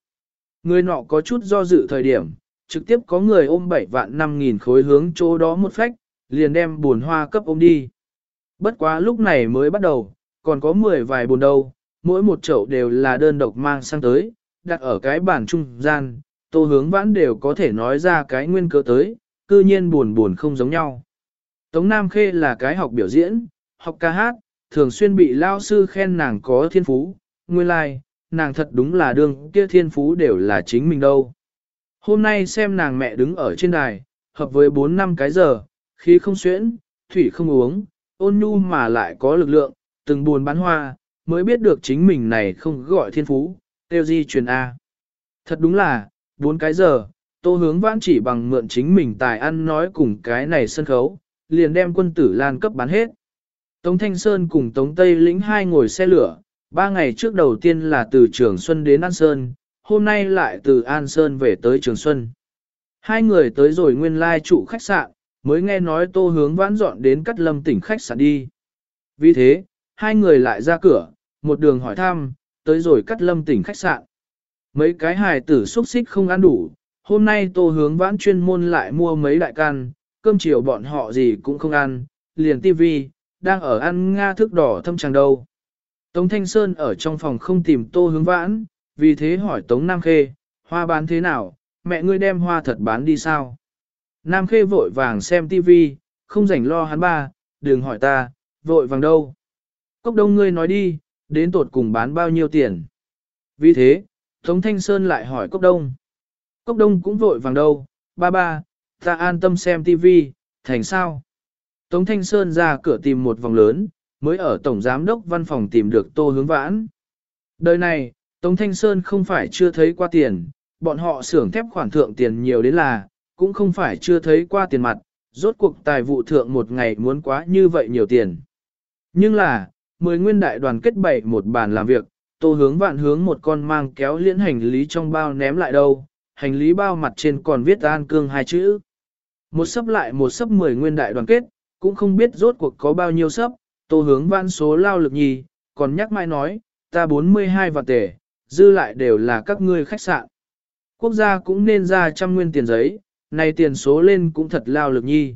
Người nọ có chút do dự thời điểm, trực tiếp có người ôm 7 vạn 5 nghìn khối hướng chỗ đó một phách, liền đem buồn hoa cấp ôm đi. Bất quá lúc này mới bắt đầu, còn có 10 vài buồn đâu, mỗi một chậu đều là đơn độc mang sang tới, đặt ở cái bàn trung gian, tô hướng vãn đều có thể nói ra cái nguyên cớ tới, cư nhiên buồn buồn không giống nhau. Tống Nam Khê là cái học biểu diễn, học ca hát, thường xuyên bị lao sư khen nàng có thiên phú, nguyên lai, like, nàng thật đúng là đương kia thiên phú đều là chính mình đâu. Hôm nay xem nàng mẹ đứng ở trên đài, hợp với 4 năm cái giờ, khí không xuyễn, thủy không uống, ôn nhu mà lại có lực lượng, từng buồn bán hoa, mới biết được chính mình này không gọi thiên phú, tiêu di truyền A. Thật đúng là, bốn cái giờ, tô hướng vãn chỉ bằng mượn chính mình tài ăn nói cùng cái này sân khấu, liền đem quân tử lan cấp bán hết. Tống Thanh Sơn cùng Tống Tây lĩnh hai ngồi xe lửa, ba ngày trước đầu tiên là từ Trường Xuân đến An Sơn, hôm nay lại từ An Sơn về tới Trường Xuân. Hai người tới rồi nguyên lai trụ khách sạn, mới nghe nói tô hướng vãn dọn đến cắt lâm tỉnh khách sạn đi. Vì thế, hai người lại ra cửa, một đường hỏi thăm, tới rồi cắt lâm tỉnh khách sạn. Mấy cái hài tử xúc xích không ăn đủ, hôm nay tô hướng vãn chuyên môn lại mua mấy đại can, cơm chiều bọn họ gì cũng không ăn, liền tivi, đang ở ăn nga thức đỏ thâm tràng đâu. Tống Thanh Sơn ở trong phòng không tìm tô hướng vãn, vì thế hỏi Tống Nam Khê, hoa bán thế nào, mẹ ngươi đem hoa thật bán đi sao? Nam Khê vội vàng xem tivi, không rảnh lo hắn ba, đừng hỏi ta, vội vàng đâu. Cốc đông ngươi nói đi, đến tột cùng bán bao nhiêu tiền. Vì thế, Tống Thanh Sơn lại hỏi Cốc đông. Cốc đông cũng vội vàng đâu, ba ba, ta an tâm xem tivi, thành sao? Tống Thanh Sơn ra cửa tìm một vòng lớn, mới ở Tổng Giám đốc văn phòng tìm được Tô Hướng Vãn. Đời này, Tống Thanh Sơn không phải chưa thấy qua tiền, bọn họ xưởng thép khoản thượng tiền nhiều đến là, cũng không phải chưa thấy qua tiền mặt, rốt cuộc tài vụ thượng một ngày muốn quá như vậy nhiều tiền. Nhưng là, mười nguyên đại đoàn kết bảy một bàn làm việc, tô hướng vạn hướng một con mang kéo liễn hành lý trong bao ném lại đâu, hành lý bao mặt trên còn viết an cương hai chữ. Một sấp lại một sấp mười nguyên đại đoàn kết, cũng không biết rốt cuộc có bao nhiêu sấp, tô hướng vạn số lao lực nhì, còn nhắc mai nói, ta 42 vạn tể, dư lại đều là các ngươi khách sạn. Quốc gia cũng nên ra trăm nguyên tiền giấy, này tiền số lên cũng thật lao lực nhi.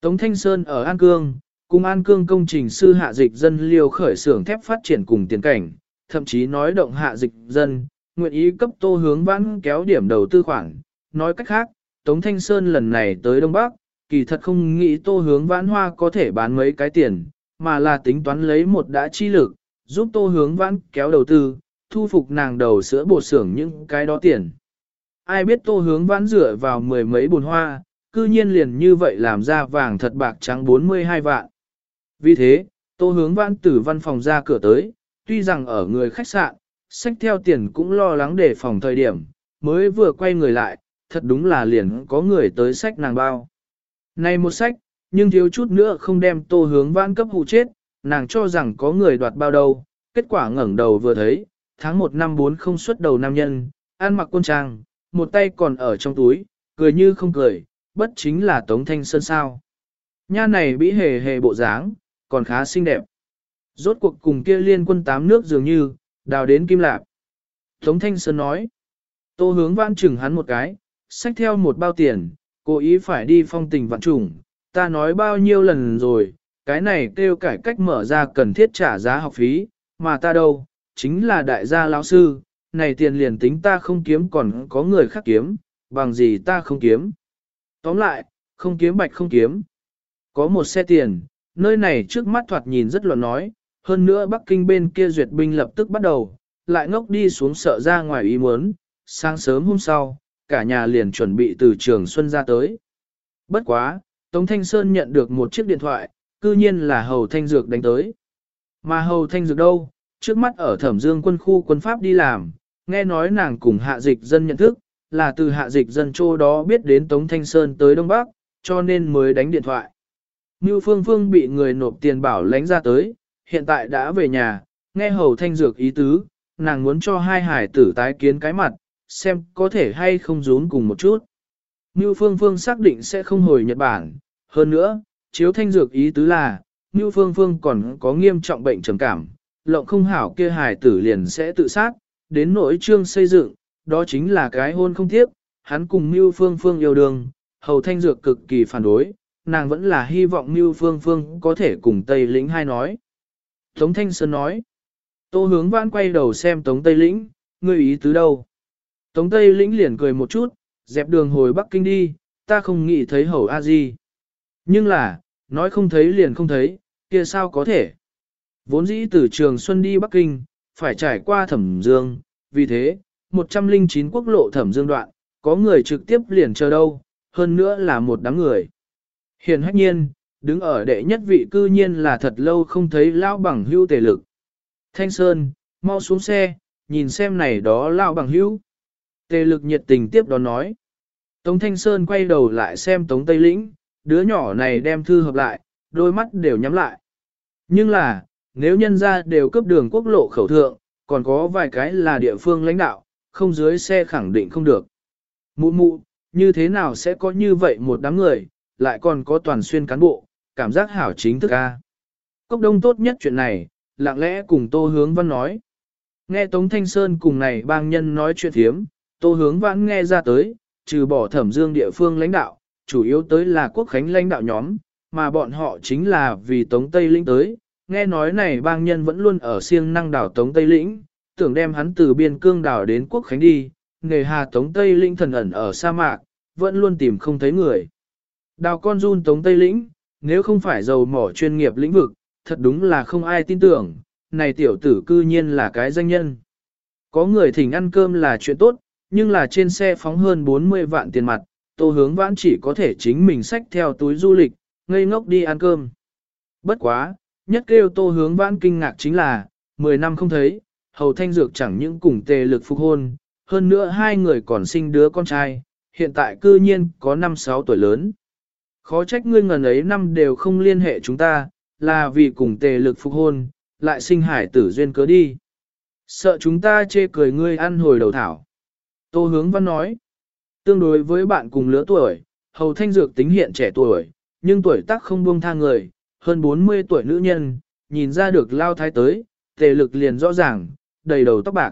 Tống Thanh Sơn ở An Cương, cùng An Cương công trình sư hạ dịch dân liều khởi xưởng thép phát triển cùng tiền cảnh, thậm chí nói động hạ dịch dân, nguyện ý cấp tô hướng vãn kéo điểm đầu tư khoản. Nói cách khác, Tống Thanh Sơn lần này tới Đông Bắc, kỳ thật không nghĩ tô hướng vãn hoa có thể bán mấy cái tiền, mà là tính toán lấy một đã chi lực, giúp tô hướng vãn kéo đầu tư, thu phục nàng đầu sữa bột xưởng những cái đó tiền ai biết tô hướng vãn rửa vào mười mấy bồn hoa, cư nhiên liền như vậy làm ra vàng thật bạc trắng 42 vạn. Vì thế, tô hướng vãn từ văn phòng ra cửa tới, tuy rằng ở người khách sạn, sách theo tiền cũng lo lắng để phòng thời điểm, mới vừa quay người lại, thật đúng là liền có người tới sách nàng bao. Này một sách, nhưng thiếu chút nữa không đem tô hướng vãn cấp hụ chết, nàng cho rằng có người đoạt bao đâu, kết quả ngẩng đầu vừa thấy, tháng 1 năm 4 không xuất đầu nam nhân, ăn mặc quân trang, một tay còn ở trong túi, cười như không cười, bất chính là Tống Thanh Sơn sao. Nha này bị hề hề bộ dáng, còn khá xinh đẹp. Rốt cuộc cùng kia liên quân tám nước dường như, đào đến kim lạp. Tống Thanh Sơn nói, tô hướng vãn chừng hắn một cái, xách theo một bao tiền, cố ý phải đi phong tình vạn trùng, ta nói bao nhiêu lần rồi, cái này kêu cải cách mở ra cần thiết trả giá học phí, mà ta đâu, chính là đại gia lão sư, này tiền liền tính ta không kiếm còn có người khác kiếm, bằng gì ta không kiếm. Tóm lại, không kiếm bạch không kiếm. Có một xe tiền, nơi này trước mắt thoạt nhìn rất luận nói, hơn nữa Bắc Kinh bên kia duyệt binh lập tức bắt đầu, lại ngốc đi xuống sợ ra ngoài ý muốn, sáng sớm hôm sau, cả nhà liền chuẩn bị từ trường Xuân ra tới. Bất quá, Tống Thanh Sơn nhận được một chiếc điện thoại, cư nhiên là Hầu Thanh Dược đánh tới. Mà Hầu Thanh Dược đâu, trước mắt ở thẩm dương quân khu quân Pháp đi làm, nghe nói nàng cùng hạ dịch dân nhận thức, là từ hạ dịch dân châu đó biết đến Tống Thanh Sơn tới Đông Bắc, cho nên mới đánh điện thoại. Ngưu Phương Phương bị người nộp tiền bảo lánh ra tới, hiện tại đã về nhà, nghe hầu thanh dược ý tứ, nàng muốn cho hai hải tử tái kiến cái mặt, xem có thể hay không rún cùng một chút. Ngưu Phương Phương xác định sẽ không hồi Nhật Bản, hơn nữa, chiếu thanh dược ý tứ là, Ngưu Phương Phương còn có nghiêm trọng bệnh trầm cảm, lộng không hảo kia Hải tử liền sẽ tự sát, đến nỗi trương xây dựng, đó chính là cái hôn không tiếp, hắn cùng Mưu Phương Phương yêu đương, hầu thanh dược cực kỳ phản đối, nàng vẫn là hy vọng Mưu Phương Phương có thể cùng Tây Lĩnh hai nói. Tống Thanh Sơn nói, Tô hướng vãn quay đầu xem Tống Tây Lĩnh, ngươi ý tứ đâu? Tống Tây Lĩnh liền cười một chút, dẹp đường hồi Bắc Kinh đi, ta không nghĩ thấy hầu a di. Nhưng là, nói không thấy liền không thấy, kia sao có thể. Vốn dĩ từ trường Xuân đi Bắc Kinh, phải trải qua thẩm dương, vì thế, 109 quốc lộ thẩm dương đoạn, có người trực tiếp liền chờ đâu, hơn nữa là một đám người. Hiện hách nhiên, đứng ở đệ nhất vị cư nhiên là thật lâu không thấy lao bằng hưu tề lực. Thanh Sơn, mau xuống xe, nhìn xem này đó lao bằng hưu. Tề lực nhiệt tình tiếp đón nói. Tống Thanh Sơn quay đầu lại xem Tống Tây Lĩnh, đứa nhỏ này đem thư hợp lại, đôi mắt đều nhắm lại. Nhưng là, nếu nhân ra đều cấp đường quốc lộ khẩu thượng, còn có vài cái là địa phương lãnh đạo, không dưới xe khẳng định không được. Mụ mụ, như thế nào sẽ có như vậy một đám người, lại còn có toàn xuyên cán bộ, cảm giác hảo chính thức a. Cốc đông tốt nhất chuyện này, lặng lẽ cùng Tô Hướng Văn nói. Nghe Tống Thanh Sơn cùng này bang nhân nói chuyện thiếm, Tô Hướng Văn nghe ra tới, trừ bỏ thẩm dương địa phương lãnh đạo, chủ yếu tới là quốc khánh lãnh đạo nhóm, mà bọn họ chính là vì Tống Tây Lĩnh tới. Nghe nói này bang nhân vẫn luôn ở siêng năng đảo Tống Tây Lĩnh, tưởng đem hắn từ biên cương đảo đến quốc khánh đi, nghề hà Tống Tây Lĩnh thần ẩn ở sa mạc, vẫn luôn tìm không thấy người. Đào con run Tống Tây Lĩnh, nếu không phải giàu mỏ chuyên nghiệp lĩnh vực, thật đúng là không ai tin tưởng, này tiểu tử cư nhiên là cái danh nhân. Có người thỉnh ăn cơm là chuyện tốt, nhưng là trên xe phóng hơn 40 vạn tiền mặt, tô hướng vãn chỉ có thể chính mình xách theo túi du lịch, ngây ngốc đi ăn cơm. Bất quá, nhất kêu tô hướng vãn kinh ngạc chính là, 10 năm không thấy, hầu thanh dược chẳng những cùng tề lực phục hôn, hơn nữa hai người còn sinh đứa con trai, hiện tại cư nhiên có 5-6 tuổi lớn. Khó trách ngươi ngần ấy năm đều không liên hệ chúng ta, là vì cùng tề lực phục hôn, lại sinh hải tử duyên cớ đi. Sợ chúng ta chê cười ngươi ăn hồi đầu thảo. Tô hướng văn nói, tương đối với bạn cùng lứa tuổi, hầu thanh dược tính hiện trẻ tuổi, nhưng tuổi tác không buông tha người, hơn 40 tuổi nữ nhân, nhìn ra được lao thái tới, tề lực liền rõ ràng, đầy đầu tóc bạc.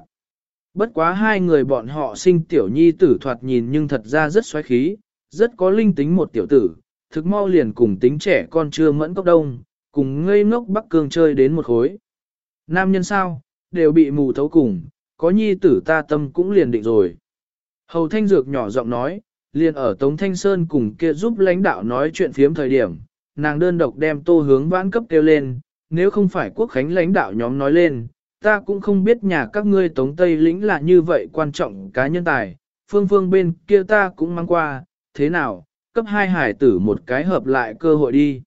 Bất quá hai người bọn họ sinh tiểu nhi tử thoạt nhìn nhưng thật ra rất xoáy khí, rất có linh tính một tiểu tử, thực mau liền cùng tính trẻ con chưa mẫn cốc đông, cùng ngây ngốc bắc cương chơi đến một khối. Nam nhân sao, đều bị mù thấu cùng, có nhi tử ta tâm cũng liền định rồi. Hầu Thanh Dược nhỏ giọng nói, liền ở Tống Thanh Sơn cùng kia giúp lãnh đạo nói chuyện phiếm thời điểm, nàng đơn độc đem tô hướng vãn cấp kêu lên, nếu không phải quốc khánh lãnh đạo nhóm nói lên, ta cũng không biết nhà các ngươi Tống Tây lĩnh là như vậy quan trọng cá nhân tài, phương phương bên kia ta cũng mang qua, thế nào, cấp hai hải tử một cái hợp lại cơ hội đi.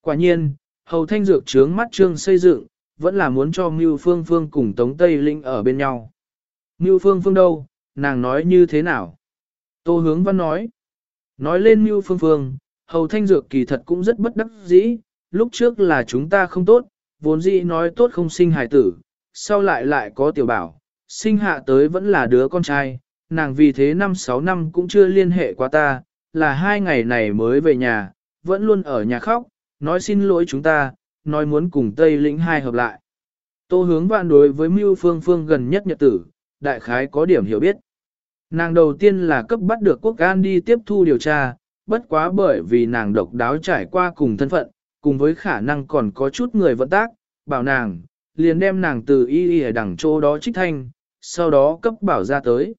Quả nhiên, hầu thanh dược trướng mắt trương xây dựng, vẫn là muốn cho Mưu Phương Phương cùng Tống Tây Linh ở bên nhau. Mưu Phương Phương đâu, nàng nói như thế nào? Tô Hướng Văn nói. Nói lên Mưu Phương Phương, hầu thanh dược kỳ thật cũng rất bất đắc dĩ, lúc trước là chúng ta không tốt, vốn dĩ nói tốt không sinh hài tử, sau lại lại có tiểu bảo, sinh hạ tới vẫn là đứa con trai, nàng vì thế năm sáu năm cũng chưa liên hệ qua ta, là hai ngày này mới về nhà, vẫn luôn ở nhà khóc, nói xin lỗi chúng ta, nói muốn cùng Tây lĩnh hai hợp lại. Tô hướng vạn đối với Mưu Phương Phương gần nhất nhật tử, đại khái có điểm hiểu biết. Nàng đầu tiên là cấp bắt được quốc an đi tiếp thu điều tra, bất quá bởi vì nàng độc đáo trải qua cùng thân phận, cùng với khả năng còn có chút người vận tác, bảo nàng, liền đem nàng từ y y ở đằng chỗ đó trích thanh, sau đó cấp bảo ra tới.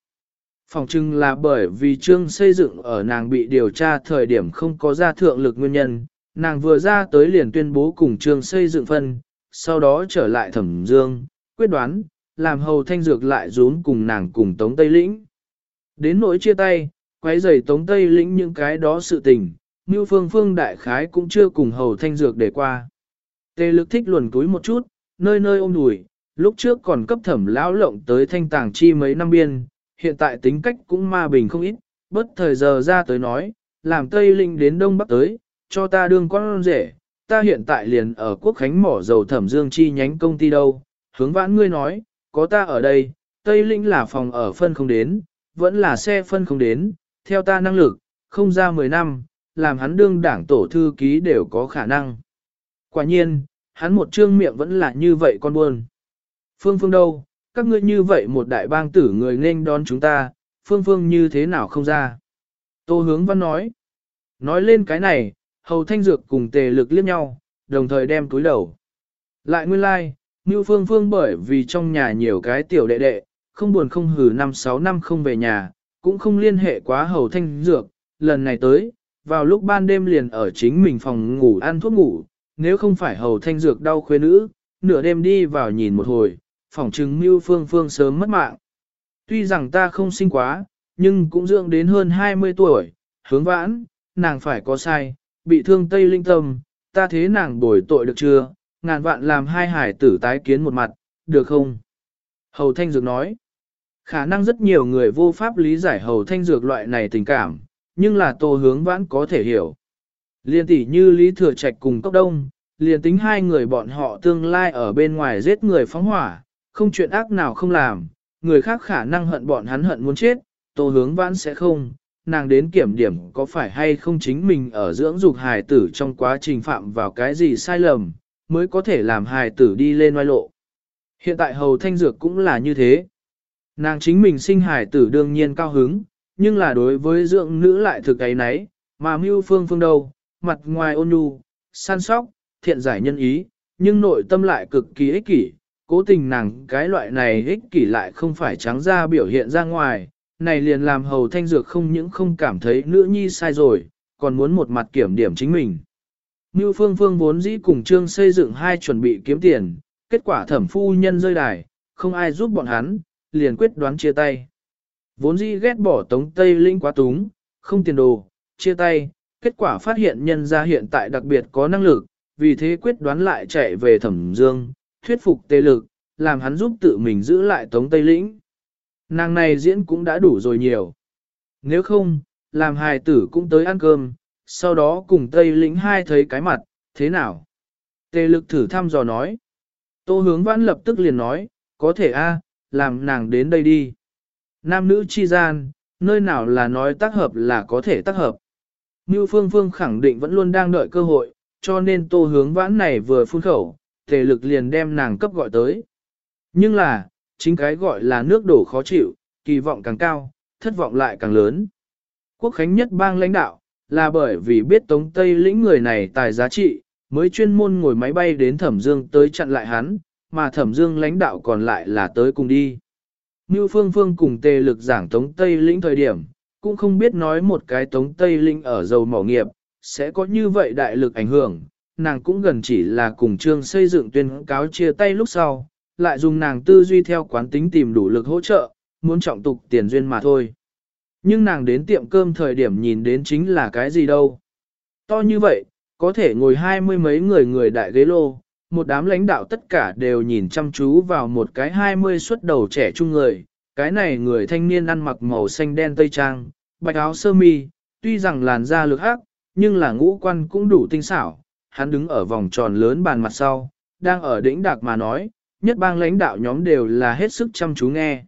Phòng trưng là bởi vì trương xây dựng ở nàng bị điều tra thời điểm không có ra thượng lực nguyên nhân, nàng vừa ra tới liền tuyên bố cùng trương xây dựng phân, sau đó trở lại thẩm dương, quyết đoán, làm hầu thanh dược lại rún cùng nàng cùng Tống Tây Lĩnh. Đến nỗi chia tay, quấy rầy Tống Tây Lĩnh những cái đó sự tình, Ngưu Phương Phương đại khái cũng chưa cùng hầu thanh dược để qua. Tề lực thích luồn túi một chút, nơi nơi ôm đùi, lúc trước còn cấp thẩm lão lộng tới thanh tàng chi mấy năm biên, hiện tại tính cách cũng ma bình không ít, bất thời giờ ra tới nói, làm Tây Linh đến Đông Bắc tới, cho ta đương con rể, ta hiện tại liền ở quốc khánh mỏ dầu thẩm dương chi nhánh công ty đâu, hướng vãn ngươi nói, có ta ở đây, Tây Linh là phòng ở phân không đến, vẫn là xe phân không đến, theo ta năng lực, không ra 10 năm, làm hắn đương đảng tổ thư ký đều có khả năng. Quả nhiên, hắn một trương miệng vẫn là như vậy con buồn. Phương Phương đâu, các ngươi như vậy một đại bang tử người nên đón chúng ta, Phương Phương như thế nào không ra. Tô hướng văn nói. Nói lên cái này, hầu thanh dược cùng tề lực liếc nhau, đồng thời đem túi đầu. Lại nguyên lai, like, Ngưu Phương Phương bởi vì trong nhà nhiều cái tiểu đệ đệ, không buồn không hừ năm sáu năm không về nhà, cũng không liên hệ quá hầu thanh dược, lần này tới, vào lúc ban đêm liền ở chính mình phòng ngủ ăn thuốc ngủ, nếu không phải hầu thanh dược đau khuê nữ, nửa đêm đi vào nhìn một hồi, phòng chứng mưu Phương Phương sớm mất mạng. Tuy rằng ta không sinh quá, nhưng cũng dưỡng đến hơn 20 tuổi, hướng vãn, nàng phải có sai, bị thương Tây Linh Tâm, ta thế nàng bồi tội được chưa, ngàn vạn làm hai hải tử tái kiến một mặt, được không? Hầu Thanh Dược nói, khả năng rất nhiều người vô pháp lý giải Hầu Thanh Dược loại này tình cảm, nhưng là tô hướng vãn có thể hiểu. Liên tỷ như Lý Thừa Trạch cùng Cốc Đông, liền tính hai người bọn họ tương lai ở bên ngoài giết người phóng hỏa, không chuyện ác nào không làm, người khác khả năng hận bọn hắn hận muốn chết, tô hướng vãn sẽ không, nàng đến kiểm điểm có phải hay không chính mình ở dưỡng dục hài tử trong quá trình phạm vào cái gì sai lầm, mới có thể làm hài tử đi lên oai lộ. Hiện tại hầu thanh dược cũng là như thế. Nàng chính mình sinh hải tử đương nhiên cao hứng, nhưng là đối với dưỡng nữ lại thực ấy nấy, mà mưu phương phương đâu, mặt ngoài ôn nhu, săn sóc, thiện giải nhân ý, nhưng nội tâm lại cực kỳ ích kỷ, cố tình nàng cái loại này ích kỷ lại không phải trắng ra biểu hiện ra ngoài, này liền làm hầu thanh dược không những không cảm thấy nữ nhi sai rồi, còn muốn một mặt kiểm điểm chính mình. Mưu phương phương vốn dĩ cùng trương xây dựng hai chuẩn bị kiếm tiền, kết quả thẩm phu nhân rơi đài, không ai giúp bọn hắn, liền quyết đoán chia tay. Vốn dĩ ghét bỏ tống Tây Linh quá túng, không tiền đồ, chia tay, kết quả phát hiện nhân gia hiện tại đặc biệt có năng lực, vì thế quyết đoán lại chạy về thẩm dương, thuyết phục tê lực, làm hắn giúp tự mình giữ lại tống Tây Lĩnh. Nàng này diễn cũng đã đủ rồi nhiều. Nếu không, làm hài tử cũng tới ăn cơm, sau đó cùng Tây lĩnh hai thấy cái mặt, thế nào? Tề lực thử thăm dò nói. Tô hướng vãn lập tức liền nói, có thể a, làm nàng đến đây đi. Nam nữ chi gian, nơi nào là nói tác hợp là có thể tác hợp. Như Phương Phương khẳng định vẫn luôn đang đợi cơ hội, cho nên tô hướng vãn này vừa phun khẩu, thể lực liền đem nàng cấp gọi tới. Nhưng là, chính cái gọi là nước đổ khó chịu, kỳ vọng càng cao, thất vọng lại càng lớn. Quốc khánh nhất bang lãnh đạo, là bởi vì biết Tống Tây lĩnh người này tài giá trị, mới chuyên môn ngồi máy bay đến Thẩm Dương tới chặn lại hắn, mà Thẩm Dương lãnh đạo còn lại là tới cùng đi. Như Phương Phương cùng tề lực giảng Tống Tây lĩnh thời điểm, cũng không biết nói một cái Tống Tây lĩnh ở dầu mỏ nghiệp, sẽ có như vậy đại lực ảnh hưởng, nàng cũng gần chỉ là cùng trương xây dựng tuyên cáo chia tay lúc sau, lại dùng nàng tư duy theo quán tính tìm đủ lực hỗ trợ, muốn trọng tục tiền duyên mà thôi. Nhưng nàng đến tiệm cơm thời điểm nhìn đến chính là cái gì đâu. To như vậy, có thể ngồi hai mươi mấy người người đại ghế lô, một đám lãnh đạo tất cả đều nhìn chăm chú vào một cái hai mươi xuất đầu trẻ trung người. Cái này người thanh niên ăn mặc màu xanh đen tây trang, bạch áo sơ mi, tuy rằng làn da lực hắc, nhưng là ngũ quan cũng đủ tinh xảo. Hắn đứng ở vòng tròn lớn bàn mặt sau, đang ở đỉnh đạc mà nói, nhất bang lãnh đạo nhóm đều là hết sức chăm chú nghe.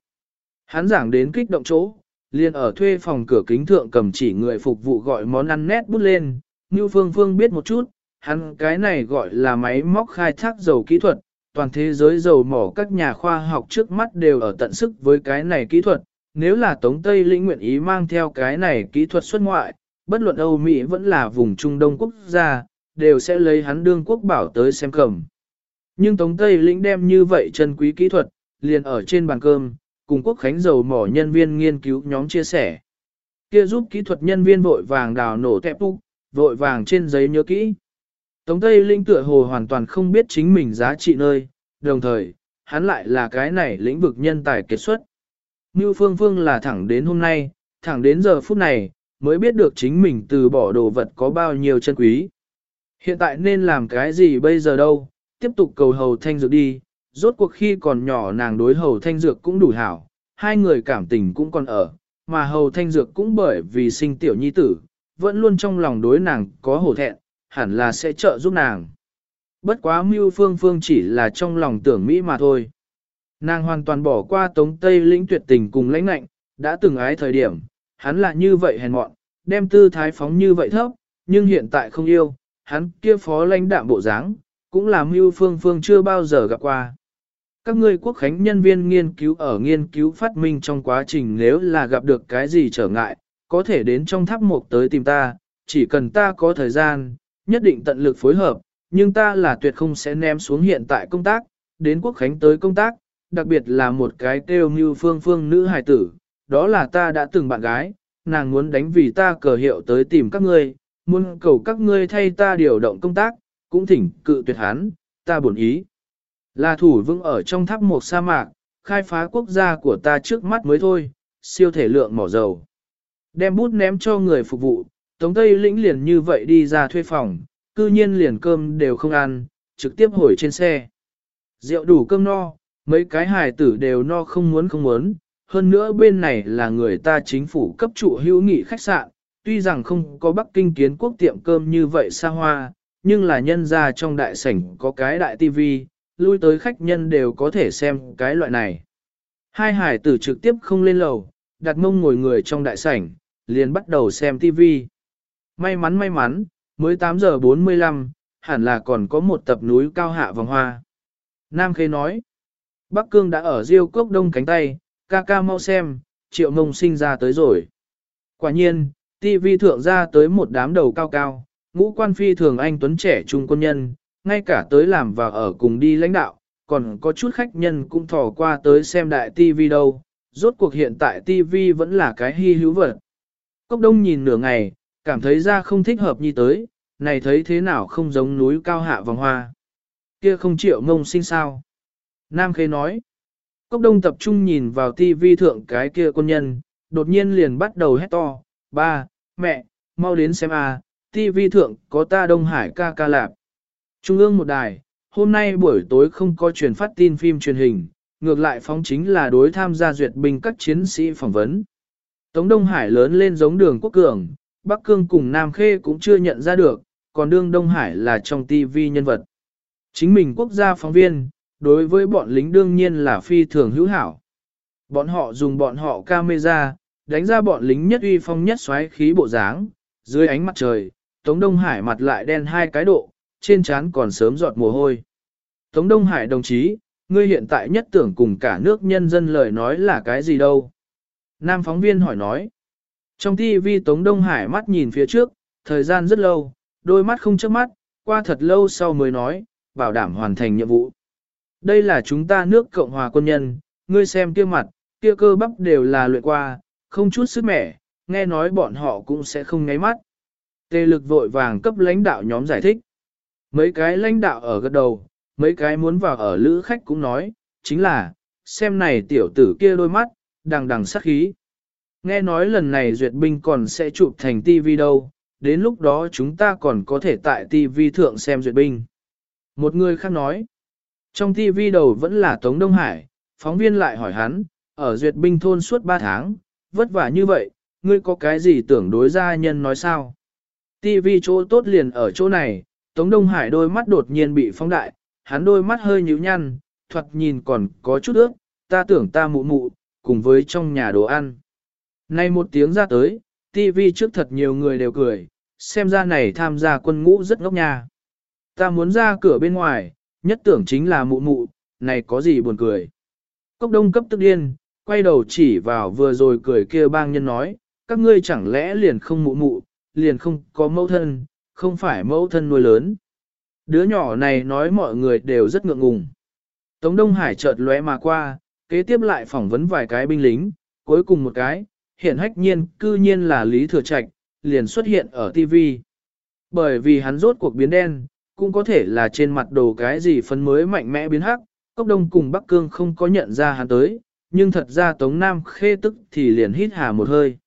Hắn giảng đến kích động chỗ, liền ở thuê phòng cửa kính thượng cầm chỉ người phục vụ gọi món ăn nét bút lên, Như Phương Phương biết một chút, hắn cái này gọi là máy móc khai thác dầu kỹ thuật, toàn thế giới dầu mỏ các nhà khoa học trước mắt đều ở tận sức với cái này kỹ thuật, nếu là Tống Tây lĩnh nguyện ý mang theo cái này kỹ thuật xuất ngoại, bất luận Âu Mỹ vẫn là vùng Trung Đông quốc gia, đều sẽ lấy hắn đương quốc bảo tới xem cầm. Nhưng Tống Tây lĩnh đem như vậy chân quý kỹ thuật, liền ở trên bàn cơm, cùng quốc khánh dầu mỏ nhân viên nghiên cứu nhóm chia sẻ. Kia giúp kỹ thuật nhân viên vội vàng đào nổ tẹp tu, vội vàng trên giấy nhớ kỹ. Tống Tây Linh tựa hồ hoàn toàn không biết chính mình giá trị nơi, đồng thời, hắn lại là cái này lĩnh vực nhân tài kết xuất. Như Phương Phương là thẳng đến hôm nay, thẳng đến giờ phút này, mới biết được chính mình từ bỏ đồ vật có bao nhiêu chân quý. Hiện tại nên làm cái gì bây giờ đâu, tiếp tục cầu hầu thanh dược đi, rốt cuộc khi còn nhỏ nàng đối hầu thanh dược cũng đủ hảo, hai người cảm tình cũng còn ở, mà hầu thanh dược cũng bởi vì sinh tiểu nhi tử, vẫn luôn trong lòng đối nàng có hổ thẹn, hẳn là sẽ trợ giúp nàng. Bất quá mưu phương phương chỉ là trong lòng tưởng Mỹ mà thôi. Nàng hoàn toàn bỏ qua tống tây lĩnh tuyệt tình cùng lãnh lạnh, đã từng ái thời điểm, hắn là như vậy hèn mọn, đem tư thái phóng như vậy thấp, nhưng hiện tại không yêu, hắn kia phó lãnh đạm bộ dáng, cũng là mưu phương phương chưa bao giờ gặp qua. Các ngươi quốc khánh nhân viên nghiên cứu ở nghiên cứu phát minh trong quá trình nếu là gặp được cái gì trở ngại, có thể đến trong tháp mục tới tìm ta, chỉ cần ta có thời gian, nhất định tận lực phối hợp, nhưng ta là tuyệt không sẽ ném xuống hiện tại công tác, đến quốc khánh tới công tác, đặc biệt là một cái kêu mưu phương phương nữ hài tử, đó là ta đã từng bạn gái, nàng muốn đánh vì ta cờ hiệu tới tìm các ngươi, muốn cầu các ngươi thay ta điều động công tác, cũng thỉnh cự tuyệt hắn, ta buồn ý. Là thủ vững ở trong tháp một sa mạc, khai phá quốc gia của ta trước mắt mới thôi, siêu thể lượng mỏ dầu. Đem bút ném cho người phục vụ, Tống Tây lĩnh liền như vậy đi ra thuê phòng, cư nhiên liền cơm đều không ăn, trực tiếp hồi trên xe. Rượu đủ cơm no, mấy cái hài tử đều no không muốn không muốn, hơn nữa bên này là người ta chính phủ cấp trụ hữu nghị khách sạn, tuy rằng không có Bắc Kinh kiến quốc tiệm cơm như vậy xa hoa, nhưng là nhân ra trong đại sảnh có cái đại tivi, lui tới khách nhân đều có thể xem cái loại này. Hai hải tử trực tiếp không lên lầu, đặt mông ngồi người trong đại sảnh, liền bắt đầu xem tivi. May mắn may mắn, mới 8 giờ 45, hẳn là còn có một tập núi cao hạ vòng hoa. Nam Khê nói, Bắc Cương đã ở riêu cốc đông cánh tay, ca ca mau xem, triệu mông sinh ra tới rồi. Quả nhiên, TV thượng ra tới một đám đầu cao cao, ngũ quan phi thường anh tuấn trẻ trung quân nhân, ngay cả tới làm và ở cùng đi lãnh đạo, còn có chút khách nhân cũng thò qua tới xem đại TV đâu, rốt cuộc hiện tại TV vẫn là cái hy hữu vật. Cốc đông nhìn nửa ngày, cảm thấy ra không thích hợp như tới, này thấy thế nào không giống núi cao hạ vòng hoa. Kia không chịu ngông sinh sao. Nam Khê nói, Cốc đông tập trung nhìn vào TV thượng cái kia quân nhân, đột nhiên liền bắt đầu hét to, ba, mẹ, mau đến xem à, TV thượng có ta Đông Hải ca ca lạp. Trung ương một đài, hôm nay buổi tối không có truyền phát tin phim truyền hình, ngược lại phóng chính là đối tham gia duyệt binh các chiến sĩ phỏng vấn. Tống Đông Hải lớn lên giống đường quốc cường, Bắc Cương cùng Nam Khê cũng chưa nhận ra được, còn đương Đông Hải là trong TV nhân vật. Chính mình quốc gia phóng viên, đối với bọn lính đương nhiên là phi thường hữu hảo. Bọn họ dùng bọn họ camera, đánh ra bọn lính nhất uy phong nhất xoáy khí bộ dáng, dưới ánh mặt trời, Tống Đông Hải mặt lại đen hai cái độ, trên trán còn sớm giọt mồ hôi. Tống Đông Hải đồng chí, ngươi hiện tại nhất tưởng cùng cả nước nhân dân lời nói là cái gì đâu? Nam phóng viên hỏi nói. Trong TV Tống Đông Hải mắt nhìn phía trước, thời gian rất lâu, đôi mắt không chớp mắt, qua thật lâu sau mới nói, bảo đảm hoàn thành nhiệm vụ. Đây là chúng ta nước Cộng hòa quân nhân, ngươi xem kia mặt, kia cơ bắp đều là luyện qua, không chút sức mẻ, nghe nói bọn họ cũng sẽ không ngáy mắt. Tề lực vội vàng cấp lãnh đạo nhóm giải thích. Mấy cái lãnh đạo ở gật đầu, mấy cái muốn vào ở lữ khách cũng nói, chính là, xem này tiểu tử kia đôi mắt, đằng đằng sắc khí. Nghe nói lần này duyệt binh còn sẽ chụp thành TV đâu, đến lúc đó chúng ta còn có thể tại TV thượng xem duyệt binh. Một người khác nói, trong TV đầu vẫn là Tống Đông Hải, phóng viên lại hỏi hắn, ở duyệt binh thôn suốt 3 tháng, vất vả như vậy, ngươi có cái gì tưởng đối gia nhân nói sao? TV chỗ tốt liền ở chỗ này, Tống Đông Hải đôi mắt đột nhiên bị phóng đại, hắn đôi mắt hơi nhíu nhăn, thoạt nhìn còn có chút ướt, ta tưởng ta mụ mụ, cùng với trong nhà đồ ăn. Nay một tiếng ra tới, TV trước thật nhiều người đều cười, xem ra này tham gia quân ngũ rất ngốc nha. Ta muốn ra cửa bên ngoài, nhất tưởng chính là mụ mụ, này có gì buồn cười. Cốc đông cấp tức điên, quay đầu chỉ vào vừa rồi cười kia bang nhân nói, các ngươi chẳng lẽ liền không mụ mụ, liền không có mẫu thân, không phải mẫu thân nuôi lớn. Đứa nhỏ này nói mọi người đều rất ngượng ngùng. Tống Đông Hải chợt lóe mà qua, kế tiếp lại phỏng vấn vài cái binh lính, cuối cùng một cái, hiện hách nhiên cư nhiên là Lý Thừa Trạch, liền xuất hiện ở TV. Bởi vì hắn rốt cuộc biến đen, cũng có thể là trên mặt đồ cái gì phấn mới mạnh mẽ biến hắc, Cốc Đông cùng Bắc Cương không có nhận ra hắn tới, nhưng thật ra Tống Nam khê tức thì liền hít hà một hơi.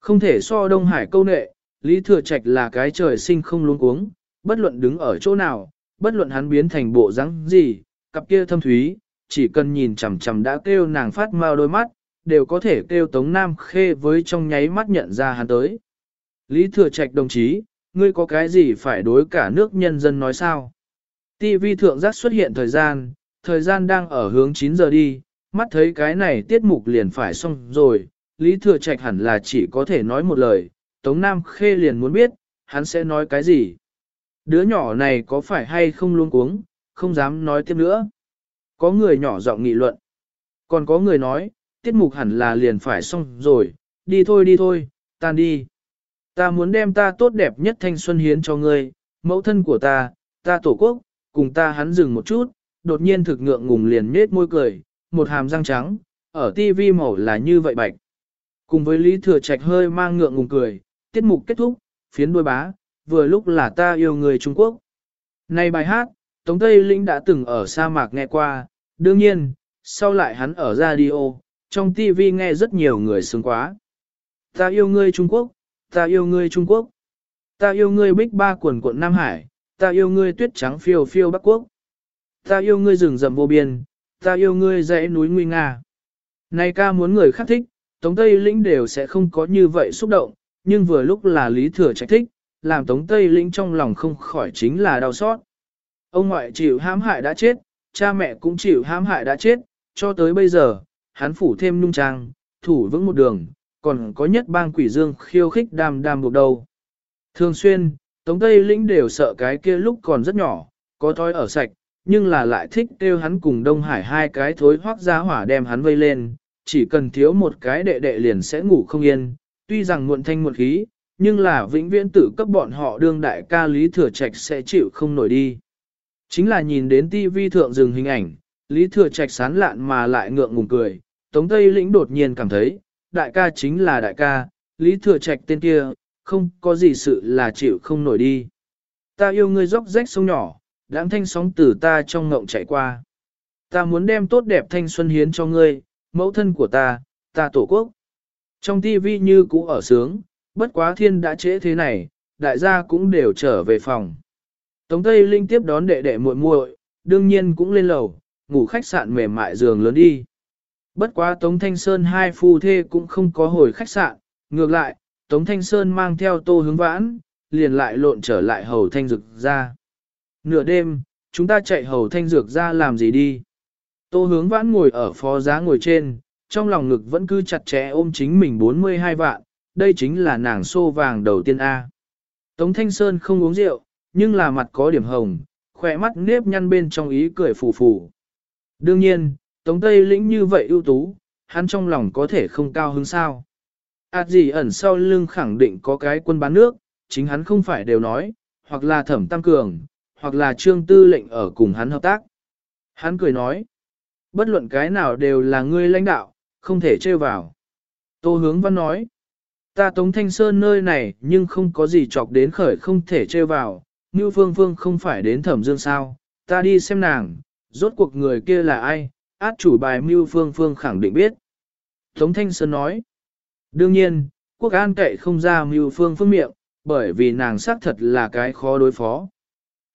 Không thể so Đông Hải câu nệ, Lý Thừa Trạch là cái trời sinh không luống cuống, bất luận đứng ở chỗ nào, bất luận hắn biến thành bộ dáng gì, cặp kia thâm thúy, chỉ cần nhìn chằm chằm đã kêu nàng phát mau đôi mắt, đều có thể kêu Tống Nam Khê với trong nháy mắt nhận ra hắn tới. Lý Thừa Trạch đồng chí, ngươi có cái gì phải đối cả nước nhân dân nói sao? TV thượng giác xuất hiện thời gian, thời gian đang ở hướng 9 giờ đi, mắt thấy cái này tiết mục liền phải xong rồi, Lý Thừa Trạch hẳn là chỉ có thể nói một lời, Tống Nam Khê liền muốn biết, hắn sẽ nói cái gì. Đứa nhỏ này có phải hay không luôn cuống, không dám nói tiếp nữa. Có người nhỏ giọng nghị luận. Còn có người nói, tiết mục hẳn là liền phải xong rồi, đi thôi đi thôi, tan đi. Ta muốn đem ta tốt đẹp nhất thanh xuân hiến cho ngươi, mẫu thân của ta, ta tổ quốc, cùng ta hắn dừng một chút, đột nhiên thực ngượng ngùng liền nết môi cười, một hàm răng trắng, ở tivi màu là như vậy bạch. Cùng với Lý Thừa Trạch hơi mang ngượng ngùng cười, tiết mục kết thúc, phiến đuôi bá, vừa lúc là ta yêu người Trung Quốc. Này bài hát, Tống Tây Linh đã từng ở sa mạc nghe qua, đương nhiên, sau lại hắn ở radio, trong TV nghe rất nhiều người sướng quá. Ta yêu ngươi Trung Quốc, ta yêu ngươi Trung Quốc, ta yêu ngươi Bích Ba quần quận Nam Hải, ta yêu ngươi tuyết trắng phiêu phiêu Bắc Quốc, ta yêu ngươi rừng rậm vô biên, ta yêu ngươi dãy núi nguy nga. Này ca muốn người khác thích, Tống Tây Lĩnh đều sẽ không có như vậy xúc động, nhưng vừa lúc là Lý Thừa Trạch thích, làm Tống Tây Lĩnh trong lòng không khỏi chính là đau xót. Ông ngoại chịu hãm hại đã chết, cha mẹ cũng chịu hãm hại đã chết, cho tới bây giờ, hắn phủ thêm nhung trang, thủ vững một đường, còn có nhất bang quỷ dương khiêu khích đam đam buộc đầu. Thường xuyên, Tống Tây Lĩnh đều sợ cái kia lúc còn rất nhỏ, có thói ở sạch, nhưng là lại thích kêu hắn cùng Đông Hải hai cái thối hoác ra hỏa đem hắn vây lên, chỉ cần thiếu một cái đệ đệ liền sẽ ngủ không yên, tuy rằng muộn thanh muộn khí, nhưng là vĩnh viễn tử cấp bọn họ đương đại ca Lý Thừa Trạch sẽ chịu không nổi đi. Chính là nhìn đến tivi thượng dừng hình ảnh, Lý Thừa Trạch sán lạn mà lại ngượng ngùng cười, Tống Tây Lĩnh đột nhiên cảm thấy, đại ca chính là đại ca, Lý Thừa Trạch tên kia, không có gì sự là chịu không nổi đi. Ta yêu ngươi dốc rách sông nhỏ, đáng thanh sóng từ ta trong ngộng chạy qua. Ta muốn đem tốt đẹp thanh xuân hiến cho ngươi, mẫu thân của ta, ta tổ quốc. Trong tivi như cũ ở sướng, bất quá thiên đã trễ thế này, đại gia cũng đều trở về phòng. Tống Tây Linh tiếp đón đệ đệ muội muội, đương nhiên cũng lên lầu, ngủ khách sạn mềm mại giường lớn đi. Bất quá Tống Thanh Sơn hai phu thê cũng không có hồi khách sạn, ngược lại, Tống Thanh Sơn mang theo tô hướng vãn, liền lại lộn trở lại hầu thanh dược ra. Nửa đêm, chúng ta chạy hầu thanh dược ra làm gì đi? Tô hướng vãn ngồi ở phó giá ngồi trên, trong lòng ngực vẫn cứ chặt chẽ ôm chính mình 42 vạn, đây chính là nàng xô vàng đầu tiên A. Tống Thanh Sơn không uống rượu, nhưng là mặt có điểm hồng, khỏe mắt nếp nhăn bên trong ý cười phù phù. Đương nhiên, Tống Tây lĩnh như vậy ưu tú, hắn trong lòng có thể không cao hứng sao. Ảt gì ẩn sau lưng khẳng định có cái quân bán nước, chính hắn không phải đều nói, hoặc là thẩm tam cường, hoặc là trương tư lệnh ở cùng hắn hợp tác. Hắn cười nói, bất luận cái nào đều là ngươi lãnh đạo, không thể trêu vào. Tô hướng văn nói, ta Tống Thanh Sơn nơi này nhưng không có gì chọc đến khởi không thể trêu vào, như phương phương không phải đến thẩm dương sao, ta đi xem nàng, rốt cuộc người kia là ai, át chủ bài mưu phương phương khẳng định biết. Tống Thanh Sơn nói, đương nhiên, quốc an cậy không ra mưu phương phương miệng, bởi vì nàng xác thật là cái khó đối phó.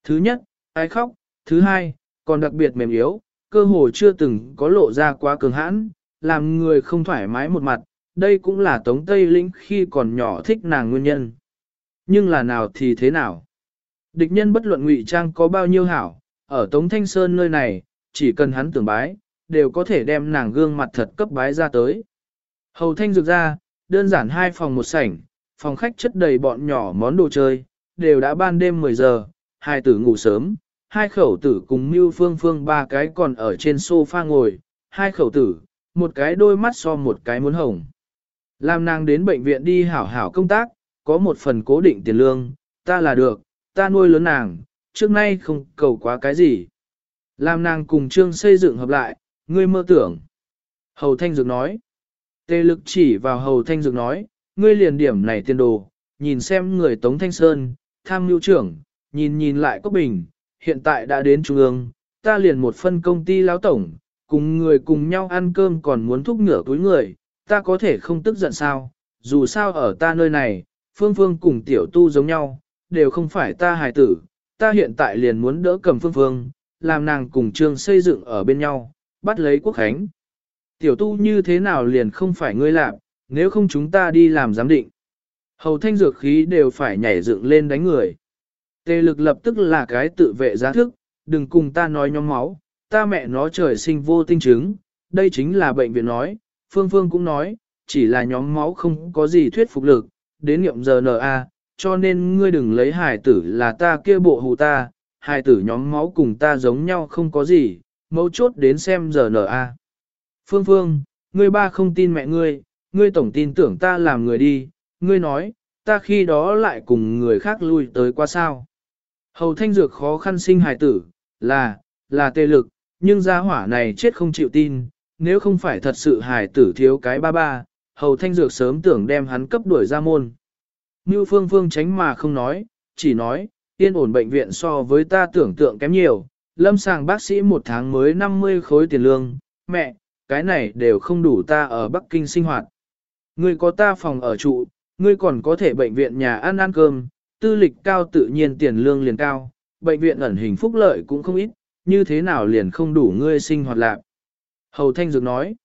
Thứ nhất, ai khóc, thứ hai, còn đặc biệt mềm yếu, cơ hồ chưa từng có lộ ra quá cường hãn, làm người không thoải mái một mặt, đây cũng là Tống Tây Lĩnh khi còn nhỏ thích nàng nguyên nhân. Nhưng là nào thì thế nào? Địch nhân bất luận ngụy trang có bao nhiêu hảo, ở Tống Thanh Sơn nơi này, chỉ cần hắn tưởng bái, đều có thể đem nàng gương mặt thật cấp bái ra tới. Hầu Thanh dược ra, đơn giản hai phòng một sảnh, phòng khách chất đầy bọn nhỏ món đồ chơi, đều đã ban đêm 10 giờ, hai tử ngủ sớm, hai khẩu tử cùng Mưu Phương Phương ba cái còn ở trên sofa ngồi, hai khẩu tử, một cái đôi mắt so một cái muốn hồng. Làm nàng đến bệnh viện đi hảo hảo công tác, có một phần cố định tiền lương, ta là được, ta nuôi lớn nàng, trước nay không cầu quá cái gì. Làm nàng cùng trương xây dựng hợp lại, ngươi mơ tưởng. Hầu Thanh Dược nói. Tê lực chỉ vào Hầu Thanh Dược nói, ngươi liền điểm này tiền đồ, nhìn xem người Tống Thanh Sơn, tham mưu trưởng, nhìn nhìn lại Cốc Bình, hiện tại đã đến Trung ương, ta liền một phân công ty lão tổng, cùng người cùng nhau ăn cơm còn muốn thúc ngửa túi người, ta có thể không tức giận sao, dù sao ở ta nơi này, phương phương cùng tiểu tu giống nhau, đều không phải ta hài tử, ta hiện tại liền muốn đỡ cầm phương phương, làm nàng cùng trương xây dựng ở bên nhau, bắt lấy quốc khánh. Tiểu tu như thế nào liền không phải ngươi làm, nếu không chúng ta đi làm giám định. Hầu thanh dược khí đều phải nhảy dựng lên đánh người. Tề lực lập tức là cái tự vệ giá thức, đừng cùng ta nói nhóm máu, ta mẹ nó trời sinh vô tinh chứng, đây chính là bệnh viện nói, Phương Phương cũng nói, chỉ là nhóm máu không có gì thuyết phục lực, đến nghiệm giờ RNA, cho nên ngươi đừng lấy hài tử là ta kia bộ hù ta, hài tử nhóm máu cùng ta giống nhau không có gì, mấu chốt đến xem giờ RNA. Phương Phương, ngươi ba không tin mẹ ngươi, ngươi tổng tin tưởng ta làm người đi, ngươi nói, ta khi đó lại cùng người khác lui tới qua sao. Hầu thanh dược khó khăn sinh hài tử, là, là tê lực, nhưng gia hỏa này chết không chịu tin, nếu không phải thật sự hài tử thiếu cái ba ba, hầu thanh dược sớm tưởng đem hắn cấp đuổi ra môn. Như phương phương tránh mà không nói, chỉ nói, yên ổn bệnh viện so với ta tưởng tượng kém nhiều, lâm sàng bác sĩ một tháng mới 50 khối tiền lương, mẹ, cái này đều không đủ ta ở Bắc Kinh sinh hoạt. Ngươi có ta phòng ở trụ, ngươi còn có thể bệnh viện nhà ăn ăn cơm, tư lịch cao tự nhiên tiền lương liền cao, bệnh viện ẩn hình phúc lợi cũng không ít, như thế nào liền không đủ ngươi sinh hoạt lạc. Hầu Thanh Dược nói,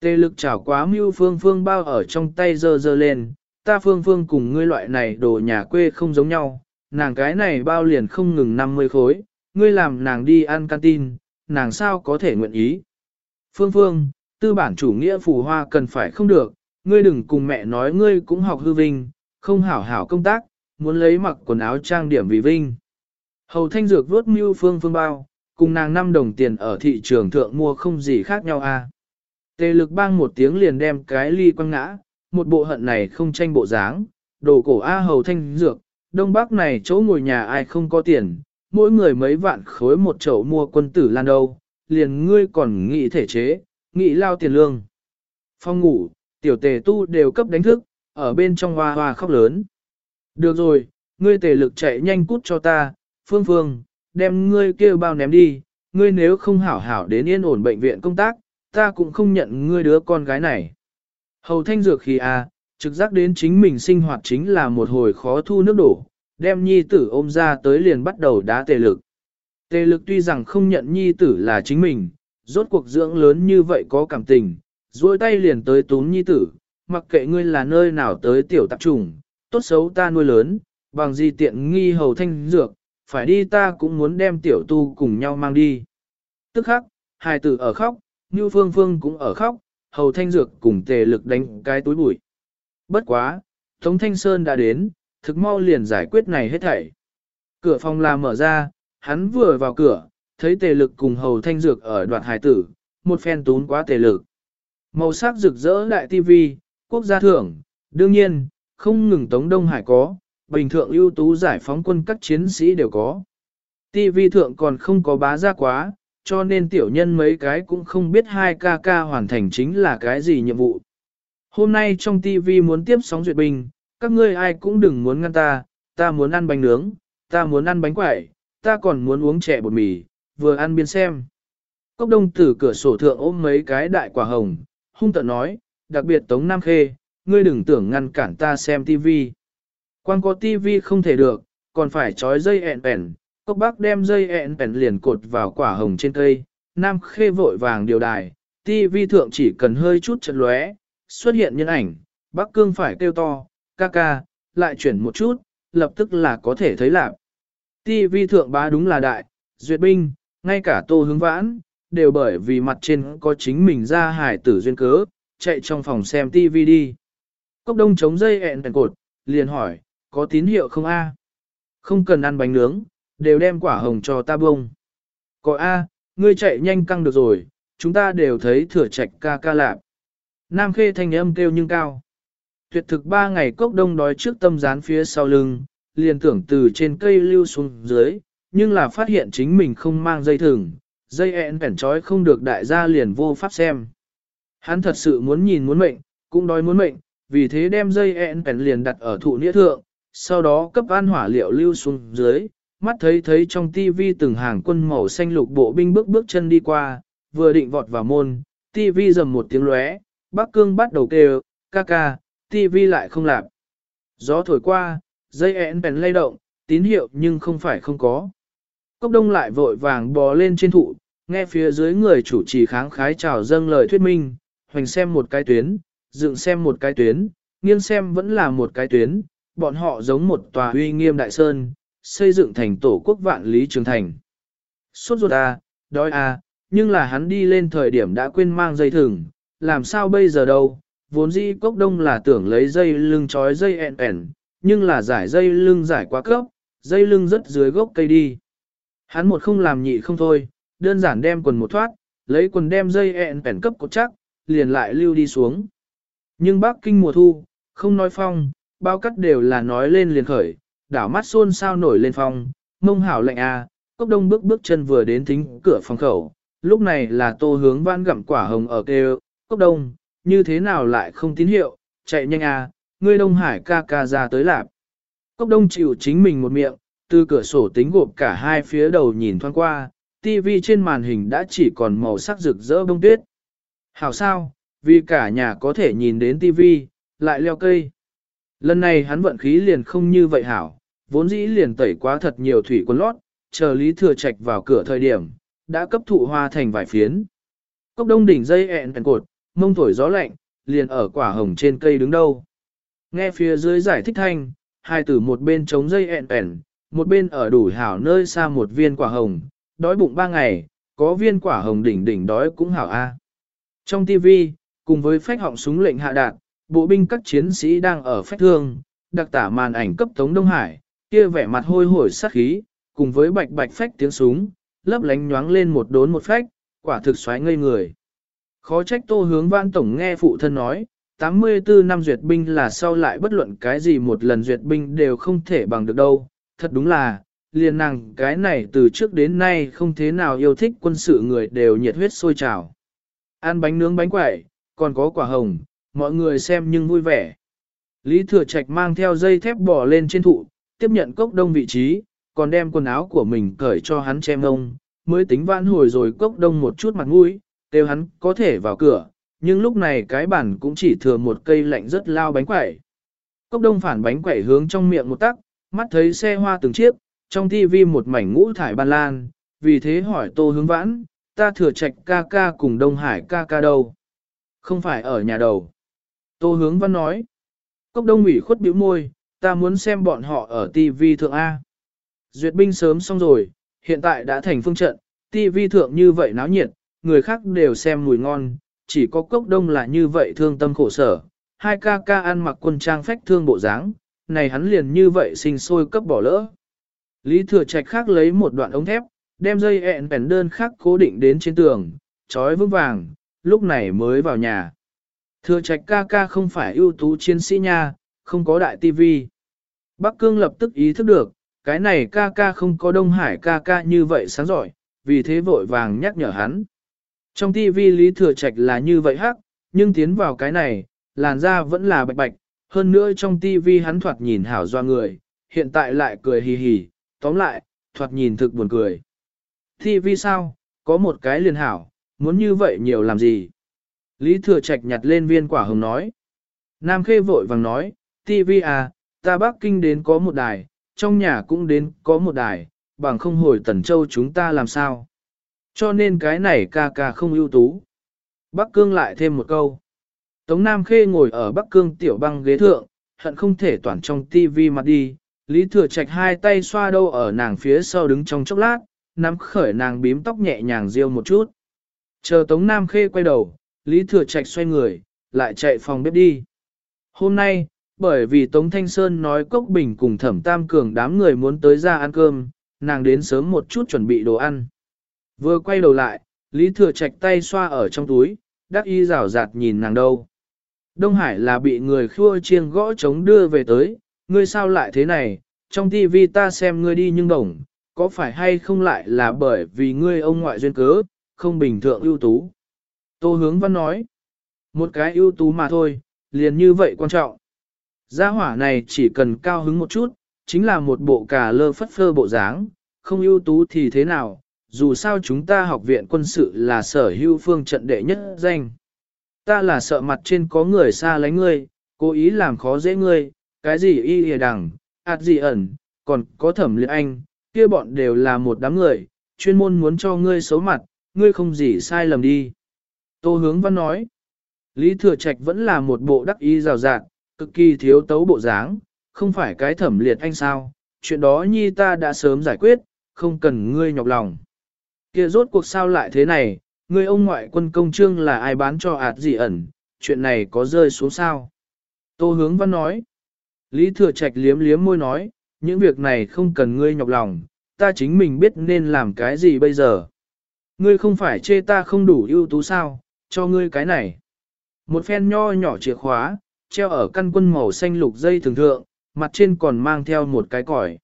tê lực chảo quá mưu phương phương bao ở trong tay dơ dơ lên, ta phương phương cùng ngươi loại này đồ nhà quê không giống nhau, nàng cái này bao liền không ngừng 50 khối, ngươi làm nàng đi ăn canteen, nàng sao có thể nguyện ý. Phương phương, tư bản chủ nghĩa phù hoa cần phải không được, ngươi đừng cùng mẹ nói ngươi cũng học hư vinh, không hảo hảo công tác, muốn lấy mặc quần áo trang điểm vì vinh. Hầu thanh dược vuốt mưu phương phương bao, cùng nàng 5 đồng tiền ở thị trường thượng mua không gì khác nhau à. Tề lực bang một tiếng liền đem cái ly quăng ngã, một bộ hận này không tranh bộ dáng, đồ cổ A hầu thanh dược, đông bắc này chỗ ngồi nhà ai không có tiền, mỗi người mấy vạn khối một chậu mua quân tử lan đâu, liền ngươi còn nghĩ thể chế, nghĩ lao tiền lương. Phong ngủ, tiểu tề tu đều cấp đánh thức, ở bên trong hoa hoa khóc lớn. Được rồi, ngươi tề lực chạy nhanh cút cho ta, phương phương, đem ngươi kêu bao ném đi, ngươi nếu không hảo hảo đến yên ổn bệnh viện công tác, ta cũng không nhận ngươi đứa con gái này. Hầu thanh dược khi a, à, trực giác đến chính mình sinh hoạt chính là một hồi khó thu nước đổ, đem nhi tử ôm ra tới liền bắt đầu đá tề lực. Tề lực tuy rằng không nhận nhi tử là chính mình, rốt cuộc dưỡng lớn như vậy có cảm tình, duỗi tay liền tới túm nhi tử, mặc kệ ngươi là nơi nào tới tiểu tạp trùng, tốt xấu ta nuôi lớn, bằng gì tiện nghi hầu thanh dược, phải đi ta cũng muốn đem tiểu tu cùng nhau mang đi. Tức khắc, hài tử ở khóc, như phương phương cũng ở khóc, hầu thanh dược cùng tề lực đánh cái túi bụi. Bất quá, Tống Thanh Sơn đã đến, thực mau liền giải quyết này hết thảy. Cửa phòng là mở ra, hắn vừa vào cửa, thấy tề lực cùng hầu thanh dược ở đoạn Hải tử, một phen tún quá tề lực. Màu sắc rực rỡ đại tivi, quốc gia thưởng, đương nhiên, không ngừng Tống Đông Hải có, bình thượng ưu tú giải phóng quân các chiến sĩ đều có. Tivi thượng còn không có bá ra quá, cho nên tiểu nhân mấy cái cũng không biết hai ca ca hoàn thành chính là cái gì nhiệm vụ. Hôm nay trong TV muốn tiếp sóng duyệt binh, các ngươi ai cũng đừng muốn ngăn ta, ta muốn ăn bánh nướng, ta muốn ăn bánh quẩy, ta còn muốn uống chè bột mì, vừa ăn biên xem. Cốc đông từ cửa sổ thượng ôm mấy cái đại quả hồng, hung tợn nói, đặc biệt Tống Nam Khê, ngươi đừng tưởng ngăn cản ta xem TV. Quan có TV không thể được, còn phải trói dây ẹn bèn, cốc bác đem dây ẹn bèn liền cột vào quả hồng trên cây, Nam Khê vội vàng điều đài, TV thượng chỉ cần hơi chút chật lóe, xuất hiện nhân ảnh, bác Cương phải kêu to, ca ca, lại chuyển một chút, lập tức là có thể thấy lạc. TV thượng bá đúng là đại, duyệt binh, ngay cả tô hướng vãn, đều bởi vì mặt trên có chính mình ra hải tử duyên cớ, chạy trong phòng xem TV đi. Cốc đông chống dây ẹn bèn cột, liền hỏi, có tín hiệu không a? Không cần ăn bánh nướng, đều đem quả hồng cho ta bông. Có a, ngươi chạy nhanh căng được rồi, chúng ta đều thấy thừa trạch ca ca lạp. Nam khê thanh âm kêu nhưng cao. Tuyệt thực ba ngày cốc đông đói trước tâm rán phía sau lưng, liền tưởng từ trên cây lưu xuống dưới, nhưng là phát hiện chính mình không mang dây thừng, dây ẹn vẻn trói không được đại gia liền vô pháp xem. Hắn thật sự muốn nhìn muốn mệnh, cũng đói muốn mệnh, vì thế đem dây ẹn vẻn liền đặt ở thụ nghĩa thượng, sau đó cấp an hỏa liệu lưu xuống dưới, mắt thấy thấy trong tivi từng hàng quân màu xanh lục bộ binh bước bước chân đi qua, vừa định vọt vào môn, tivi dầm một tiếng lóe, Bắc Cương bắt đầu kêu, ca ca, tivi lại không lạp. Gió thổi qua, dây én bèn lay động, tín hiệu nhưng không phải không có. Cốc đông lại vội vàng bò lên trên thụ, nghe phía dưới người chủ trì kháng khái chào dâng lời thuyết minh, hoành xem một cái tuyến, dựng xem một cái tuyến, nghiêng xem vẫn là một cái tuyến, bọn họ giống một tòa uy nghiêm đại sơn, xây dựng thành tổ quốc vạn lý trường thành. Suốt ruột à, đói à, nhưng là hắn đi lên thời điểm đã quên mang dây thừng, làm sao bây giờ đâu, vốn dĩ cốc đông là tưởng lấy dây lưng trói dây ẹn ẹn, nhưng là giải dây lưng giải quá cấp, dây lưng rất dưới gốc cây đi. Hắn một không làm nhị không thôi, đơn giản đem quần một thoát, lấy quần đem dây ẹn ẹn cấp cột chắc, liền lại lưu đi xuống. Nhưng Bắc Kinh mùa thu, không nói phong, bao cắt đều là nói lên liền khởi, đảo mắt xôn sao nổi lên phong, mông hảo lệnh a, à, cốc đông bước bước chân vừa đến thính cửa phòng khẩu, lúc này là tô hướng vãn gặm quả hồng ở kêu, cốc đông, như thế nào lại không tín hiệu, chạy nhanh à, ngươi Đông Hải ca ca ra tới lạp. Cốc đông chịu chính mình một miệng, từ cửa sổ tính gộp cả hai phía đầu nhìn thoáng qua, TV trên màn hình đã chỉ còn màu sắc rực rỡ bông tuyết. Hảo sao, vì cả nhà có thể nhìn đến TV, lại leo cây. Lần này hắn vận khí liền không như vậy hảo, vốn dĩ liền tẩy quá thật nhiều thủy quân lót, chờ Lý Thừa Trạch vào cửa thời điểm, đã cấp thụ hoa thành vài phiến. Cốc đông đỉnh dây ẹn ẹn cột, mông thổi gió lạnh, liền ở quả hồng trên cây đứng đâu. Nghe phía dưới giải thích thanh, hai tử một bên chống dây ẹn ẹn, một bên ở đủ hảo nơi xa một viên quả hồng, đói bụng ba ngày, có viên quả hồng đỉnh đỉnh đói cũng hảo a. Trong TV, cùng với phách họng súng lệnh hạ đạn, bộ binh các chiến sĩ đang ở phách thương, đặc tả màn ảnh cấp Tống Đông Hải, kia vẻ mặt hôi hổi sát khí, cùng với bạch bạch phách tiếng súng, lấp lánh nhoáng lên một đốn một phách, quả thực xoáy ngây người. Khó trách tô hướng vãn tổng nghe phụ thân nói, 84 năm duyệt binh là sau lại bất luận cái gì một lần duyệt binh đều không thể bằng được đâu, thật đúng là, liền nàng cái này từ trước đến nay không thế nào yêu thích quân sự người đều nhiệt huyết sôi trào. Ăn bánh nướng bánh quẩy, còn có quả hồng, mọi người xem nhưng vui vẻ. Lý Thừa Trạch mang theo dây thép bỏ lên trên thụ, tiếp nhận cốc đông vị trí, còn đem quần áo của mình cởi cho hắn che mông, mới tính vãn hồi rồi cốc đông một chút mặt mũi, kêu hắn có thể vào cửa, nhưng lúc này cái bản cũng chỉ thừa một cây lạnh rất lao bánh quẩy. Cốc đông phản bánh quẩy hướng trong miệng một tắc, mắt thấy xe hoa từng chiếc, trong tivi một mảnh ngũ thải ban lan, vì thế hỏi tô hướng vãn, ta thừa trạch ca ca cùng Đông Hải ca ca đâu? Không phải ở nhà đầu. Tô hướng văn nói, cốc đông ủy khuất biểu môi, ta muốn xem bọn họ ở TV thượng A. Duyệt binh sớm xong rồi, hiện tại đã thành phương trận, TV thượng như vậy náo nhiệt, người khác đều xem mùi ngon, chỉ có cốc đông là như vậy thương tâm khổ sở. Hai ca ca ăn mặc quân trang phách thương bộ dáng, này hắn liền như vậy sinh sôi cấp bỏ lỡ. Lý thừa trạch khác lấy một đoạn ống thép, đem dây ẹn bèn đơn khác cố định đến trên tường, trói vững vàng, lúc này mới vào nhà. Thừa trạch ca ca không phải ưu tú chiến sĩ nha, không có đại tivi. Bắc Cương lập tức ý thức được, cái này ca ca không có Đông Hải ca ca như vậy sáng giỏi, vì thế vội vàng nhắc nhở hắn. Trong tivi Lý Thừa Trạch là như vậy hắc, nhưng tiến vào cái này, làn da vẫn là bạch bạch, hơn nữa trong tivi hắn thoạt nhìn hảo doa người, hiện tại lại cười hì hì, tóm lại, thoạt nhìn thực buồn cười. Tivi sao, có một cái liền hảo, muốn như vậy nhiều làm gì? Lý Thừa Trạch nhặt lên viên quả hồng nói. Nam Khê vội vàng nói, tivi à, ta Bắc Kinh đến có một đài, trong nhà cũng đến có một đài, bằng không hồi Tần Châu chúng ta làm sao. Cho nên cái này ca ca không ưu tú. Bắc Cương lại thêm một câu. Tống Nam Khê ngồi ở Bắc Cương tiểu băng ghế thượng, hận không thể toàn trong tivi mặt đi. Lý Thừa Trạch hai tay xoa đâu ở nàng phía sau đứng trong chốc lát, nắm khởi nàng bím tóc nhẹ nhàng riêu một chút. Chờ Tống Nam Khê quay đầu, Lý Thừa Trạch xoay người, lại chạy phòng bếp đi. Hôm nay, bởi vì Tống Thanh Sơn nói Cốc Bình cùng Thẩm Tam Cường đám người muốn tới ra ăn cơm, nàng đến sớm một chút chuẩn bị đồ ăn. Vừa quay đầu lại, Lý Thừa Trạch tay xoa ở trong túi, đắc y rào rạt nhìn nàng đâu. Đông Hải là bị người khua chiêng gõ trống đưa về tới, ngươi sao lại thế này, trong tivi ta xem ngươi đi nhưng đồng, có phải hay không lại là bởi vì ngươi ông ngoại duyên cớ, không bình thường ưu tú. Tô hướng văn nói, một cái ưu tú mà thôi, liền như vậy quan trọng. Gia hỏa này chỉ cần cao hứng một chút, chính là một bộ cà lơ phất phơ bộ dáng, không ưu tú thì thế nào, dù sao chúng ta học viện quân sự là sở hữu phương trận đệ nhất danh. Ta là sợ mặt trên có người xa lánh ngươi, cố ý làm khó dễ ngươi, cái gì y hề đằng, ạt gì ẩn, còn có thẩm liệt anh, kia bọn đều là một đám người, chuyên môn muốn cho ngươi xấu mặt, ngươi không gì sai lầm đi. Tô hướng văn nói, Lý Thừa Trạch vẫn là một bộ đắc ý rào rạt, cực kỳ thiếu tấu bộ dáng, không phải cái thẩm liệt anh sao, chuyện đó nhi ta đã sớm giải quyết, không cần ngươi nhọc lòng kia rốt cuộc sao lại thế này, người ông ngoại quân công trương là ai bán cho ạt gì ẩn, chuyện này có rơi xuống sao? Tô hướng văn nói. Lý thừa trạch liếm liếm môi nói, những việc này không cần ngươi nhọc lòng, ta chính mình biết nên làm cái gì bây giờ. Ngươi không phải chê ta không đủ ưu tú sao, cho ngươi cái này. Một phen nho nhỏ chìa khóa, treo ở căn quân màu xanh lục dây thường thượng, mặt trên còn mang theo một cái còi.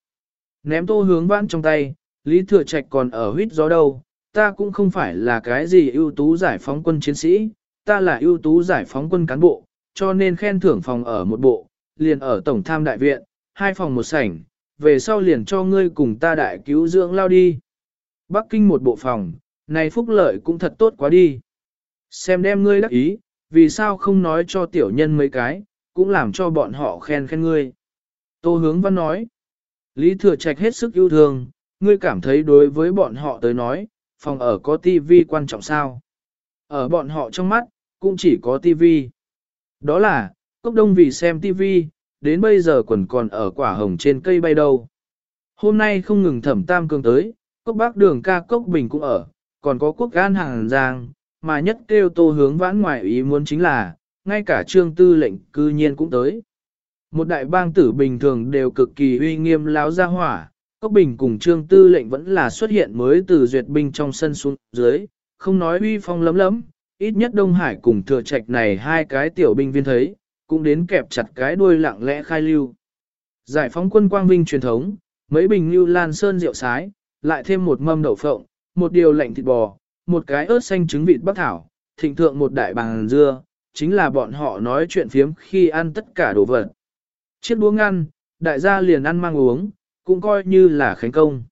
Ném tô hướng vãn trong tay, Lý Thừa Trạch còn ở huyết gió đâu, ta cũng không phải là cái gì ưu tú giải phóng quân chiến sĩ, ta là ưu tú giải phóng quân cán bộ, cho nên khen thưởng phòng ở một bộ, liền ở Tổng Tham Đại Viện, hai phòng một sảnh, về sau liền cho ngươi cùng ta đại cứu dưỡng lao đi. Bắc Kinh một bộ phòng, này phúc lợi cũng thật tốt quá đi. Xem đem ngươi đắc ý, vì sao không nói cho tiểu nhân mấy cái, cũng làm cho bọn họ khen khen ngươi. Tô hướng văn nói, Lý Thừa Trạch hết sức yêu thương, ngươi cảm thấy đối với bọn họ tới nói, phòng ở có tivi quan trọng sao? Ở bọn họ trong mắt, cũng chỉ có tivi. Đó là, cốc đông vì xem tivi, đến bây giờ quần còn ở quả hồng trên cây bay đâu. Hôm nay không ngừng thẩm tam cường tới, cốc bác đường ca cốc bình cũng ở, còn có quốc gan hàng giang, mà nhất kêu tô hướng vãn ngoài ý muốn chính là, ngay cả trương tư lệnh cư nhiên cũng tới. Một đại bang tử bình thường đều cực kỳ uy nghiêm láo ra hỏa, Cốc Bình cùng trương tư lệnh vẫn là xuất hiện mới từ duyệt binh trong sân xuống dưới, không nói uy phong lấm lấm, ít nhất Đông Hải cùng thừa trạch này hai cái tiểu binh viên thấy, cũng đến kẹp chặt cái đuôi lặng lẽ khai lưu. Giải phóng quân quang vinh truyền thống, mấy bình lưu lan sơn rượu sái, lại thêm một mâm đậu phộng, một điều lạnh thịt bò, một cái ớt xanh trứng vịt bắc thảo, thịnh thượng một đại bàng dưa, chính là bọn họ nói chuyện phiếm khi ăn tất cả đồ vật. Chiếc đũa ngăn, đại gia liền ăn mang uống, cũng coi như là khánh công.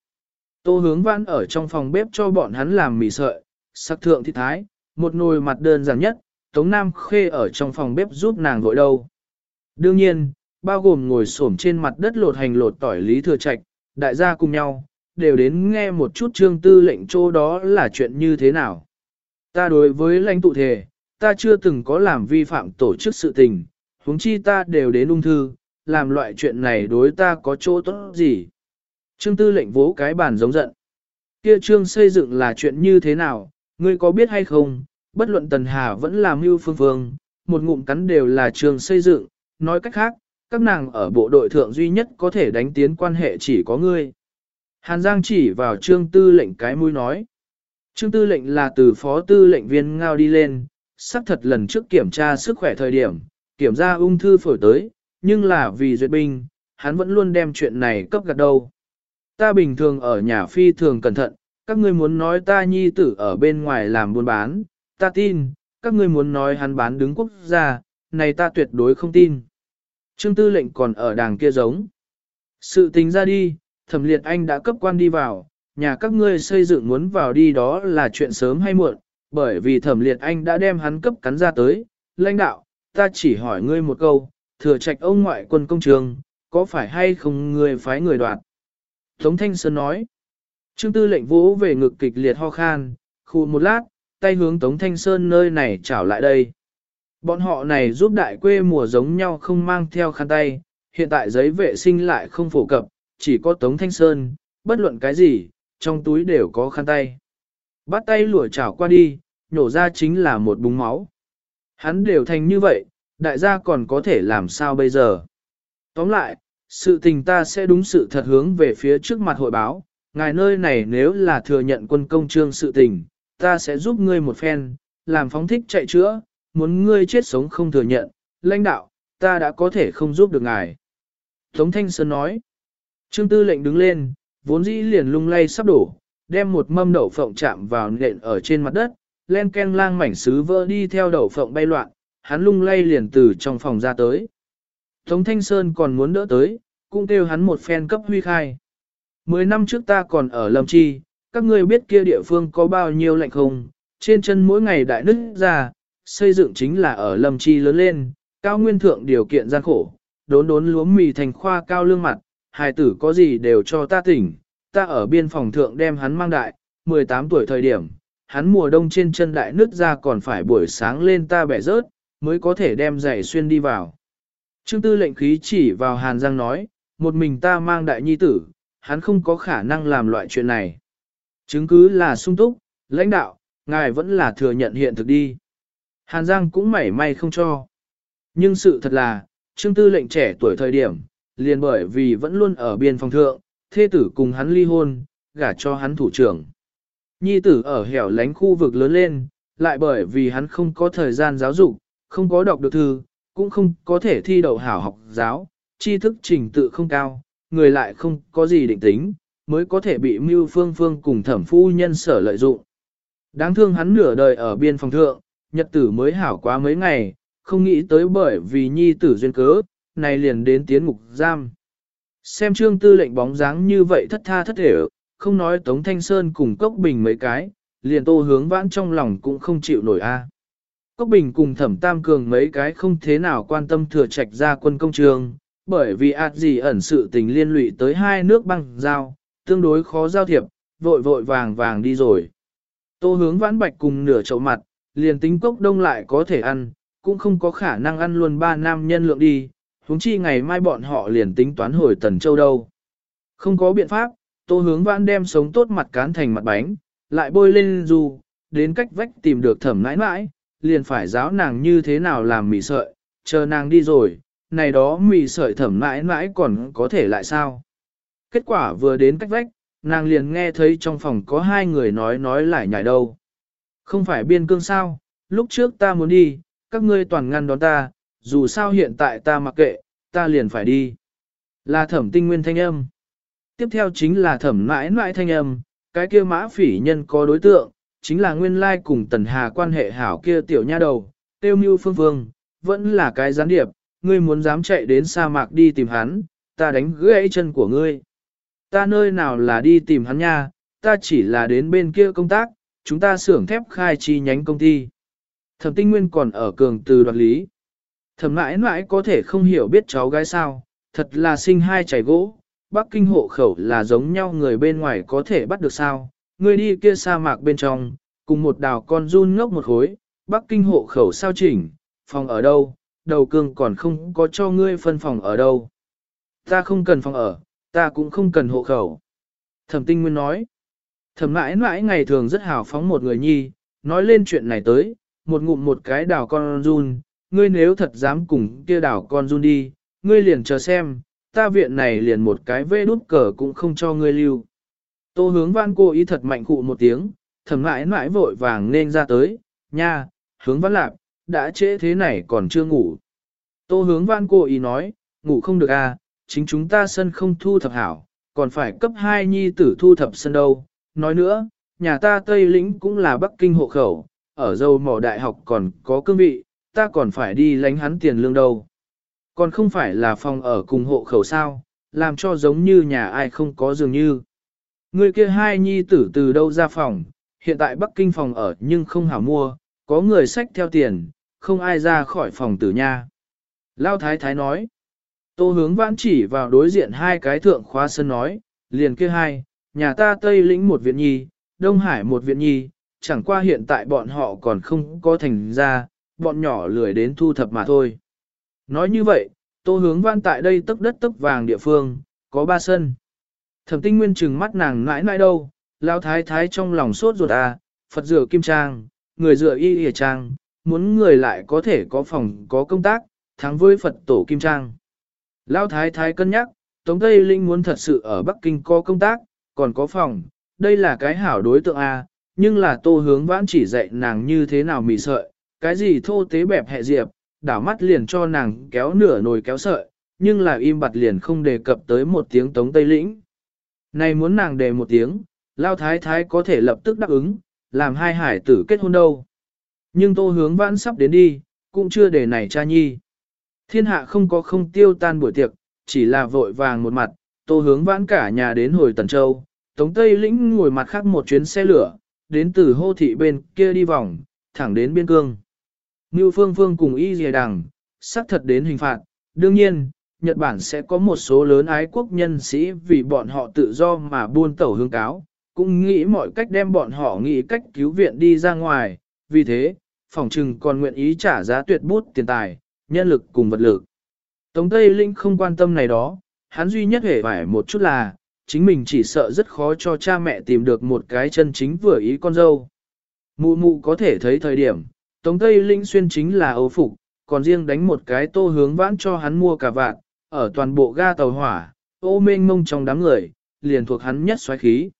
Tô hướng Vãn ở trong phòng bếp cho bọn hắn làm mì sợi, sắc thượng thịt thái, một nồi mặt đơn giản nhất, Tống Nam Khê ở trong phòng bếp giúp nàng gội đâu. Đương nhiên, bao gồm ngồi xổm trên mặt đất lột hành lột tỏi lý thừa trạch, đại gia cùng nhau, đều đến nghe một chút trương tư lệnh chỗ đó là chuyện như thế nào. Ta đối với lãnh tụ thể, ta chưa từng có làm vi phạm tổ chức sự tình, huống chi ta đều đến ung thư, làm loại chuyện này đối ta có chỗ tốt gì. Trương tư lệnh vỗ cái bàn giống giận. Kia trương xây dựng là chuyện như thế nào, ngươi có biết hay không, bất luận Tần Hà vẫn làm mưu phương phương, một ngụm cắn đều là trương xây dựng, nói cách khác, các nàng ở bộ đội thượng duy nhất có thể đánh tiến quan hệ chỉ có ngươi. Hàn Giang chỉ vào trương tư lệnh cái mũi nói. Trương tư lệnh là từ phó tư lệnh viên ngao đi lên, xác thật lần trước kiểm tra sức khỏe thời điểm, kiểm tra ung thư phổi tới, nhưng là vì duyệt binh, hắn vẫn luôn đem chuyện này cấp gạt đâu. Ta bình thường ở nhà phi thường cẩn thận, các ngươi muốn nói ta nhi tử ở bên ngoài làm buôn bán, ta tin, các ngươi muốn nói hắn bán đứng quốc gia, này ta tuyệt đối không tin. Trương tư lệnh còn ở đàng kia giống. Sự tình ra đi, thẩm liệt anh đã cấp quan đi vào, nhà các ngươi xây dựng muốn vào đi đó là chuyện sớm hay muộn, bởi vì thẩm liệt anh đã đem hắn cấp cắn ra tới. Lãnh đạo, ta chỉ hỏi ngươi một câu, thừa trạch ông ngoại quân công trường, có phải hay không người phái người đoạt? Tống Thanh Sơn nói. Trương tư lệnh vũ về ngực kịch liệt ho khan, khu một lát, tay hướng Tống Thanh Sơn nơi này trảo lại đây. Bọn họ này giúp đại quê mùa giống nhau không mang theo khăn tay, hiện tại giấy vệ sinh lại không phổ cập, chỉ có Tống Thanh Sơn, bất luận cái gì, trong túi đều có khăn tay. Bắt tay lùa chảo qua đi, nhổ ra chính là một búng máu. Hắn đều thành như vậy, đại gia còn có thể làm sao bây giờ? Tóm lại, sự tình ta sẽ đúng sự thật hướng về phía trước mặt hội báo, ngài nơi này nếu là thừa nhận quân công trương sự tình, ta sẽ giúp ngươi một phen, làm phóng thích chạy chữa, muốn ngươi chết sống không thừa nhận, lãnh đạo, ta đã có thể không giúp được ngài. Tống Thanh Sơn nói, Trương Tư lệnh đứng lên, vốn dĩ liền lung lay sắp đổ, đem một mâm đậu phộng chạm vào nện ở trên mặt đất, len ken lang mảnh sứ vỡ đi theo đậu phộng bay loạn, hắn lung lay liền từ trong phòng ra tới. Tống Thanh Sơn còn muốn đỡ tới, cũng kêu hắn một phen cấp huy khai. Mười năm trước ta còn ở Lâm Chi, các ngươi biết kia địa phương có bao nhiêu lạnh không, trên chân mỗi ngày đại nứt ra, xây dựng chính là ở Lâm Chi lớn lên, cao nguyên thượng điều kiện gian khổ, đốn đốn lúa mì thành khoa cao lương mặt, hài tử có gì đều cho ta tỉnh, ta ở biên phòng thượng đem hắn mang đại, 18 tuổi thời điểm, hắn mùa đông trên chân đại nứt ra còn phải buổi sáng lên ta bẻ rớt, mới có thể đem giày xuyên đi vào. Trương tư lệnh khí chỉ vào Hàn Giang nói, một mình ta mang đại nhi tử, hắn không có khả năng làm loại chuyện này. Chứng cứ là sung túc, lãnh đạo, ngài vẫn là thừa nhận hiện thực đi. Hàn Giang cũng mảy may không cho. Nhưng sự thật là, Trương Tư lệnh trẻ tuổi thời điểm, liền bởi vì vẫn luôn ở biên phòng thượng, thê tử cùng hắn ly hôn, gả cho hắn thủ trưởng. Nhi tử ở hẻo lánh khu vực lớn lên, lại bởi vì hắn không có thời gian giáo dục, không có đọc được thư, cũng không có thể thi đậu hảo học giáo, tri thức trình tự không cao, người lại không có gì định tính, mới có thể bị mưu phương phương cùng thẩm phu nhân sở lợi dụng. Đáng thương hắn nửa đời ở biên phòng thượng, nhật tử mới hảo quá mấy ngày, không nghĩ tới bởi vì nhi tử duyên cớ, này liền đến tiến ngục giam. Xem trương tư lệnh bóng dáng như vậy thất tha thất thể, không nói Tống Thanh Sơn cùng Cốc Bình mấy cái, liền tô hướng vãn trong lòng cũng không chịu nổi a. Cốc Bình cùng thẩm tam cường mấy cái không thế nào quan tâm thừa trạch ra quân công trường, bởi vì ạt gì ẩn sự tình liên lụy tới hai nước băng giao, tương đối khó giao thiệp, vội vội vàng vàng đi rồi. Tô hướng vãn bạch cùng nửa chậu mặt, liền tính cốc đông lại có thể ăn, cũng không có khả năng ăn luôn ba nam nhân lượng đi, huống chi ngày mai bọn họ liền tính toán hồi tần châu đâu. Không có biện pháp, tô hướng vãn đem sống tốt mặt cán thành mặt bánh, lại bôi lên dù, đến cách vách tìm được thẩm nãi nãi, liền phải giáo nàng như thế nào làm mì sợi, chờ nàng đi rồi, này đó mì sợi thẩm mãi mãi còn có thể lại sao. Kết quả vừa đến cách vách, nàng liền nghe thấy trong phòng có hai người nói nói lại nhảy đâu. Không phải biên cương sao, lúc trước ta muốn đi, các ngươi toàn ngăn đón ta, dù sao hiện tại ta mặc kệ, ta liền phải đi. Là thẩm tinh nguyên thanh âm. Tiếp theo chính là thẩm mãi mãi thanh âm, cái kia mã phỉ nhân có đối tượng, chính là nguyên lai cùng tần hà quan hệ hảo kia tiểu nha đầu, tiêu mưu phương phương, vẫn là cái gián điệp, ngươi muốn dám chạy đến sa mạc đi tìm hắn, ta đánh gãy chân của ngươi. Ta nơi nào là đi tìm hắn nha, ta chỉ là đến bên kia công tác, chúng ta xưởng thép khai chi nhánh công ty. Thẩm tinh nguyên còn ở cường từ đoạt lý. Thẩm mãi mãi có thể không hiểu biết cháu gái sao, thật là sinh hai chảy gỗ, Bắc Kinh hộ khẩu là giống nhau người bên ngoài có thể bắt được sao, Ngươi đi kia sa mạc bên trong, cùng một đào con run ngốc một khối, Bắc Kinh hộ khẩu sao chỉnh, phòng ở đâu, đầu cương còn không có cho ngươi phân phòng ở đâu. Ta không cần phòng ở, ta cũng không cần hộ khẩu. Thẩm tinh nguyên nói, thẩm mãi mãi ngày thường rất hào phóng một người nhi, nói lên chuyện này tới, một ngụm một cái đào con run, ngươi nếu thật dám cùng kia đào con run đi, ngươi liền chờ xem, ta viện này liền một cái vê đút cờ cũng không cho ngươi lưu. Tô hướng văn cô ý thật mạnh cụ một tiếng, thầm mãi mãi vội vàng nên ra tới, nha, hướng văn lạc, đã trễ thế này còn chưa ngủ. Tô hướng văn cô ý nói, ngủ không được à, chính chúng ta sân không thu thập hảo, còn phải cấp 2 nhi tử thu thập sân đâu. Nói nữa, nhà ta Tây Lĩnh cũng là Bắc Kinh hộ khẩu, ở dâu mỏ đại học còn có cương vị, ta còn phải đi lánh hắn tiền lương đâu. Còn không phải là phòng ở cùng hộ khẩu sao, làm cho giống như nhà ai không có dường như. Người kia hai nhi tử từ đâu ra phòng, hiện tại Bắc Kinh phòng ở nhưng không hảo mua, có người sách theo tiền, không ai ra khỏi phòng tử nha. Lao Thái Thái nói, tô hướng vãn chỉ vào đối diện hai cái thượng khóa sân nói, liền kia hai, nhà ta Tây lĩnh một viện nhi, Đông Hải một viện nhi, chẳng qua hiện tại bọn họ còn không có thành ra, bọn nhỏ lười đến thu thập mà thôi. Nói như vậy, tô hướng Vãn tại đây tức đất tức vàng địa phương, có ba sân. Thẩm tinh nguyên trừng mắt nàng nãi nãi đâu, lao thái thái trong lòng sốt ruột à, Phật rửa kim trang, người rửa y y trang, muốn người lại có thể có phòng có công tác, thắng với Phật tổ kim trang. Lao thái thái cân nhắc, Tống Tây Linh muốn thật sự ở Bắc Kinh có công tác, còn có phòng, đây là cái hảo đối tượng à, nhưng là tô hướng vãn chỉ dạy nàng như thế nào mì sợi, cái gì thô tế bẹp hẹ diệp, đảo mắt liền cho nàng kéo nửa nồi kéo sợi, nhưng là im bặt liền không đề cập tới một tiếng tống tây lĩnh. Này muốn nàng đề một tiếng, lao thái thái có thể lập tức đáp ứng, làm hai hải tử kết hôn đâu. Nhưng tô hướng vãn sắp đến đi, cũng chưa để này cha nhi. Thiên hạ không có không tiêu tan buổi tiệc, chỉ là vội vàng một mặt, tô hướng vãn cả nhà đến hồi Tần Châu, Tống Tây Lĩnh ngồi mặt khác một chuyến xe lửa, đến từ hô thị bên kia đi vòng, thẳng đến biên cương. Ngưu Phương Phương cùng y dìa đằng, xác thật đến hình phạt. Đương nhiên, Nhật Bản sẽ có một số lớn ái quốc nhân sĩ vì bọn họ tự do mà buôn tẩu hương cáo, cũng nghĩ mọi cách đem bọn họ nghĩ cách cứu viện đi ra ngoài. Vì thế, phòng trừng còn nguyện ý trả giá tuyệt bút tiền tài, nhân lực cùng vật lực. Tống Tây Linh không quan tâm này đó, hắn duy nhất hề phải một chút là, chính mình chỉ sợ rất khó cho cha mẹ tìm được một cái chân chính vừa ý con dâu. Mụ mụ có thể thấy thời điểm, Tống Tây Linh xuyên chính là ấu phục, còn riêng đánh một cái tô hướng vãn cho hắn mua cả vạn, ở toàn bộ ga tàu hỏa, ô mênh mông trong đám người, liền thuộc hắn nhất xoáy khí.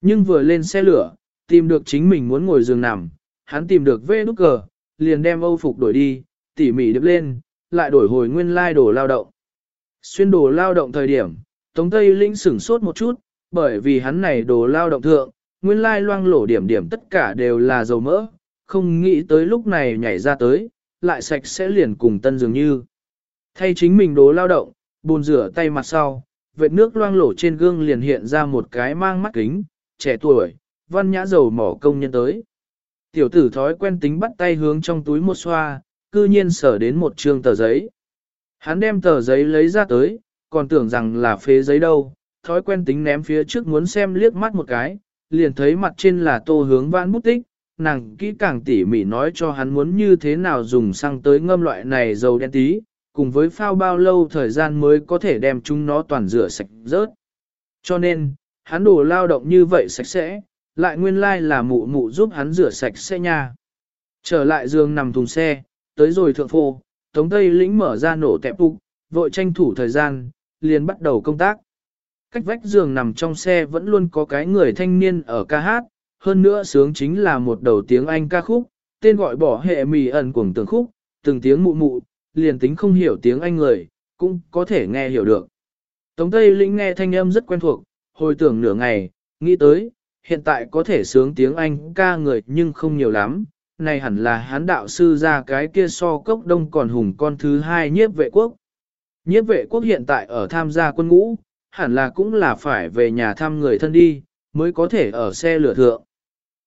Nhưng vừa lên xe lửa, tìm được chính mình muốn ngồi giường nằm, hắn tìm được vê nút cờ, liền đem âu phục đổi đi, tỉ mỉ đập lên, lại đổi hồi nguyên lai đồ lao động. Xuyên đồ lao động thời điểm, Tống Tây Linh sửng sốt một chút, bởi vì hắn này đồ lao động thượng, nguyên lai loang lổ điểm điểm tất cả đều là dầu mỡ, không nghĩ tới lúc này nhảy ra tới, lại sạch sẽ liền cùng tân dường như. Thay chính mình đố lao động, bồn rửa tay mặt sau, vệt nước loang lổ trên gương liền hiện ra một cái mang mắt kính, trẻ tuổi, văn nhã dầu mỏ công nhân tới. Tiểu tử thói quen tính bắt tay hướng trong túi một xoa, cư nhiên sở đến một trương tờ giấy. Hắn đem tờ giấy lấy ra tới, còn tưởng rằng là phế giấy đâu, thói quen tính ném phía trước muốn xem liếc mắt một cái, liền thấy mặt trên là tô hướng vãn bút tích, nàng kỹ càng tỉ mỉ nói cho hắn muốn như thế nào dùng xăng tới ngâm loại này dầu đen tí, cùng với phao bao lâu thời gian mới có thể đem chúng nó toàn rửa sạch rớt. Cho nên, hắn đồ lao động như vậy sạch sẽ, lại nguyên lai like là mụ mụ giúp hắn rửa sạch xe nha. Trở lại giường nằm thùng xe, tới rồi thượng phô, Tống Tây lĩnh mở ra nổ tẹp phục, vội tranh thủ thời gian, liền bắt đầu công tác. Cách vách giường nằm trong xe vẫn luôn có cái người thanh niên ở ca hát, hơn nữa sướng chính là một đầu tiếng Anh ca khúc, tên gọi bỏ hệ mì ẩn cuồng tường khúc, từng tiếng mụ mụ, liền tính không hiểu tiếng Anh người, cũng có thể nghe hiểu được. Tống Tây Lĩnh nghe thanh âm rất quen thuộc, hồi tưởng nửa ngày, nghĩ tới, hiện tại có thể sướng tiếng Anh ca người nhưng không nhiều lắm, này hẳn là hán đạo sư ra cái kia so cốc đông còn hùng con thứ hai nhiếp vệ quốc. Nhiếp vệ quốc hiện tại ở tham gia quân ngũ, hẳn là cũng là phải về nhà thăm người thân đi, mới có thể ở xe lửa thượng.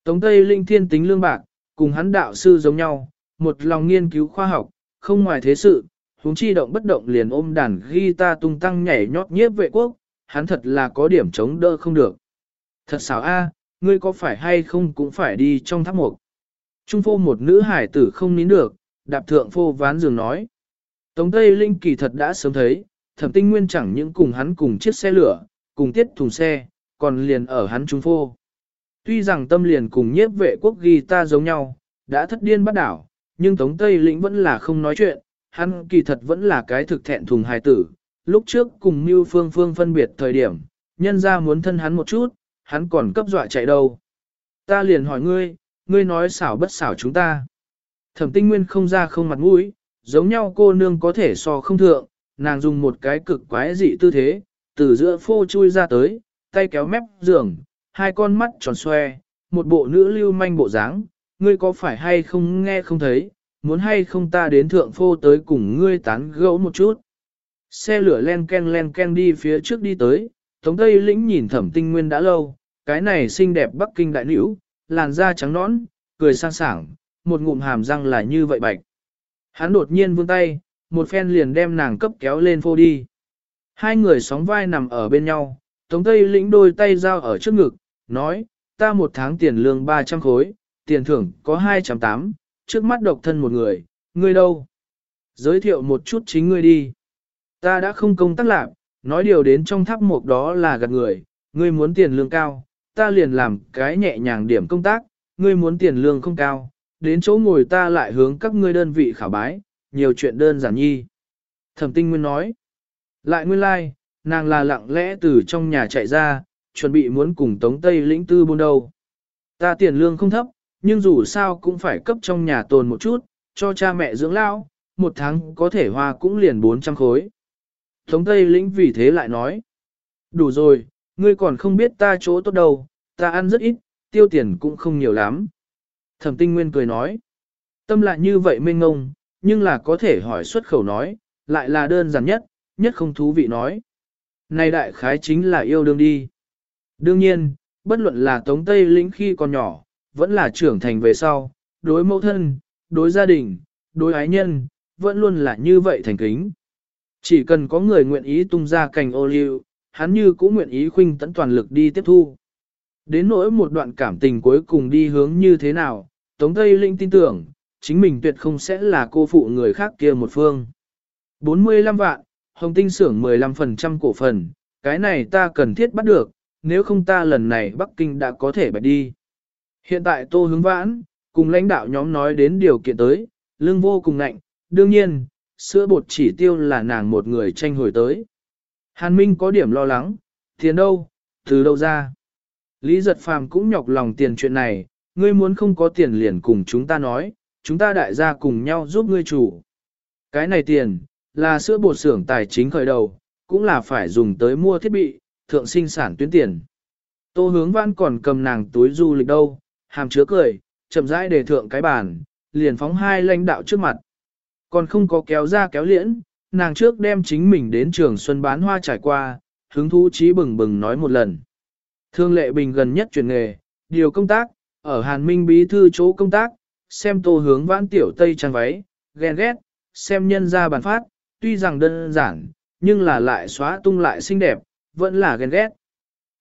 Tống Tây Linh thiên tính lương bạc, cùng hắn đạo sư giống nhau, một lòng nghiên cứu khoa học, không ngoài thế sự, huống chi động bất động liền ôm đàn guitar tung tăng nhảy nhót nhiếp vệ quốc, hắn thật là có điểm chống đỡ không được. Thật xảo a, ngươi có phải hay không cũng phải đi trong tháp mục. Trung phô một nữ hải tử không nín được, đạp thượng phô ván giường nói. Tống Tây Linh kỳ thật đã sớm thấy, thẩm tinh nguyên chẳng những cùng hắn cùng chiếc xe lửa, cùng tiết thùng xe, còn liền ở hắn trung phô. Tuy rằng tâm liền cùng nhiếp vệ quốc ghi ta giống nhau, đã thất điên bắt đảo, nhưng Tống Tây Lĩnh vẫn là không nói chuyện, hắn kỳ thật vẫn là cái thực thẹn thùng hài tử. Lúc trước cùng Mưu Phương Phương phân biệt thời điểm, nhân ra muốn thân hắn một chút, hắn còn cấp dọa chạy đâu. Ta liền hỏi ngươi, ngươi nói xảo bất xảo chúng ta. Thẩm tinh nguyên không ra không mặt mũi, giống nhau cô nương có thể so không thượng, nàng dùng một cái cực quái dị tư thế, từ giữa phô chui ra tới, tay kéo mép giường, hai con mắt tròn xoe, một bộ nữ lưu manh bộ dáng, ngươi có phải hay không nghe không thấy, muốn hay không ta đến thượng phô tới cùng ngươi tán gẫu một chút. Xe lửa len ken len ken đi phía trước đi tới, Tống Tây Lĩnh nhìn thẩm tinh nguyên đã lâu, cái này xinh đẹp Bắc Kinh đại nữ, làn da trắng nõn, cười sang sảng, một ngụm hàm răng là như vậy bạch. Hắn đột nhiên vươn tay, một phen liền đem nàng cấp kéo lên phô đi. Hai người sóng vai nằm ở bên nhau, Tống Tây lĩnh đôi tay giao ở trước ngực, nói, ta một tháng tiền lương 300 khối, tiền thưởng có 208, trước mắt độc thân một người, ngươi đâu? Giới thiệu một chút chính ngươi đi. Ta đã không công tác lạc, nói điều đến trong tháp mục đó là gạt người, ngươi muốn tiền lương cao, ta liền làm cái nhẹ nhàng điểm công tác, ngươi muốn tiền lương không cao, đến chỗ ngồi ta lại hướng các ngươi đơn vị khảo bái, nhiều chuyện đơn giản nhi. Thẩm tinh nguyên nói, lại nguyên lai, like, nàng là lặng lẽ từ trong nhà chạy ra, chuẩn bị muốn cùng Tống Tây lĩnh tư buôn đầu. Ta tiền lương không thấp, nhưng dù sao cũng phải cấp trong nhà tồn một chút, cho cha mẹ dưỡng lão, một tháng có thể hoa cũng liền 400 khối. Tống Tây lĩnh vì thế lại nói, đủ rồi, ngươi còn không biết ta chỗ tốt đâu, ta ăn rất ít, tiêu tiền cũng không nhiều lắm. Thẩm tinh nguyên cười nói, tâm lại như vậy mênh ngông, nhưng là có thể hỏi xuất khẩu nói, lại là đơn giản nhất, nhất không thú vị nói. Này đại khái chính là yêu đương đi. Đương nhiên, bất luận là Tống Tây lĩnh khi còn nhỏ, vẫn là trưởng thành về sau, đối mẫu thân, đối gia đình, đối ái nhân, vẫn luôn là như vậy thành kính. Chỉ cần có người nguyện ý tung ra cành ô liu, hắn như cũng nguyện ý khuynh tận toàn lực đi tiếp thu. Đến nỗi một đoạn cảm tình cuối cùng đi hướng như thế nào, Tống Tây Linh tin tưởng, chính mình tuyệt không sẽ là cô phụ người khác kia một phương. 45 vạn, Hồng Tinh xưởng 15% cổ phần, cái này ta cần thiết bắt được, nếu không ta lần này Bắc Kinh đã có thể bạch đi. Hiện tại Tô Hướng Vãn, cùng lãnh đạo nhóm nói đến điều kiện tới, lương vô cùng ngạnh, đương nhiên, sữa bột chỉ tiêu là nàng một người tranh hồi tới. Hàn Minh có điểm lo lắng, tiền đâu, từ đâu ra. Lý giật phàm cũng nhọc lòng tiền chuyện này, ngươi muốn không có tiền liền cùng chúng ta nói, chúng ta đại gia cùng nhau giúp ngươi chủ. Cái này tiền, là sữa bột xưởng tài chính khởi đầu, cũng là phải dùng tới mua thiết bị, thượng sinh sản tuyến tiền. Tô hướng văn còn cầm nàng túi du lịch đâu, hàm chứa cười, chậm rãi để thượng cái bàn, liền phóng hai lãnh đạo trước mặt. Còn không có kéo ra kéo liễn, nàng trước đem chính mình đến trường xuân bán hoa trải qua, hứng thú trí bừng bừng nói một lần. Thương lệ bình gần nhất chuyển nghề, điều công tác, ở Hàn Minh bí thư chỗ công tác, xem tô hướng vãn tiểu tây trang váy, ghen ghét, xem nhân ra bàn phát, tuy rằng đơn giản, nhưng là lại xóa tung lại xinh đẹp, vẫn là ghen ghét.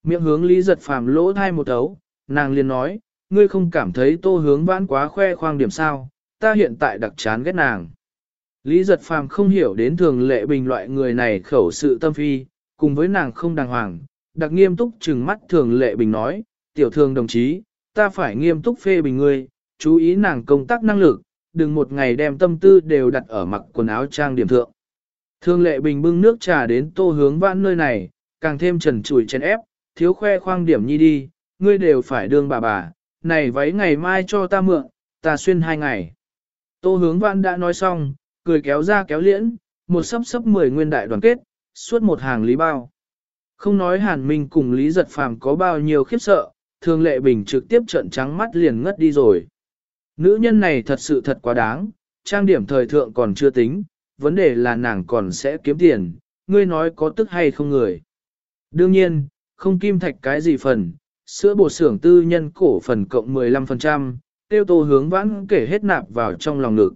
Miệng hướng lý giật phàm lỗ thai một ấu, nàng liền nói, ngươi không cảm thấy tô hướng vãn quá khoe khoang điểm sao, ta hiện tại đặc chán ghét nàng. Lý giật phàm không hiểu đến thường lệ bình loại người này khẩu sự tâm phi, cùng với nàng không đàng hoàng, đặc nghiêm túc trừng mắt thường lệ bình nói, tiểu thường đồng chí, ta phải nghiêm túc phê bình ngươi, chú ý nàng công tác năng lực, đừng một ngày đem tâm tư đều đặt ở mặc quần áo trang điểm thượng. Thường lệ bình bưng nước trà đến tô hướng vãn nơi này, càng thêm trần trùi chén ép, thiếu khoe khoang điểm nhi đi, ngươi đều phải đương bà bà, này váy ngày mai cho ta mượn, ta xuyên hai ngày. Tô hướng vãn đã nói xong, cười kéo ra kéo liễn, một sấp sấp mười nguyên đại đoàn kết, suốt một hàng lý bao. Không nói hàn minh cùng lý giật phàm có bao nhiêu khiếp sợ, thường lệ bình trực tiếp trận trắng mắt liền ngất đi rồi. Nữ nhân này thật sự thật quá đáng, trang điểm thời thượng còn chưa tính, vấn đề là nàng còn sẽ kiếm tiền, ngươi nói có tức hay không người. Đương nhiên, không kim thạch cái gì phần, sữa bột xưởng tư nhân cổ phần cộng 15%, tiêu tô hướng vãn kể hết nạp vào trong lòng ngực.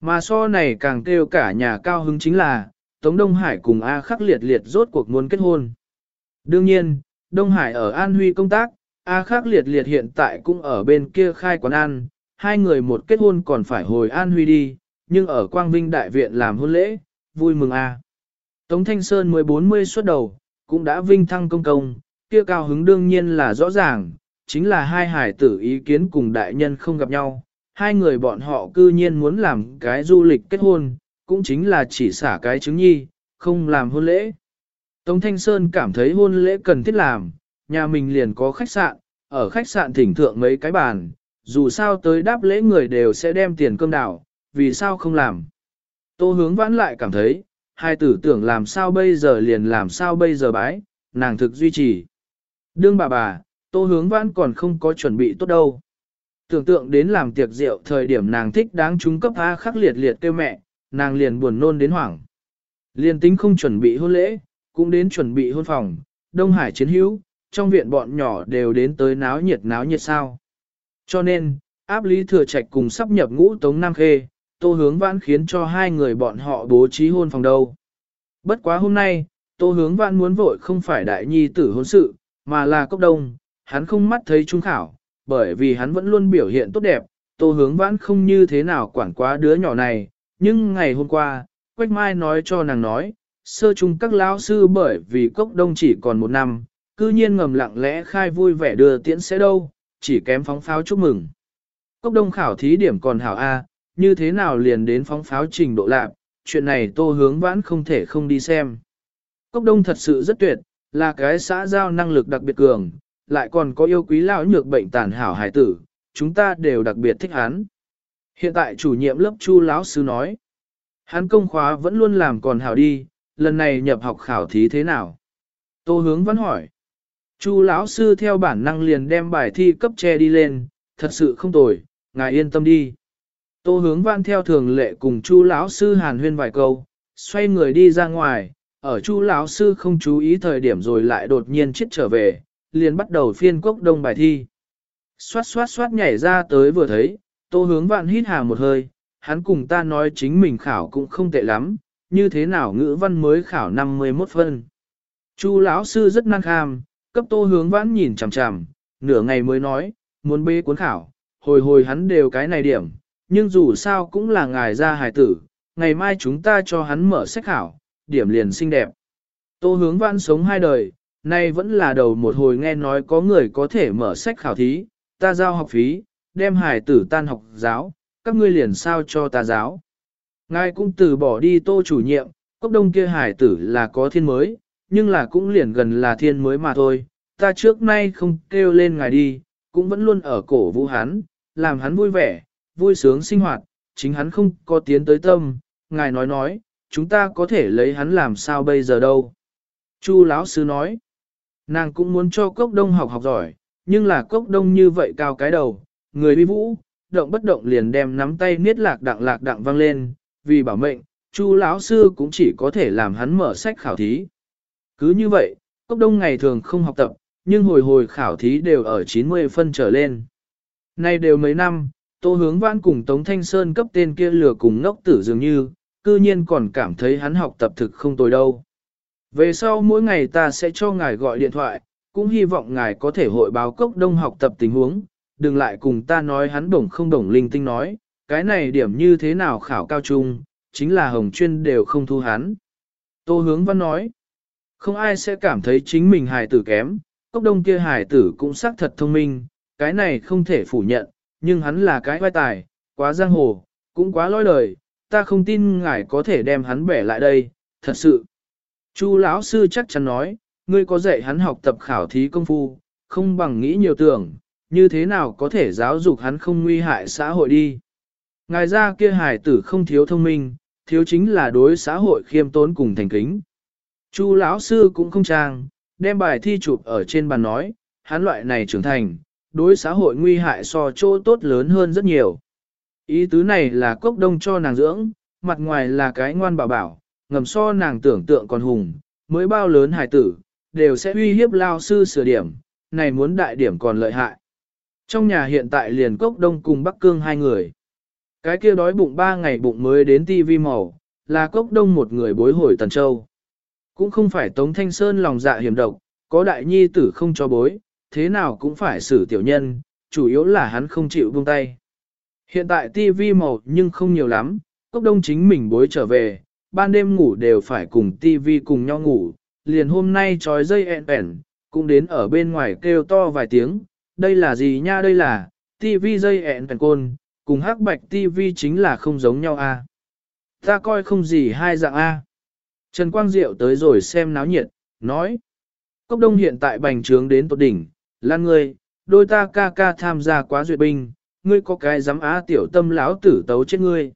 Mà so này càng kêu cả nhà cao hứng chính là, Tống Đông Hải cùng A khắc liệt liệt rốt cuộc muốn kết hôn. Đương nhiên, Đông Hải ở An Huy công tác, A khắc liệt liệt hiện tại cũng ở bên kia khai quán ăn, hai người một kết hôn còn phải hồi An Huy đi, nhưng ở Quang Vinh Đại Viện làm hôn lễ, vui mừng A. Tống Thanh Sơn 14-40 xuất đầu, cũng đã vinh thăng công công, kia cao hứng đương nhiên là rõ ràng, chính là hai hải tử ý kiến cùng đại nhân không gặp nhau, hai người bọn họ cư nhiên muốn làm cái du lịch kết hôn, cũng chính là chỉ xả cái chứng nhi, không làm hôn lễ. Tống Thanh Sơn cảm thấy hôn lễ cần thiết làm, nhà mình liền có khách sạn, ở khách sạn thỉnh thượng mấy cái bàn, dù sao tới đáp lễ người đều sẽ đem tiền cơm đảo, vì sao không làm. Tô hướng vãn lại cảm thấy, hai tử tưởng làm sao bây giờ liền làm sao bây giờ bái, nàng thực duy trì. Đương bà bà, tô hướng vãn còn không có chuẩn bị tốt đâu. Tưởng tượng đến làm tiệc rượu thời điểm nàng thích đáng chúng cấp A khắc liệt liệt kêu mẹ, nàng liền buồn nôn đến hoảng. liền tính không chuẩn bị hôn lễ, cũng đến chuẩn bị hôn phòng, Đông Hải chiến hữu, trong viện bọn nhỏ đều đến tới náo nhiệt náo nhiệt sao. Cho nên, áp lý thừa trạch cùng sắp nhập ngũ Tống Nam Khê, tô hướng vãn khiến cho hai người bọn họ bố trí hôn phòng đâu. Bất quá hôm nay, tô hướng vãn muốn vội không phải đại nhi tử hôn sự, mà là cốc đông, hắn không mắt thấy trung khảo, bởi vì hắn vẫn luôn biểu hiện tốt đẹp, tô hướng vãn không như thế nào quản quá đứa nhỏ này, nhưng ngày hôm qua, Quách Mai nói cho nàng nói, sơ chung các lão sư bởi vì cốc đông chỉ còn một năm, cư nhiên ngầm lặng lẽ khai vui vẻ đưa tiễn sẽ đâu, chỉ kém phóng pháo chúc mừng. Cốc đông khảo thí điểm còn hảo A, như thế nào liền đến phóng pháo trình độ lạc, chuyện này tô hướng vãn không thể không đi xem. Cốc đông thật sự rất tuyệt, là cái xã giao năng lực đặc biệt cường, lại còn có yêu quý lão nhược bệnh tàn hảo hải tử, chúng ta đều đặc biệt thích hắn. Hiện tại chủ nhiệm lớp Chu lão sư nói, hắn công khóa vẫn luôn làm còn hảo đi, lần này nhập học khảo thí thế nào? Tô hướng vẫn hỏi. Chu lão sư theo bản năng liền đem bài thi cấp che đi lên, thật sự không tồi, ngài yên tâm đi. Tô hướng văn theo thường lệ cùng Chu lão sư hàn huyên vài câu, xoay người đi ra ngoài, ở Chu lão sư không chú ý thời điểm rồi lại đột nhiên chết trở về, liền bắt đầu phiên quốc đông bài thi. Xoát xoát xoát nhảy ra tới vừa thấy, tô hướng vạn hít hà một hơi, hắn cùng ta nói chính mình khảo cũng không tệ lắm, như thế nào ngữ văn mới khảo 51 phân. Chu lão sư rất năng kham, cấp tô hướng vãn nhìn chằm chằm, nửa ngày mới nói, muốn bê cuốn khảo, hồi hồi hắn đều cái này điểm, nhưng dù sao cũng là ngài ra hài tử, ngày mai chúng ta cho hắn mở sách khảo, điểm liền xinh đẹp. Tô hướng văn sống hai đời, nay vẫn là đầu một hồi nghe nói có người có thể mở sách khảo thí, ta giao học phí, đem hải tử tan học giáo, các ngươi liền sao cho ta giáo. Ngài cũng từ bỏ đi tô chủ nhiệm, cốc đông kia hải tử là có thiên mới, nhưng là cũng liền gần là thiên mới mà thôi, ta trước nay không kêu lên ngài đi, cũng vẫn luôn ở cổ vũ hắn, làm hắn vui vẻ, vui sướng sinh hoạt, chính hắn không có tiến tới tâm, ngài nói nói, chúng ta có thể lấy hắn làm sao bây giờ đâu. Chu lão sư nói, nàng cũng muốn cho cốc đông học học giỏi, nhưng là cốc đông như vậy cao cái đầu, người bi vũ, động bất động liền đem nắm tay niết lạc đặng lạc đặng văng lên, vì bảo mệnh, Chu lão sư cũng chỉ có thể làm hắn mở sách khảo thí. Cứ như vậy, cốc đông ngày thường không học tập, nhưng hồi hồi khảo thí đều ở 90 phân trở lên. Nay đều mấy năm, Tô Hướng Vãn cùng Tống Thanh Sơn cấp tên kia lừa cùng ngốc tử dường như, cư nhiên còn cảm thấy hắn học tập thực không tồi đâu. Về sau mỗi ngày ta sẽ cho ngài gọi điện thoại, cũng hy vọng ngài có thể hội báo cốc đông học tập tình huống, đừng lại cùng ta nói hắn đồng không đồng linh tinh nói, cái này điểm như thế nào khảo cao trung, chính là hồng chuyên đều không thu hắn. Tô hướng văn nói, không ai sẽ cảm thấy chính mình hài tử kém, cốc đông kia hài tử cũng xác thật thông minh, cái này không thể phủ nhận, nhưng hắn là cái vai tài, quá giang hồ, cũng quá lôi lời, ta không tin ngài có thể đem hắn bẻ lại đây, thật sự. Chu lão sư chắc chắn nói, ngươi có dạy hắn học tập khảo thí công phu, không bằng nghĩ nhiều tưởng, như thế nào có thể giáo dục hắn không nguy hại xã hội đi. Ngài ra kia hài tử không thiếu thông minh, thiếu chính là đối xã hội khiêm tốn cùng thành kính. Chu lão sư cũng không trang, đem bài thi chụp ở trên bàn nói, hắn loại này trưởng thành, đối xã hội nguy hại so chỗ tốt lớn hơn rất nhiều. Ý tứ này là cốc đông cho nàng dưỡng, mặt ngoài là cái ngoan bảo bảo, ngầm so nàng tưởng tượng còn hùng, mới bao lớn hài tử, đều sẽ uy hiếp lao sư sửa điểm, này muốn đại điểm còn lợi hại. Trong nhà hiện tại liền cốc đông cùng Bắc Cương hai người. Cái kia đói bụng ba ngày bụng mới đến TV màu, là cốc đông một người bối hồi Tần Châu. Cũng không phải Tống Thanh Sơn lòng dạ hiểm độc, có đại nhi tử không cho bối, thế nào cũng phải xử tiểu nhân, chủ yếu là hắn không chịu buông tay. Hiện tại TV màu nhưng không nhiều lắm, cốc đông chính mình bối trở về, ban đêm ngủ đều phải cùng TV cùng nhau ngủ, liền hôm nay trói dây ẹn ẹn, cũng đến ở bên ngoài kêu to vài tiếng, đây là gì nha đây là, TV dây ẹn ẹn côn, cùng hắc bạch TV chính là không giống nhau a. À. Ta coi không gì hai dạng a. Trần Quang Diệu tới rồi xem náo nhiệt, nói. Cốc đông hiện tại bành trướng đến tột đỉnh, lan ngươi, đôi ta ca ca tham gia quá duyệt binh, ngươi có cái dám á tiểu tâm lão tử tấu chết ngươi.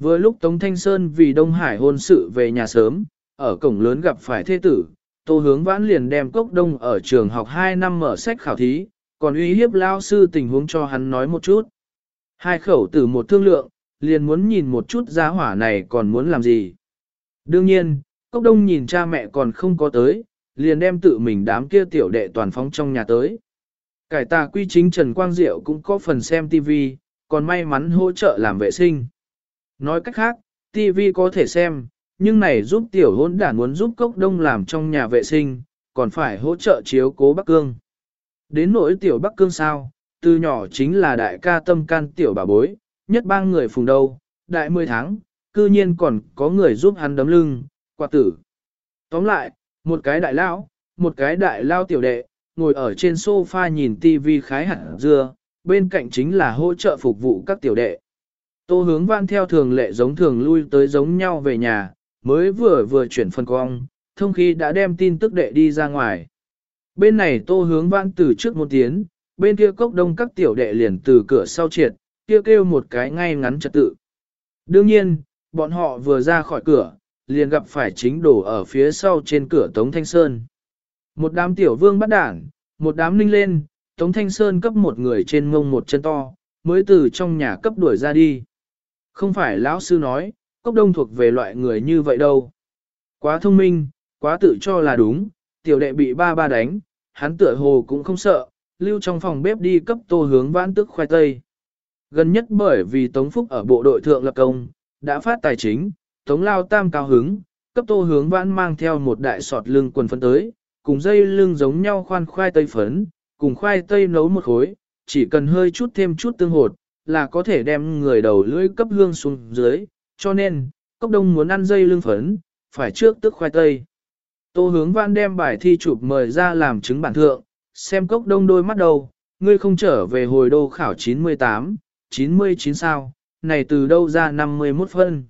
Vừa lúc Tống Thanh Sơn vì Đông Hải hôn sự về nhà sớm, ở cổng lớn gặp phải thế tử, Tô Hướng Vãn liền đem Cốc Đông ở trường học 2 năm mở sách khảo thí, còn uy hiếp lao sư tình huống cho hắn nói một chút. Hai khẩu tử một thương lượng, liền muốn nhìn một chút giá hỏa này còn muốn làm gì. Đương nhiên, Cốc Đông nhìn cha mẹ còn không có tới, liền đem tự mình đám kia tiểu đệ toàn phóng trong nhà tới. Cải tà quy chính Trần Quang Diệu cũng có phần xem TV, còn may mắn hỗ trợ làm vệ sinh. Nói cách khác, TV có thể xem, nhưng này giúp tiểu hôn đản muốn giúp cốc đông làm trong nhà vệ sinh, còn phải hỗ trợ chiếu cố Bắc Cương. Đến nỗi tiểu Bắc Cương sao, từ nhỏ chính là đại ca tâm can tiểu bà bối, nhất ba người phùng đầu. đại 10 tháng, cư nhiên còn có người giúp hắn đấm lưng, quạt tử. Tóm lại, một cái đại lão, một cái đại lao tiểu đệ, ngồi ở trên sofa nhìn tivi khái hẳn dưa, bên cạnh chính là hỗ trợ phục vụ các tiểu đệ. Tô hướng văn theo thường lệ giống thường lui tới giống nhau về nhà, mới vừa vừa chuyển phân cong, thông khi đã đem tin tức đệ đi ra ngoài. Bên này tô hướng văn từ trước một tiếng, bên kia cốc đông các tiểu đệ liền từ cửa sau triệt, kia kêu, kêu một cái ngay ngắn trật tự. Đương nhiên, bọn họ vừa ra khỏi cửa, liền gặp phải chính đổ ở phía sau trên cửa Tống Thanh Sơn. Một đám tiểu vương bắt đảng, một đám ninh lên, Tống Thanh Sơn cấp một người trên mông một chân to, mới từ trong nhà cấp đuổi ra đi. Không phải lão sư nói, cốc đông thuộc về loại người như vậy đâu. Quá thông minh, quá tự cho là đúng, tiểu đệ bị ba ba đánh, hắn tựa hồ cũng không sợ, lưu trong phòng bếp đi cấp tô hướng vãn tức khoai tây. Gần nhất bởi vì Tống Phúc ở bộ đội thượng lập công, đã phát tài chính, Tống Lao Tam cao hứng, cấp tô hướng vãn mang theo một đại sọt lưng quần phân tới, cùng dây lưng giống nhau khoan khoai tây phấn, cùng khoai tây nấu một khối, chỉ cần hơi chút thêm chút tương hột, là có thể đem người đầu lưỡi cấp hương xuống dưới, cho nên, cốc đông muốn ăn dây lưng phấn, phải trước tức khoai tây. Tô hướng văn đem bài thi chụp mời ra làm chứng bản thượng, xem cốc đông đôi mắt đầu, ngươi không trở về hồi đô khảo 98, 99 sao, này từ đâu ra 51 phân.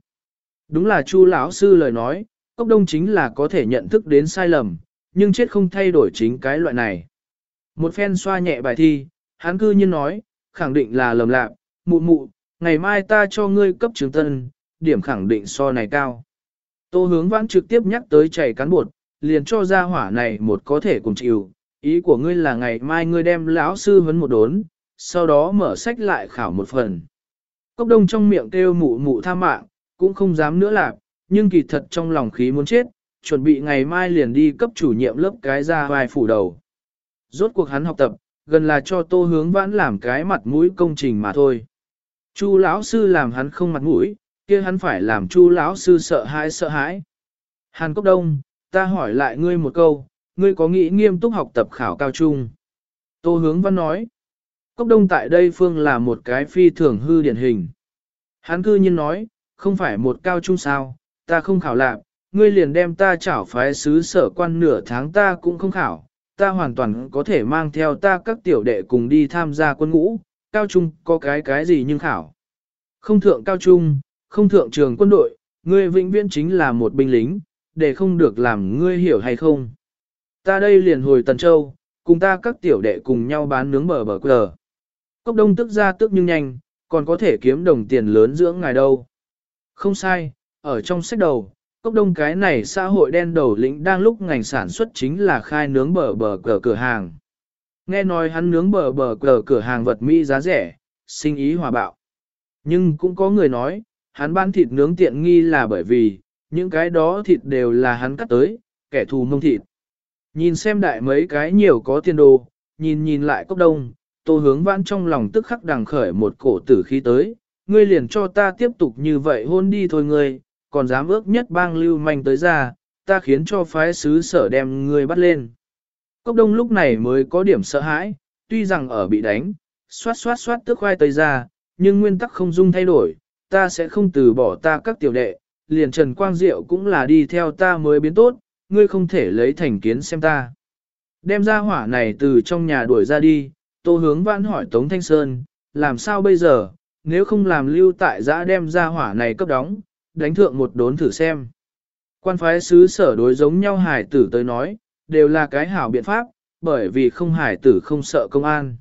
Đúng là Chu lão sư lời nói, cốc đông chính là có thể nhận thức đến sai lầm, nhưng chết không thay đổi chính cái loại này. Một phen xoa nhẹ bài thi, hắn cư nhiên nói, khẳng định là lầm lạc, mụ mụ, ngày mai ta cho ngươi cấp trường tân, điểm khẳng định so này cao. Tô hướng vãn trực tiếp nhắc tới chảy cán bột, liền cho ra hỏa này một có thể cùng chịu, ý của ngươi là ngày mai ngươi đem lão sư huấn một đốn, sau đó mở sách lại khảo một phần. Cốc đông trong miệng kêu mụ mụ tha mạng, cũng không dám nữa làm, nhưng kỳ thật trong lòng khí muốn chết, chuẩn bị ngày mai liền đi cấp chủ nhiệm lớp cái ra vài phủ đầu. Rốt cuộc hắn học tập, gần là cho tô hướng vãn làm cái mặt mũi công trình mà thôi. Chu lão sư làm hắn không mặt mũi, kia hắn phải làm chu lão sư sợ hãi sợ hãi. Hàn Cốc Đông, ta hỏi lại ngươi một câu, ngươi có nghĩ nghiêm túc học tập khảo cao trung? Tô hướng văn nói, Cốc Đông tại đây phương là một cái phi thường hư điển hình. Hắn cư nhiên nói, không phải một cao trung sao, ta không khảo lạc, ngươi liền đem ta chảo phái sứ sở quan nửa tháng ta cũng không khảo, ta hoàn toàn có thể mang theo ta các tiểu đệ cùng đi tham gia quân ngũ, cao trung có cái cái gì nhưng khảo. Không thượng cao trung, không thượng trường quân đội, ngươi vĩnh viễn chính là một binh lính, để không được làm ngươi hiểu hay không. Ta đây liền hồi Tần Châu, cùng ta các tiểu đệ cùng nhau bán nướng bờ bờ cờ. Cốc đông tức ra tức nhưng nhanh, còn có thể kiếm đồng tiền lớn dưỡng ngài đâu. Không sai, ở trong sách đầu, cốc đông cái này xã hội đen đầu lĩnh đang lúc ngành sản xuất chính là khai nướng bờ bờ cờ cửa hàng. Nghe nói hắn nướng bờ bờ cờ cửa hàng vật Mỹ giá rẻ, sinh ý hòa bạo. Nhưng cũng có người nói, hắn bán thịt nướng tiện nghi là bởi vì, những cái đó thịt đều là hắn cắt tới, kẻ thù mông thịt. Nhìn xem đại mấy cái nhiều có tiền đồ, nhìn nhìn lại cốc đông, tô hướng vãn trong lòng tức khắc đằng khởi một cổ tử khí tới, ngươi liền cho ta tiếp tục như vậy hôn đi thôi ngươi, còn dám ước nhất bang lưu manh tới ra, ta khiến cho phái sứ sở đem ngươi bắt lên. Cốc đông lúc này mới có điểm sợ hãi, tuy rằng ở bị đánh, xoát xoát xoát tức khoai tây ra, nhưng nguyên tắc không dung thay đổi, ta sẽ không từ bỏ ta các tiểu đệ, liền Trần Quang Diệu cũng là đi theo ta mới biến tốt, ngươi không thể lấy thành kiến xem ta. Đem ra hỏa này từ trong nhà đuổi ra đi, tô hướng vãn hỏi Tống Thanh Sơn, làm sao bây giờ, nếu không làm lưu tại giã đem ra hỏa này cấp đóng, đánh thượng một đốn thử xem. Quan phái sứ sở đối giống nhau hải tử tới nói, đều là cái hảo biện pháp, bởi vì không hải tử không sợ công an.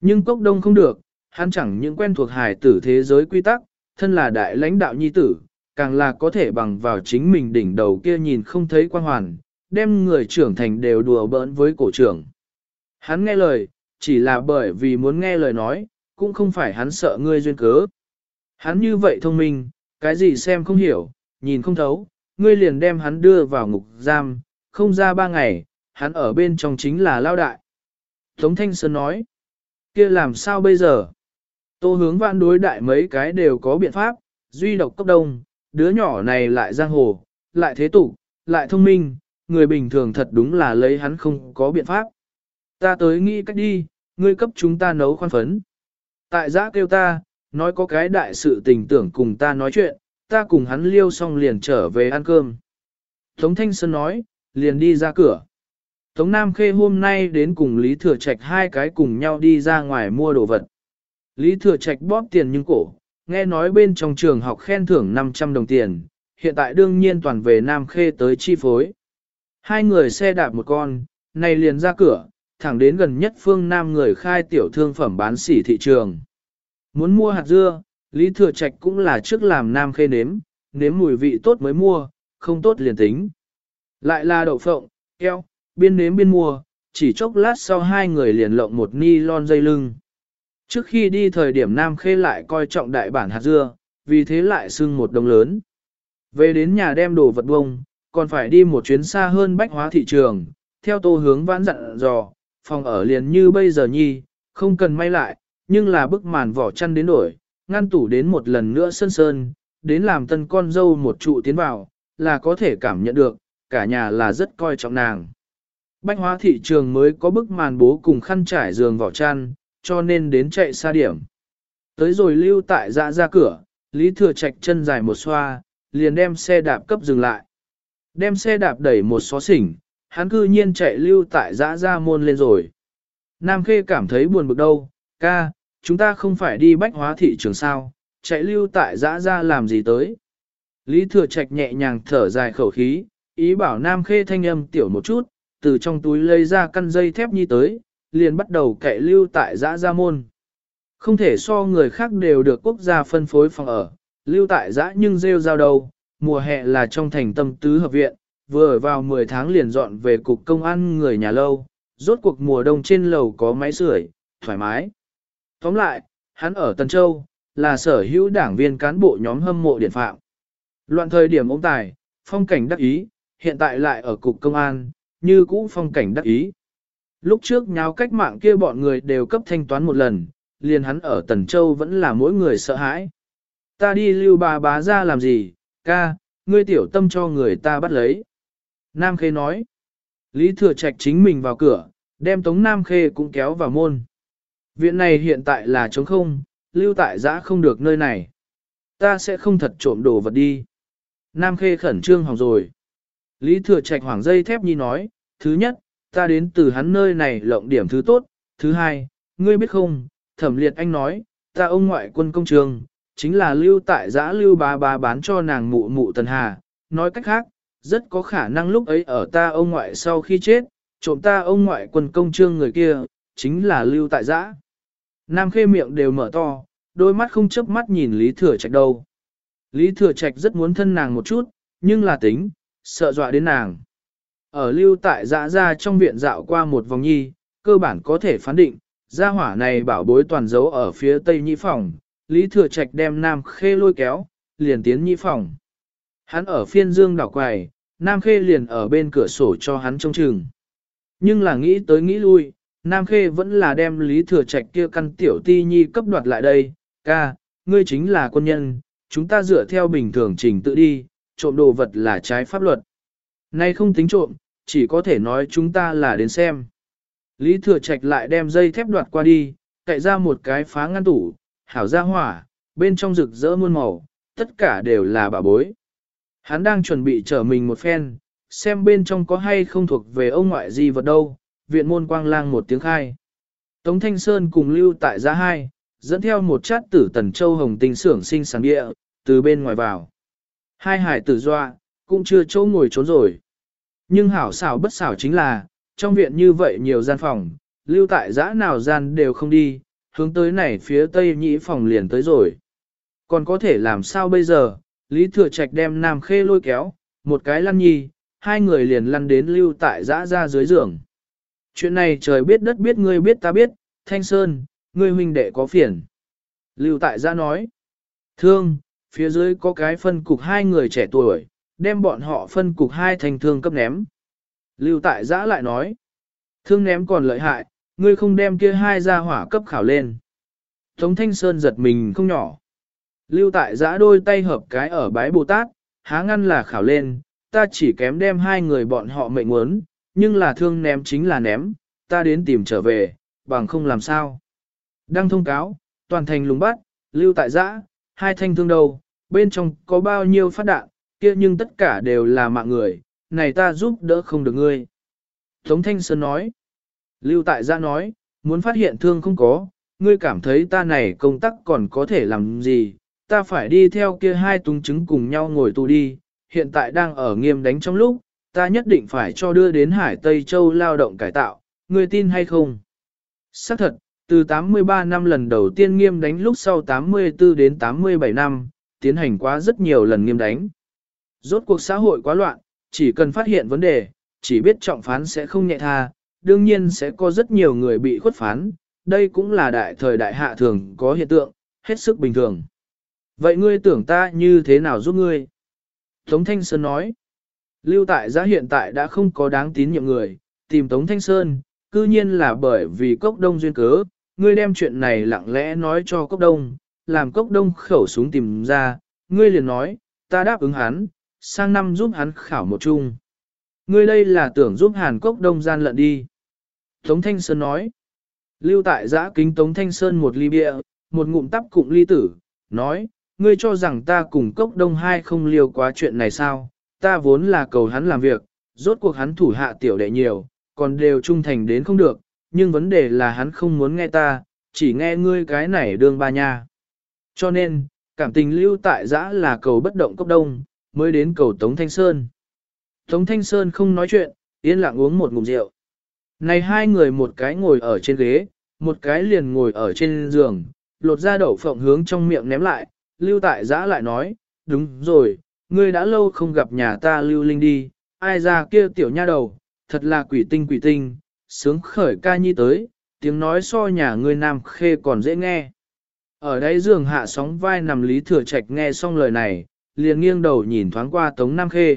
Nhưng cốc đông không được, hắn chẳng những quen thuộc hải tử thế giới quy tắc, thân là đại lãnh đạo nhi tử, càng là có thể bằng vào chính mình đỉnh đầu kia nhìn không thấy quan hoàn, đem người trưởng thành đều đùa bỡn với cổ trưởng. Hắn nghe lời, chỉ là bởi vì muốn nghe lời nói, cũng không phải hắn sợ ngươi duyên cớ. Hắn như vậy thông minh, cái gì xem không hiểu, nhìn không thấu, ngươi liền đem hắn đưa vào ngục giam, không ra ba ngày, hắn ở bên trong chính là lao đại. Tống Thanh Sơn nói, kia làm sao bây giờ? Tô hướng vạn đối đại mấy cái đều có biện pháp, duy độc cấp đông, đứa nhỏ này lại giang hồ, lại thế tục, lại thông minh, người bình thường thật đúng là lấy hắn không có biện pháp. Ta tới nghĩ cách đi, ngươi cấp chúng ta nấu khoan phấn. Tại giã kêu ta, nói có cái đại sự tình tưởng cùng ta nói chuyện, ta cùng hắn liêu xong liền trở về ăn cơm. Tống Thanh Sơn nói, liền đi ra cửa. Tống Nam Khê hôm nay đến cùng Lý Thừa Trạch hai cái cùng nhau đi ra ngoài mua đồ vật. Lý Thừa Trạch bóp tiền nhưng cổ, nghe nói bên trong trường học khen thưởng 500 đồng tiền, hiện tại đương nhiên toàn về Nam Khê tới chi phối. Hai người xe đạp một con, này liền ra cửa, thẳng đến gần nhất phương Nam người khai tiểu thương phẩm bán sỉ thị trường. Muốn mua hạt dưa, Lý Thừa Trạch cũng là trước làm Nam Khê nếm, nếm mùi vị tốt mới mua, không tốt liền tính. Lại là đậu phộng, keo, biên nếm biên mua, chỉ chốc lát sau hai người liền lộng một ni lon dây lưng. Trước khi đi thời điểm Nam Khê lại coi trọng đại bản hạt dưa, vì thế lại xưng một đồng lớn. Về đến nhà đem đồ vật bông, còn phải đi một chuyến xa hơn bách hóa thị trường, theo tô hướng vãn dặn dò, phòng ở liền như bây giờ nhi, không cần may lại, nhưng là bức màn vỏ chăn đến đổi, ngăn tủ đến một lần nữa sơn sơn, đến làm tân con dâu một trụ tiến vào, là có thể cảm nhận được, cả nhà là rất coi trọng nàng. Bách hóa thị trường mới có bức màn bố cùng khăn trải giường vỏ chăn, cho nên đến chạy xa điểm. Tới rồi lưu tại dạ ra cửa, Lý Thừa Trạch chân dài một xoa, liền đem xe đạp cấp dừng lại. Đem xe đạp đẩy một xó xỉnh, hắn cư nhiên chạy lưu tại dã ra môn lên rồi. Nam Khê cảm thấy buồn bực đâu, ca, chúng ta không phải đi bách hóa thị trường sao, chạy lưu tại dã ra làm gì tới. Lý Thừa Trạch nhẹ nhàng thở dài khẩu khí, ý bảo Nam Khê thanh âm tiểu một chút, từ trong túi lấy ra căn dây thép nhi tới, liền bắt đầu cậy lưu tại dã ra môn. Không thể so người khác đều được quốc gia phân phối phòng ở, lưu tại dã nhưng rêu rao đầu, mùa hè là trong thành tâm tứ hợp viện, vừa vào 10 tháng liền dọn về cục công an người nhà lâu, rốt cuộc mùa đông trên lầu có máy sưởi, thoải mái. Tóm lại, hắn ở Tân Châu, là sở hữu đảng viên cán bộ nhóm hâm mộ điện phạm. Loạn thời điểm ông tài, phong cảnh đắc ý, hiện tại lại ở cục công an, như cũ phong cảnh đắc ý. Lúc trước nháo cách mạng kia bọn người đều cấp thanh toán một lần, liền hắn ở Tần Châu vẫn là mỗi người sợ hãi. Ta đi lưu bà bá ra làm gì, ca, ngươi tiểu tâm cho người ta bắt lấy. Nam Khê nói. Lý Thừa Trạch chính mình vào cửa, đem Tống Nam Khê cũng kéo vào môn. Viện này hiện tại là trống không, lưu tại giã không được nơi này. Ta sẽ không thật trộm đồ vật đi. Nam Khê khẩn trương hỏng rồi. Lý Thừa Trạch hoảng dây thép nhi nói, thứ nhất, ta đến từ hắn nơi này lộng điểm thứ tốt, thứ hai, ngươi biết không, thẩm liệt anh nói, ta ông ngoại quân công trường, chính là lưu tại giã lưu bá bá bán cho nàng mụ mụ tần hà, nói cách khác, rất có khả năng lúc ấy ở ta ông ngoại sau khi chết, trộm ta ông ngoại quân công trương người kia, chính là lưu tại giã. Nam khê miệng đều mở to, đôi mắt không chớp mắt nhìn Lý Thừa Trạch đâu. Lý Thừa Trạch rất muốn thân nàng một chút, nhưng là tính, sợ dọa đến nàng. Ở lưu tại dã ra trong viện dạo qua một vòng nhi, cơ bản có thể phán định, gia hỏa này bảo bối toàn dấu ở phía tây nhị phòng, Lý Thừa Trạch đem Nam Khê lôi kéo, liền tiến nhị phòng. Hắn ở phiên dương đảo quài, Nam Khê liền ở bên cửa sổ cho hắn trông chừng. Nhưng là nghĩ tới nghĩ lui, Nam Khê vẫn là đem Lý Thừa Trạch kia căn tiểu ti nhi cấp đoạt lại đây, ca, ngươi chính là quân nhân, chúng ta dựa theo bình thường trình tự đi, trộm đồ vật là trái pháp luật. Nay không tính trộm, chỉ có thể nói chúng ta là đến xem. Lý Thừa Trạch lại đem dây thép đoạt qua đi, cậy ra một cái phá ngăn tủ, hảo ra hỏa, bên trong rực rỡ muôn màu, tất cả đều là bà bối. Hắn đang chuẩn bị trở mình một phen, xem bên trong có hay không thuộc về ông ngoại gì vật đâu, viện môn quang lang một tiếng khai. Tống Thanh Sơn cùng lưu tại giá hai, dẫn theo một chát tử tần châu hồng tinh xưởng sinh sáng địa, từ bên ngoài vào. Hai hải tử doa, cũng chưa chỗ ngồi trốn rồi. Nhưng hảo xảo bất xảo chính là, trong viện như vậy nhiều gian phòng, lưu tại giã nào gian đều không đi, hướng tới này phía tây nhĩ phòng liền tới rồi. Còn có thể làm sao bây giờ, Lý Thừa Trạch đem Nam Khê lôi kéo, một cái lăn nhi, hai người liền lăn đến lưu tại giã ra dưới giường. Chuyện này trời biết đất biết ngươi biết ta biết, Thanh Sơn, ngươi huynh đệ có phiền. Lưu tại Gia nói, thương, phía dưới có cái phân cục hai người trẻ tuổi, đem bọn họ phân cục hai thành thương cấp ném. Lưu tại Gia lại nói, thương ném còn lợi hại, ngươi không đem kia hai ra hỏa cấp khảo lên. Tống Thanh Sơn giật mình không nhỏ. Lưu tại giã đôi tay hợp cái ở bái Bồ Tát, há ngăn là khảo lên, ta chỉ kém đem hai người bọn họ mệnh muốn, nhưng là thương ném chính là ném, ta đến tìm trở về, bằng không làm sao. Đăng thông cáo, toàn thành lùng bắt, lưu tại giã, hai thanh thương đầu, bên trong có bao nhiêu phát đạn, kia nhưng tất cả đều là mạng người, này ta giúp đỡ không được ngươi. Tống Thanh Sơn nói, lưu tại giã nói, muốn phát hiện thương không có, ngươi cảm thấy ta này công tác còn có thể làm gì, ta phải đi theo kia hai tung chứng cùng nhau ngồi tù đi, hiện tại đang ở nghiêm đánh trong lúc, ta nhất định phải cho đưa đến Hải Tây Châu lao động cải tạo, ngươi tin hay không? Xác thật, từ 83 năm lần đầu tiên nghiêm đánh lúc sau 84 đến 87 năm, tiến hành quá rất nhiều lần nghiêm đánh. Rốt cuộc xã hội quá loạn, chỉ cần phát hiện vấn đề, chỉ biết trọng phán sẽ không nhẹ tha, đương nhiên sẽ có rất nhiều người bị khuất phán, đây cũng là đại thời đại hạ thường có hiện tượng, hết sức bình thường. Vậy ngươi tưởng ta như thế nào giúp ngươi? Tống Thanh Sơn nói, lưu tại giá hiện tại đã không có đáng tín nhiệm người, tìm Tống Thanh Sơn, cư nhiên là bởi vì cốc đông duyên cớ, ngươi đem chuyện này lặng lẽ nói cho cốc đông, làm cốc đông khẩu súng tìm ra, ngươi liền nói, ta đáp ứng hắn, sang năm giúp hắn khảo một chung. Ngươi đây là tưởng giúp Hàn Cốc đông gian lận đi. Tống Thanh Sơn nói, lưu tại giã kính Tống Thanh Sơn một ly bia, một ngụm tắp cụm ly tử, nói, ngươi cho rằng ta cùng cốc đông hai không liều quá chuyện này sao, ta vốn là cầu hắn làm việc, rốt cuộc hắn thủ hạ tiểu đệ nhiều, còn đều trung thành đến không được, nhưng vấn đề là hắn không muốn nghe ta, chỉ nghe ngươi cái này đương ba nha. Cho nên, cảm tình lưu tại giã là cầu bất động cốc đông, mới đến cầu Tống Thanh Sơn. Tống Thanh Sơn không nói chuyện, yên lặng uống một ngụm rượu. Này hai người một cái ngồi ở trên ghế, một cái liền ngồi ở trên giường, lột ra đậu phộng hướng trong miệng ném lại, lưu tại giã lại nói, đúng rồi, ngươi đã lâu không gặp nhà ta lưu linh đi, ai ra kia tiểu nha đầu, thật là quỷ tinh quỷ tinh, sướng khởi ca nhi tới, tiếng nói so nhà ngươi nam khê còn dễ nghe. Ở đây giường hạ sóng vai nằm lý thừa trạch nghe xong lời này, liền nghiêng đầu nhìn thoáng qua tống nam khê.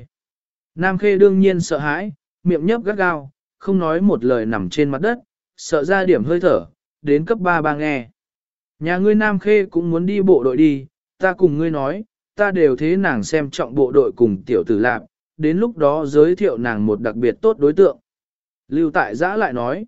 Nam khê đương nhiên sợ hãi, miệng nhấp gắt gao, không nói một lời nằm trên mặt đất, sợ ra điểm hơi thở, đến cấp 3 ba nghe. Nhà ngươi Nam Khê cũng muốn đi bộ đội đi, ta cùng ngươi nói, ta đều thế nàng xem trọng bộ đội cùng tiểu tử lạp, đến lúc đó giới thiệu nàng một đặc biệt tốt đối tượng. Lưu Tại Giã lại nói,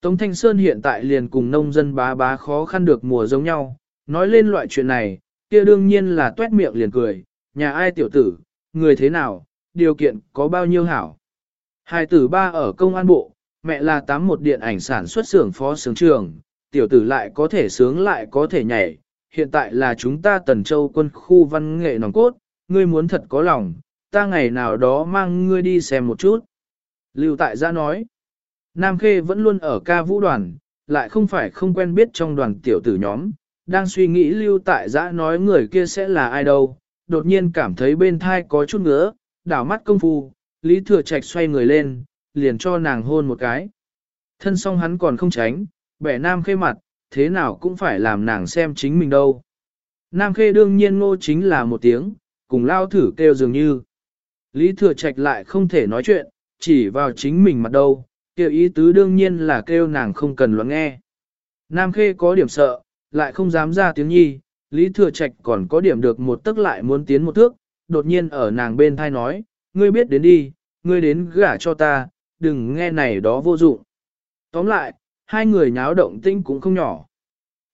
Tống Thanh Sơn hiện tại liền cùng nông dân bá bá khó khăn được mùa giống nhau, nói lên loại chuyện này, kia đương nhiên là tuét miệng liền cười, nhà ai tiểu tử, người thế nào, điều kiện có bao nhiêu hảo. Hai tử ba ở công an bộ, mẹ là tám một điện ảnh sản xuất xưởng phó xưởng trường, tiểu tử lại có thể sướng lại có thể nhảy. Hiện tại là chúng ta tần châu quân khu văn nghệ nòng cốt, ngươi muốn thật có lòng, ta ngày nào đó mang ngươi đi xem một chút. Lưu tại gia nói, Nam Khê vẫn luôn ở ca vũ đoàn, lại không phải không quen biết trong đoàn tiểu tử nhóm, đang suy nghĩ lưu tại giã nói người kia sẽ là ai đâu, đột nhiên cảm thấy bên thai có chút ngứa, đảo mắt công phu, Lý Thừa Trạch xoay người lên, liền cho nàng hôn một cái. Thân song hắn còn không tránh, bẻ Nam Khê mặt, thế nào cũng phải làm nàng xem chính mình đâu. Nam Khê đương nhiên ngô chính là một tiếng, cùng lao thử kêu dường như. Lý Thừa Trạch lại không thể nói chuyện, chỉ vào chính mình mặt đâu, kêu ý tứ đương nhiên là kêu nàng không cần lắng nghe. Nam Khê có điểm sợ, lại không dám ra tiếng nhi, Lý Thừa Trạch còn có điểm được một tức lại muốn tiến một thước, đột nhiên ở nàng bên thai nói, ngươi biết đến đi, ngươi đến gả cho ta, đừng nghe này đó vô dụng. Tóm lại, hai người nháo động tinh cũng không nhỏ.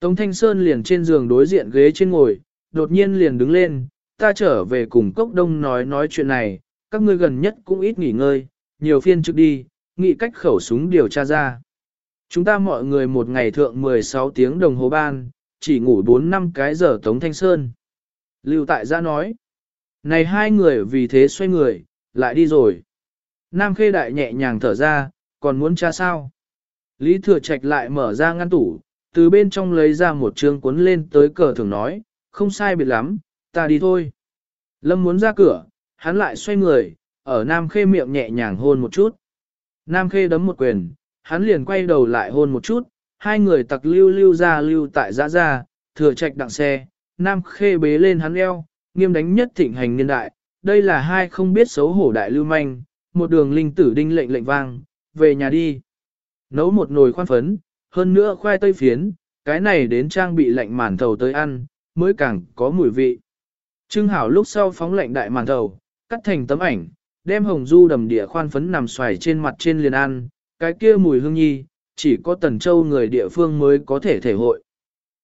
Tống Thanh Sơn liền trên giường đối diện ghế trên ngồi, đột nhiên liền đứng lên, ta trở về cùng Cốc Đông nói nói chuyện này, các ngươi gần nhất cũng ít nghỉ ngơi, nhiều phiên trước đi, nghị cách khẩu súng điều tra ra. Chúng ta mọi người một ngày thượng 16 tiếng đồng hồ ban, chỉ ngủ 4 năm cái giờ Tống Thanh Sơn. Lưu Tại gia nói, này hai người vì thế xoay người, lại đi rồi. Nam Khê Đại nhẹ nhàng thở ra, còn muốn tra sao? Lý Thừa Trạch lại mở ra ngăn tủ, từ bên trong lấy ra một chương cuốn lên tới cờ thường nói, không sai biệt lắm, ta đi thôi. Lâm muốn ra cửa, hắn lại xoay người, ở Nam Khê miệng nhẹ nhàng hôn một chút. Nam Khê đấm một quyền, hắn liền quay đầu lại hôn một chút, hai người tặc lưu lưu ra lưu tại giã ra, thừa trạch đặng xe, Nam Khê bế lên hắn eo, nghiêm đánh nhất thịnh hành niên đại, đây là hai không biết xấu hổ đại lưu manh, một đường linh tử đinh lệnh lệnh vang, về nhà đi. Nấu một nồi khoan phấn, hơn nữa khoai tây phiến, cái này đến trang bị lạnh màn thầu tới ăn, mới càng có mùi vị. Trưng hảo lúc sau phóng lạnh đại màn thầu, cắt thành tấm ảnh, đem hồng du đầm địa khoan phấn nằm xoài trên mặt trên liền ăn, cái kia mùi hương nhi, chỉ có tần châu người địa phương mới có thể thể hội.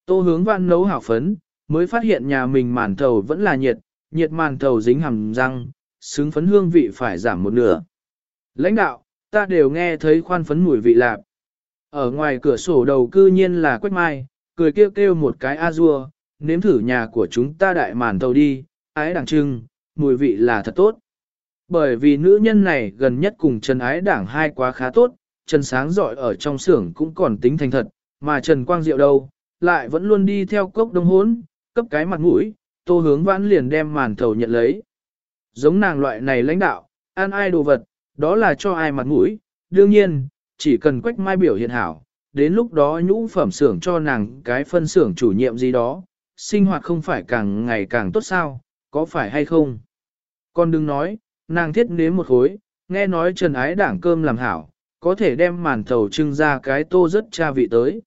Tô hướng văn nấu hảo phấn, mới phát hiện nhà mình màn thầu vẫn là nhiệt, nhiệt màn thầu dính hầm răng, xứng phấn hương vị phải giảm một nửa. Lãnh đạo, ta đều nghe thấy khoan phấn mùi vị lạp. Ở ngoài cửa sổ đầu cư nhiên là quách mai, cười kêu kêu một cái a dua, nếm thử nhà của chúng ta đại màn tàu đi, ái đảng trưng, mùi vị là thật tốt. Bởi vì nữ nhân này gần nhất cùng Trần Ái Đảng hai quá khá tốt, Trần Sáng giỏi ở trong xưởng cũng còn tính thành thật, mà Trần Quang Diệu đâu, lại vẫn luôn đi theo cốc đông hốn, cấp cái mặt mũi, tô hướng vãn liền đem màn thầu nhận lấy. Giống nàng loại này lãnh đạo, ăn ai đồ vật, đó là cho ai mặt mũi, đương nhiên, chỉ cần quách mai biểu hiện hảo, đến lúc đó nhũ phẩm xưởng cho nàng cái phân xưởng chủ nhiệm gì đó, sinh hoạt không phải càng ngày càng tốt sao, có phải hay không? Con đừng nói, nàng thiết nếm một khối, nghe nói trần ái đảng cơm làm hảo, có thể đem màn thầu trưng ra cái tô rất cha vị tới.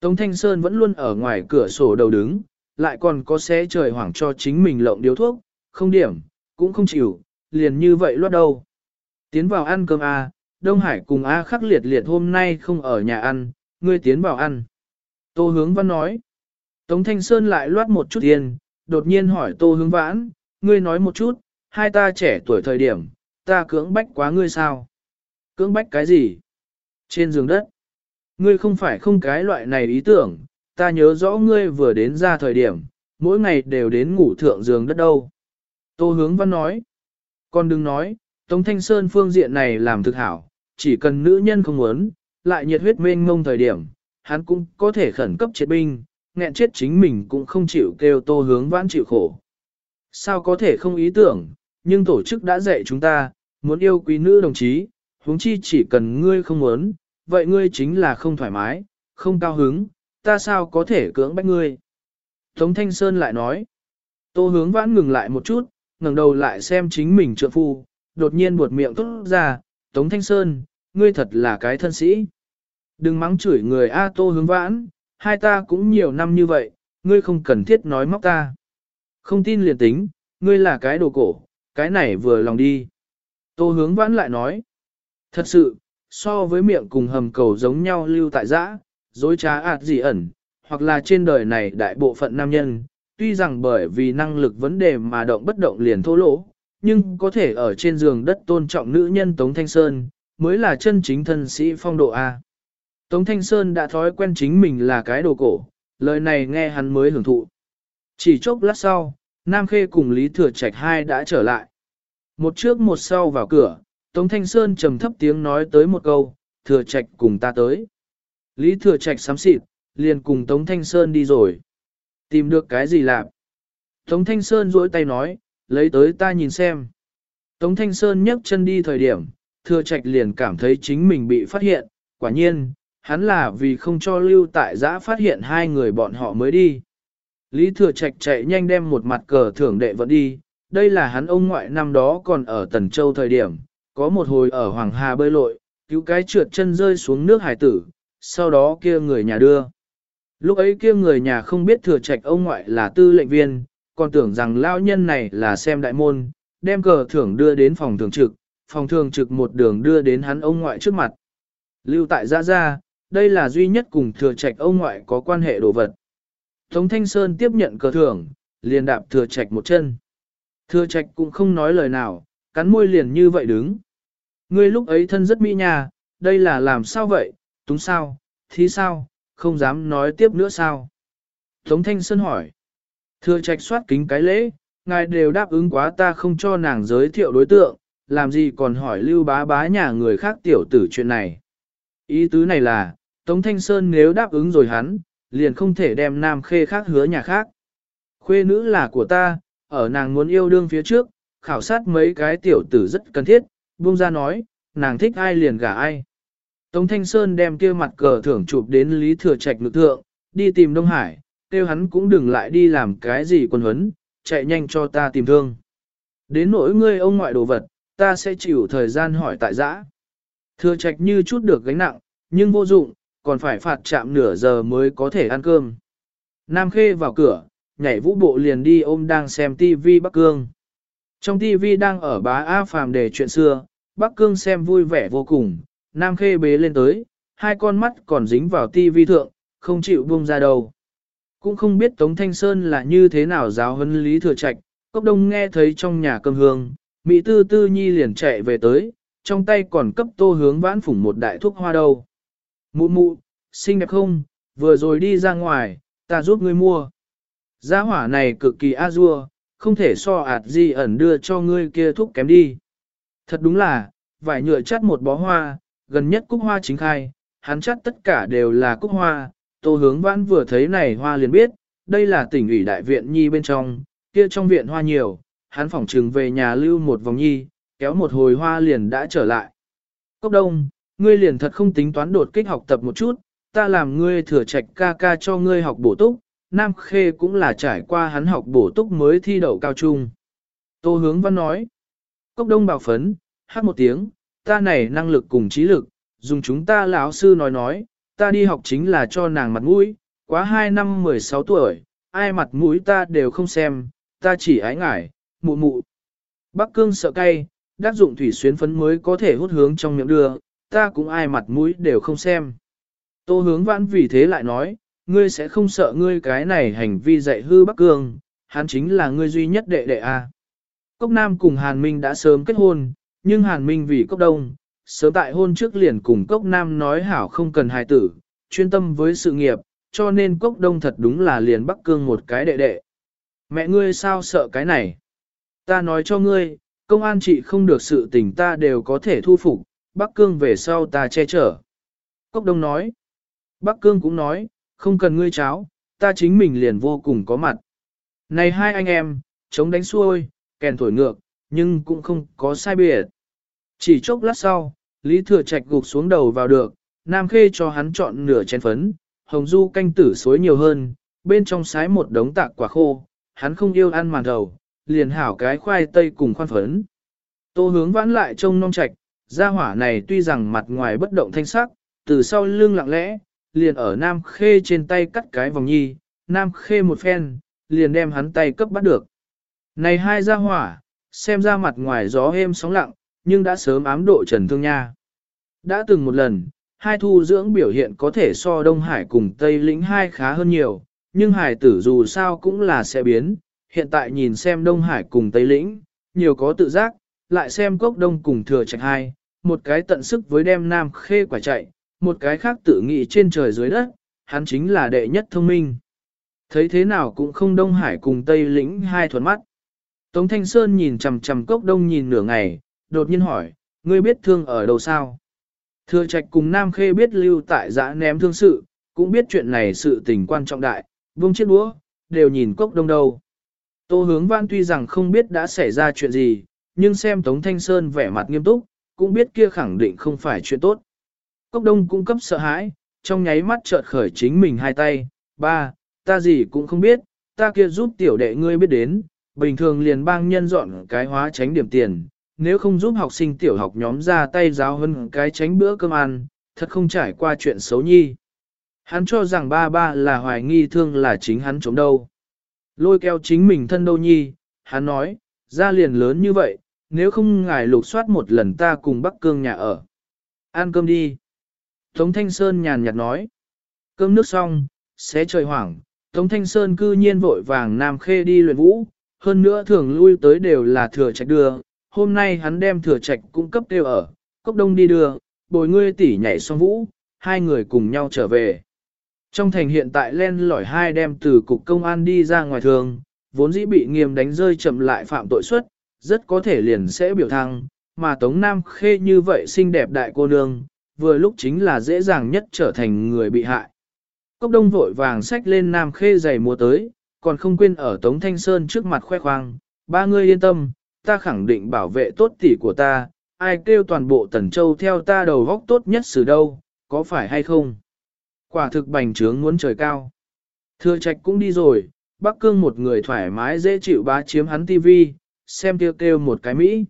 Tống Thanh Sơn vẫn luôn ở ngoài cửa sổ đầu đứng, lại còn có xé trời hoảng cho chính mình lộng điếu thuốc, không điểm, cũng không chịu, liền như vậy loát đâu. Tiến vào ăn cơm A, Đông Hải cùng A khắc liệt liệt hôm nay không ở nhà ăn, ngươi tiến vào ăn. Tô hướng văn nói. Tống Thanh Sơn lại loát một chút tiền, đột nhiên hỏi Tô hướng vãn, ngươi nói một chút, hai ta trẻ tuổi thời điểm, ta cưỡng bách quá ngươi sao? Cưỡng bách cái gì? Trên giường đất. Ngươi không phải không cái loại này ý tưởng, ta nhớ rõ ngươi vừa đến ra thời điểm, mỗi ngày đều đến ngủ thượng giường đất đâu. Tô hướng văn nói. Con đừng nói, Tống Thanh Sơn phương diện này làm thực hảo, chỉ cần nữ nhân không muốn, lại nhiệt huyết mênh ngông thời điểm, hắn cũng có thể khẩn cấp triệt binh, nghẹn chết chính mình cũng không chịu kêu tô hướng vãn chịu khổ. Sao có thể không ý tưởng, nhưng tổ chức đã dạy chúng ta, muốn yêu quý nữ đồng chí, huống chi chỉ cần ngươi không muốn, vậy ngươi chính là không thoải mái, không cao hứng, ta sao có thể cưỡng bách ngươi. Tống Thanh Sơn lại nói, tô hướng vãn ngừng lại một chút, ngẩng đầu lại xem chính mình trượng phu, đột nhiên buột miệng tốt ra, Tống Thanh Sơn, ngươi thật là cái thân sĩ. Đừng mắng chửi người A Tô hướng vãn, hai ta cũng nhiều năm như vậy, ngươi không cần thiết nói móc ta. Không tin liền tính, ngươi là cái đồ cổ, cái này vừa lòng đi. Tô hướng vãn lại nói, thật sự, so với miệng cùng hầm cầu giống nhau lưu tại giã, dối trá ạt gì ẩn, hoặc là trên đời này đại bộ phận nam nhân, tuy rằng bởi vì năng lực vấn đề mà động bất động liền thô lỗ, nhưng có thể ở trên giường đất tôn trọng nữ nhân Tống Thanh Sơn, mới là chân chính thân sĩ phong độ A. Tống Thanh Sơn đã thói quen chính mình là cái đồ cổ, lời này nghe hắn mới hưởng thụ. Chỉ chốc lát sau, Nam Khê cùng Lý Thừa Trạch hai đã trở lại. Một trước một sau vào cửa, Tống Thanh Sơn trầm thấp tiếng nói tới một câu, Thừa Trạch cùng ta tới. Lý Thừa Trạch sám xịt, liền cùng Tống Thanh Sơn đi rồi. Tìm được cái gì làm? Tống Thanh Sơn duỗi tay nói, lấy tới ta nhìn xem. Tống Thanh Sơn nhấc chân đi thời điểm, Thừa Trạch liền cảm thấy chính mình bị phát hiện, quả nhiên, hắn là vì không cho lưu tại giã phát hiện hai người bọn họ mới đi. Lý Thừa Trạch chạy nhanh đem một mặt cờ thưởng đệ vận đi, đây là hắn ông ngoại năm đó còn ở Tần Châu thời điểm, có một hồi ở Hoàng Hà bơi lội, cứu cái trượt chân rơi xuống nước hải tử, sau đó kia người nhà đưa. Lúc ấy kia người nhà không biết Thừa Trạch ông ngoại là tư lệnh viên, còn tưởng rằng lão nhân này là xem đại môn, đem cờ thưởng đưa đến phòng thường trực, phòng thường trực một đường đưa đến hắn ông ngoại trước mặt. Lưu tại Gia Gia, đây là duy nhất cùng thừa trạch ông ngoại có quan hệ đồ vật. Tống Thanh Sơn tiếp nhận cờ thưởng, liền đạp thừa trạch một chân. Thừa trạch cũng không nói lời nào, cắn môi liền như vậy đứng. Ngươi lúc ấy thân rất mỹ nhà, đây là làm sao vậy, túng sao, thì sao, không dám nói tiếp nữa sao. Tống Thanh Sơn hỏi. Thừa trạch soát kính cái lễ, ngài đều đáp ứng quá ta không cho nàng giới thiệu đối tượng, làm gì còn hỏi lưu bá bá nhà người khác tiểu tử chuyện này. Ý tứ này là, Tống Thanh Sơn nếu đáp ứng rồi hắn, liền không thể đem nam khê khác hứa nhà khác. Khuê nữ là của ta, ở nàng muốn yêu đương phía trước, khảo sát mấy cái tiểu tử rất cần thiết, buông ra nói, nàng thích ai liền gả ai. Tống Thanh Sơn đem kia mặt cờ thưởng chụp đến Lý Thừa Trạch lực thượng, đi tìm Đông Hải, kêu hắn cũng đừng lại đi làm cái gì quân huấn, chạy nhanh cho ta tìm thương. Đến nỗi ngươi ông ngoại đồ vật, ta sẽ chịu thời gian hỏi tại giã. Thừa Trạch như chút được gánh nặng, nhưng vô dụng, còn phải phạt chạm nửa giờ mới có thể ăn cơm. Nam Khê vào cửa, nhảy vũ bộ liền đi ôm đang xem TV Bắc Cương. Trong TV đang ở bá A Phàm để chuyện xưa, Bắc Cương xem vui vẻ vô cùng, Nam Khê bế lên tới, hai con mắt còn dính vào TV thượng, không chịu buông ra đầu. Cũng không biết Tống Thanh Sơn là như thế nào giáo huấn lý thừa trạch, cốc đông nghe thấy trong nhà cơm hương, Mỹ tư tư nhi liền chạy về tới, trong tay còn cấp tô hướng vãn phủng một đại thuốc hoa đâu. Mụ mụ, xinh đẹp không, vừa rồi đi ra ngoài, ta giúp ngươi mua. Giá hỏa này cực kỳ a dua, không thể so ạt gì ẩn đưa cho ngươi kia thuốc kém đi. Thật đúng là, vải nhựa chắt một bó hoa, gần nhất cúc hoa chính khai, hắn chắt tất cả đều là cúc hoa, tô hướng vãn vừa thấy này hoa liền biết, đây là tỉnh ủy đại viện nhi bên trong, kia trong viện hoa nhiều, hắn phỏng trừng về nhà lưu một vòng nhi, kéo một hồi hoa liền đã trở lại. Cốc đông, ngươi liền thật không tính toán đột kích học tập một chút, ta làm ngươi thừa trạch ca ca cho ngươi học bổ túc, Nam Khê cũng là trải qua hắn học bổ túc mới thi đậu cao trung. Tô hướng văn nói, cốc đông bảo phấn, hát một tiếng, ta này năng lực cùng trí lực, dùng chúng ta lão sư nói nói, ta đi học chính là cho nàng mặt mũi, quá 2 năm 16 tuổi, ai mặt mũi ta đều không xem, ta chỉ ái ngải, mụ mụ. Bắc cương sợ cay, đắc dụng thủy xuyến phấn mới có thể hút hướng trong miệng đưa, ta cũng ai mặt mũi đều không xem. Tô hướng vãn vì thế lại nói, ngươi sẽ không sợ ngươi cái này hành vi dạy hư Bắc Cương, hắn chính là ngươi duy nhất đệ đệ a. À. Cốc Nam cùng Hàn Minh đã sớm kết hôn, nhưng Hàn Minh vì Cốc Đông, sớm tại hôn trước liền cùng Cốc Nam nói hảo không cần hài tử, chuyên tâm với sự nghiệp, cho nên Cốc Đông thật đúng là liền Bắc Cương một cái đệ đệ. Mẹ ngươi sao sợ cái này? Ta nói cho ngươi, công an trị không được sự tình ta đều có thể thu phục, Bắc Cương về sau ta che chở. Cốc Đông nói. Bắc Cương cũng nói, không cần ngươi cháo, ta chính mình liền vô cùng có mặt. Này hai anh em, chống đánh xuôi, kèn thổi ngược, nhưng cũng không có sai biệt. Chỉ chốc lát sau, Lý Thừa Trạch gục xuống đầu vào được, Nam Khê cho hắn chọn nửa chén phấn, hồng du canh tử suối nhiều hơn, bên trong sái một đống tạc quả khô, hắn không yêu ăn màn đầu, liền hảo cái khoai tây cùng khoan phấn. Tô hướng vãn lại trông nong trạch, gia hỏa này tuy rằng mặt ngoài bất động thanh sắc, từ sau lưng lặng lẽ, liền ở Nam Khê trên tay cắt cái vòng nhi, Nam Khê một phen, liền đem hắn tay cấp bắt được. Này hai gia hỏa, xem ra mặt ngoài gió êm sóng lặng, nhưng đã sớm ám độ trần thương nha. Đã từng một lần, hai thu dưỡng biểu hiện có thể so Đông Hải cùng Tây lĩnh hai khá hơn nhiều, nhưng hải tử dù sao cũng là sẽ biến, hiện tại nhìn xem Đông Hải cùng Tây lĩnh, nhiều có tự giác, lại xem cốc đông cùng thừa trạch hai, một cái tận sức với đem nam khê quả chạy, một cái khác tự nghĩ trên trời dưới đất, hắn chính là đệ nhất thông minh. Thấy thế nào cũng không Đông Hải cùng Tây lĩnh hai thuần mắt. Tống Thanh Sơn nhìn chằm chằm cốc đông nhìn nửa ngày, đột nhiên hỏi, ngươi biết thương ở đâu sao? Thừa trạch cùng Nam Khê biết lưu tại giã ném thương sự, cũng biết chuyện này sự tình quan trọng đại, buông chiếc đũa, đều nhìn cốc đông đầu. Tô hướng văn tuy rằng không biết đã xảy ra chuyện gì, nhưng xem Tống Thanh Sơn vẻ mặt nghiêm túc, cũng biết kia khẳng định không phải chuyện tốt. Cốc đông cũng cấp sợ hãi, trong nháy mắt chợt khởi chính mình hai tay, ba, ta gì cũng không biết, ta kia giúp tiểu đệ ngươi biết đến, bình thường liền bang nhân dọn cái hóa tránh điểm tiền, nếu không giúp học sinh tiểu học nhóm ra tay giáo hơn cái tránh bữa cơm ăn, thật không trải qua chuyện xấu nhi. Hắn cho rằng ba ba là hoài nghi thương là chính hắn chống đâu. Lôi kéo chính mình thân đâu nhi, hắn nói, ra liền lớn như vậy, nếu không ngài lục soát một lần ta cùng Bắc Cương nhà ở. Ăn cơm đi. Tống Thanh Sơn nhàn nhạt nói. Cơm nước xong, sẽ trời hoảng, Tống Thanh Sơn cư nhiên vội vàng Nam Khê đi luyện vũ, hơn nữa thường lui tới đều là thừa trạch đưa. Hôm nay hắn đem thừa trạch cung cấp tiêu ở, cốc đông đi đưa, bồi ngươi tỉ nhảy xong vũ, hai người cùng nhau trở về. Trong thành hiện tại len lỏi hai đem từ cục công an đi ra ngoài thường, vốn dĩ bị nghiêm đánh rơi chậm lại phạm tội suất, rất có thể liền sẽ biểu thăng, mà Tống Nam Khê như vậy xinh đẹp đại cô nương, vừa lúc chính là dễ dàng nhất trở thành người bị hại. Cốc đông vội vàng xách lên Nam Khê giày mùa tới, còn không quên ở Tống Thanh Sơn trước mặt khoe khoang, ba người yên tâm, ta khẳng định bảo vệ tốt tỷ của ta, ai kêu toàn bộ Tần Châu theo ta đầu góc tốt nhất xử đâu, có phải hay không? Quả thực bành trướng muốn trời cao. Thừa trạch cũng đi rồi, Bắc Cương một người thoải mái dễ chịu bá chiếm hắn tivi, xem kêu kêu một cái Mỹ.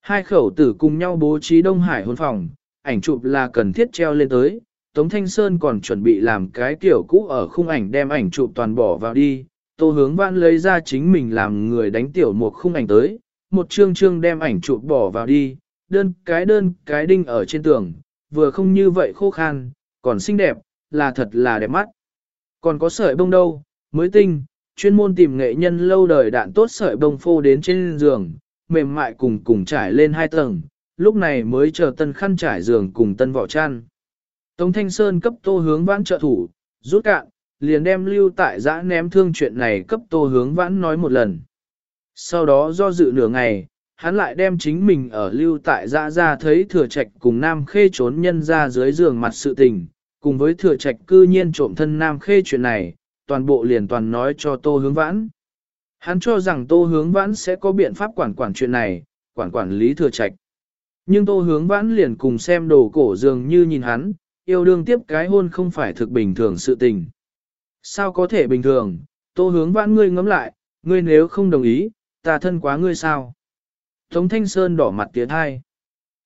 Hai khẩu tử cùng nhau bố trí Đông Hải hôn phòng, ảnh chụp là cần thiết treo lên tới. Tống Thanh Sơn còn chuẩn bị làm cái kiểu cũ ở khung ảnh đem ảnh chụp toàn bỏ vào đi. Tô hướng vãn lấy ra chính mình làm người đánh tiểu một khung ảnh tới, một chương chương đem ảnh chụp bỏ vào đi, đơn cái đơn cái đinh ở trên tường, vừa không như vậy khô khan, còn xinh đẹp, là thật là đẹp mắt. Còn có sợi bông đâu, mới tinh, chuyên môn tìm nghệ nhân lâu đời đạn tốt sợi bông phô đến trên giường, mềm mại cùng cùng trải lên hai tầng, lúc này mới chờ tân khăn trải giường cùng tân vỏ chăn. Tống Thanh Sơn cấp tô hướng vãn trợ thủ, rút cạn, liền đem lưu tại giã ném thương chuyện này cấp tô hướng vãn nói một lần. Sau đó do dự nửa ngày, hắn lại đem chính mình ở lưu tại dã ra thấy thừa trạch cùng nam khê trốn nhân ra dưới giường mặt sự tình, cùng với thừa trạch cư nhiên trộm thân nam khê chuyện này, toàn bộ liền toàn nói cho tô hướng vãn. Hắn cho rằng tô hướng vãn sẽ có biện pháp quản quản chuyện này, quản quản lý thừa trạch. Nhưng tô hướng vãn liền cùng xem đồ cổ dường như nhìn hắn, yêu đương tiếp cái hôn không phải thực bình thường sự tình. Sao có thể bình thường, tô hướng vãn ngươi ngẫm lại, ngươi nếu không đồng ý, ta thân quá ngươi sao? Tống Thanh Sơn đỏ mặt tiến hai.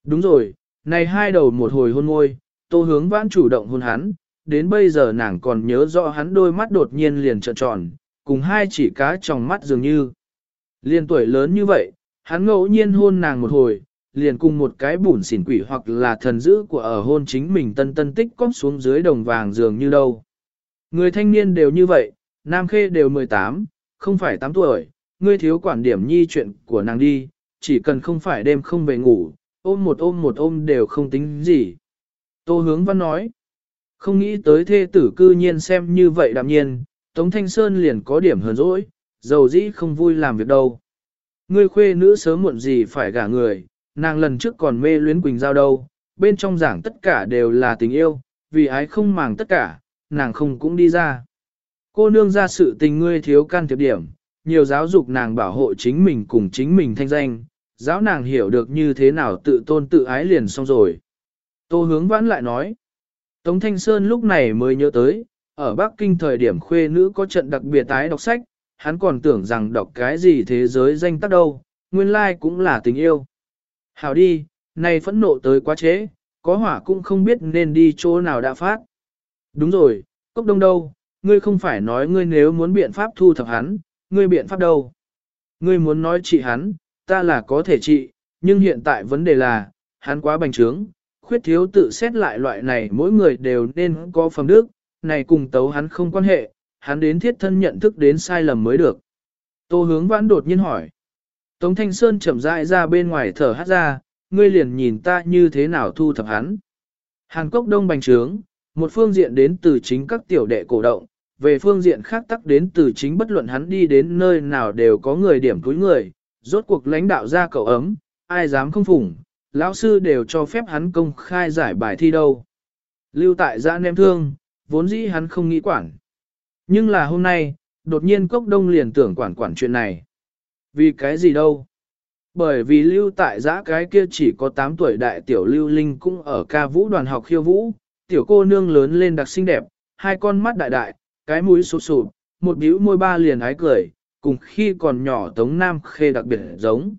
Đúng rồi, này hai đầu một hồi hôn ngôi, tô hướng vãn chủ động hôn hắn, đến bây giờ nàng còn nhớ rõ hắn đôi mắt đột nhiên liền trợn tròn, cùng hai chỉ cá trong mắt dường như. Liên tuổi lớn như vậy, hắn ngẫu nhiên hôn nàng một hồi, liền cùng một cái bùn xỉn quỷ hoặc là thần dữ của ở hôn chính mình tân tân tích cóp xuống dưới đồng vàng dường như đâu. Người thanh niên đều như vậy, nam khê đều 18, không phải 8 tuổi, ngươi thiếu quản điểm nhi chuyện của nàng đi, chỉ cần không phải đêm không về ngủ, ôm một ôm một ôm đều không tính gì. Tô hướng văn nói, không nghĩ tới thê tử cư nhiên xem như vậy đạm nhiên, Tống Thanh Sơn liền có điểm hờn dỗi, dầu dĩ không vui làm việc đâu. Ngươi khuê nữ sớm muộn gì phải gả người, nàng lần trước còn mê luyến Quỳnh Giao đâu, bên trong giảng tất cả đều là tình yêu, vì ái không màng tất cả, nàng không cũng đi ra. Cô nương ra sự tình ngươi thiếu can thiệp điểm, nhiều giáo dục nàng bảo hộ chính mình cùng chính mình thanh danh, giáo nàng hiểu được như thế nào tự tôn tự ái liền xong rồi. Tô hướng vãn lại nói, Tống Thanh Sơn lúc này mới nhớ tới, ở Bắc Kinh thời điểm khuê nữ có trận đặc biệt tái đọc sách, hắn còn tưởng rằng đọc cái gì thế giới danh tác đâu, nguyên lai like cũng là tình yêu. Hảo đi, này phẫn nộ tới quá chế, có hỏa cũng không biết nên đi chỗ nào đã phát. Đúng rồi, cốc đông đâu, ngươi không phải nói ngươi nếu muốn biện pháp thu thập hắn, ngươi biện pháp đâu. Ngươi muốn nói trị hắn, ta là có thể trị, nhưng hiện tại vấn đề là, hắn quá bành trướng, khuyết thiếu tự xét lại loại này mỗi người đều nên có phẩm đức, này cùng tấu hắn không quan hệ, hắn đến thiết thân nhận thức đến sai lầm mới được. Tô hướng vãn đột nhiên hỏi. Tống Thanh Sơn chậm rãi ra bên ngoài thở hát ra, ngươi liền nhìn ta như thế nào thu thập hắn. Hàn Cốc Đông bành trướng, một phương diện đến từ chính các tiểu đệ cổ động, về phương diện khác tắc đến từ chính bất luận hắn đi đến nơi nào đều có người điểm túi người, rốt cuộc lãnh đạo ra cậu ấm, ai dám không phủng, lão sư đều cho phép hắn công khai giải bài thi đâu. Lưu tại giã ném thương, vốn dĩ hắn không nghĩ quản. Nhưng là hôm nay, đột nhiên cốc đông liền tưởng quản quản chuyện này. Vì cái gì đâu? Bởi vì lưu tại giã cái kia chỉ có 8 tuổi đại tiểu lưu linh cũng ở ca vũ đoàn học khiêu vũ, tiểu cô nương lớn lên đặc xinh đẹp, hai con mắt đại đại, cái mũi sụp sụp, một bĩu môi ba liền ái cười, cùng khi còn nhỏ Tống Nam Khê đặc biệt giống.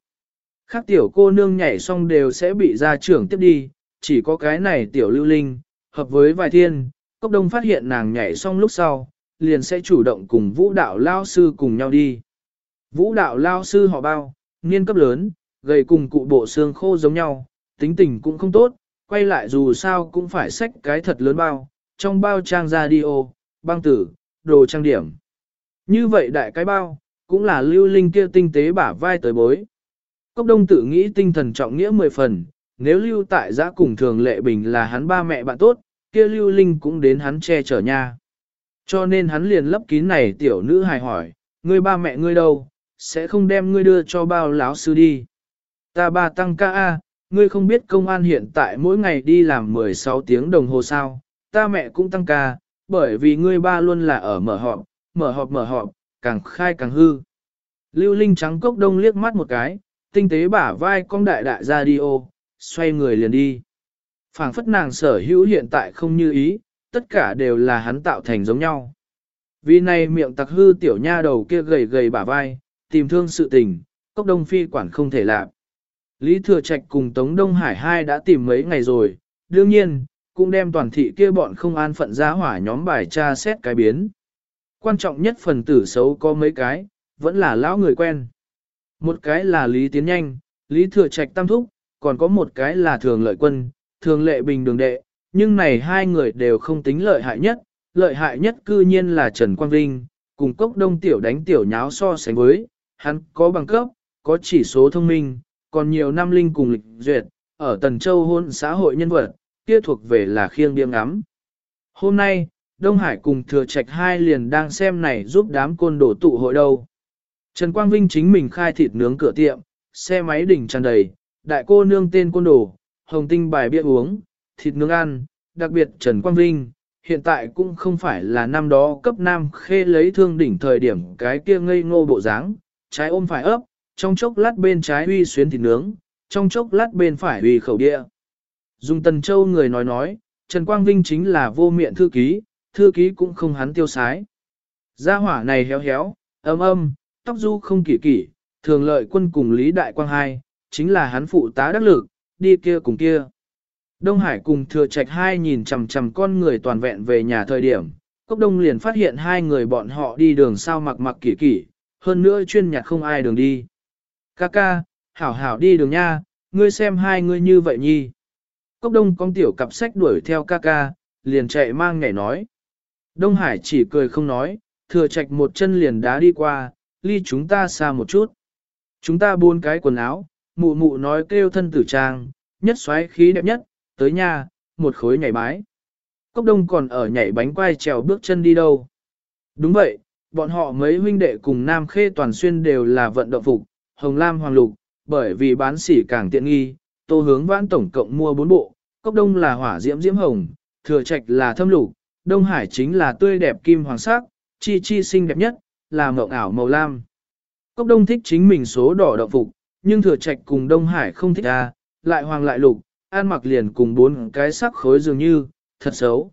Khác tiểu cô nương nhảy xong đều sẽ bị gia trưởng tiếp đi, chỉ có cái này tiểu lưu linh, hợp với vài thiên, cốc đông phát hiện nàng nhảy xong lúc sau, liền sẽ chủ động cùng vũ đạo lao sư cùng nhau đi. Vũ đạo lao sư họ bao, niên cấp lớn, gầy cùng cụ bộ xương khô giống nhau, tính tình cũng không tốt, quay lại dù sao cũng phải xách cái thật lớn bao, trong bao trang ra đi ô băng tử, đồ trang điểm. Như vậy đại cái bao, cũng là lưu linh kia tinh tế bả vai tới bối. Cốc đông tự nghĩ tinh thần trọng nghĩa mười phần, nếu lưu tại giã cùng thường lệ bình là hắn ba mẹ bạn tốt, kia lưu linh cũng đến hắn che chở nha. Cho nên hắn liền lấp kín này tiểu nữ hài hỏi, ngươi ba mẹ ngươi đâu, sẽ không đem ngươi đưa cho bao láo sư đi. Ta ba tăng ca A, ngươi không biết công an hiện tại mỗi ngày đi làm 16 tiếng đồng hồ sao, ta mẹ cũng tăng ca, bởi vì ngươi ba luôn là ở mở họp, mở họp mở họp, càng khai càng hư. Lưu Linh trắng cốc đông liếc mắt một cái, tinh tế bả vai cong đại đại ra đi ô, xoay người liền đi. phảng phất nàng sở hữu hiện tại không như ý, tất cả đều là hắn tạo thành giống nhau. Vì này miệng tặc hư tiểu nha đầu kia gầy gầy bả vai, tìm thương sự tình, cốc đông phi quản không thể làm. Lý Thừa Trạch cùng Tống Đông Hải hai đã tìm mấy ngày rồi, đương nhiên, cũng đem toàn thị kia bọn không an phận ra hỏa nhóm bài tra xét cái biến. Quan trọng nhất phần tử xấu có mấy cái, vẫn là lão người quen. Một cái là Lý Tiến Nhanh, Lý Thừa Trạch Tam Thúc, còn có một cái là Thường Lợi Quân, Thường Lệ Bình Đường Đệ, nhưng này hai người đều không tính lợi hại nhất, lợi hại nhất cư nhiên là Trần Quang Vinh, cùng cốc đông tiểu đánh tiểu nháo so sánh với, hắn có bằng cấp, có chỉ số thông minh, còn nhiều năm linh cùng lịch duyệt, ở Tần Châu hôn xã hội nhân vật, kia thuộc về là khiêng biếng ngắm. Hôm nay, Đông Hải cùng Thừa Trạch hai liền đang xem này giúp đám côn đồ tụ hội đâu. Trần Quang Vinh chính mình khai thịt nướng cửa tiệm, xe máy đỉnh tràn đầy, đại cô nương tên côn đồ, hồng tinh bài bia uống, thịt nướng ăn, đặc biệt Trần Quang Vinh, hiện tại cũng không phải là năm đó cấp nam khê lấy thương đỉnh thời điểm cái kia ngây ngô bộ dáng, trái ôm phải ấp, trong chốc lát bên trái uy xuyến thịt nướng, trong chốc lát bên phải uy khẩu địa. Dung Tần Châu người nói nói, Trần Quang Vinh chính là vô miệng thư ký, thư ký cũng không hắn tiêu sái. Gia hỏa này héo héo, âm âm, tóc du không kỳ kỳ, thường lợi quân cùng Lý Đại Quang hai, chính là hắn phụ tá đắc lực, đi kia cùng kia. Đông Hải cùng thừa trạch hai nhìn chằm chằm con người toàn vẹn về nhà thời điểm, Cốc Đông liền phát hiện hai người bọn họ đi đường sao mặc mặc kỳ kỳ, hơn nữa chuyên nhặt không ai đường đi. Ca ca, hảo hảo đi đường nha, ngươi xem hai ngươi như vậy nhi. Cốc Đông con tiểu cặp sách đuổi theo ca ca, liền chạy mang nhảy nói. Đông Hải chỉ cười không nói, thừa trạch một chân liền đá đi qua, ly chúng ta xa một chút. Chúng ta buôn cái quần áo, mụ mụ nói kêu thân tử trang, nhất xoáy khí đẹp nhất, tới nhà, một khối nhảy bái. Cốc đông còn ở nhảy bánh quai trèo bước chân đi đâu. Đúng vậy, bọn họ mấy huynh đệ cùng Nam Khê Toàn Xuyên đều là vận động phục, Hồng Lam Hoàng Lục, bởi vì bán sỉ càng tiện nghi, tô hướng vãn tổng cộng mua 4 bộ, cốc đông là hỏa diễm diễm hồng, thừa trạch là thâm lục, đông hải chính là tươi đẹp kim hoàng sắc, chi chi xinh đẹp nhất, là mộng ảo màu lam. Cốc đông thích chính mình số đỏ đậu phục, nhưng thừa trạch cùng đông hải không thích ra, lại hoàng lại lục, an mặc liền cùng bốn cái sắc khối dường như, thật xấu.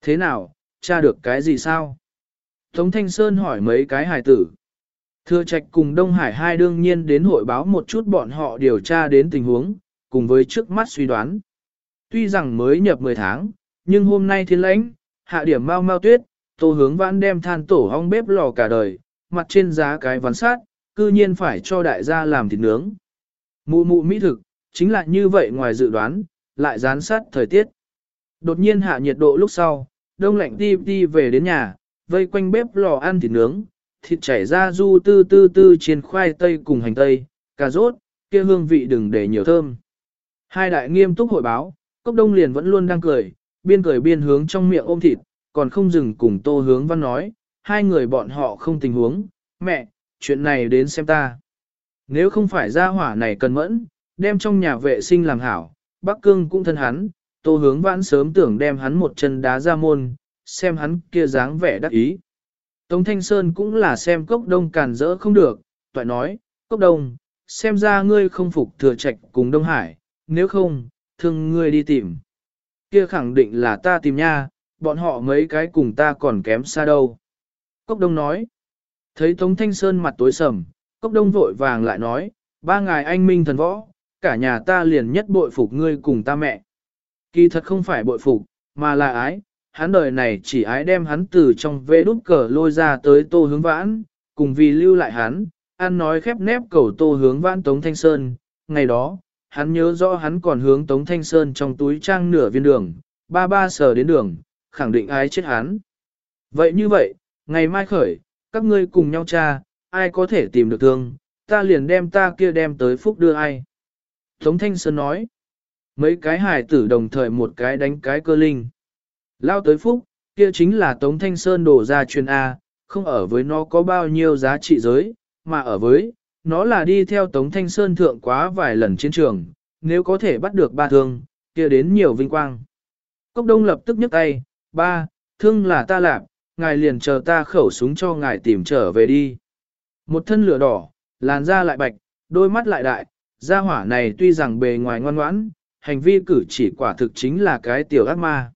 Thế nào, tra được cái gì sao? Tống Thanh Sơn hỏi mấy cái hài tử. Thừa trạch cùng Đông Hải hai đương nhiên đến hội báo một chút bọn họ điều tra đến tình huống, cùng với trước mắt suy đoán. Tuy rằng mới nhập 10 tháng, nhưng hôm nay thiên lãnh, hạ điểm mau mau tuyết, tô hướng vãn đem than tổ hong bếp lò cả đời, mặt trên giá cái ván sát, cư nhiên phải cho đại gia làm thịt nướng. Mụ mụ mỹ thực, chính là như vậy ngoài dự đoán, lại gián sát thời tiết. Đột nhiên hạ nhiệt độ lúc sau, đông lạnh ti ti về đến nhà, vây quanh bếp lò ăn thịt nướng, thịt chảy ra du tư tư tư trên khoai tây cùng hành tây, cà rốt, kia hương vị đừng để nhiều thơm. Hai đại nghiêm túc hội báo, cốc đông liền vẫn luôn đang cười, biên cười biên hướng trong miệng ôm thịt, còn không dừng cùng tô hướng văn nói, hai người bọn họ không tình huống, mẹ, chuyện này đến xem ta. Nếu không phải ra hỏa này cần mẫn, đem trong nhà vệ sinh làm hảo, Bắc Cương cũng thân hắn, tô hướng vãn sớm tưởng đem hắn một chân đá ra môn, xem hắn kia dáng vẻ đắc ý. Tống Thanh Sơn cũng là xem cốc đông càn rỡ không được, toại nói, cốc đông, xem ra ngươi không phục thừa trạch cùng Đông Hải, nếu không, thương ngươi đi tìm. Kia khẳng định là ta tìm nha, bọn họ mấy cái cùng ta còn kém xa đâu. Cốc đông nói, thấy Tống Thanh Sơn mặt tối sầm, cốc đông vội vàng lại nói, ba ngài anh minh thần võ, cả nhà ta liền nhất bội phục ngươi cùng ta mẹ. Kỳ thật không phải bội phục, mà là ái, hắn đời này chỉ ái đem hắn từ trong vê đút cờ lôi ra tới tô hướng vãn, cùng vì lưu lại hắn, ăn nói khép nép cầu tô hướng vãn Tống Thanh Sơn. Ngày đó, hắn nhớ rõ hắn còn hướng Tống Thanh Sơn trong túi trang nửa viên đường, ba ba sờ đến đường, khẳng định ái chết hắn. Vậy như vậy, ngày mai khởi, các ngươi cùng nhau tra ai có thể tìm được thương, ta liền đem ta kia đem tới phúc đưa ai. Tống Thanh Sơn nói, mấy cái hài tử đồng thời một cái đánh cái cơ linh. Lao tới phúc, kia chính là Tống Thanh Sơn đổ ra truyền A, không ở với nó có bao nhiêu giá trị giới, mà ở với, nó là đi theo Tống Thanh Sơn thượng quá vài lần chiến trường, nếu có thể bắt được ba thương, kia đến nhiều vinh quang. Cốc đông lập tức nhấc tay, ba, thương là ta làm, ngài liền chờ ta khẩu súng cho ngài tìm trở về đi. Một thân lửa đỏ, làn da lại bạch, đôi mắt lại đại, da hỏa này tuy rằng bề ngoài ngoan ngoãn, hành vi cử chỉ quả thực chính là cái tiểu ác ma.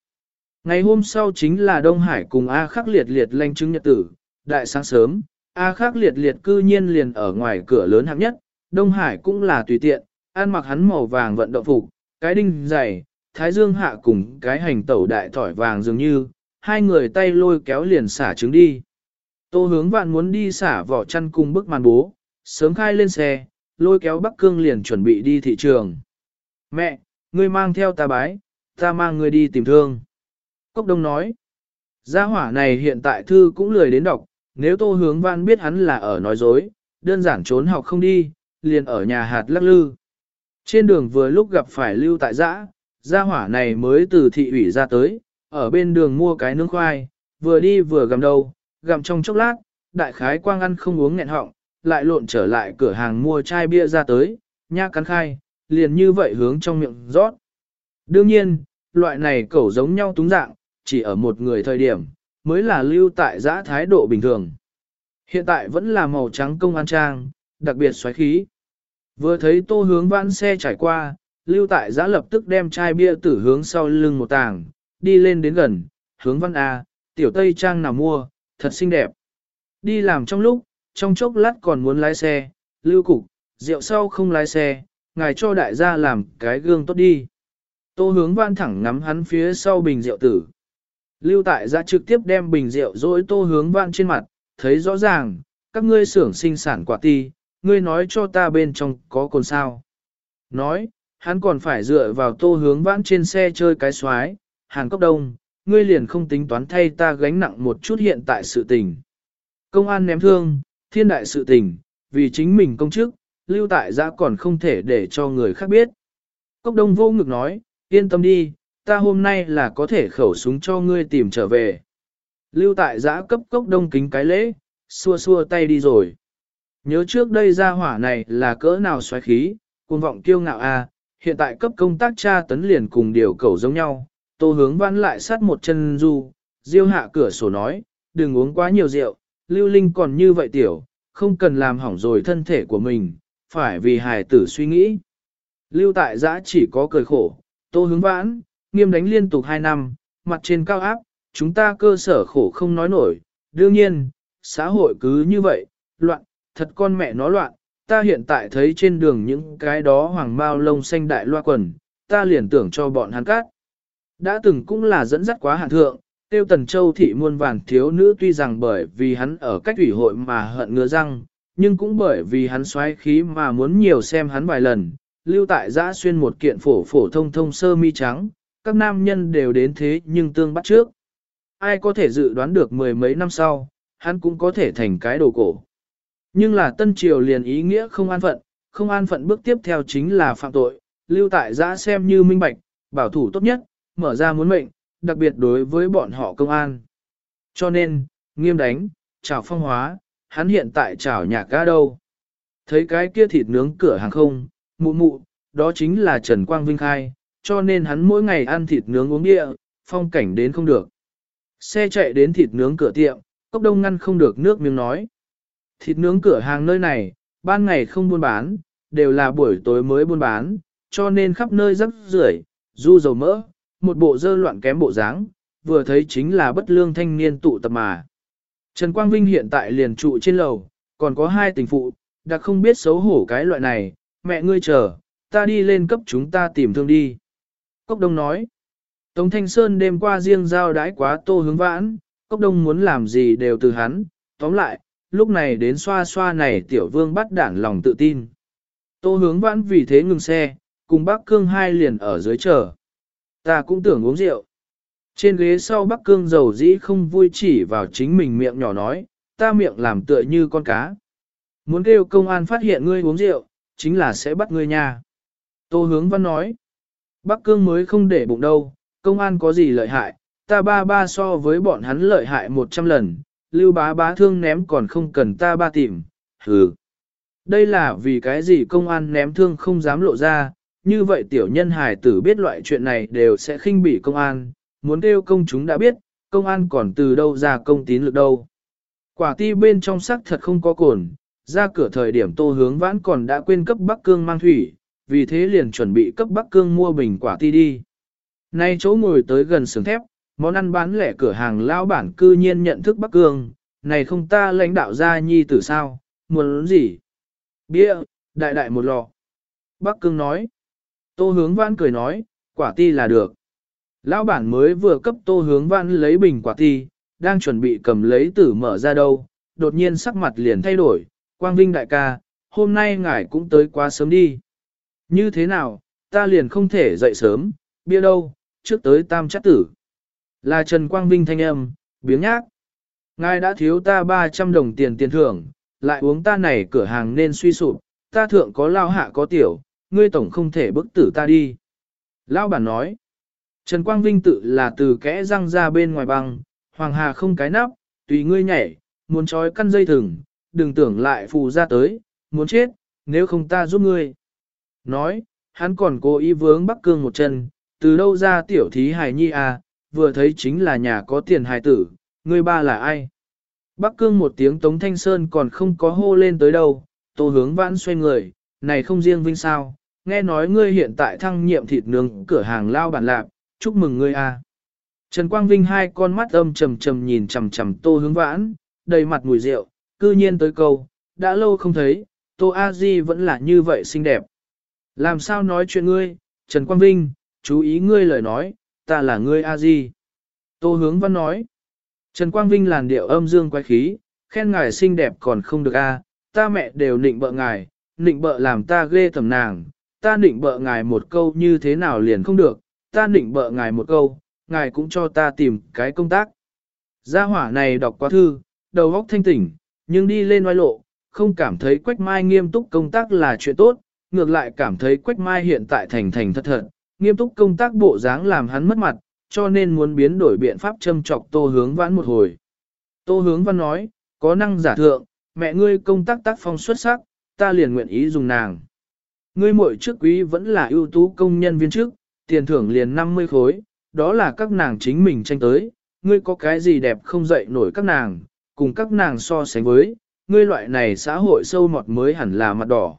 Ngày hôm sau chính là Đông Hải cùng A khắc liệt liệt lanh chứng nhật tử, đại sáng sớm, A khác liệt liệt cư nhiên liền ở ngoài cửa lớn hạng nhất, Đông Hải cũng là tùy tiện, ăn mặc hắn màu vàng vận động phục, cái đinh dày, thái dương hạ cùng cái hành tẩu đại thỏi vàng dường như, hai người tay lôi kéo liền xả trứng đi. Tô hướng vạn muốn đi xả vỏ chăn cùng bức màn bố, sớm khai lên xe, lôi kéo Bắc Cương liền chuẩn bị đi thị trường. Mẹ, ngươi mang theo ta bái, ta mang ngươi đi tìm thương. Cốc Đông nói, gia hỏa này hiện tại thư cũng lười đến đọc, nếu tô hướng văn biết hắn là ở nói dối, đơn giản trốn học không đi, liền ở nhà hạt lắc lư. Trên đường vừa lúc gặp phải lưu tại giã, gia hỏa này mới từ thị ủy ra tới, ở bên đường mua cái nướng khoai, vừa đi vừa gặm đầu, gặm trong chốc lát, đại khái quang ăn không uống nghẹn họng, lại lộn trở lại cửa hàng mua chai bia ra tới, nha cắn khai, liền như vậy hướng trong miệng rót. Đương nhiên, loại này cẩu giống nhau túng dạng, chỉ ở một người thời điểm, mới là lưu tại giã thái độ bình thường. Hiện tại vẫn là màu trắng công an trang, đặc biệt xoáy khí. Vừa thấy tô hướng vãn xe trải qua, lưu tại giã lập tức đem chai bia tử hướng sau lưng một tàng, đi lên đến gần, hướng văn A, tiểu tây trang nào mua, thật xinh đẹp. Đi làm trong lúc, trong chốc lát còn muốn lái xe, lưu cục, rượu sau không lái xe, ngài cho đại gia làm cái gương tốt đi. Tô hướng văn thẳng ngắm hắn phía sau bình rượu tử. Lưu tại giã trực tiếp đem bình rượu dối tô hướng vạn trên mặt, thấy rõ ràng, các ngươi xưởng sinh sản quả ti, ngươi nói cho ta bên trong có cồn sao. Nói, hắn còn phải dựa vào tô hướng vãn trên xe chơi cái xoái, hàng cốc đông, ngươi liền không tính toán thay ta gánh nặng một chút hiện tại sự tình. Công an ném thương, thiên đại sự tình, vì chính mình công chức, lưu tại giã còn không thể để cho người khác biết. Cốc đông vô ngực nói, yên tâm đi, ta hôm nay là có thể khẩu súng cho ngươi tìm trở về. Lưu tại giã cấp cốc đông kính cái lễ, xua xua tay đi rồi. Nhớ trước đây ra hỏa này là cỡ nào xoáy khí, cuồng vọng kiêu ngạo a, à, hiện tại cấp công tác tra tấn liền cùng điều cầu giống nhau, tô hướng văn lại sát một chân du, diêu hạ cửa sổ nói, đừng uống quá nhiều rượu, lưu linh còn như vậy tiểu, không cần làm hỏng rồi thân thể của mình, phải vì hài tử suy nghĩ. Lưu tại giã chỉ có cười khổ, tô hướng vãn, nghiêm đánh liên tục 2 năm, mặt trên cao áp, chúng ta cơ sở khổ không nói nổi, đương nhiên, xã hội cứ như vậy, loạn, thật con mẹ nó loạn, ta hiện tại thấy trên đường những cái đó hoàng bao lông xanh đại loa quần, ta liền tưởng cho bọn hắn cát. Đã từng cũng là dẫn dắt quá hạn thượng, tiêu tần châu thị muôn vàn thiếu nữ tuy rằng bởi vì hắn ở cách ủy hội mà hận ngứa răng, nhưng cũng bởi vì hắn xoáy khí mà muốn nhiều xem hắn vài lần, lưu tại giã xuyên một kiện phổ phổ thông thông sơ mi trắng, các nam nhân đều đến thế nhưng tương bắt trước. Ai có thể dự đoán được mười mấy năm sau, hắn cũng có thể thành cái đồ cổ. Nhưng là tân triều liền ý nghĩa không an phận, không an phận bước tiếp theo chính là phạm tội, lưu tại giã xem như minh bạch, bảo thủ tốt nhất, mở ra muốn mệnh, đặc biệt đối với bọn họ công an. Cho nên, nghiêm đánh, chào phong hóa, hắn hiện tại chào nhà ca đâu. Thấy cái kia thịt nướng cửa hàng không, mụ mụ, đó chính là Trần Quang Vinh khai, cho nên hắn mỗi ngày ăn thịt nướng uống địa, phong cảnh đến không được. Xe chạy đến thịt nướng cửa tiệm, cốc đông ngăn không được nước miếng nói. Thịt nướng cửa hàng nơi này, ban ngày không buôn bán, đều là buổi tối mới buôn bán, cho nên khắp nơi rắc rưởi, du dầu mỡ, một bộ dơ loạn kém bộ dáng, vừa thấy chính là bất lương thanh niên tụ tập mà. Trần Quang Vinh hiện tại liền trụ trên lầu, còn có hai tình phụ, đặc không biết xấu hổ cái loại này, mẹ ngươi chờ, ta đi lên cấp chúng ta tìm thương đi. Cốc Đông nói, Tống Thanh Sơn đêm qua riêng giao đái quá tô hướng vãn, Cốc Đông muốn làm gì đều từ hắn, tóm lại, lúc này đến xoa xoa này tiểu vương bắt đản lòng tự tin. Tô hướng vãn vì thế ngừng xe, cùng bác cương hai liền ở dưới chờ. Ta cũng tưởng uống rượu. Trên ghế sau bác cương dầu dĩ không vui chỉ vào chính mình miệng nhỏ nói, ta miệng làm tựa như con cá. Muốn kêu công an phát hiện ngươi uống rượu, chính là sẽ bắt ngươi nha. Tô hướng văn nói, Bắc Cương mới không để bụng đâu, công an có gì lợi hại, ta ba ba so với bọn hắn lợi hại 100 lần, lưu bá bá thương ném còn không cần ta ba tìm, hừ. Đây là vì cái gì công an ném thương không dám lộ ra, như vậy tiểu nhân hài tử biết loại chuyện này đều sẽ khinh bỉ công an, muốn kêu công chúng đã biết, công an còn từ đâu ra công tín lực đâu. Quả ti bên trong sắc thật không có cồn, ra cửa thời điểm tô hướng vãn còn đã quên cấp Bắc Cương mang thủy, vì thế liền chuẩn bị cấp Bắc Cương mua bình quả ti đi. Nay chỗ ngồi tới gần sườn thép, món ăn bán lẻ cửa hàng lão bản cư nhiên nhận thức Bắc Cương, này không ta lãnh đạo gia nhi tử sao, muốn gì? Bia, đại đại một lọ. Bắc Cương nói. Tô hướng vãn cười nói, quả ti là được. Lão bản mới vừa cấp tô hướng vãn lấy bình quả ti, đang chuẩn bị cầm lấy tử mở ra đâu, đột nhiên sắc mặt liền thay đổi, Quang Vinh đại ca, hôm nay ngài cũng tới quá sớm đi. Như thế nào, ta liền không thể dậy sớm, bia đâu, trước tới tam chắc tử. Là Trần Quang Vinh thanh âm, biếng nhác. Ngài đã thiếu ta 300 đồng tiền tiền thưởng, lại uống ta này cửa hàng nên suy sụp, ta thượng có lao hạ có tiểu, ngươi tổng không thể bức tử ta đi. Lão bản nói, Trần Quang Vinh tự là từ kẽ răng ra bên ngoài băng, hoàng hà không cái nắp, tùy ngươi nhảy, muốn trói căn dây thừng, đừng tưởng lại phù ra tới, muốn chết, nếu không ta giúp ngươi. Nói, hắn còn cố ý vướng Bắc Cương một chân, từ đâu ra tiểu thí hài nhi à, vừa thấy chính là nhà có tiền hài tử, ngươi ba là ai? Bắc Cương một tiếng Tống Thanh Sơn còn không có hô lên tới đâu, tô hướng vãn xoay người, này không riêng vinh sao, nghe nói ngươi hiện tại thăng nhiệm thịt nướng cửa hàng lao bản lạp, chúc mừng ngươi à. Trần Quang Vinh hai con mắt âm trầm trầm nhìn chầm chầm tô hướng vãn, đầy mặt mùi rượu, cư nhiên tới câu, đã lâu không thấy, tô A Di vẫn là như vậy xinh đẹp. Làm sao nói chuyện ngươi, Trần Quang Vinh, chú ý ngươi lời nói, ta là ngươi A Di. Tô hướng văn nói, Trần Quang Vinh làn điệu âm dương quái khí, khen ngài xinh đẹp còn không được a, ta mẹ đều nịnh bợ ngài, nịnh bợ làm ta ghê tầm nàng, ta nịnh bợ ngài một câu như thế nào liền không được, ta nịnh bợ ngài một câu, ngài cũng cho ta tìm cái công tác. Gia hỏa này đọc qua thư, đầu óc thanh tỉnh, nhưng đi lên oai lộ, không cảm thấy Quách Mai nghiêm túc công tác là chuyện tốt, ngược lại cảm thấy Quách Mai hiện tại thành thành thật thật, nghiêm túc công tác bộ dáng làm hắn mất mặt, cho nên muốn biến đổi biện pháp châm trọc Tô Hướng Vãn một hồi. Tô Hướng Văn nói, có năng giả thượng, mẹ ngươi công tác tác phong xuất sắc, ta liền nguyện ý dùng nàng. Ngươi muội trước quý vẫn là ưu tú công nhân viên trước, tiền thưởng liền 50 khối, đó là các nàng chính mình tranh tới, ngươi có cái gì đẹp không dậy nổi các nàng, cùng các nàng so sánh với, ngươi loại này xã hội sâu mọt mới hẳn là mặt đỏ.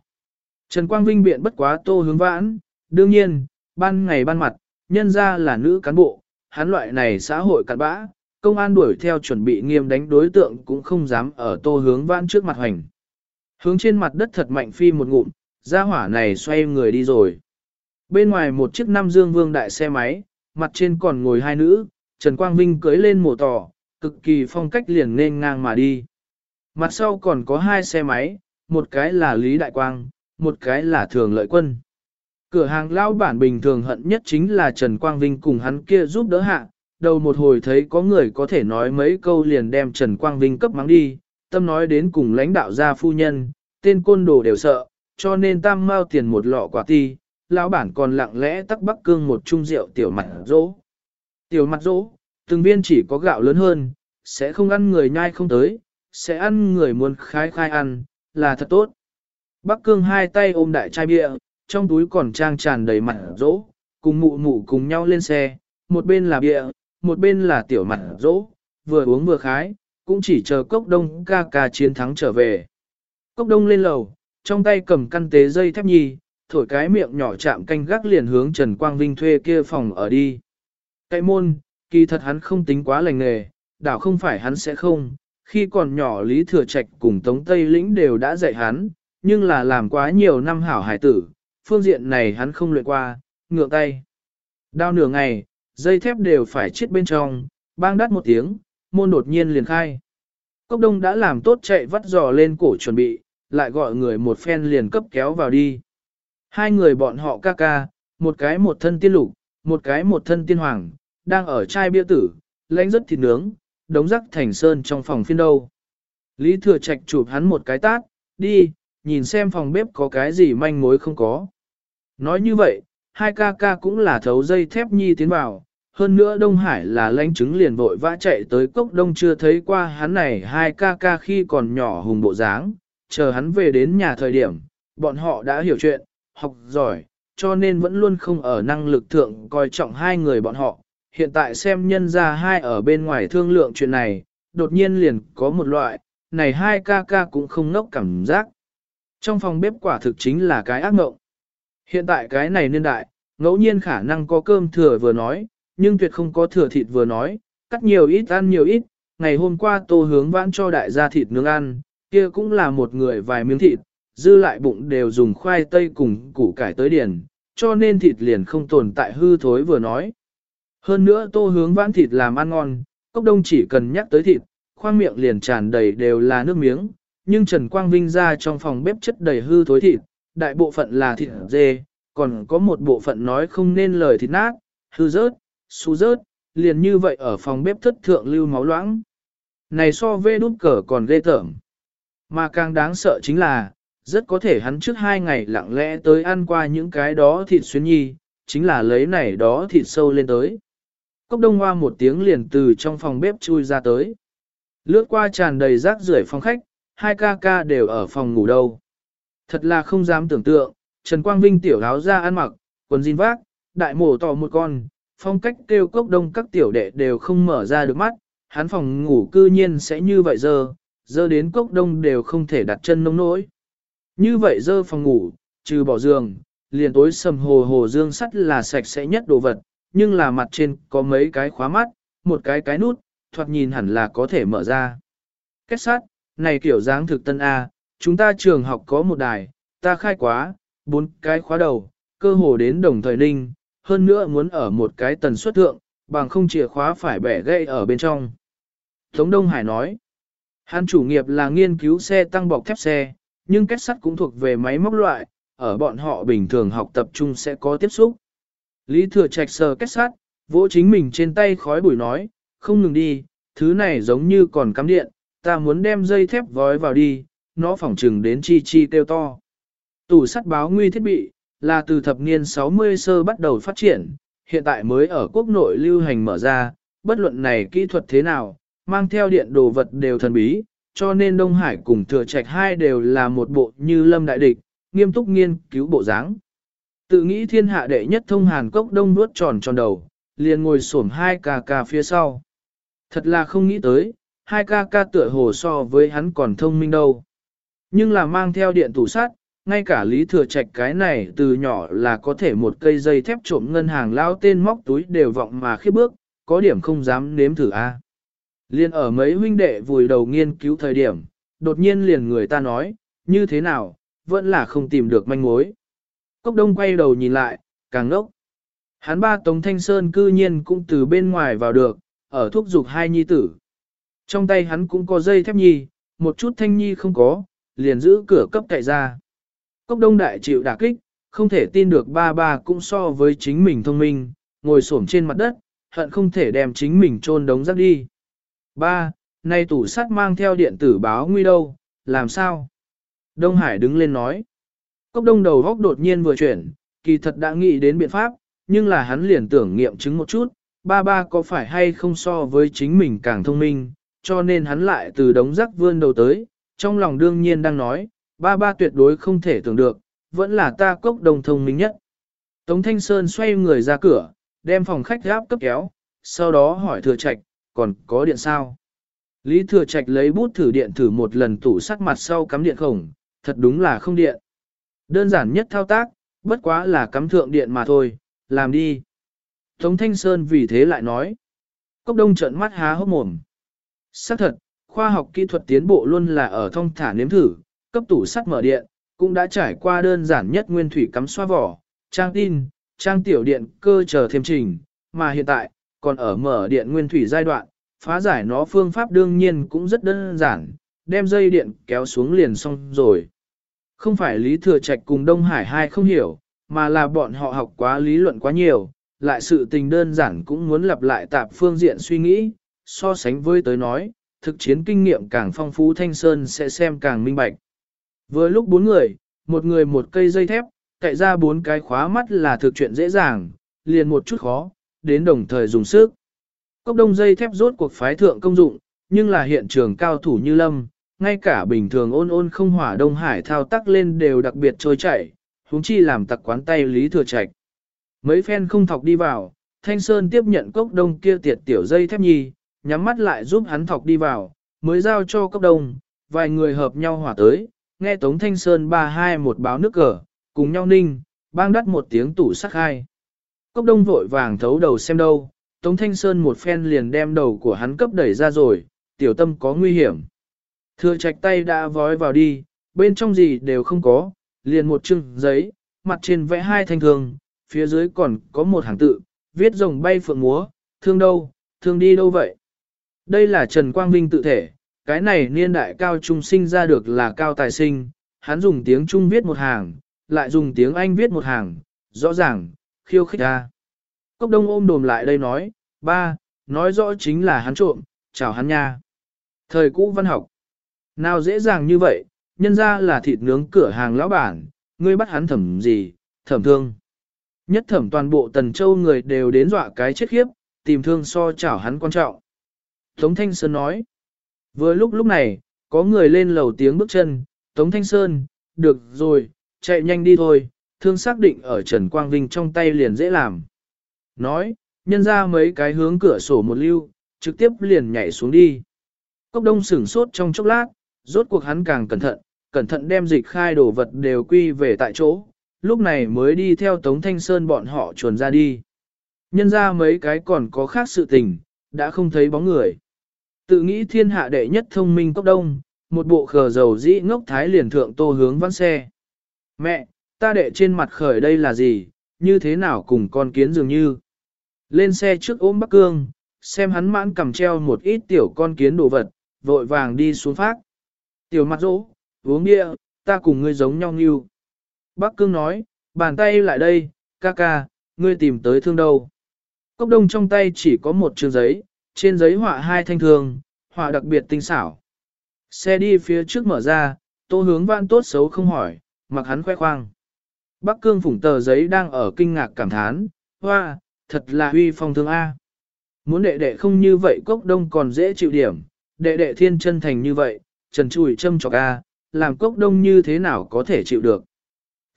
Trần Quang Vinh biện bất quá tô hướng vãn, đương nhiên, ban ngày ban mặt, nhân ra là nữ cán bộ, hắn loại này xã hội cặn bã, công an đuổi theo chuẩn bị nghiêm đánh đối tượng cũng không dám ở tô hướng vãn trước mặt hoành. Hướng trên mặt đất thật mạnh phi một ngụm, ra hỏa này xoay người đi rồi. Bên ngoài một chiếc năm dương vương đại xe máy, mặt trên còn ngồi hai nữ, Trần Quang Vinh cưới lên mổ tỏ, cực kỳ phong cách liền nên ngang mà đi. Mặt sau còn có hai xe máy, một cái là Lý Đại Quang, một cái là Thường Lợi Quân. Cửa hàng lao bản bình thường hận nhất chính là Trần Quang Vinh cùng hắn kia giúp đỡ hạ, đầu một hồi thấy có người có thể nói mấy câu liền đem Trần Quang Vinh cấp mắng đi, tâm nói đến cùng lãnh đạo gia phu nhân, tên côn đồ đều sợ, cho nên tam mao tiền một lọ quả ti, lão bản còn lặng lẽ tắc bắc cương một chung rượu tiểu mặt rỗ. Tiểu mặt rỗ, từng viên chỉ có gạo lớn hơn, sẽ không ăn người nhai không tới, sẽ ăn người muốn khai khai ăn, là thật tốt. Bắc cương hai tay ôm đại chai bia, trong túi còn trang tràn đầy mặt rỗ, cùng mụ mụ cùng nhau lên xe, một bên là bia, một bên là tiểu mặt rỗ, vừa uống vừa khái, cũng chỉ chờ cốc đông ca ca chiến thắng trở về. Cốc đông lên lầu, trong tay cầm căn tế dây thép nhì, thổi cái miệng nhỏ chạm canh gác liền hướng Trần Quang Vinh thuê kia phòng ở đi. Cái môn, kỳ thật hắn không tính quá lành nghề, đảo không phải hắn sẽ không, khi còn nhỏ Lý Thừa Trạch cùng Tống Tây Lĩnh đều đã dạy hắn, nhưng là làm quá nhiều năm hảo hải tử, phương diện này hắn không luyện qua, ngượng tay. Đao nửa ngày, dây thép đều phải chết bên trong, bang đắt một tiếng, môn đột nhiên liền khai. Cốc đông đã làm tốt chạy vắt giò lên cổ chuẩn bị, lại gọi người một phen liền cấp kéo vào đi. Hai người bọn họ ca ca, một cái một thân tiên lục, một cái một thân tiên hoàng, đang ở chai bia tử, lãnh rất thịt nướng, đống rắc thành sơn trong phòng phiên đâu. Lý thừa trạch chụp hắn một cái tát, đi, nhìn xem phòng bếp có cái gì manh mối không có. Nói như vậy, hai ca ca cũng là thấu dây thép nhi tiến vào, hơn nữa Đông Hải là lãnh chứng liền vội vã chạy tới cốc đông chưa thấy qua hắn này hai ca ca khi còn nhỏ hùng bộ dáng, chờ hắn về đến nhà thời điểm, bọn họ đã hiểu chuyện, học giỏi, cho nên vẫn luôn không ở năng lực thượng coi trọng hai người bọn họ. Hiện tại xem nhân ra hai ở bên ngoài thương lượng chuyện này, đột nhiên liền có một loại, này hai ca ca cũng không nốc cảm giác. Trong phòng bếp quả thực chính là cái ác ngộng. Hiện tại cái này niên đại, ngẫu nhiên khả năng có cơm thừa vừa nói, nhưng tuyệt không có thừa thịt vừa nói, cắt nhiều ít ăn nhiều ít. Ngày hôm qua tô hướng vãn cho đại gia thịt nướng ăn, kia cũng là một người vài miếng thịt, dư lại bụng đều dùng khoai tây cùng củ cải tới điền, cho nên thịt liền không tồn tại hư thối vừa nói. Hơn nữa tô hướng vãn thịt làm ăn ngon, cốc đông chỉ cần nhắc tới thịt, khoang miệng liền tràn đầy đều là nước miếng, nhưng Trần Quang Vinh ra trong phòng bếp chất đầy hư thối thịt, đại bộ phận là thịt dê, còn có một bộ phận nói không nên lời thịt nát, hư rớt, su rớt, liền như vậy ở phòng bếp thất thượng lưu máu loãng. Này so vê đút cờ còn ghê tởm. Mà càng đáng sợ chính là, rất có thể hắn trước hai ngày lặng lẽ tới ăn qua những cái đó thịt xuyến nhi, chính là lấy này đó thịt sâu lên tới. Cốc đông hoa một tiếng liền từ trong phòng bếp chui ra tới. Lướt qua tràn đầy rác rưởi phòng khách, hai ca ca đều ở phòng ngủ đâu. Thật là không dám tưởng tượng, Trần Quang Vinh tiểu áo ra ăn mặc, quần jean vác, đại mổ tỏ một con, phong cách kêu cốc đông các tiểu đệ đều không mở ra được mắt, hắn phòng ngủ cư nhiên sẽ như vậy giờ, giờ đến cốc đông đều không thể đặt chân nông nỗi. Như vậy giờ phòng ngủ, trừ bỏ giường, liền tối sầm hồ hồ dương sắt là sạch sẽ nhất đồ vật, nhưng là mặt trên có mấy cái khóa mắt, một cái cái nút, thoạt nhìn hẳn là có thể mở ra. Kết sắt, này kiểu dáng thực tân A, chúng ta trường học có một đài, ta khai quá, bốn cái khóa đầu, cơ hồ đến đồng thời ninh, hơn nữa muốn ở một cái tần suất thượng, bằng không chìa khóa phải bẻ gãy ở bên trong. Tống Đông Hải nói, hắn chủ nghiệp là nghiên cứu xe tăng bọc thép xe, nhưng kết sắt cũng thuộc về máy móc loại, ở bọn họ bình thường học tập trung sẽ có tiếp xúc. Lý Thừa Trạch sờ kết sắt, vỗ chính mình trên tay khói bụi nói, không ngừng đi, thứ này giống như còn cắm điện, ta muốn đem dây thép vói vào đi, nó phỏng trừng đến chi chi kêu to. Tủ sắt báo nguy thiết bị, là từ thập niên 60 sơ bắt đầu phát triển, hiện tại mới ở quốc nội lưu hành mở ra, bất luận này kỹ thuật thế nào, mang theo điện đồ vật đều thần bí, cho nên Đông Hải cùng Thừa Trạch hai đều là một bộ như lâm đại địch, nghiêm túc nghiên cứu bộ dáng. Tự nghĩ thiên hạ đệ nhất thông hàn cốc đông nuốt tròn tròn đầu, liền ngồi xổm hai cà cà phía sau. Thật là không nghĩ tới, hai ca ca tựa hồ so với hắn còn thông minh đâu. Nhưng là mang theo điện tủ sát, ngay cả lý thừa trạch cái này từ nhỏ là có thể một cây dây thép trộm ngân hàng lao tên móc túi đều vọng mà khiếp bước, có điểm không dám nếm thử a. Liên ở mấy huynh đệ vùi đầu nghiên cứu thời điểm, đột nhiên liền người ta nói, như thế nào, vẫn là không tìm được manh mối. Cốc đông quay đầu nhìn lại, càng ngốc. Hắn ba Tống Thanh Sơn cư nhiên cũng từ bên ngoài vào được, ở thuốc dục hai nhi tử. Trong tay hắn cũng có dây thép nhi, một chút thanh nhi không có, liền giữ cửa cấp cậy ra. Cốc đông đại chịu đả kích, không thể tin được ba ba cũng so với chính mình thông minh, ngồi xổm trên mặt đất, hận không thể đem chính mình chôn đống rác đi. Ba, nay tủ sắt mang theo điện tử báo nguy đâu, làm sao? Đông Hải đứng lên nói. Cốc đông đầu góc đột nhiên vừa chuyển, kỳ thật đã nghĩ đến biện pháp, nhưng là hắn liền tưởng nghiệm chứng một chút, ba ba có phải hay không so với chính mình càng thông minh, cho nên hắn lại từ đống rác vươn đầu tới, trong lòng đương nhiên đang nói, ba ba tuyệt đối không thể tưởng được, vẫn là ta cốc đồng thông minh nhất. Tống Thanh Sơn xoay người ra cửa, đem phòng khách gáp cấp kéo, sau đó hỏi thừa trạch, còn có điện sao? Lý thừa trạch lấy bút thử điện thử một lần tủ sắt mặt sau cắm điện khổng, thật đúng là không điện. Đơn giản nhất thao tác, bất quá là cắm thượng điện mà thôi, làm đi. Tống Thanh Sơn vì thế lại nói. Cốc đông trợn mắt há hốc mồm. Xác thật, khoa học kỹ thuật tiến bộ luôn là ở thông thả nếm thử, cấp tủ sắt mở điện, cũng đã trải qua đơn giản nhất nguyên thủy cắm xoa vỏ, trang tin, trang tiểu điện cơ chờ thêm trình, mà hiện tại, còn ở mở điện nguyên thủy giai đoạn, phá giải nó phương pháp đương nhiên cũng rất đơn giản, đem dây điện kéo xuống liền xong rồi. Không phải Lý Thừa Trạch cùng Đông Hải hai không hiểu, mà là bọn họ học quá lý luận quá nhiều, lại sự tình đơn giản cũng muốn lặp lại tạp phương diện suy nghĩ, so sánh với tới nói, thực chiến kinh nghiệm càng phong phú Thanh Sơn sẽ xem càng minh bạch. Vừa lúc bốn người, một người một cây dây thép, cậy ra bốn cái khóa mắt là thực chuyện dễ dàng, liền một chút khó, đến đồng thời dùng sức. Cốc đông dây thép rốt cuộc phái thượng công dụng, nhưng là hiện trường cao thủ như lâm, ngay cả bình thường ôn ôn không hỏa Đông Hải thao tác lên đều đặc biệt trôi chảy, huống chi làm tặc quán tay Lý Thừa Trạch. Mấy phen không thọc đi vào, Thanh Sơn tiếp nhận cốc đông kia tiệt tiểu dây thép nhi, nhắm mắt lại giúp hắn thọc đi vào, mới giao cho cốc đông, vài người hợp nhau hỏa tới, nghe Tống Thanh Sơn ba hai một báo nước cờ, cùng nhau ninh, bang đắt một tiếng tủ sắc hai. Cốc đông vội vàng thấu đầu xem đâu, Tống Thanh Sơn một phen liền đem đầu của hắn cấp đẩy ra rồi, tiểu tâm có nguy hiểm. Thừa trạch tay đã vói vào đi, bên trong gì đều không có, liền một chưng giấy, mặt trên vẽ hai thanh thương, phía dưới còn có một hàng tự, viết rồng bay phượng múa, thương đâu, thương đi đâu vậy? Đây là Trần Quang Vinh tự thể, cái này niên đại cao trung sinh ra được là cao tài sinh, hắn dùng tiếng Trung viết một hàng, lại dùng tiếng Anh viết một hàng, rõ ràng, khiêu khích ra. Cốc đông ôm đồm lại đây nói, ba, nói rõ chính là hắn trộm, chào hắn nha. Thời cũ văn học, nào dễ dàng như vậy, nhân ra là thịt nướng cửa hàng lão bản, ngươi bắt hắn thẩm gì, thẩm thương. Nhất thẩm toàn bộ tần châu người đều đến dọa cái chết khiếp, tìm thương so chảo hắn quan trọng. Tống Thanh Sơn nói, vừa lúc lúc này, có người lên lầu tiếng bước chân, Tống Thanh Sơn, được rồi, chạy nhanh đi thôi, thương xác định ở Trần Quang Vinh trong tay liền dễ làm. Nói, nhân ra mấy cái hướng cửa sổ một lưu, trực tiếp liền nhảy xuống đi. Cốc đông sửng sốt trong chốc lát, rốt cuộc hắn càng cẩn thận, cẩn thận đem dịch khai đồ vật đều quy về tại chỗ, lúc này mới đi theo Tống Thanh Sơn bọn họ chuồn ra đi. Nhân ra mấy cái còn có khác sự tình, đã không thấy bóng người. Tự nghĩ thiên hạ đệ nhất thông minh cốc đông, một bộ khờ dầu dĩ ngốc thái liền thượng tô hướng văn xe. Mẹ, ta đệ trên mặt khởi đây là gì, như thế nào cùng con kiến dường như. Lên xe trước ôm Bắc Cương, xem hắn mãn cầm treo một ít tiểu con kiến đồ vật, vội vàng đi xuống phát. Tiểu mặt rỗ, uống bia, ta cùng ngươi giống nhau như. Bắc Cương nói, bàn tay lại đây, ca ca, ngươi tìm tới thương đâu. Cốc đông trong tay chỉ có một trường giấy, trên giấy họa hai thanh thường, họa đặc biệt tinh xảo. Xe đi phía trước mở ra, tô hướng vãn tốt xấu không hỏi, mặc hắn khoe khoang. Bắc cương phủng tờ giấy đang ở kinh ngạc cảm thán, hoa, thật là huy phong thương A. Muốn đệ đệ không như vậy cốc đông còn dễ chịu điểm, đệ đệ thiên chân thành như vậy, trần chùi châm chọc A, làm cốc đông như thế nào có thể chịu được.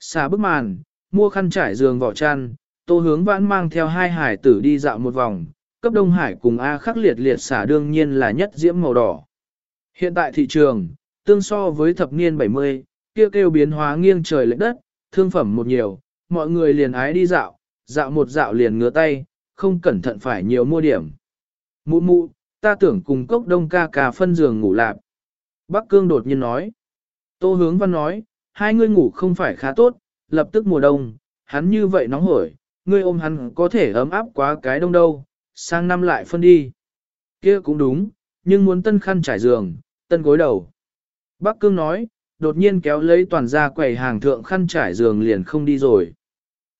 Xà bức màn, mua khăn trải giường vỏ chăn, tô hướng vãn mang theo hai hải tử đi dạo một vòng, cấp đông hải cùng A khắc liệt liệt xả đương nhiên là nhất diễm màu đỏ. Hiện tại thị trường, tương so với thập niên 70, kêu kêu biến hóa nghiêng trời lệch đất, thương phẩm một nhiều, mọi người liền ái đi dạo, dạo một dạo liền ngứa tay, không cẩn thận phải nhiều mua điểm. Mụ mụ, ta tưởng cùng cốc đông ca ca phân giường ngủ lạp. Bắc Cương đột nhiên nói. Tô hướng văn nói, hai ngươi ngủ không phải khá tốt, lập tức mùa đông, hắn như vậy nóng hổi, ngươi ôm hắn có thể ấm áp quá cái đông đâu, sang năm lại phân đi. kia cũng đúng, nhưng muốn tân khăn trải giường, tân gối đầu. Bắc Cương nói, đột nhiên kéo lấy toàn ra quầy hàng thượng khăn trải giường liền không đi rồi.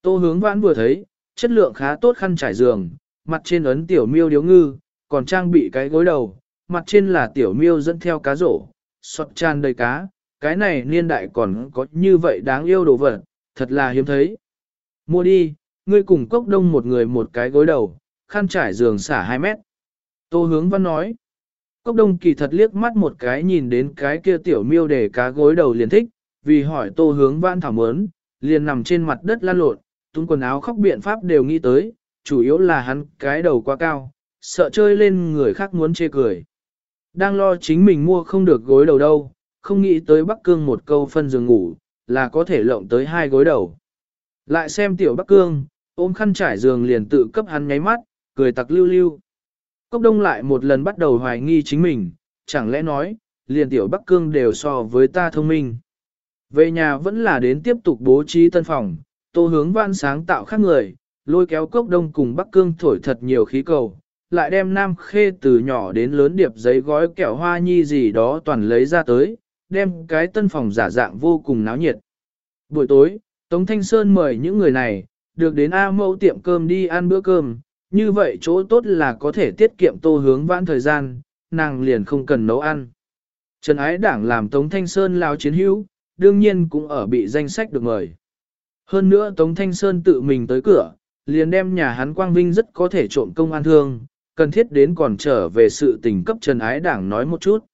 Tô hướng vãn vừa thấy, chất lượng khá tốt khăn trải giường, mặt trên ấn tiểu miêu điếu ngư, còn trang bị cái gối đầu, mặt trên là tiểu miêu dẫn theo cá rổ, sọt tràn đầy cá, cái này niên đại còn có như vậy đáng yêu đồ vật, thật là hiếm thấy. Mua đi, ngươi cùng cốc đông một người một cái gối đầu, khăn trải giường xả 2 mét. Tô hướng văn nói, cốc đông kỳ thật liếc mắt một cái nhìn đến cái kia tiểu miêu để cá gối đầu liền thích, vì hỏi tô hướng văn thảo mớn, liền nằm trên mặt đất lan lộn, tung quần áo khóc biện pháp đều nghĩ tới, chủ yếu là hắn cái đầu quá cao, sợ chơi lên người khác muốn chê cười. Đang lo chính mình mua không được gối đầu đâu, không nghĩ tới Bắc Cương một câu phân giường ngủ, là có thể lộng tới hai gối đầu. Lại xem tiểu Bắc Cương, ôm khăn trải giường liền tự cấp hắn nháy mắt, cười tặc lưu lưu. Cốc đông lại một lần bắt đầu hoài nghi chính mình, chẳng lẽ nói, liền tiểu Bắc Cương đều so với ta thông minh. Về nhà vẫn là đến tiếp tục bố trí tân phòng, tô hướng văn sáng tạo khác người, lôi kéo cốc đông cùng Bắc Cương thổi thật nhiều khí cầu, lại đem nam khê từ nhỏ đến lớn điệp giấy gói kẹo hoa nhi gì đó toàn lấy ra tới, đem cái tân phòng giả dạng vô cùng náo nhiệt. Buổi tối, Tống Thanh Sơn mời những người này, được đến A mẫu tiệm cơm đi ăn bữa cơm, như vậy chỗ tốt là có thể tiết kiệm tô hướng vãn thời gian, nàng liền không cần nấu ăn. Trần Ái Đảng làm Tống Thanh Sơn lao chiến hữu, đương nhiên cũng ở bị danh sách được mời. Hơn nữa Tống Thanh Sơn tự mình tới cửa, liền đem nhà hắn Quang Vinh rất có thể trộm công an thương, cần thiết đến còn trở về sự tình cấp Trần Ái Đảng nói một chút.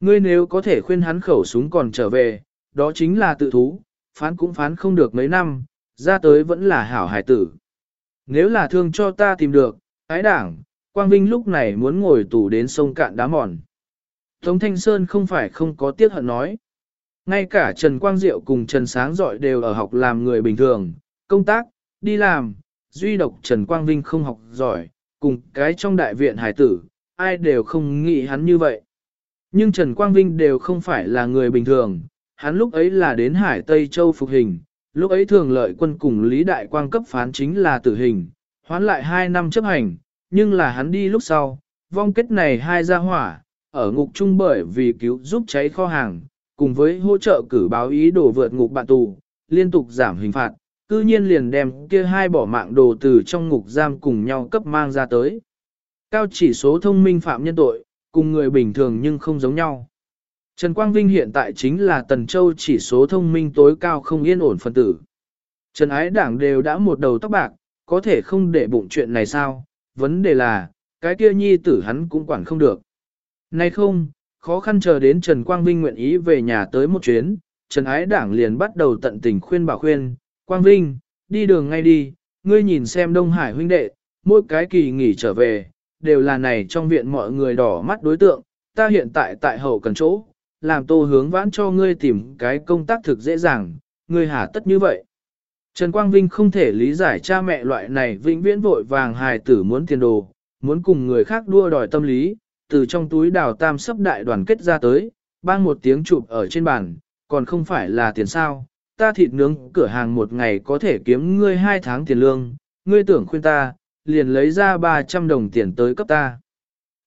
Ngươi nếu có thể khuyên hắn khẩu súng còn trở về, đó chính là tự thú, phán cũng phán không được mấy năm, ra tới vẫn là hảo hải tử. Nếu là thương cho ta tìm được, ái đảng, Quang Vinh lúc này muốn ngồi tù đến sông cạn đá mòn. Tống Thanh Sơn không phải không có tiếc hận nói. Ngay cả Trần Quang Diệu cùng Trần Sáng Giỏi đều ở học làm người bình thường, công tác, đi làm, duy độc Trần Quang Vinh không học giỏi, cùng cái trong đại viện hải tử, ai đều không nghĩ hắn như vậy. Nhưng Trần Quang Vinh đều không phải là người bình thường, hắn lúc ấy là đến Hải Tây Châu phục hình, lúc ấy thường lợi quân cùng Lý Đại Quang cấp phán chính là tử hình, hoán lại 2 năm chấp hành, nhưng là hắn đi lúc sau, vong kết này hai gia hỏa, ở ngục trung bởi vì cứu giúp cháy kho hàng, cùng với hỗ trợ cử báo ý đồ vượt ngục bạn tù, liên tục giảm hình phạt, cư nhiên liền đem kia hai bỏ mạng đồ từ trong ngục giam cùng nhau cấp mang ra tới. Cao chỉ số thông minh phạm nhân tội, cùng người bình thường nhưng không giống nhau. Trần Quang Vinh hiện tại chính là Tần Châu chỉ số thông minh tối cao không yên ổn phân tử. Trần Ái Đảng đều đã một đầu tóc bạc, có thể không để bụng chuyện này sao, vấn đề là, cái kia nhi tử hắn cũng quản không được. Nay không, khó khăn chờ đến Trần Quang Vinh nguyện ý về nhà tới một chuyến, Trần Ái Đảng liền bắt đầu tận tình khuyên bảo khuyên, Quang Vinh, đi đường ngay đi, ngươi nhìn xem Đông Hải huynh đệ, mỗi cái kỳ nghỉ trở về, đều là này trong viện mọi người đỏ mắt đối tượng, ta hiện tại tại hậu cần chỗ, làm tô hướng vãn cho ngươi tìm cái công tác thực dễ dàng, ngươi hả tất như vậy. Trần Quang Vinh không thể lý giải cha mẹ loại này vĩnh viễn vội vàng hài tử muốn tiền đồ, muốn cùng người khác đua đòi tâm lý, từ trong túi đào tam sắp đại đoàn kết ra tới, bang một tiếng chụp ở trên bàn, còn không phải là tiền sao, ta thịt nướng cửa hàng một ngày có thể kiếm ngươi hai tháng tiền lương, ngươi tưởng khuyên ta, liền lấy ra 300 đồng tiền tới cấp ta.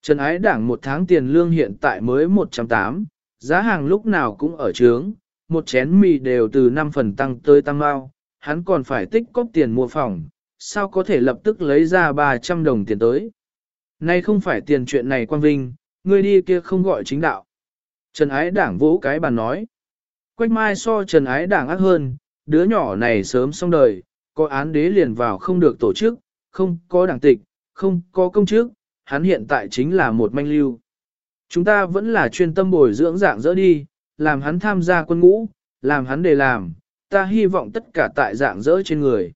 Trần ái đảng một tháng tiền lương hiện tại mới 108, giá hàng lúc nào cũng ở trướng, một chén mì đều từ 5 phần tăng tới tăng mau, hắn còn phải tích cóp tiền mua phòng, sao có thể lập tức lấy ra 300 đồng tiền tới. Nay không phải tiền chuyện này quan vinh, người đi kia không gọi chính đạo. Trần ái đảng vỗ cái bàn nói. Quách mai so trần ái đảng ác hơn, đứa nhỏ này sớm xong đời, có án đế liền vào không được tổ chức, không có đảng tịch, không có công chức, hắn hiện tại chính là một manh lưu. Chúng ta vẫn là chuyên tâm bồi dưỡng dạng dỡ đi, làm hắn tham gia quân ngũ, làm hắn để làm, ta hy vọng tất cả tại dạng dỡ trên người.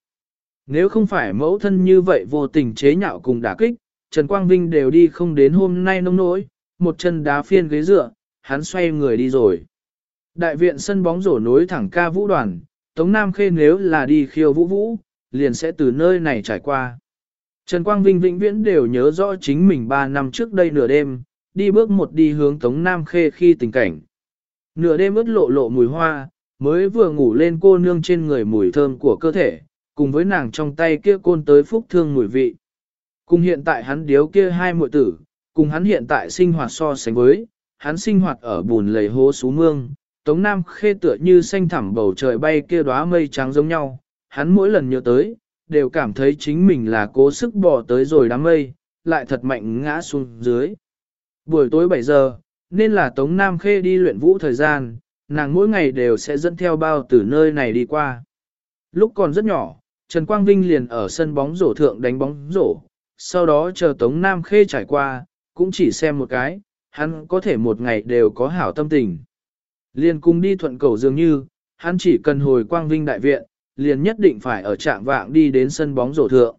Nếu không phải mẫu thân như vậy vô tình chế nhạo cùng đả kích, Trần Quang Vinh đều đi không đến hôm nay nông nỗi, một chân đá phiên ghế dựa, hắn xoay người đi rồi. Đại viện sân bóng rổ nối thẳng ca vũ đoàn, Tống Nam Khê nếu là đi khiêu vũ vũ, liền sẽ từ nơi này trải qua. Trần Quang Vinh vĩnh viễn đều nhớ rõ chính mình 3 năm trước đây nửa đêm, đi bước một đi hướng Tống Nam Khê khi tình cảnh. Nửa đêm ướt lộ lộ mùi hoa, mới vừa ngủ lên cô nương trên người mùi thơm của cơ thể, cùng với nàng trong tay kia côn tới phúc thương mùi vị. Cùng hiện tại hắn điếu kia hai muội tử, cùng hắn hiện tại sinh hoạt so sánh với, hắn sinh hoạt ở bùn lầy hố xú mương, Tống Nam Khê tựa như xanh thẳm bầu trời bay kia đóa mây trắng giống nhau, hắn mỗi lần nhớ tới, đều cảm thấy chính mình là cố sức bỏ tới rồi đám mây, lại thật mạnh ngã xuống dưới. Buổi tối 7 giờ, nên là Tống Nam Khê đi luyện vũ thời gian, nàng mỗi ngày đều sẽ dẫn theo bao từ nơi này đi qua. Lúc còn rất nhỏ, Trần Quang Vinh liền ở sân bóng rổ thượng đánh bóng rổ, sau đó chờ Tống Nam Khê trải qua, cũng chỉ xem một cái, hắn có thể một ngày đều có hảo tâm tình. Liền cùng đi thuận cầu dường như, hắn chỉ cần hồi Quang Vinh đại viện, liền nhất định phải ở trạng vạng đi đến sân bóng rổ thượng.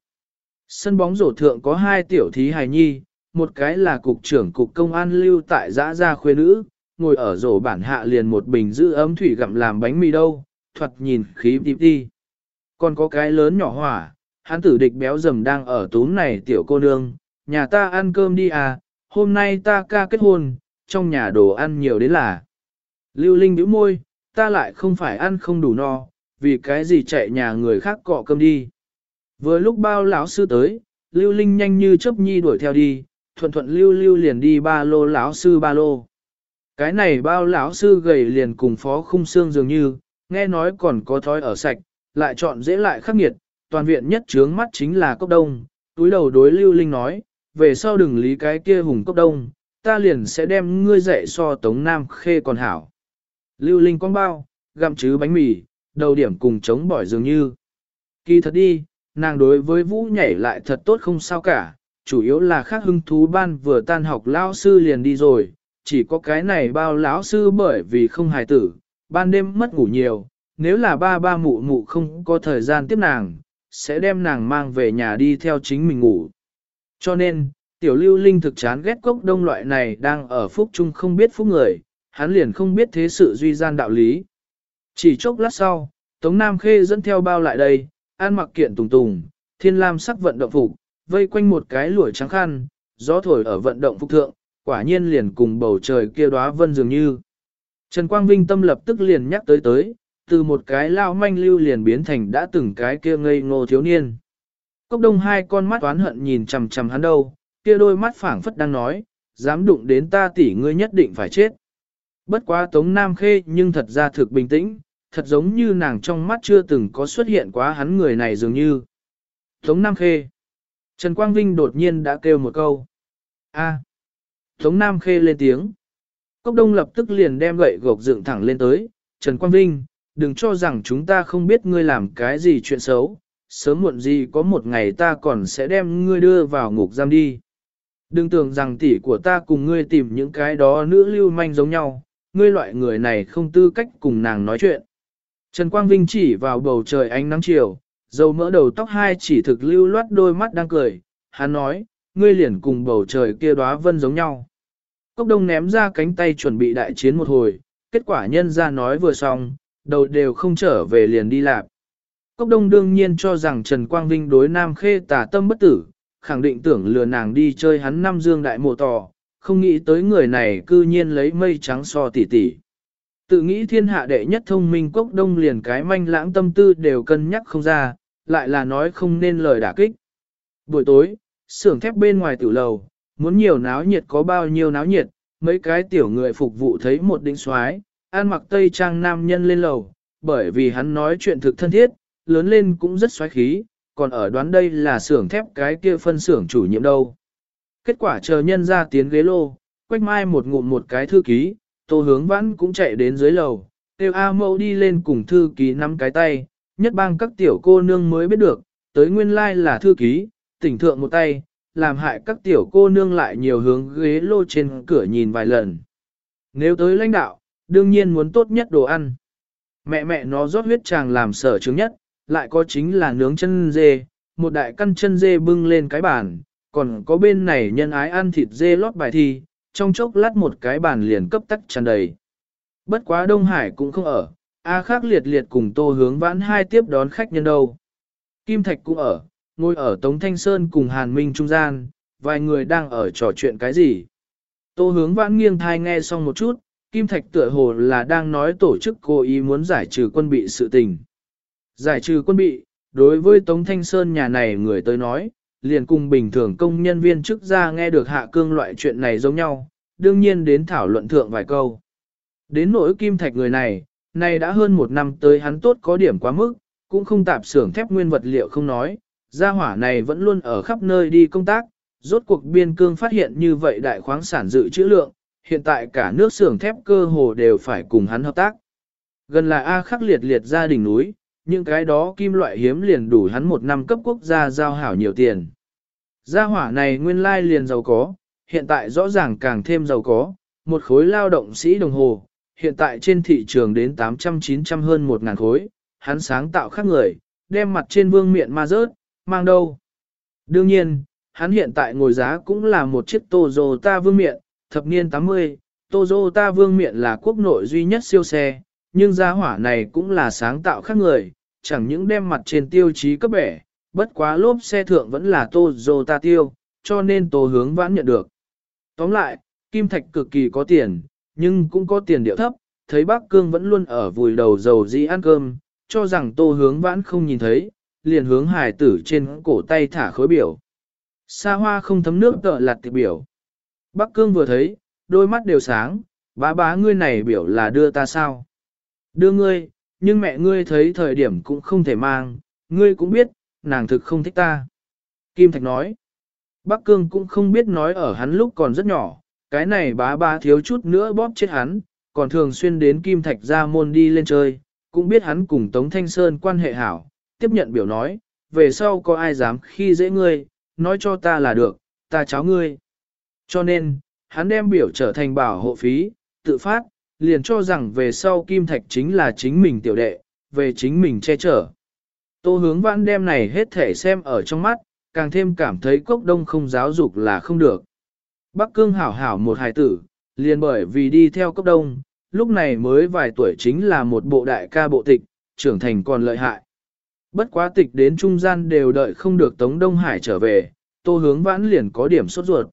Sân bóng rổ thượng có hai tiểu thí hài nhi, một cái là cục trưởng cục công an lưu tại giã gia khuê nữ, ngồi ở rổ bản hạ liền một bình giữ ấm thủy gặm làm bánh mì đâu, thuật nhìn khí đi đi. Còn có cái lớn nhỏ hỏa, hắn tử địch béo rầm đang ở túm này tiểu cô nương, nhà ta ăn cơm đi à, hôm nay ta ca kết hôn, trong nhà đồ ăn nhiều đến là. Lưu Linh bĩu môi, ta lại không phải ăn không đủ no, vì cái gì chạy nhà người khác cọ cơm đi. Vừa lúc bao lão sư tới, Lưu Linh nhanh như chớp nhi đuổi theo đi, thuận thuận lưu lưu liền đi ba lô lão sư ba lô. Cái này bao lão sư gầy liền cùng phó khung xương dường như, nghe nói còn có thói ở sạch, lại chọn dễ lại khắc nghiệt, toàn viện nhất trướng mắt chính là cốc đông, túi đầu đối lưu linh nói, về sau đừng lý cái kia hùng cốc đông, ta liền sẽ đem ngươi dạy so tống nam khê còn hảo. Lưu linh con bao, gặm chứ bánh mì, đầu điểm cùng chống bỏi dường như. Kỳ thật đi, nàng đối với vũ nhảy lại thật tốt không sao cả, chủ yếu là khác hưng thú ban vừa tan học lão sư liền đi rồi, chỉ có cái này bao lão sư bởi vì không hài tử, ban đêm mất ngủ nhiều, nếu là ba ba mụ mụ không có thời gian tiếp nàng, sẽ đem nàng mang về nhà đi theo chính mình ngủ. Cho nên, tiểu lưu linh thực chán ghét cốc đông loại này đang ở phúc chung không biết phúc người, hắn liền không biết thế sự duy gian đạo lý. Chỉ chốc lát sau, Tống Nam Khê dẫn theo bao lại đây, an mặc kiện tùng tùng, thiên lam sắc vận động phục, vây quanh một cái lũi trắng khăn, gió thổi ở vận động phục thượng, quả nhiên liền cùng bầu trời kia đóa vân dường như. Trần Quang Vinh tâm lập tức liền nhắc tới tới, từ một cái lao manh lưu liền biến thành đã từng cái kia ngây ngô thiếu niên. Cốc đông hai con mắt oán hận nhìn chằm chằm hắn đâu, kia đôi mắt phảng phất đang nói, dám đụng đến ta tỷ ngươi nhất định phải chết. Bất quá Tống Nam Khê nhưng thật ra thực bình tĩnh, thật giống như nàng trong mắt chưa từng có xuất hiện quá hắn người này dường như. Tống Nam Khê. Trần Quang Vinh đột nhiên đã kêu một câu. A. Tống Nam Khê lên tiếng. Cốc Đông lập tức liền đem gậy gộc dựng thẳng lên tới. Trần Quang Vinh, đừng cho rằng chúng ta không biết ngươi làm cái gì chuyện xấu. Sớm muộn gì có một ngày ta còn sẽ đem ngươi đưa vào ngục giam đi. Đừng tưởng rằng tỷ của ta cùng ngươi tìm những cái đó nữ lưu manh giống nhau, ngươi loại người này không tư cách cùng nàng nói chuyện. Trần Quang Vinh chỉ vào bầu trời ánh nắng chiều, dầu mỡ đầu tóc hai chỉ thực lưu loát đôi mắt đang cười, hắn nói, ngươi liền cùng bầu trời kia đóa vân giống nhau. Cốc đông ném ra cánh tay chuẩn bị đại chiến một hồi, kết quả nhân ra nói vừa xong, đầu đều không trở về liền đi lạp. Cốc đông đương nhiên cho rằng Trần Quang Vinh đối Nam Khê tà tâm bất tử, khẳng định tưởng lừa nàng đi chơi hắn năm dương đại mộ tò, không nghĩ tới người này cư nhiên lấy mây trắng so tỉ tỉ. Tự nghĩ thiên hạ đệ nhất thông minh quốc đông liền cái manh lãng tâm tư đều cân nhắc không ra, lại là nói không nên lời đả kích. Buổi tối, xưởng thép bên ngoài tử lầu, muốn nhiều náo nhiệt có bao nhiêu náo nhiệt, mấy cái tiểu người phục vụ thấy một đỉnh xoái, an mặc tây trang nam nhân lên lầu, bởi vì hắn nói chuyện thực thân thiết, lớn lên cũng rất xoáy khí, còn ở đoán đây là xưởng thép cái kia phân xưởng chủ nhiệm đâu. Kết quả chờ nhân ra tiến ghế lô, quách mai một ngụm một cái thư ký, tô hướng vãn cũng chạy đến dưới lầu, tiêu A mẫu đi lên cùng thư ký nắm cái tay, nhất bang các tiểu cô nương mới biết được, tới nguyên lai là thư ký, tỉnh thượng một tay, làm hại các tiểu cô nương lại nhiều hướng ghế lô trên cửa nhìn vài lần. Nếu tới lãnh đạo, đương nhiên muốn tốt nhất đồ ăn. Mẹ mẹ nó rót huyết chàng làm sở chứng nhất, lại có chính là nướng chân dê, một đại căn chân dê bưng lên cái bàn, còn có bên này nhân ái ăn thịt dê lót bài thi, trong chốc lát một cái bàn liền cấp tắc tràn đầy. Bất quá Đông Hải cũng không ở, A khác liệt liệt cùng tô hướng vãn hai tiếp đón khách nhân đâu. Kim Thạch cũng ở, ngồi ở Tống Thanh Sơn cùng Hàn Minh trung gian, vài người đang ở trò chuyện cái gì. Tô hướng vãn nghiêng thai nghe xong một chút, Kim Thạch tựa hồ là đang nói tổ chức cố ý muốn giải trừ quân bị sự tình. Giải trừ quân bị, đối với Tống Thanh Sơn nhà này người tới nói, liền cùng bình thường công nhân viên chức ra nghe được hạ cương loại chuyện này giống nhau, đương nhiên đến thảo luận thượng vài câu. Đến nỗi Kim Thạch người này, này đã hơn một năm tới hắn tốt có điểm quá mức, cũng không tạp xưởng thép nguyên vật liệu không nói, gia hỏa này vẫn luôn ở khắp nơi đi công tác, rốt cuộc biên cương phát hiện như vậy đại khoáng sản dự trữ lượng, hiện tại cả nước xưởng thép cơ hồ đều phải cùng hắn hợp tác. Gần là A khắc liệt liệt gia đình núi, những cái đó kim loại hiếm liền đủ hắn một năm cấp quốc gia giao hảo nhiều tiền. Gia hỏa này nguyên lai liền giàu có, hiện tại rõ ràng càng thêm giàu có, một khối lao động sĩ đồng hồ, hiện tại trên thị trường đến 800-900 hơn 1.000 khối, hắn sáng tạo khác người, đem mặt trên vương miệng ma rớt, mang đâu. Đương nhiên, hắn hiện tại ngồi giá cũng là một chiếc Toyota vương miện, thập niên 80, Toyota vương miện là quốc nội duy nhất siêu xe, nhưng gia hỏa này cũng là sáng tạo khác người, chẳng những đem mặt trên tiêu chí cấp bẻ, bất quá lốp xe thượng vẫn là Toyota tiêu, cho nên tô hướng vãn nhận được. Tóm lại, Kim Thạch cực kỳ có tiền, nhưng cũng có tiền điệu thấp, thấy bác Cương vẫn luôn ở vùi đầu dầu dĩ ăn cơm, cho rằng tô hướng vãn không nhìn thấy, liền hướng hải tử trên cổ tay thả khối biểu. Sa hoa không thấm nước tợ lặt tiệp biểu. Bắc Cương vừa thấy, đôi mắt đều sáng, bá bá ngươi này biểu là đưa ta sao? Đưa ngươi, nhưng mẹ ngươi thấy thời điểm cũng không thể mang, ngươi cũng biết, nàng thực không thích ta. Kim Thạch nói, Bắc Cương cũng không biết nói ở hắn lúc còn rất nhỏ, cái này bá ba thiếu chút nữa bóp chết hắn, còn thường xuyên đến Kim Thạch ra môn đi lên chơi, cũng biết hắn cùng Tống Thanh Sơn quan hệ hảo, tiếp nhận biểu nói, về sau có ai dám khi dễ ngươi, nói cho ta là được, ta cháu ngươi. Cho nên, hắn đem biểu trở thành bảo hộ phí, tự phát, liền cho rằng về sau Kim Thạch chính là chính mình tiểu đệ, về chính mình che chở. Tô hướng vãn đem này hết thể xem ở trong mắt, càng thêm cảm thấy cốc đông không giáo dục là không được. Bắc cương hảo hảo một hài tử, liền bởi vì đi theo cốc đông, lúc này mới vài tuổi chính là một bộ đại ca bộ tịch, trưởng thành còn lợi hại. Bất quá tịch đến trung gian đều đợi không được Tống Đông Hải trở về, tô hướng vãn liền có điểm sốt ruột.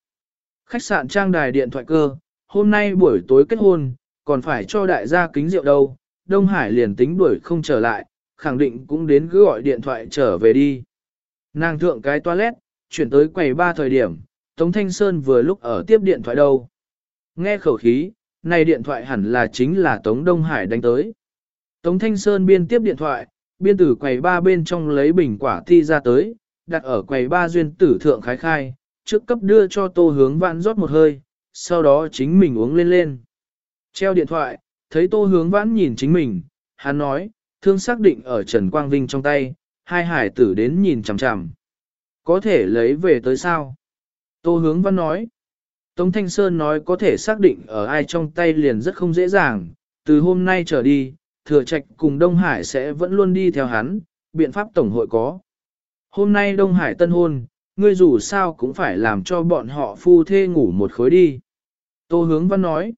Khách sạn trang đài điện thoại cơ, hôm nay buổi tối kết hôn, còn phải cho đại gia kính rượu đâu, Đông Hải liền tính đuổi không trở lại, khẳng định cũng đến cứ gọi điện thoại trở về đi. Nàng thượng cái toilet, chuyển tới quầy ba thời điểm, Tống Thanh Sơn vừa lúc ở tiếp điện thoại đâu. Nghe khẩu khí, này điện thoại hẳn là chính là Tống Đông Hải đánh tới. Tống Thanh Sơn biên tiếp điện thoại, biên tử quầy ba bên trong lấy bình quả thi ra tới, đặt ở quầy ba duyên tử thượng khái khai, trước cấp đưa cho tô hướng vãn rót một hơi, sau đó chính mình uống lên lên. Treo điện thoại, thấy tô hướng vãn nhìn chính mình, hắn nói, thương xác định ở Trần Quang Vinh trong tay, hai hải tử đến nhìn chằm chằm. Có thể lấy về tới sao? Tô hướng văn nói. Tống Thanh Sơn nói có thể xác định ở ai trong tay liền rất không dễ dàng, từ hôm nay trở đi, Thừa Trạch cùng Đông Hải sẽ vẫn luôn đi theo hắn, biện pháp tổng hội có. Hôm nay Đông Hải tân hôn, ngươi dù sao cũng phải làm cho bọn họ phu thê ngủ một khối đi. Tô hướng văn nói.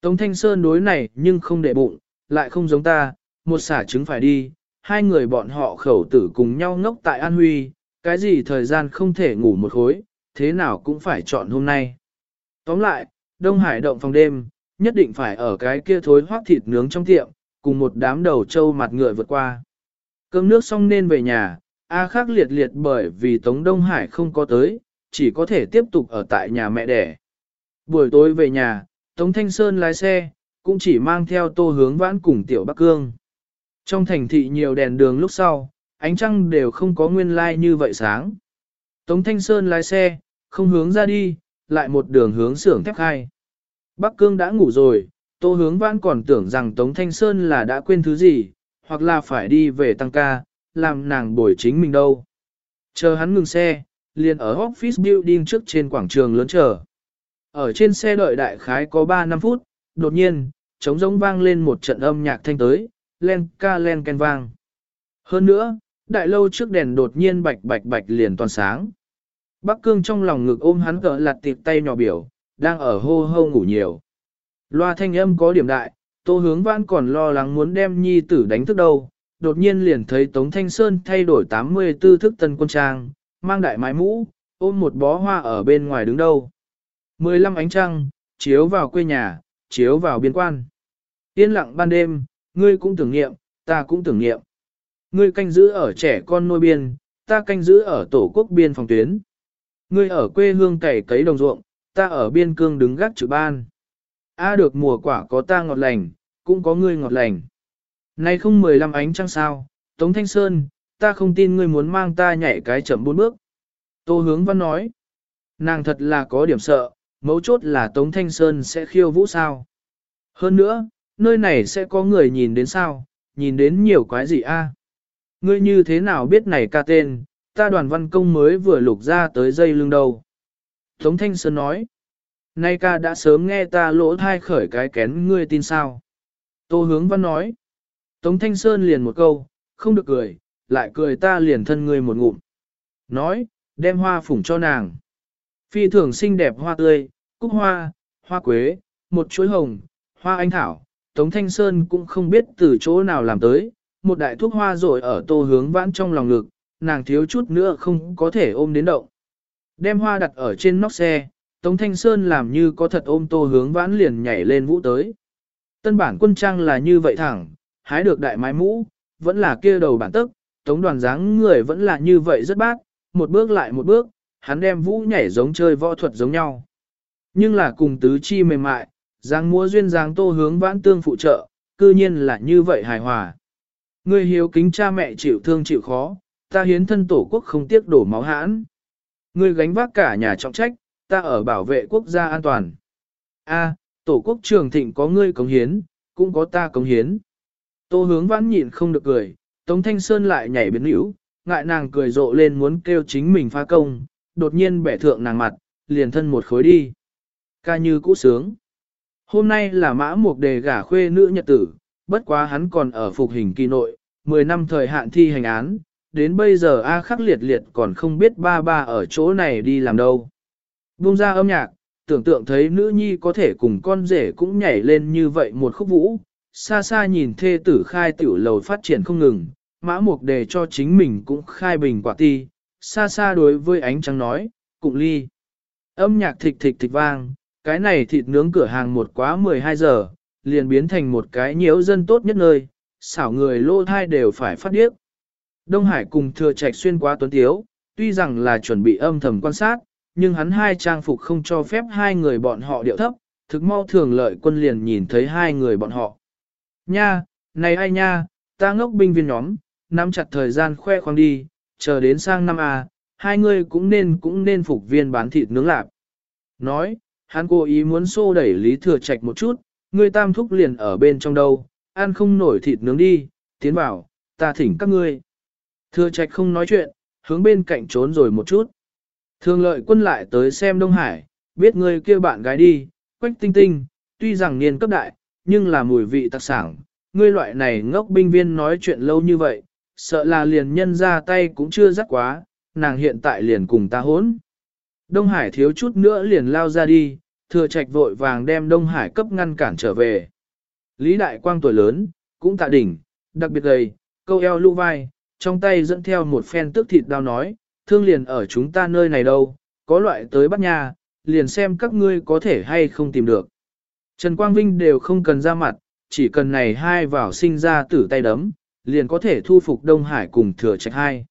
Tống Thanh Sơn đối này nhưng không để bụng, lại không giống ta, một xả trứng phải đi, hai người bọn họ khẩu tử cùng nhau ngốc tại An Huy, cái gì thời gian không thể ngủ một khối, thế nào cũng phải chọn hôm nay. Tóm lại, Đông Hải động phòng đêm, nhất định phải ở cái kia thối hoác thịt nướng trong tiệm, cùng một đám đầu trâu mặt ngựa vượt qua. Cơm nước xong nên về nhà, A khác liệt liệt bởi vì Tống Đông Hải không có tới, chỉ có thể tiếp tục ở tại nhà mẹ đẻ. Buổi tối về nhà, Tống Thanh Sơn lái xe, cũng chỉ mang theo tô hướng vãn cùng tiểu Bắc Cương. Trong thành thị nhiều đèn đường lúc sau, ánh trăng đều không có nguyên lai like như vậy sáng. Tống Thanh Sơn lái xe, không hướng ra đi, lại một đường hướng xưởng thép khai. Bắc Cương đã ngủ rồi, Tô hướng vãn còn tưởng rằng Tống Thanh Sơn là đã quên thứ gì, hoặc là phải đi về tăng ca, làm nàng bồi chính mình đâu. Chờ hắn ngừng xe, liền ở office building trước trên quảng trường lớn chờ. Ở trên xe đợi đại khái có 3-5 phút, đột nhiên, trống rỗng vang lên một trận âm nhạc thanh tới, len ca len ken vang. Hơn nữa, đại lâu trước đèn đột nhiên bạch bạch bạch liền toàn sáng. Bắc Cương trong lòng ngực ôm hắn cỡ lặt tiệp tay nhỏ biểu, đang ở hô hô ngủ nhiều. Loa thanh âm có điểm đại, tô hướng vãn còn lo lắng muốn đem nhi tử đánh thức đâu. Đột nhiên liền thấy Tống Thanh Sơn thay đổi 84 thức tân quân trang, mang đại mái mũ, ôm một bó hoa ở bên ngoài đứng đâu. 15 ánh trăng, chiếu vào quê nhà, chiếu vào biên quan. Yên lặng ban đêm, ngươi cũng tưởng nghiệm, ta cũng tưởng nghiệm. Ngươi canh giữ ở trẻ con nuôi biên, ta canh giữ ở tổ quốc biên phòng tuyến. Ngươi ở quê hương cày cấy đồng ruộng, ta ở biên cương đứng gác trực ban. A được mùa quả có ta ngọt lành, cũng có ngươi ngọt lành. Nay không 15 ánh trăng sao, Tống Thanh Sơn, ta không tin ngươi muốn mang ta nhảy cái chậm bốn bước. Tô hướng văn nói, nàng thật là có điểm sợ, mấu chốt là Tống Thanh Sơn sẽ khiêu vũ sao. Hơn nữa, nơi này sẽ có người nhìn đến sao, nhìn đến nhiều quái gì a? Ngươi như thế nào biết này ca tên, ta đoàn văn công mới vừa lục ra tới dây lưng đầu. Tống Thanh Sơn nói, nay ca đã sớm nghe ta lỗ thai khởi cái kén ngươi tin sao. Tô hướng văn nói, Tống Thanh Sơn liền một câu, không được cười, lại cười ta liền thân ngươi một ngụm. Nói, đem hoa phủng cho nàng. Phi thường xinh đẹp hoa tươi, cúc hoa, hoa quế, một chuỗi hồng, hoa anh thảo, Tống Thanh Sơn cũng không biết từ chỗ nào làm tới, một đại thuốc hoa rồi ở tô hướng vãn trong lòng ngực, nàng thiếu chút nữa không có thể ôm đến động. Đem hoa đặt ở trên nóc xe, Tống Thanh Sơn làm như có thật ôm tô hướng vãn liền nhảy lên vũ tới. Tân bản quân trang là như vậy thẳng, hái được đại mái mũ, vẫn là kia đầu bản tức, Tống đoàn dáng người vẫn là như vậy rất bác, một bước lại một bước, hắn đem vũ nhảy giống chơi võ thuật giống nhau. Nhưng là cùng tứ chi mềm mại, giang múa duyên dáng tô hướng vãn tương phụ trợ, cư nhiên là như vậy hài hòa. Người hiếu kính cha mẹ chịu thương chịu khó, ta hiến thân tổ quốc không tiếc đổ máu hãn. Người gánh vác cả nhà trọng trách, ta ở bảo vệ quốc gia an toàn. A, tổ quốc trường thịnh có ngươi cống hiến, cũng có ta cống hiến. Tô hướng vãn nhịn không được cười, Tống Thanh Sơn lại nhảy biến hữu, ngại nàng cười rộ lên muốn kêu chính mình phá công, đột nhiên bẻ thượng nàng mặt, liền thân một khối đi. Ca như cũ sướng. Hôm nay là mã mục đề gả khuê nữ nhật tử, bất quá hắn còn ở phục hình kỳ nội, 10 năm thời hạn thi hành án, đến bây giờ A khắc liệt liệt còn không biết ba ba ở chỗ này đi làm đâu. Bung ra âm nhạc, tưởng tượng thấy nữ nhi có thể cùng con rể cũng nhảy lên như vậy một khúc vũ, xa xa nhìn thê tử khai tiểu lầu phát triển không ngừng, mã mục đề cho chính mình cũng khai bình quả ti, xa xa đối với ánh trắng nói, cụng ly. Âm nhạc thịch thịch thịch vang, cái này thịt nướng cửa hàng một quá 12 giờ, liền biến thành một cái nhiễu dân tốt nhất nơi, xảo người lô thai đều phải phát điếc. Đông Hải cùng thừa trạch xuyên qua tuấn tiếu, tuy rằng là chuẩn bị âm thầm quan sát, nhưng hắn hai trang phục không cho phép hai người bọn họ điệu thấp, thực mau thường lợi quân liền nhìn thấy hai người bọn họ. Nha, này ai nha, ta ngốc binh viên nhóm, nắm chặt thời gian khoe khoang đi, chờ đến sang năm A, hai người cũng nên cũng nên phục viên bán thịt nướng lạp. Nói, hắn cố ý muốn xô đẩy Lý Thừa Trạch một chút, người tam thúc liền ở bên trong đâu, ăn không nổi thịt nướng đi, tiến vào, ta thỉnh các ngươi. Thừa Trạch không nói chuyện, hướng bên cạnh trốn rồi một chút. Thường lợi quân lại tới xem Đông Hải, biết người kia bạn gái đi, quách tinh tinh, tuy rằng niên cấp đại, nhưng là mùi vị tặc sảng. Ngươi loại này ngốc binh viên nói chuyện lâu như vậy, sợ là liền nhân ra tay cũng chưa dắt quá, nàng hiện tại liền cùng ta hốn. Đông Hải thiếu chút nữa liền lao ra đi, thừa trạch vội vàng đem Đông Hải cấp ngăn cản trở về. Lý Đại Quang tuổi lớn, cũng tạ đỉnh, đặc biệt gầy, câu eo lưu vai, trong tay dẫn theo một phen tước thịt đao nói, thương liền ở chúng ta nơi này đâu, có loại tới bắt nhà, liền xem các ngươi có thể hay không tìm được. Trần Quang Vinh đều không cần ra mặt, chỉ cần này hai vào sinh ra tử tay đấm, liền có thể thu phục Đông Hải cùng thừa trạch hai.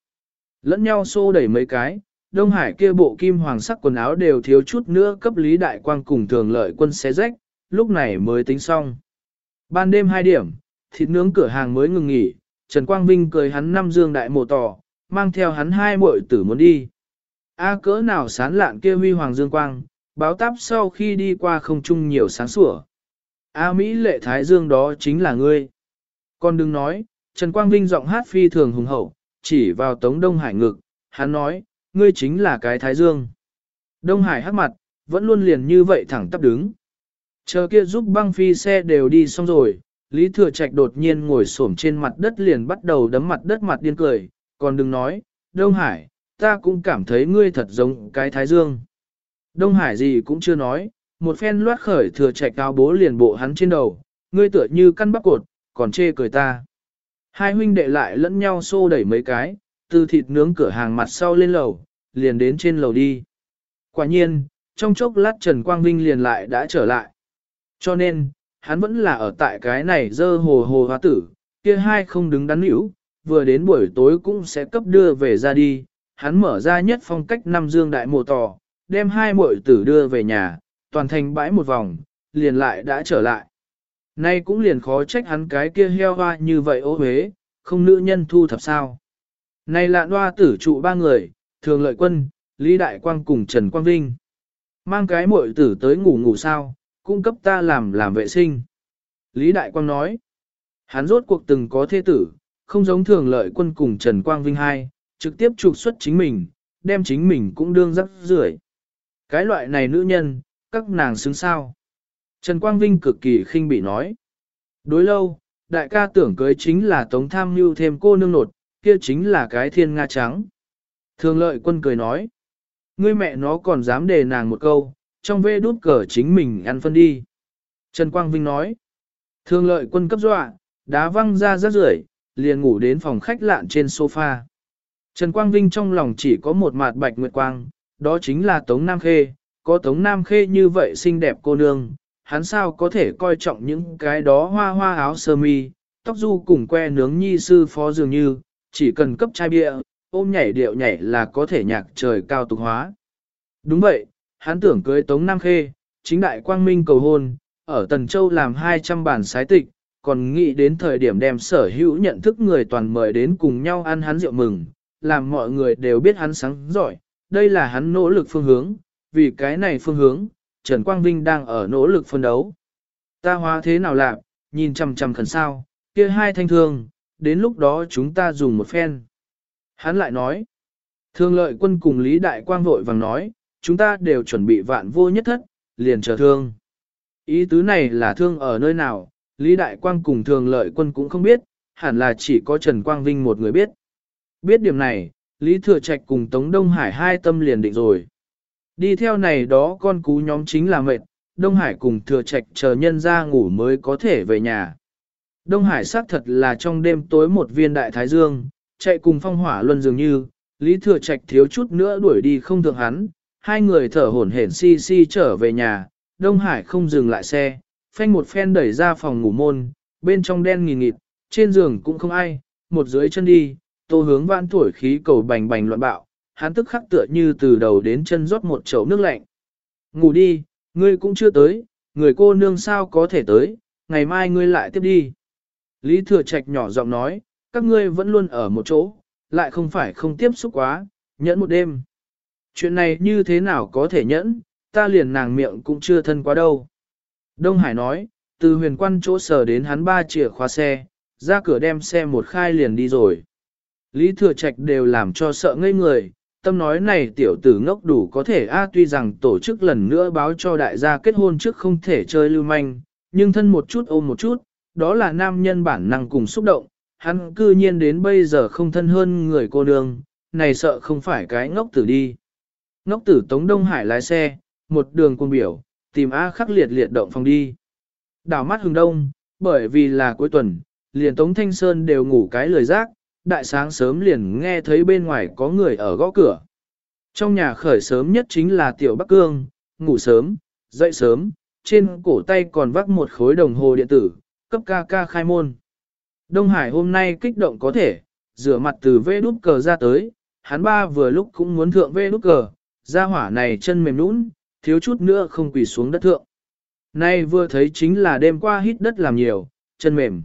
Lẫn nhau xô đẩy mấy cái, Đông Hải kia bộ kim hoàng sắc quần áo đều thiếu chút nữa cấp Lý Đại Quang cùng thường lợi quân xé rách, lúc này mới tính xong. Ban đêm hai điểm, thịt nướng cửa hàng mới ngừng nghỉ, Trần Quang Vinh cười hắn năm dương đại mộ tỏ, mang theo hắn hai muội tử muốn đi. A cỡ nào sán lạn kia huy hoàng dương quang, báo táp sau khi đi qua không chung nhiều sáng sủa. A Mỹ lệ Thái Dương đó chính là ngươi. Con đừng nói, Trần Quang Vinh giọng hát phi thường hùng hậu, chỉ vào Tống Đông Hải ngực, hắn nói, ngươi chính là cái Thái Dương. Đông Hải hắc mặt, vẫn luôn liền như vậy thẳng tắp đứng. Chờ kia giúp băng phi xe đều đi xong rồi, Lý Thừa Trạch đột nhiên ngồi xổm trên mặt đất liền bắt đầu đấm mặt đất mặt điên cười, còn đừng nói, Đông Hải, ta cũng cảm thấy ngươi thật giống cái Thái Dương. Đông Hải gì cũng chưa nói, một phen loát khởi Thừa Trạch cao bố liền bộ hắn trên đầu, ngươi tựa như căn bắp cột, còn chê cười ta. Hai huynh đệ lại lẫn nhau xô đẩy mấy cái, từ thịt nướng cửa hàng mặt sau lên lầu, liền đến trên lầu đi. Quả nhiên, trong chốc lát Trần Quang Vinh liền lại đã trở lại. Cho nên, hắn vẫn là ở tại cái này dơ hồ hồ hóa tử, kia hai không đứng đắn hữu, vừa đến buổi tối cũng sẽ cấp đưa về ra đi. Hắn mở ra nhất phong cách năm dương đại mộ tò, đem hai muội tử đưa về nhà, toàn thành bãi một vòng, liền lại đã trở lại. Nay cũng liền khó trách hắn cái kia heo hoa như vậy ô huế, không nữ nhân thu thập sao. Này là loa tử trụ ba người, thường lợi quân, Lý Đại Quang cùng Trần Quang Vinh. Mang cái muội tử tới ngủ ngủ sao, cung cấp ta làm làm vệ sinh. Lý Đại Quang nói, hắn rốt cuộc từng có thế tử, không giống thường lợi quân cùng Trần Quang Vinh hai, trực tiếp trục xuất chính mình, đem chính mình cũng đương rắc rưởi. Cái loại này nữ nhân, các nàng xứng sao. Trần Quang Vinh cực kỳ khinh bị nói. Đối lâu, đại ca tưởng cưới chính là tống tham mưu thêm cô nương nột, kia chính là cái thiên nga trắng. Thường lợi quân cười nói. Ngươi mẹ nó còn dám đề nàng một câu, trong vê đút cờ chính mình ăn phân đi. Trần Quang Vinh nói. Thường lợi quân cấp dọa, đá văng ra rác rưởi, liền ngủ đến phòng khách lạn trên sofa. Trần Quang Vinh trong lòng chỉ có một mạt bạch nguyệt quang, đó chính là Tống Nam Khê, có Tống Nam Khê như vậy xinh đẹp cô nương, hắn sao có thể coi trọng những cái đó hoa hoa áo sơ mi, tóc du cùng que nướng nhi sư phó dường như, chỉ cần cấp chai bia, ôm nhảy điệu nhảy là có thể nhạc trời cao tục hóa. Đúng vậy, hắn tưởng cưới Tống Nam Khê, chính đại quang minh cầu hôn, ở Tần Châu làm 200 bản sái tịch, còn nghĩ đến thời điểm đem sở hữu nhận thức người toàn mời đến cùng nhau ăn hắn rượu mừng, làm mọi người đều biết hắn sáng giỏi, đây là hắn nỗ lực phương hướng, vì cái này phương hướng, Trần Quang Vinh đang ở nỗ lực phân đấu. Ta hóa thế nào lạc, nhìn chằm chằm khẩn sao, kia hai thanh thương, đến lúc đó chúng ta dùng một phen. Hắn lại nói, thương lợi quân cùng Lý Đại Quang vội vàng nói, chúng ta đều chuẩn bị vạn vô nhất thất, liền chờ thương. Ý tứ này là thương ở nơi nào, Lý Đại Quang cùng thường lợi quân cũng không biết, hẳn là chỉ có Trần Quang Vinh một người biết. Biết điểm này, Lý Thừa Trạch cùng Tống Đông Hải hai tâm liền định rồi. Đi theo này đó con cú nhóm chính là mệt, Đông Hải cùng Thừa Trạch chờ nhân ra ngủ mới có thể về nhà. Đông Hải xác thật là trong đêm tối một viên đại thái dương, chạy cùng phong hỏa luân dường như, Lý Thừa Trạch thiếu chút nữa đuổi đi không thượng hắn, hai người thở hổn hển si si trở về nhà, Đông Hải không dừng lại xe, phanh một phen đẩy ra phòng ngủ môn, bên trong đen nghìn nghịt, trên giường cũng không ai, một dưới chân đi, tô hướng vãn thổi khí cầu bành bành loạn bạo, hắn tức khắc tựa như từ đầu đến chân rót một chậu nước lạnh. Ngủ đi, ngươi cũng chưa tới, người cô nương sao có thể tới, ngày mai ngươi lại tiếp đi. Lý Thừa Trạch nhỏ giọng nói, các ngươi vẫn luôn ở một chỗ, lại không phải không tiếp xúc quá, nhẫn một đêm. Chuyện này như thế nào có thể nhẫn, ta liền nàng miệng cũng chưa thân quá đâu. Đông Hải nói, từ huyền quan chỗ sở đến hắn ba chìa khóa xe, ra cửa đem xe một khai liền đi rồi. Lý Thừa Trạch đều làm cho sợ ngây người, tâm nói này tiểu tử ngốc đủ có thể a tuy rằng tổ chức lần nữa báo cho đại gia kết hôn trước không thể chơi lưu manh, nhưng thân một chút ôm một chút, đó là nam nhân bản năng cùng xúc động, hắn cư nhiên đến bây giờ không thân hơn người cô nương, này sợ không phải cái ngốc tử đi. Ngốc tử Tống Đông Hải lái xe, một đường cuồng biểu, tìm A khắc liệt liệt động phòng đi. Đảo mắt hừng đông, bởi vì là cuối tuần, liền Tống Thanh Sơn đều ngủ cái lời giác đại sáng sớm liền nghe thấy bên ngoài có người ở gõ cửa. Trong nhà khởi sớm nhất chính là Tiểu Bắc Cương, ngủ sớm, dậy sớm, trên cổ tay còn vác một khối đồng hồ điện tử, cấp ca ca khai môn. Đông Hải hôm nay kích động có thể, rửa mặt từ vê đút cờ ra tới, hắn ba vừa lúc cũng muốn thượng vê đút cờ, ra hỏa này chân mềm nũng, thiếu chút nữa không quỳ xuống đất thượng. Nay vừa thấy chính là đêm qua hít đất làm nhiều, chân mềm.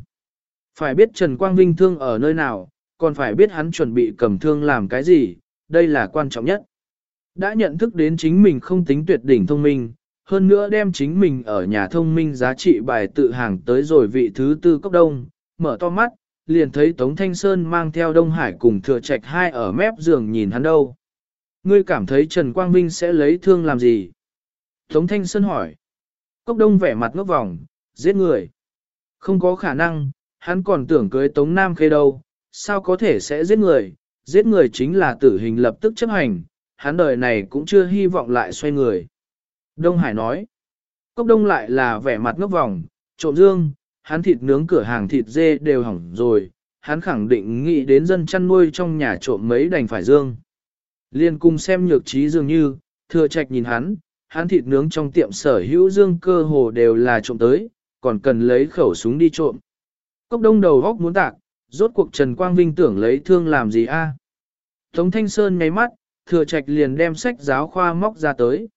Phải biết Trần Quang Vinh thương ở nơi nào, còn phải biết hắn chuẩn bị cầm thương làm cái gì, đây là quan trọng nhất. Đã nhận thức đến chính mình không tính tuyệt đỉnh thông minh, hơn nữa đem chính mình ở nhà thông minh giá trị bài tự hàng tới rồi vị thứ tư cốc đông, mở to mắt, liền thấy Tống Thanh Sơn mang theo Đông Hải cùng thừa trạch hai ở mép giường nhìn hắn đâu. Ngươi cảm thấy Trần Quang Vinh sẽ lấy thương làm gì? Tống Thanh Sơn hỏi. Cốc đông vẻ mặt ngốc vòng, giết người. Không có khả năng, hắn còn tưởng cưới Tống Nam Khê đâu, sao có thể sẽ giết người, giết người chính là tử hình lập tức chấp hành, hắn đời này cũng chưa hy vọng lại xoay người. Đông Hải nói, cốc đông lại là vẻ mặt ngốc vòng, trộm dương, hắn thịt nướng cửa hàng thịt dê đều hỏng rồi, hắn khẳng định nghĩ đến dân chăn nuôi trong nhà trộm mấy đành phải dương. Liên cung xem nhược trí dường như, thừa trạch nhìn hắn, hắn thịt nướng trong tiệm sở hữu dương cơ hồ đều là trộm tới, còn cần lấy khẩu súng đi trộm. Cốc đông đầu góc muốn tạc, rốt cuộc Trần Quang Vinh tưởng lấy thương làm gì a? Tống Thanh Sơn nháy mắt, thừa trạch liền đem sách giáo khoa móc ra tới.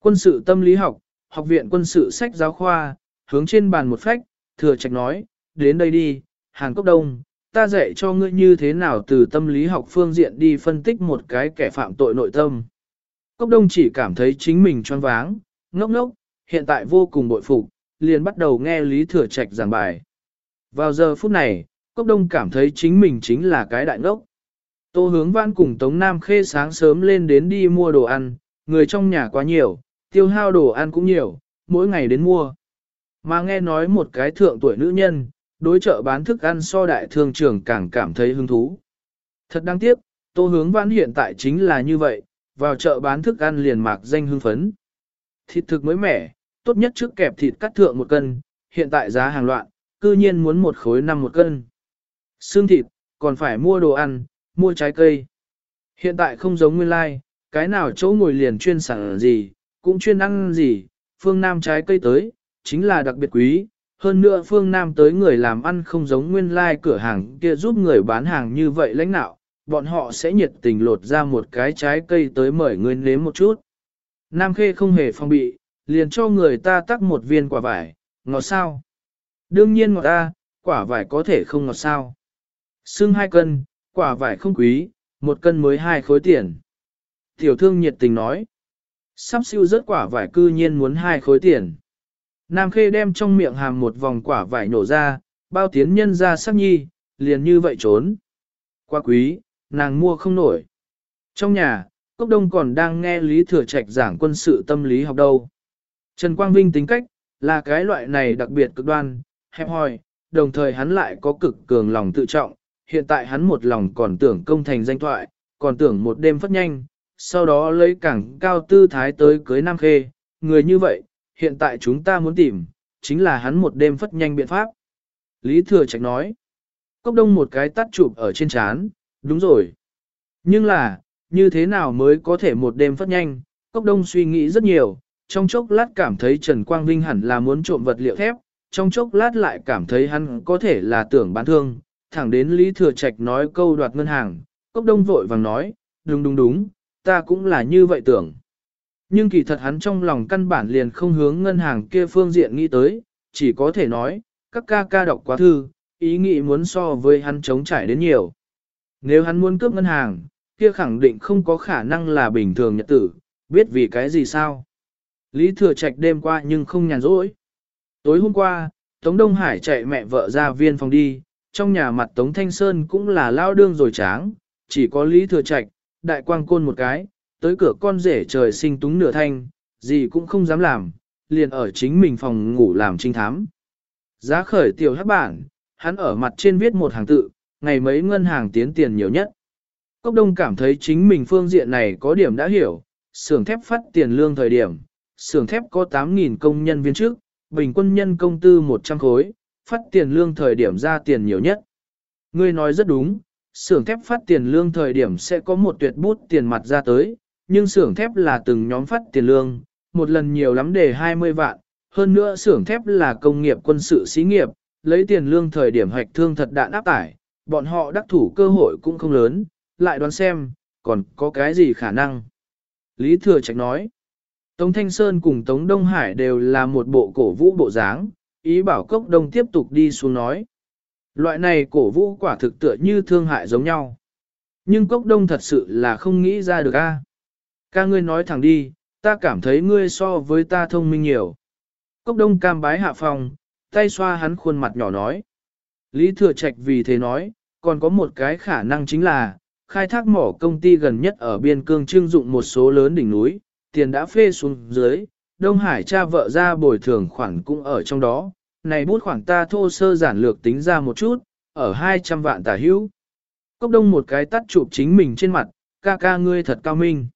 Quân sự tâm lý học, học viện quân sự sách giáo khoa, hướng trên bàn một phách, thừa trạch nói, đến đây đi, Hàn Cốc Đông, ta dạy cho ngươi như thế nào từ tâm lý học phương diện đi phân tích một cái kẻ phạm tội nội tâm. Cốc Đông chỉ cảm thấy chính mình choáng váng, ngốc ngốc, hiện tại vô cùng bội phục, liền bắt đầu nghe Lý Thừa Trạch giảng bài. Vào giờ phút này, Cốc Đông cảm thấy chính mình chính là cái đại ngốc. Tô hướng văn cùng Tống Nam Khê sáng sớm lên đến đi mua đồ ăn, người trong nhà quá nhiều, tiêu hao đồ ăn cũng nhiều, mỗi ngày đến mua. Mà nghe nói một cái thượng tuổi nữ nhân, đối chợ bán thức ăn so đại thương trưởng càng cảm thấy hứng thú. Thật đáng tiếc, tô hướng văn hiện tại chính là như vậy, vào chợ bán thức ăn liền mạc danh hưng phấn. Thịt thực mới mẻ, tốt nhất trước kẹp thịt cắt thượng một cân, hiện tại giá hàng loạn, cư nhiên muốn một khối năm một cân. Xương thịt, còn phải mua đồ ăn, mua trái cây. Hiện tại không giống nguyên lai, like, cái nào chỗ ngồi liền chuyên sản gì, cũng chuyên ăn gì, phương Nam trái cây tới, chính là đặc biệt quý. Hơn nữa phương Nam tới người làm ăn không giống nguyên lai like cửa hàng kia giúp người bán hàng như vậy lãnh nạo, bọn họ sẽ nhiệt tình lột ra một cái trái cây tới mời người nếm một chút. Nam Khê không hề phong bị, liền cho người ta tắc một viên quả vải, ngọt sao? Đương nhiên ngọt ta, quả vải có thể không ngọt sao. Xưng hai cân, quả vải không quý, một cân mới hai khối tiền. Tiểu thương nhiệt tình nói. Sắp siêu rớt quả vải cư nhiên muốn hai khối tiền. Nam Khê đem trong miệng hàm một vòng quả vải nổ ra, bao tiến nhân ra sắc nhi, liền như vậy trốn. Quá quý, nàng mua không nổi. Trong nhà, Cốc Đông còn đang nghe Lý Thừa Trạch giảng quân sự tâm lý học đâu. Trần Quang Vinh tính cách, là cái loại này đặc biệt cực đoan, hẹp hòi, đồng thời hắn lại có cực cường lòng tự trọng, hiện tại hắn một lòng còn tưởng công thành danh thoại, còn tưởng một đêm phát nhanh, sau đó lấy cảng cao tư thái tới cưới Nam Khê, người như vậy, hiện tại chúng ta muốn tìm, chính là hắn một đêm phất nhanh biện pháp. Lý Thừa Trạch nói, cốc đông một cái tắt chụp ở trên chán, đúng rồi. Nhưng là, như thế nào mới có thể một đêm phất nhanh, cốc đông suy nghĩ rất nhiều, trong chốc lát cảm thấy Trần Quang Vinh hẳn là muốn trộm vật liệu thép, trong chốc lát lại cảm thấy hắn có thể là tưởng bán thương, thẳng đến Lý Thừa Trạch nói câu đoạt ngân hàng, cốc đông vội vàng nói, đúng đúng đúng, ta cũng là như vậy tưởng. Nhưng kỳ thật hắn trong lòng căn bản liền không hướng ngân hàng kia phương diện nghĩ tới, chỉ có thể nói, các ca ca đọc quá thư, ý nghĩ muốn so với hắn chống trải đến nhiều. Nếu hắn muốn cướp ngân hàng, kia khẳng định không có khả năng là bình thường nhật tử, biết vì cái gì sao. Lý Thừa Trạch đêm qua nhưng không nhàn rỗi. Tối hôm qua, Tống Đông Hải chạy mẹ vợ ra viên phòng đi, trong nhà mặt Tống Thanh Sơn cũng là lao đương rồi tráng, chỉ có Lý Thừa Trạch, đại quang côn một cái, tới cửa con rể trời sinh túng nửa thanh, gì cũng không dám làm, liền ở chính mình phòng ngủ làm trinh thám. Giá khởi tiểu hắc bản, hắn ở mặt trên viết một hàng tự, ngày mấy ngân hàng tiến tiền nhiều nhất. Cốc đông cảm thấy chính mình phương diện này có điểm đã hiểu, xưởng thép phát tiền lương thời điểm, xưởng thép có 8.000 công nhân viên trước, bình quân nhân công tư 100 khối, phát tiền lương thời điểm ra tiền nhiều nhất. Ngươi nói rất đúng, xưởng thép phát tiền lương thời điểm sẽ có một tuyệt bút tiền mặt ra tới, nhưng xưởng thép là từng nhóm phát tiền lương, một lần nhiều lắm để 20 vạn, hơn nữa xưởng thép là công nghiệp quân sự xí nghiệp, lấy tiền lương thời điểm hoạch thương thật đạn áp tải, bọn họ đắc thủ cơ hội cũng không lớn, lại đoán xem, còn có cái gì khả năng. Lý Thừa Trạch nói, Tống Thanh Sơn cùng Tống Đông Hải đều là một bộ cổ vũ bộ dáng, ý bảo Cốc Đông tiếp tục đi xuống nói. Loại này cổ vũ quả thực tựa như thương hại giống nhau. Nhưng Cốc Đông thật sự là không nghĩ ra được a. Ca ngươi nói thẳng đi, ta cảm thấy ngươi so với ta thông minh nhiều. Cốc đông cam bái hạ phòng, tay xoa hắn khuôn mặt nhỏ nói. Lý Thừa Trạch vì thế nói, còn có một cái khả năng chính là, khai thác mỏ công ty gần nhất ở biên cương trưng dụng một số lớn đỉnh núi, tiền đã phê xuống dưới, Đông Hải cha vợ ra bồi thường khoản cũng ở trong đó, này bút khoảng ta thô sơ giản lược tính ra một chút, ở 200 vạn tả hữu. Cốc đông một cái tắt chụp chính mình trên mặt, ca ca ngươi thật cao minh.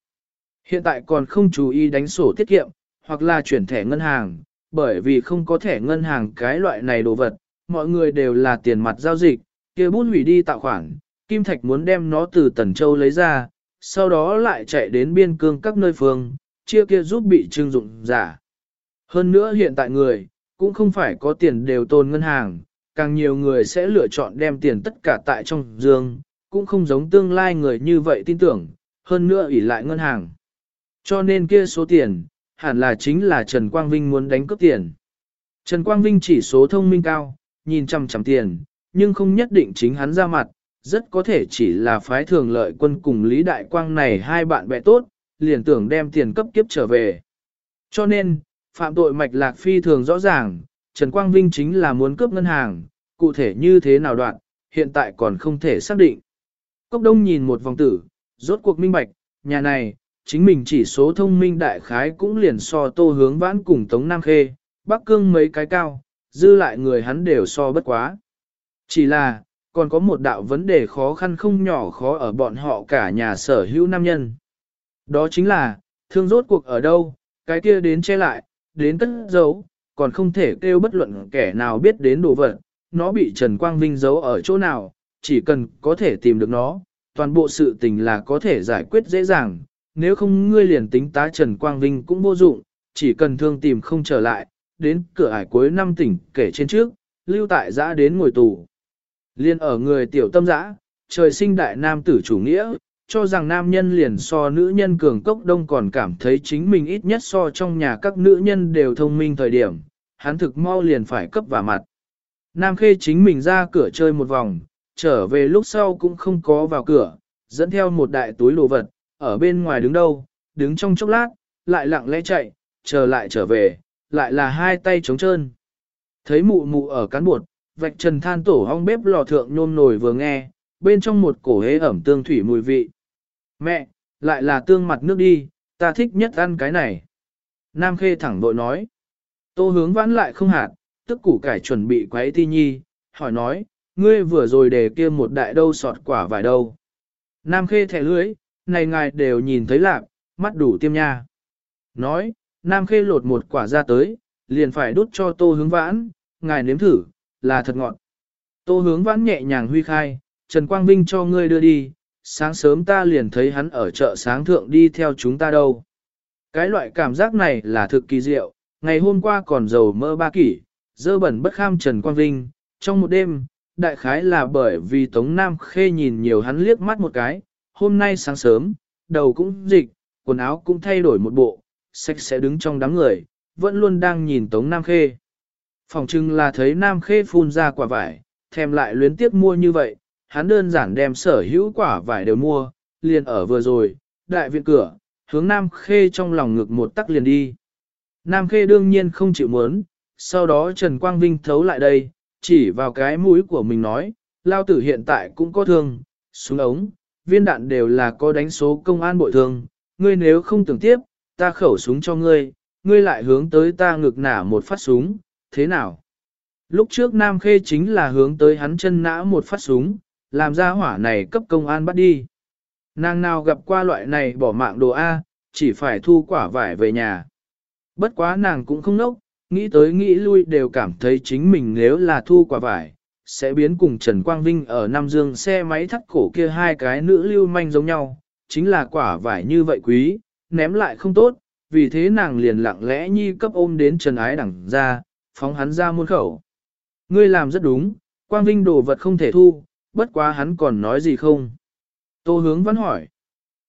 Hiện tại còn không chú ý đánh sổ tiết kiệm, hoặc là chuyển thẻ ngân hàng, bởi vì không có thẻ ngân hàng cái loại này đồ vật, mọi người đều là tiền mặt giao dịch, kia bút hủy đi tạo khoản, Kim Thạch muốn đem nó từ Tần Châu lấy ra, sau đó lại chạy đến biên cương các nơi phương, chia kia giúp bị trưng dụng giả. Hơn nữa hiện tại người, cũng không phải có tiền đều tồn ngân hàng, càng nhiều người sẽ lựa chọn đem tiền tất cả tại trong dương, cũng không giống tương lai người như vậy tin tưởng, hơn nữa ủy lại ngân hàng. Cho nên kia số tiền, hẳn là chính là Trần Quang Vinh muốn đánh cướp tiền. Trần Quang Vinh chỉ số thông minh cao, nhìn chằm chằm tiền, nhưng không nhất định chính hắn ra mặt, rất có thể chỉ là phái thường lợi quân cùng Lý Đại Quang này hai bạn bè tốt, liền tưởng đem tiền cấp kiếp trở về. Cho nên, phạm tội mạch lạc phi thường rõ ràng, Trần Quang Vinh chính là muốn cướp ngân hàng, cụ thể như thế nào đoạn, hiện tại còn không thể xác định. Cốc đông nhìn một vòng tử, rốt cuộc minh bạch, nhà này, chính mình chỉ số thông minh đại khái cũng liền so tô hướng vãn cùng Tống Nam Khê, Bắc Cương mấy cái cao, dư lại người hắn đều so bất quá. Chỉ là, còn có một đạo vấn đề khó khăn không nhỏ khó ở bọn họ cả nhà sở hữu nam nhân. Đó chính là, thương rốt cuộc ở đâu, cái kia đến che lại, đến cất giấu, còn không thể kêu bất luận kẻ nào biết đến đồ vật, nó bị Trần Quang Vinh giấu ở chỗ nào, chỉ cần có thể tìm được nó, toàn bộ sự tình là có thể giải quyết dễ dàng, nếu không ngươi liền tính tá Trần Quang Vinh cũng vô dụng, chỉ cần thương tìm không trở lại, đến cửa ải cuối năm tỉnh kể trên trước, lưu tại giã đến ngồi tù. Liên ở người tiểu tâm giã, trời sinh đại nam tử chủ nghĩa, cho rằng nam nhân liền so nữ nhân cường cốc đông còn cảm thấy chính mình ít nhất so trong nhà các nữ nhân đều thông minh thời điểm, hắn thực mau liền phải cấp vào mặt. Nam khê chính mình ra cửa chơi một vòng, trở về lúc sau cũng không có vào cửa, dẫn theo một đại túi đồ vật, ở bên ngoài đứng đâu, đứng trong chốc lát, lại lặng lẽ chạy, chờ lại trở về, lại là hai tay trống trơn. Thấy mụ mụ ở cán bột, vạch trần than tổ hong bếp lò thượng nhôm nồi vừa nghe, bên trong một cổ hế ẩm tương thủy mùi vị. Mẹ, lại là tương mặt nước đi, ta thích nhất ăn cái này. Nam Khê thẳng bội nói. Tô hướng vãn lại không hạt, tức củ cải chuẩn bị quấy ti nhi, hỏi nói, ngươi vừa rồi để kia một đại đâu sọt quả vài đâu. Nam Khê thẻ lưới, này ngài đều nhìn thấy lạc, mắt đủ tiêm nha. Nói, Nam Khê lột một quả ra tới, liền phải đút cho tô hướng vãn, ngài nếm thử, là thật ngọt. Tô hướng vãn nhẹ nhàng huy khai, Trần Quang Vinh cho ngươi đưa đi, sáng sớm ta liền thấy hắn ở chợ sáng thượng đi theo chúng ta đâu. Cái loại cảm giác này là thực kỳ diệu, ngày hôm qua còn giàu mơ ba kỷ, dơ bẩn bất kham Trần Quang Vinh, trong một đêm, đại khái là bởi vì Tống Nam Khê nhìn nhiều hắn liếc mắt một cái, hôm nay sáng sớm, đầu cũng dịch, quần áo cũng thay đổi một bộ, sạch sẽ đứng trong đám người, vẫn luôn đang nhìn Tống Nam Khê. Phòng trưng là thấy Nam Khê phun ra quả vải, thèm lại luyến tiếc mua như vậy, hắn đơn giản đem sở hữu quả vải đều mua, liền ở vừa rồi, đại viện cửa, hướng Nam Khê trong lòng ngực một tắc liền đi. Nam Khê đương nhiên không chịu muốn, sau đó Trần Quang Vinh thấu lại đây, chỉ vào cái mũi của mình nói, lao tử hiện tại cũng có thương, súng ống, viên đạn đều là có đánh số công an bội thương, ngươi nếu không tưởng tiếp, ta khẩu súng cho ngươi, ngươi lại hướng tới ta ngực nả một phát súng, thế nào? Lúc trước Nam Khê chính là hướng tới hắn chân nã một phát súng, làm ra hỏa này cấp công an bắt đi. Nàng nào gặp qua loại này bỏ mạng đồ A, chỉ phải thu quả vải về nhà. Bất quá nàng cũng không nốc, nghĩ tới nghĩ lui đều cảm thấy chính mình nếu là thu quả vải, sẽ biến cùng Trần Quang Vinh ở Nam Dương xe máy thắt cổ kia hai cái nữ lưu manh giống nhau, chính là quả vải như vậy quý, ném lại không tốt, vì thế nàng liền lặng lẽ nhi cấp ôm đến Trần Ái đẳng ra, phóng hắn ra muôn khẩu. Ngươi làm rất đúng, Quang Vinh đồ vật không thể thu, bất quá hắn còn nói gì không? Tô hướng vẫn hỏi.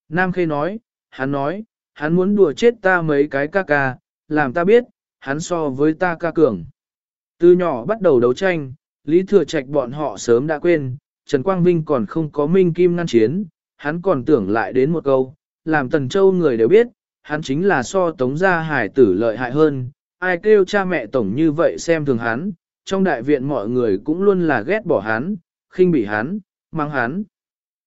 Nam Khê nói, hắn nói, hắn muốn đùa chết ta mấy cái ca ca, làm ta biết, hắn so với ta ca cường. Từ nhỏ bắt đầu đấu tranh, Lý Thừa Trạch bọn họ sớm đã quên, Trần Quang Vinh còn không có minh kim ngăn chiến, hắn còn tưởng lại đến một câu, làm Tần Châu người đều biết, hắn chính là so tống gia hải tử lợi hại hơn, ai kêu cha mẹ tổng như vậy xem thường hắn, trong đại viện mọi người cũng luôn là ghét bỏ hắn, khinh bỉ hắn, mang hắn.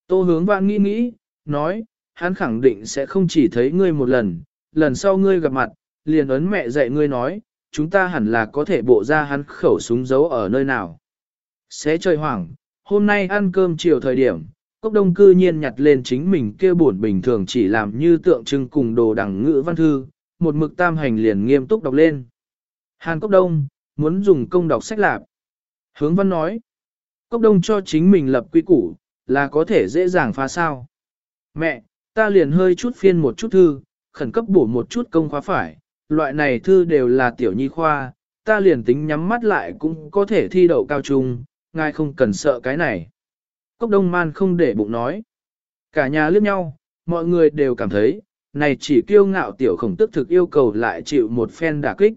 Tô hướng vãn nghĩ nghĩ, nói, hắn khẳng định sẽ không chỉ thấy ngươi một lần, lần sau ngươi gặp mặt, liền ấn mẹ dạy ngươi nói, chúng ta hẳn là có thể bộ ra hắn khẩu súng giấu ở nơi nào. Xé trời hoảng, hôm nay ăn cơm chiều thời điểm, cốc đông cư nhiên nhặt lên chính mình kia buồn bình thường chỉ làm như tượng trưng cùng đồ đẳng ngữ văn thư, một mực tam hành liền nghiêm túc đọc lên. Hàn cốc đông, muốn dùng công đọc sách lạp. Hướng văn nói, cốc đông cho chính mình lập quy củ, là có thể dễ dàng phá sao. Mẹ, ta liền hơi chút phiên một chút thư, khẩn cấp bổ một chút công khóa phải, loại này thư đều là tiểu nhi khoa, ta liền tính nhắm mắt lại cũng có thể thi đậu cao trung, ngài không cần sợ cái này. Cốc đông man không để bụng nói. Cả nhà liếc nhau, mọi người đều cảm thấy, này chỉ kiêu ngạo tiểu khổng tức thực yêu cầu lại chịu một phen đả kích.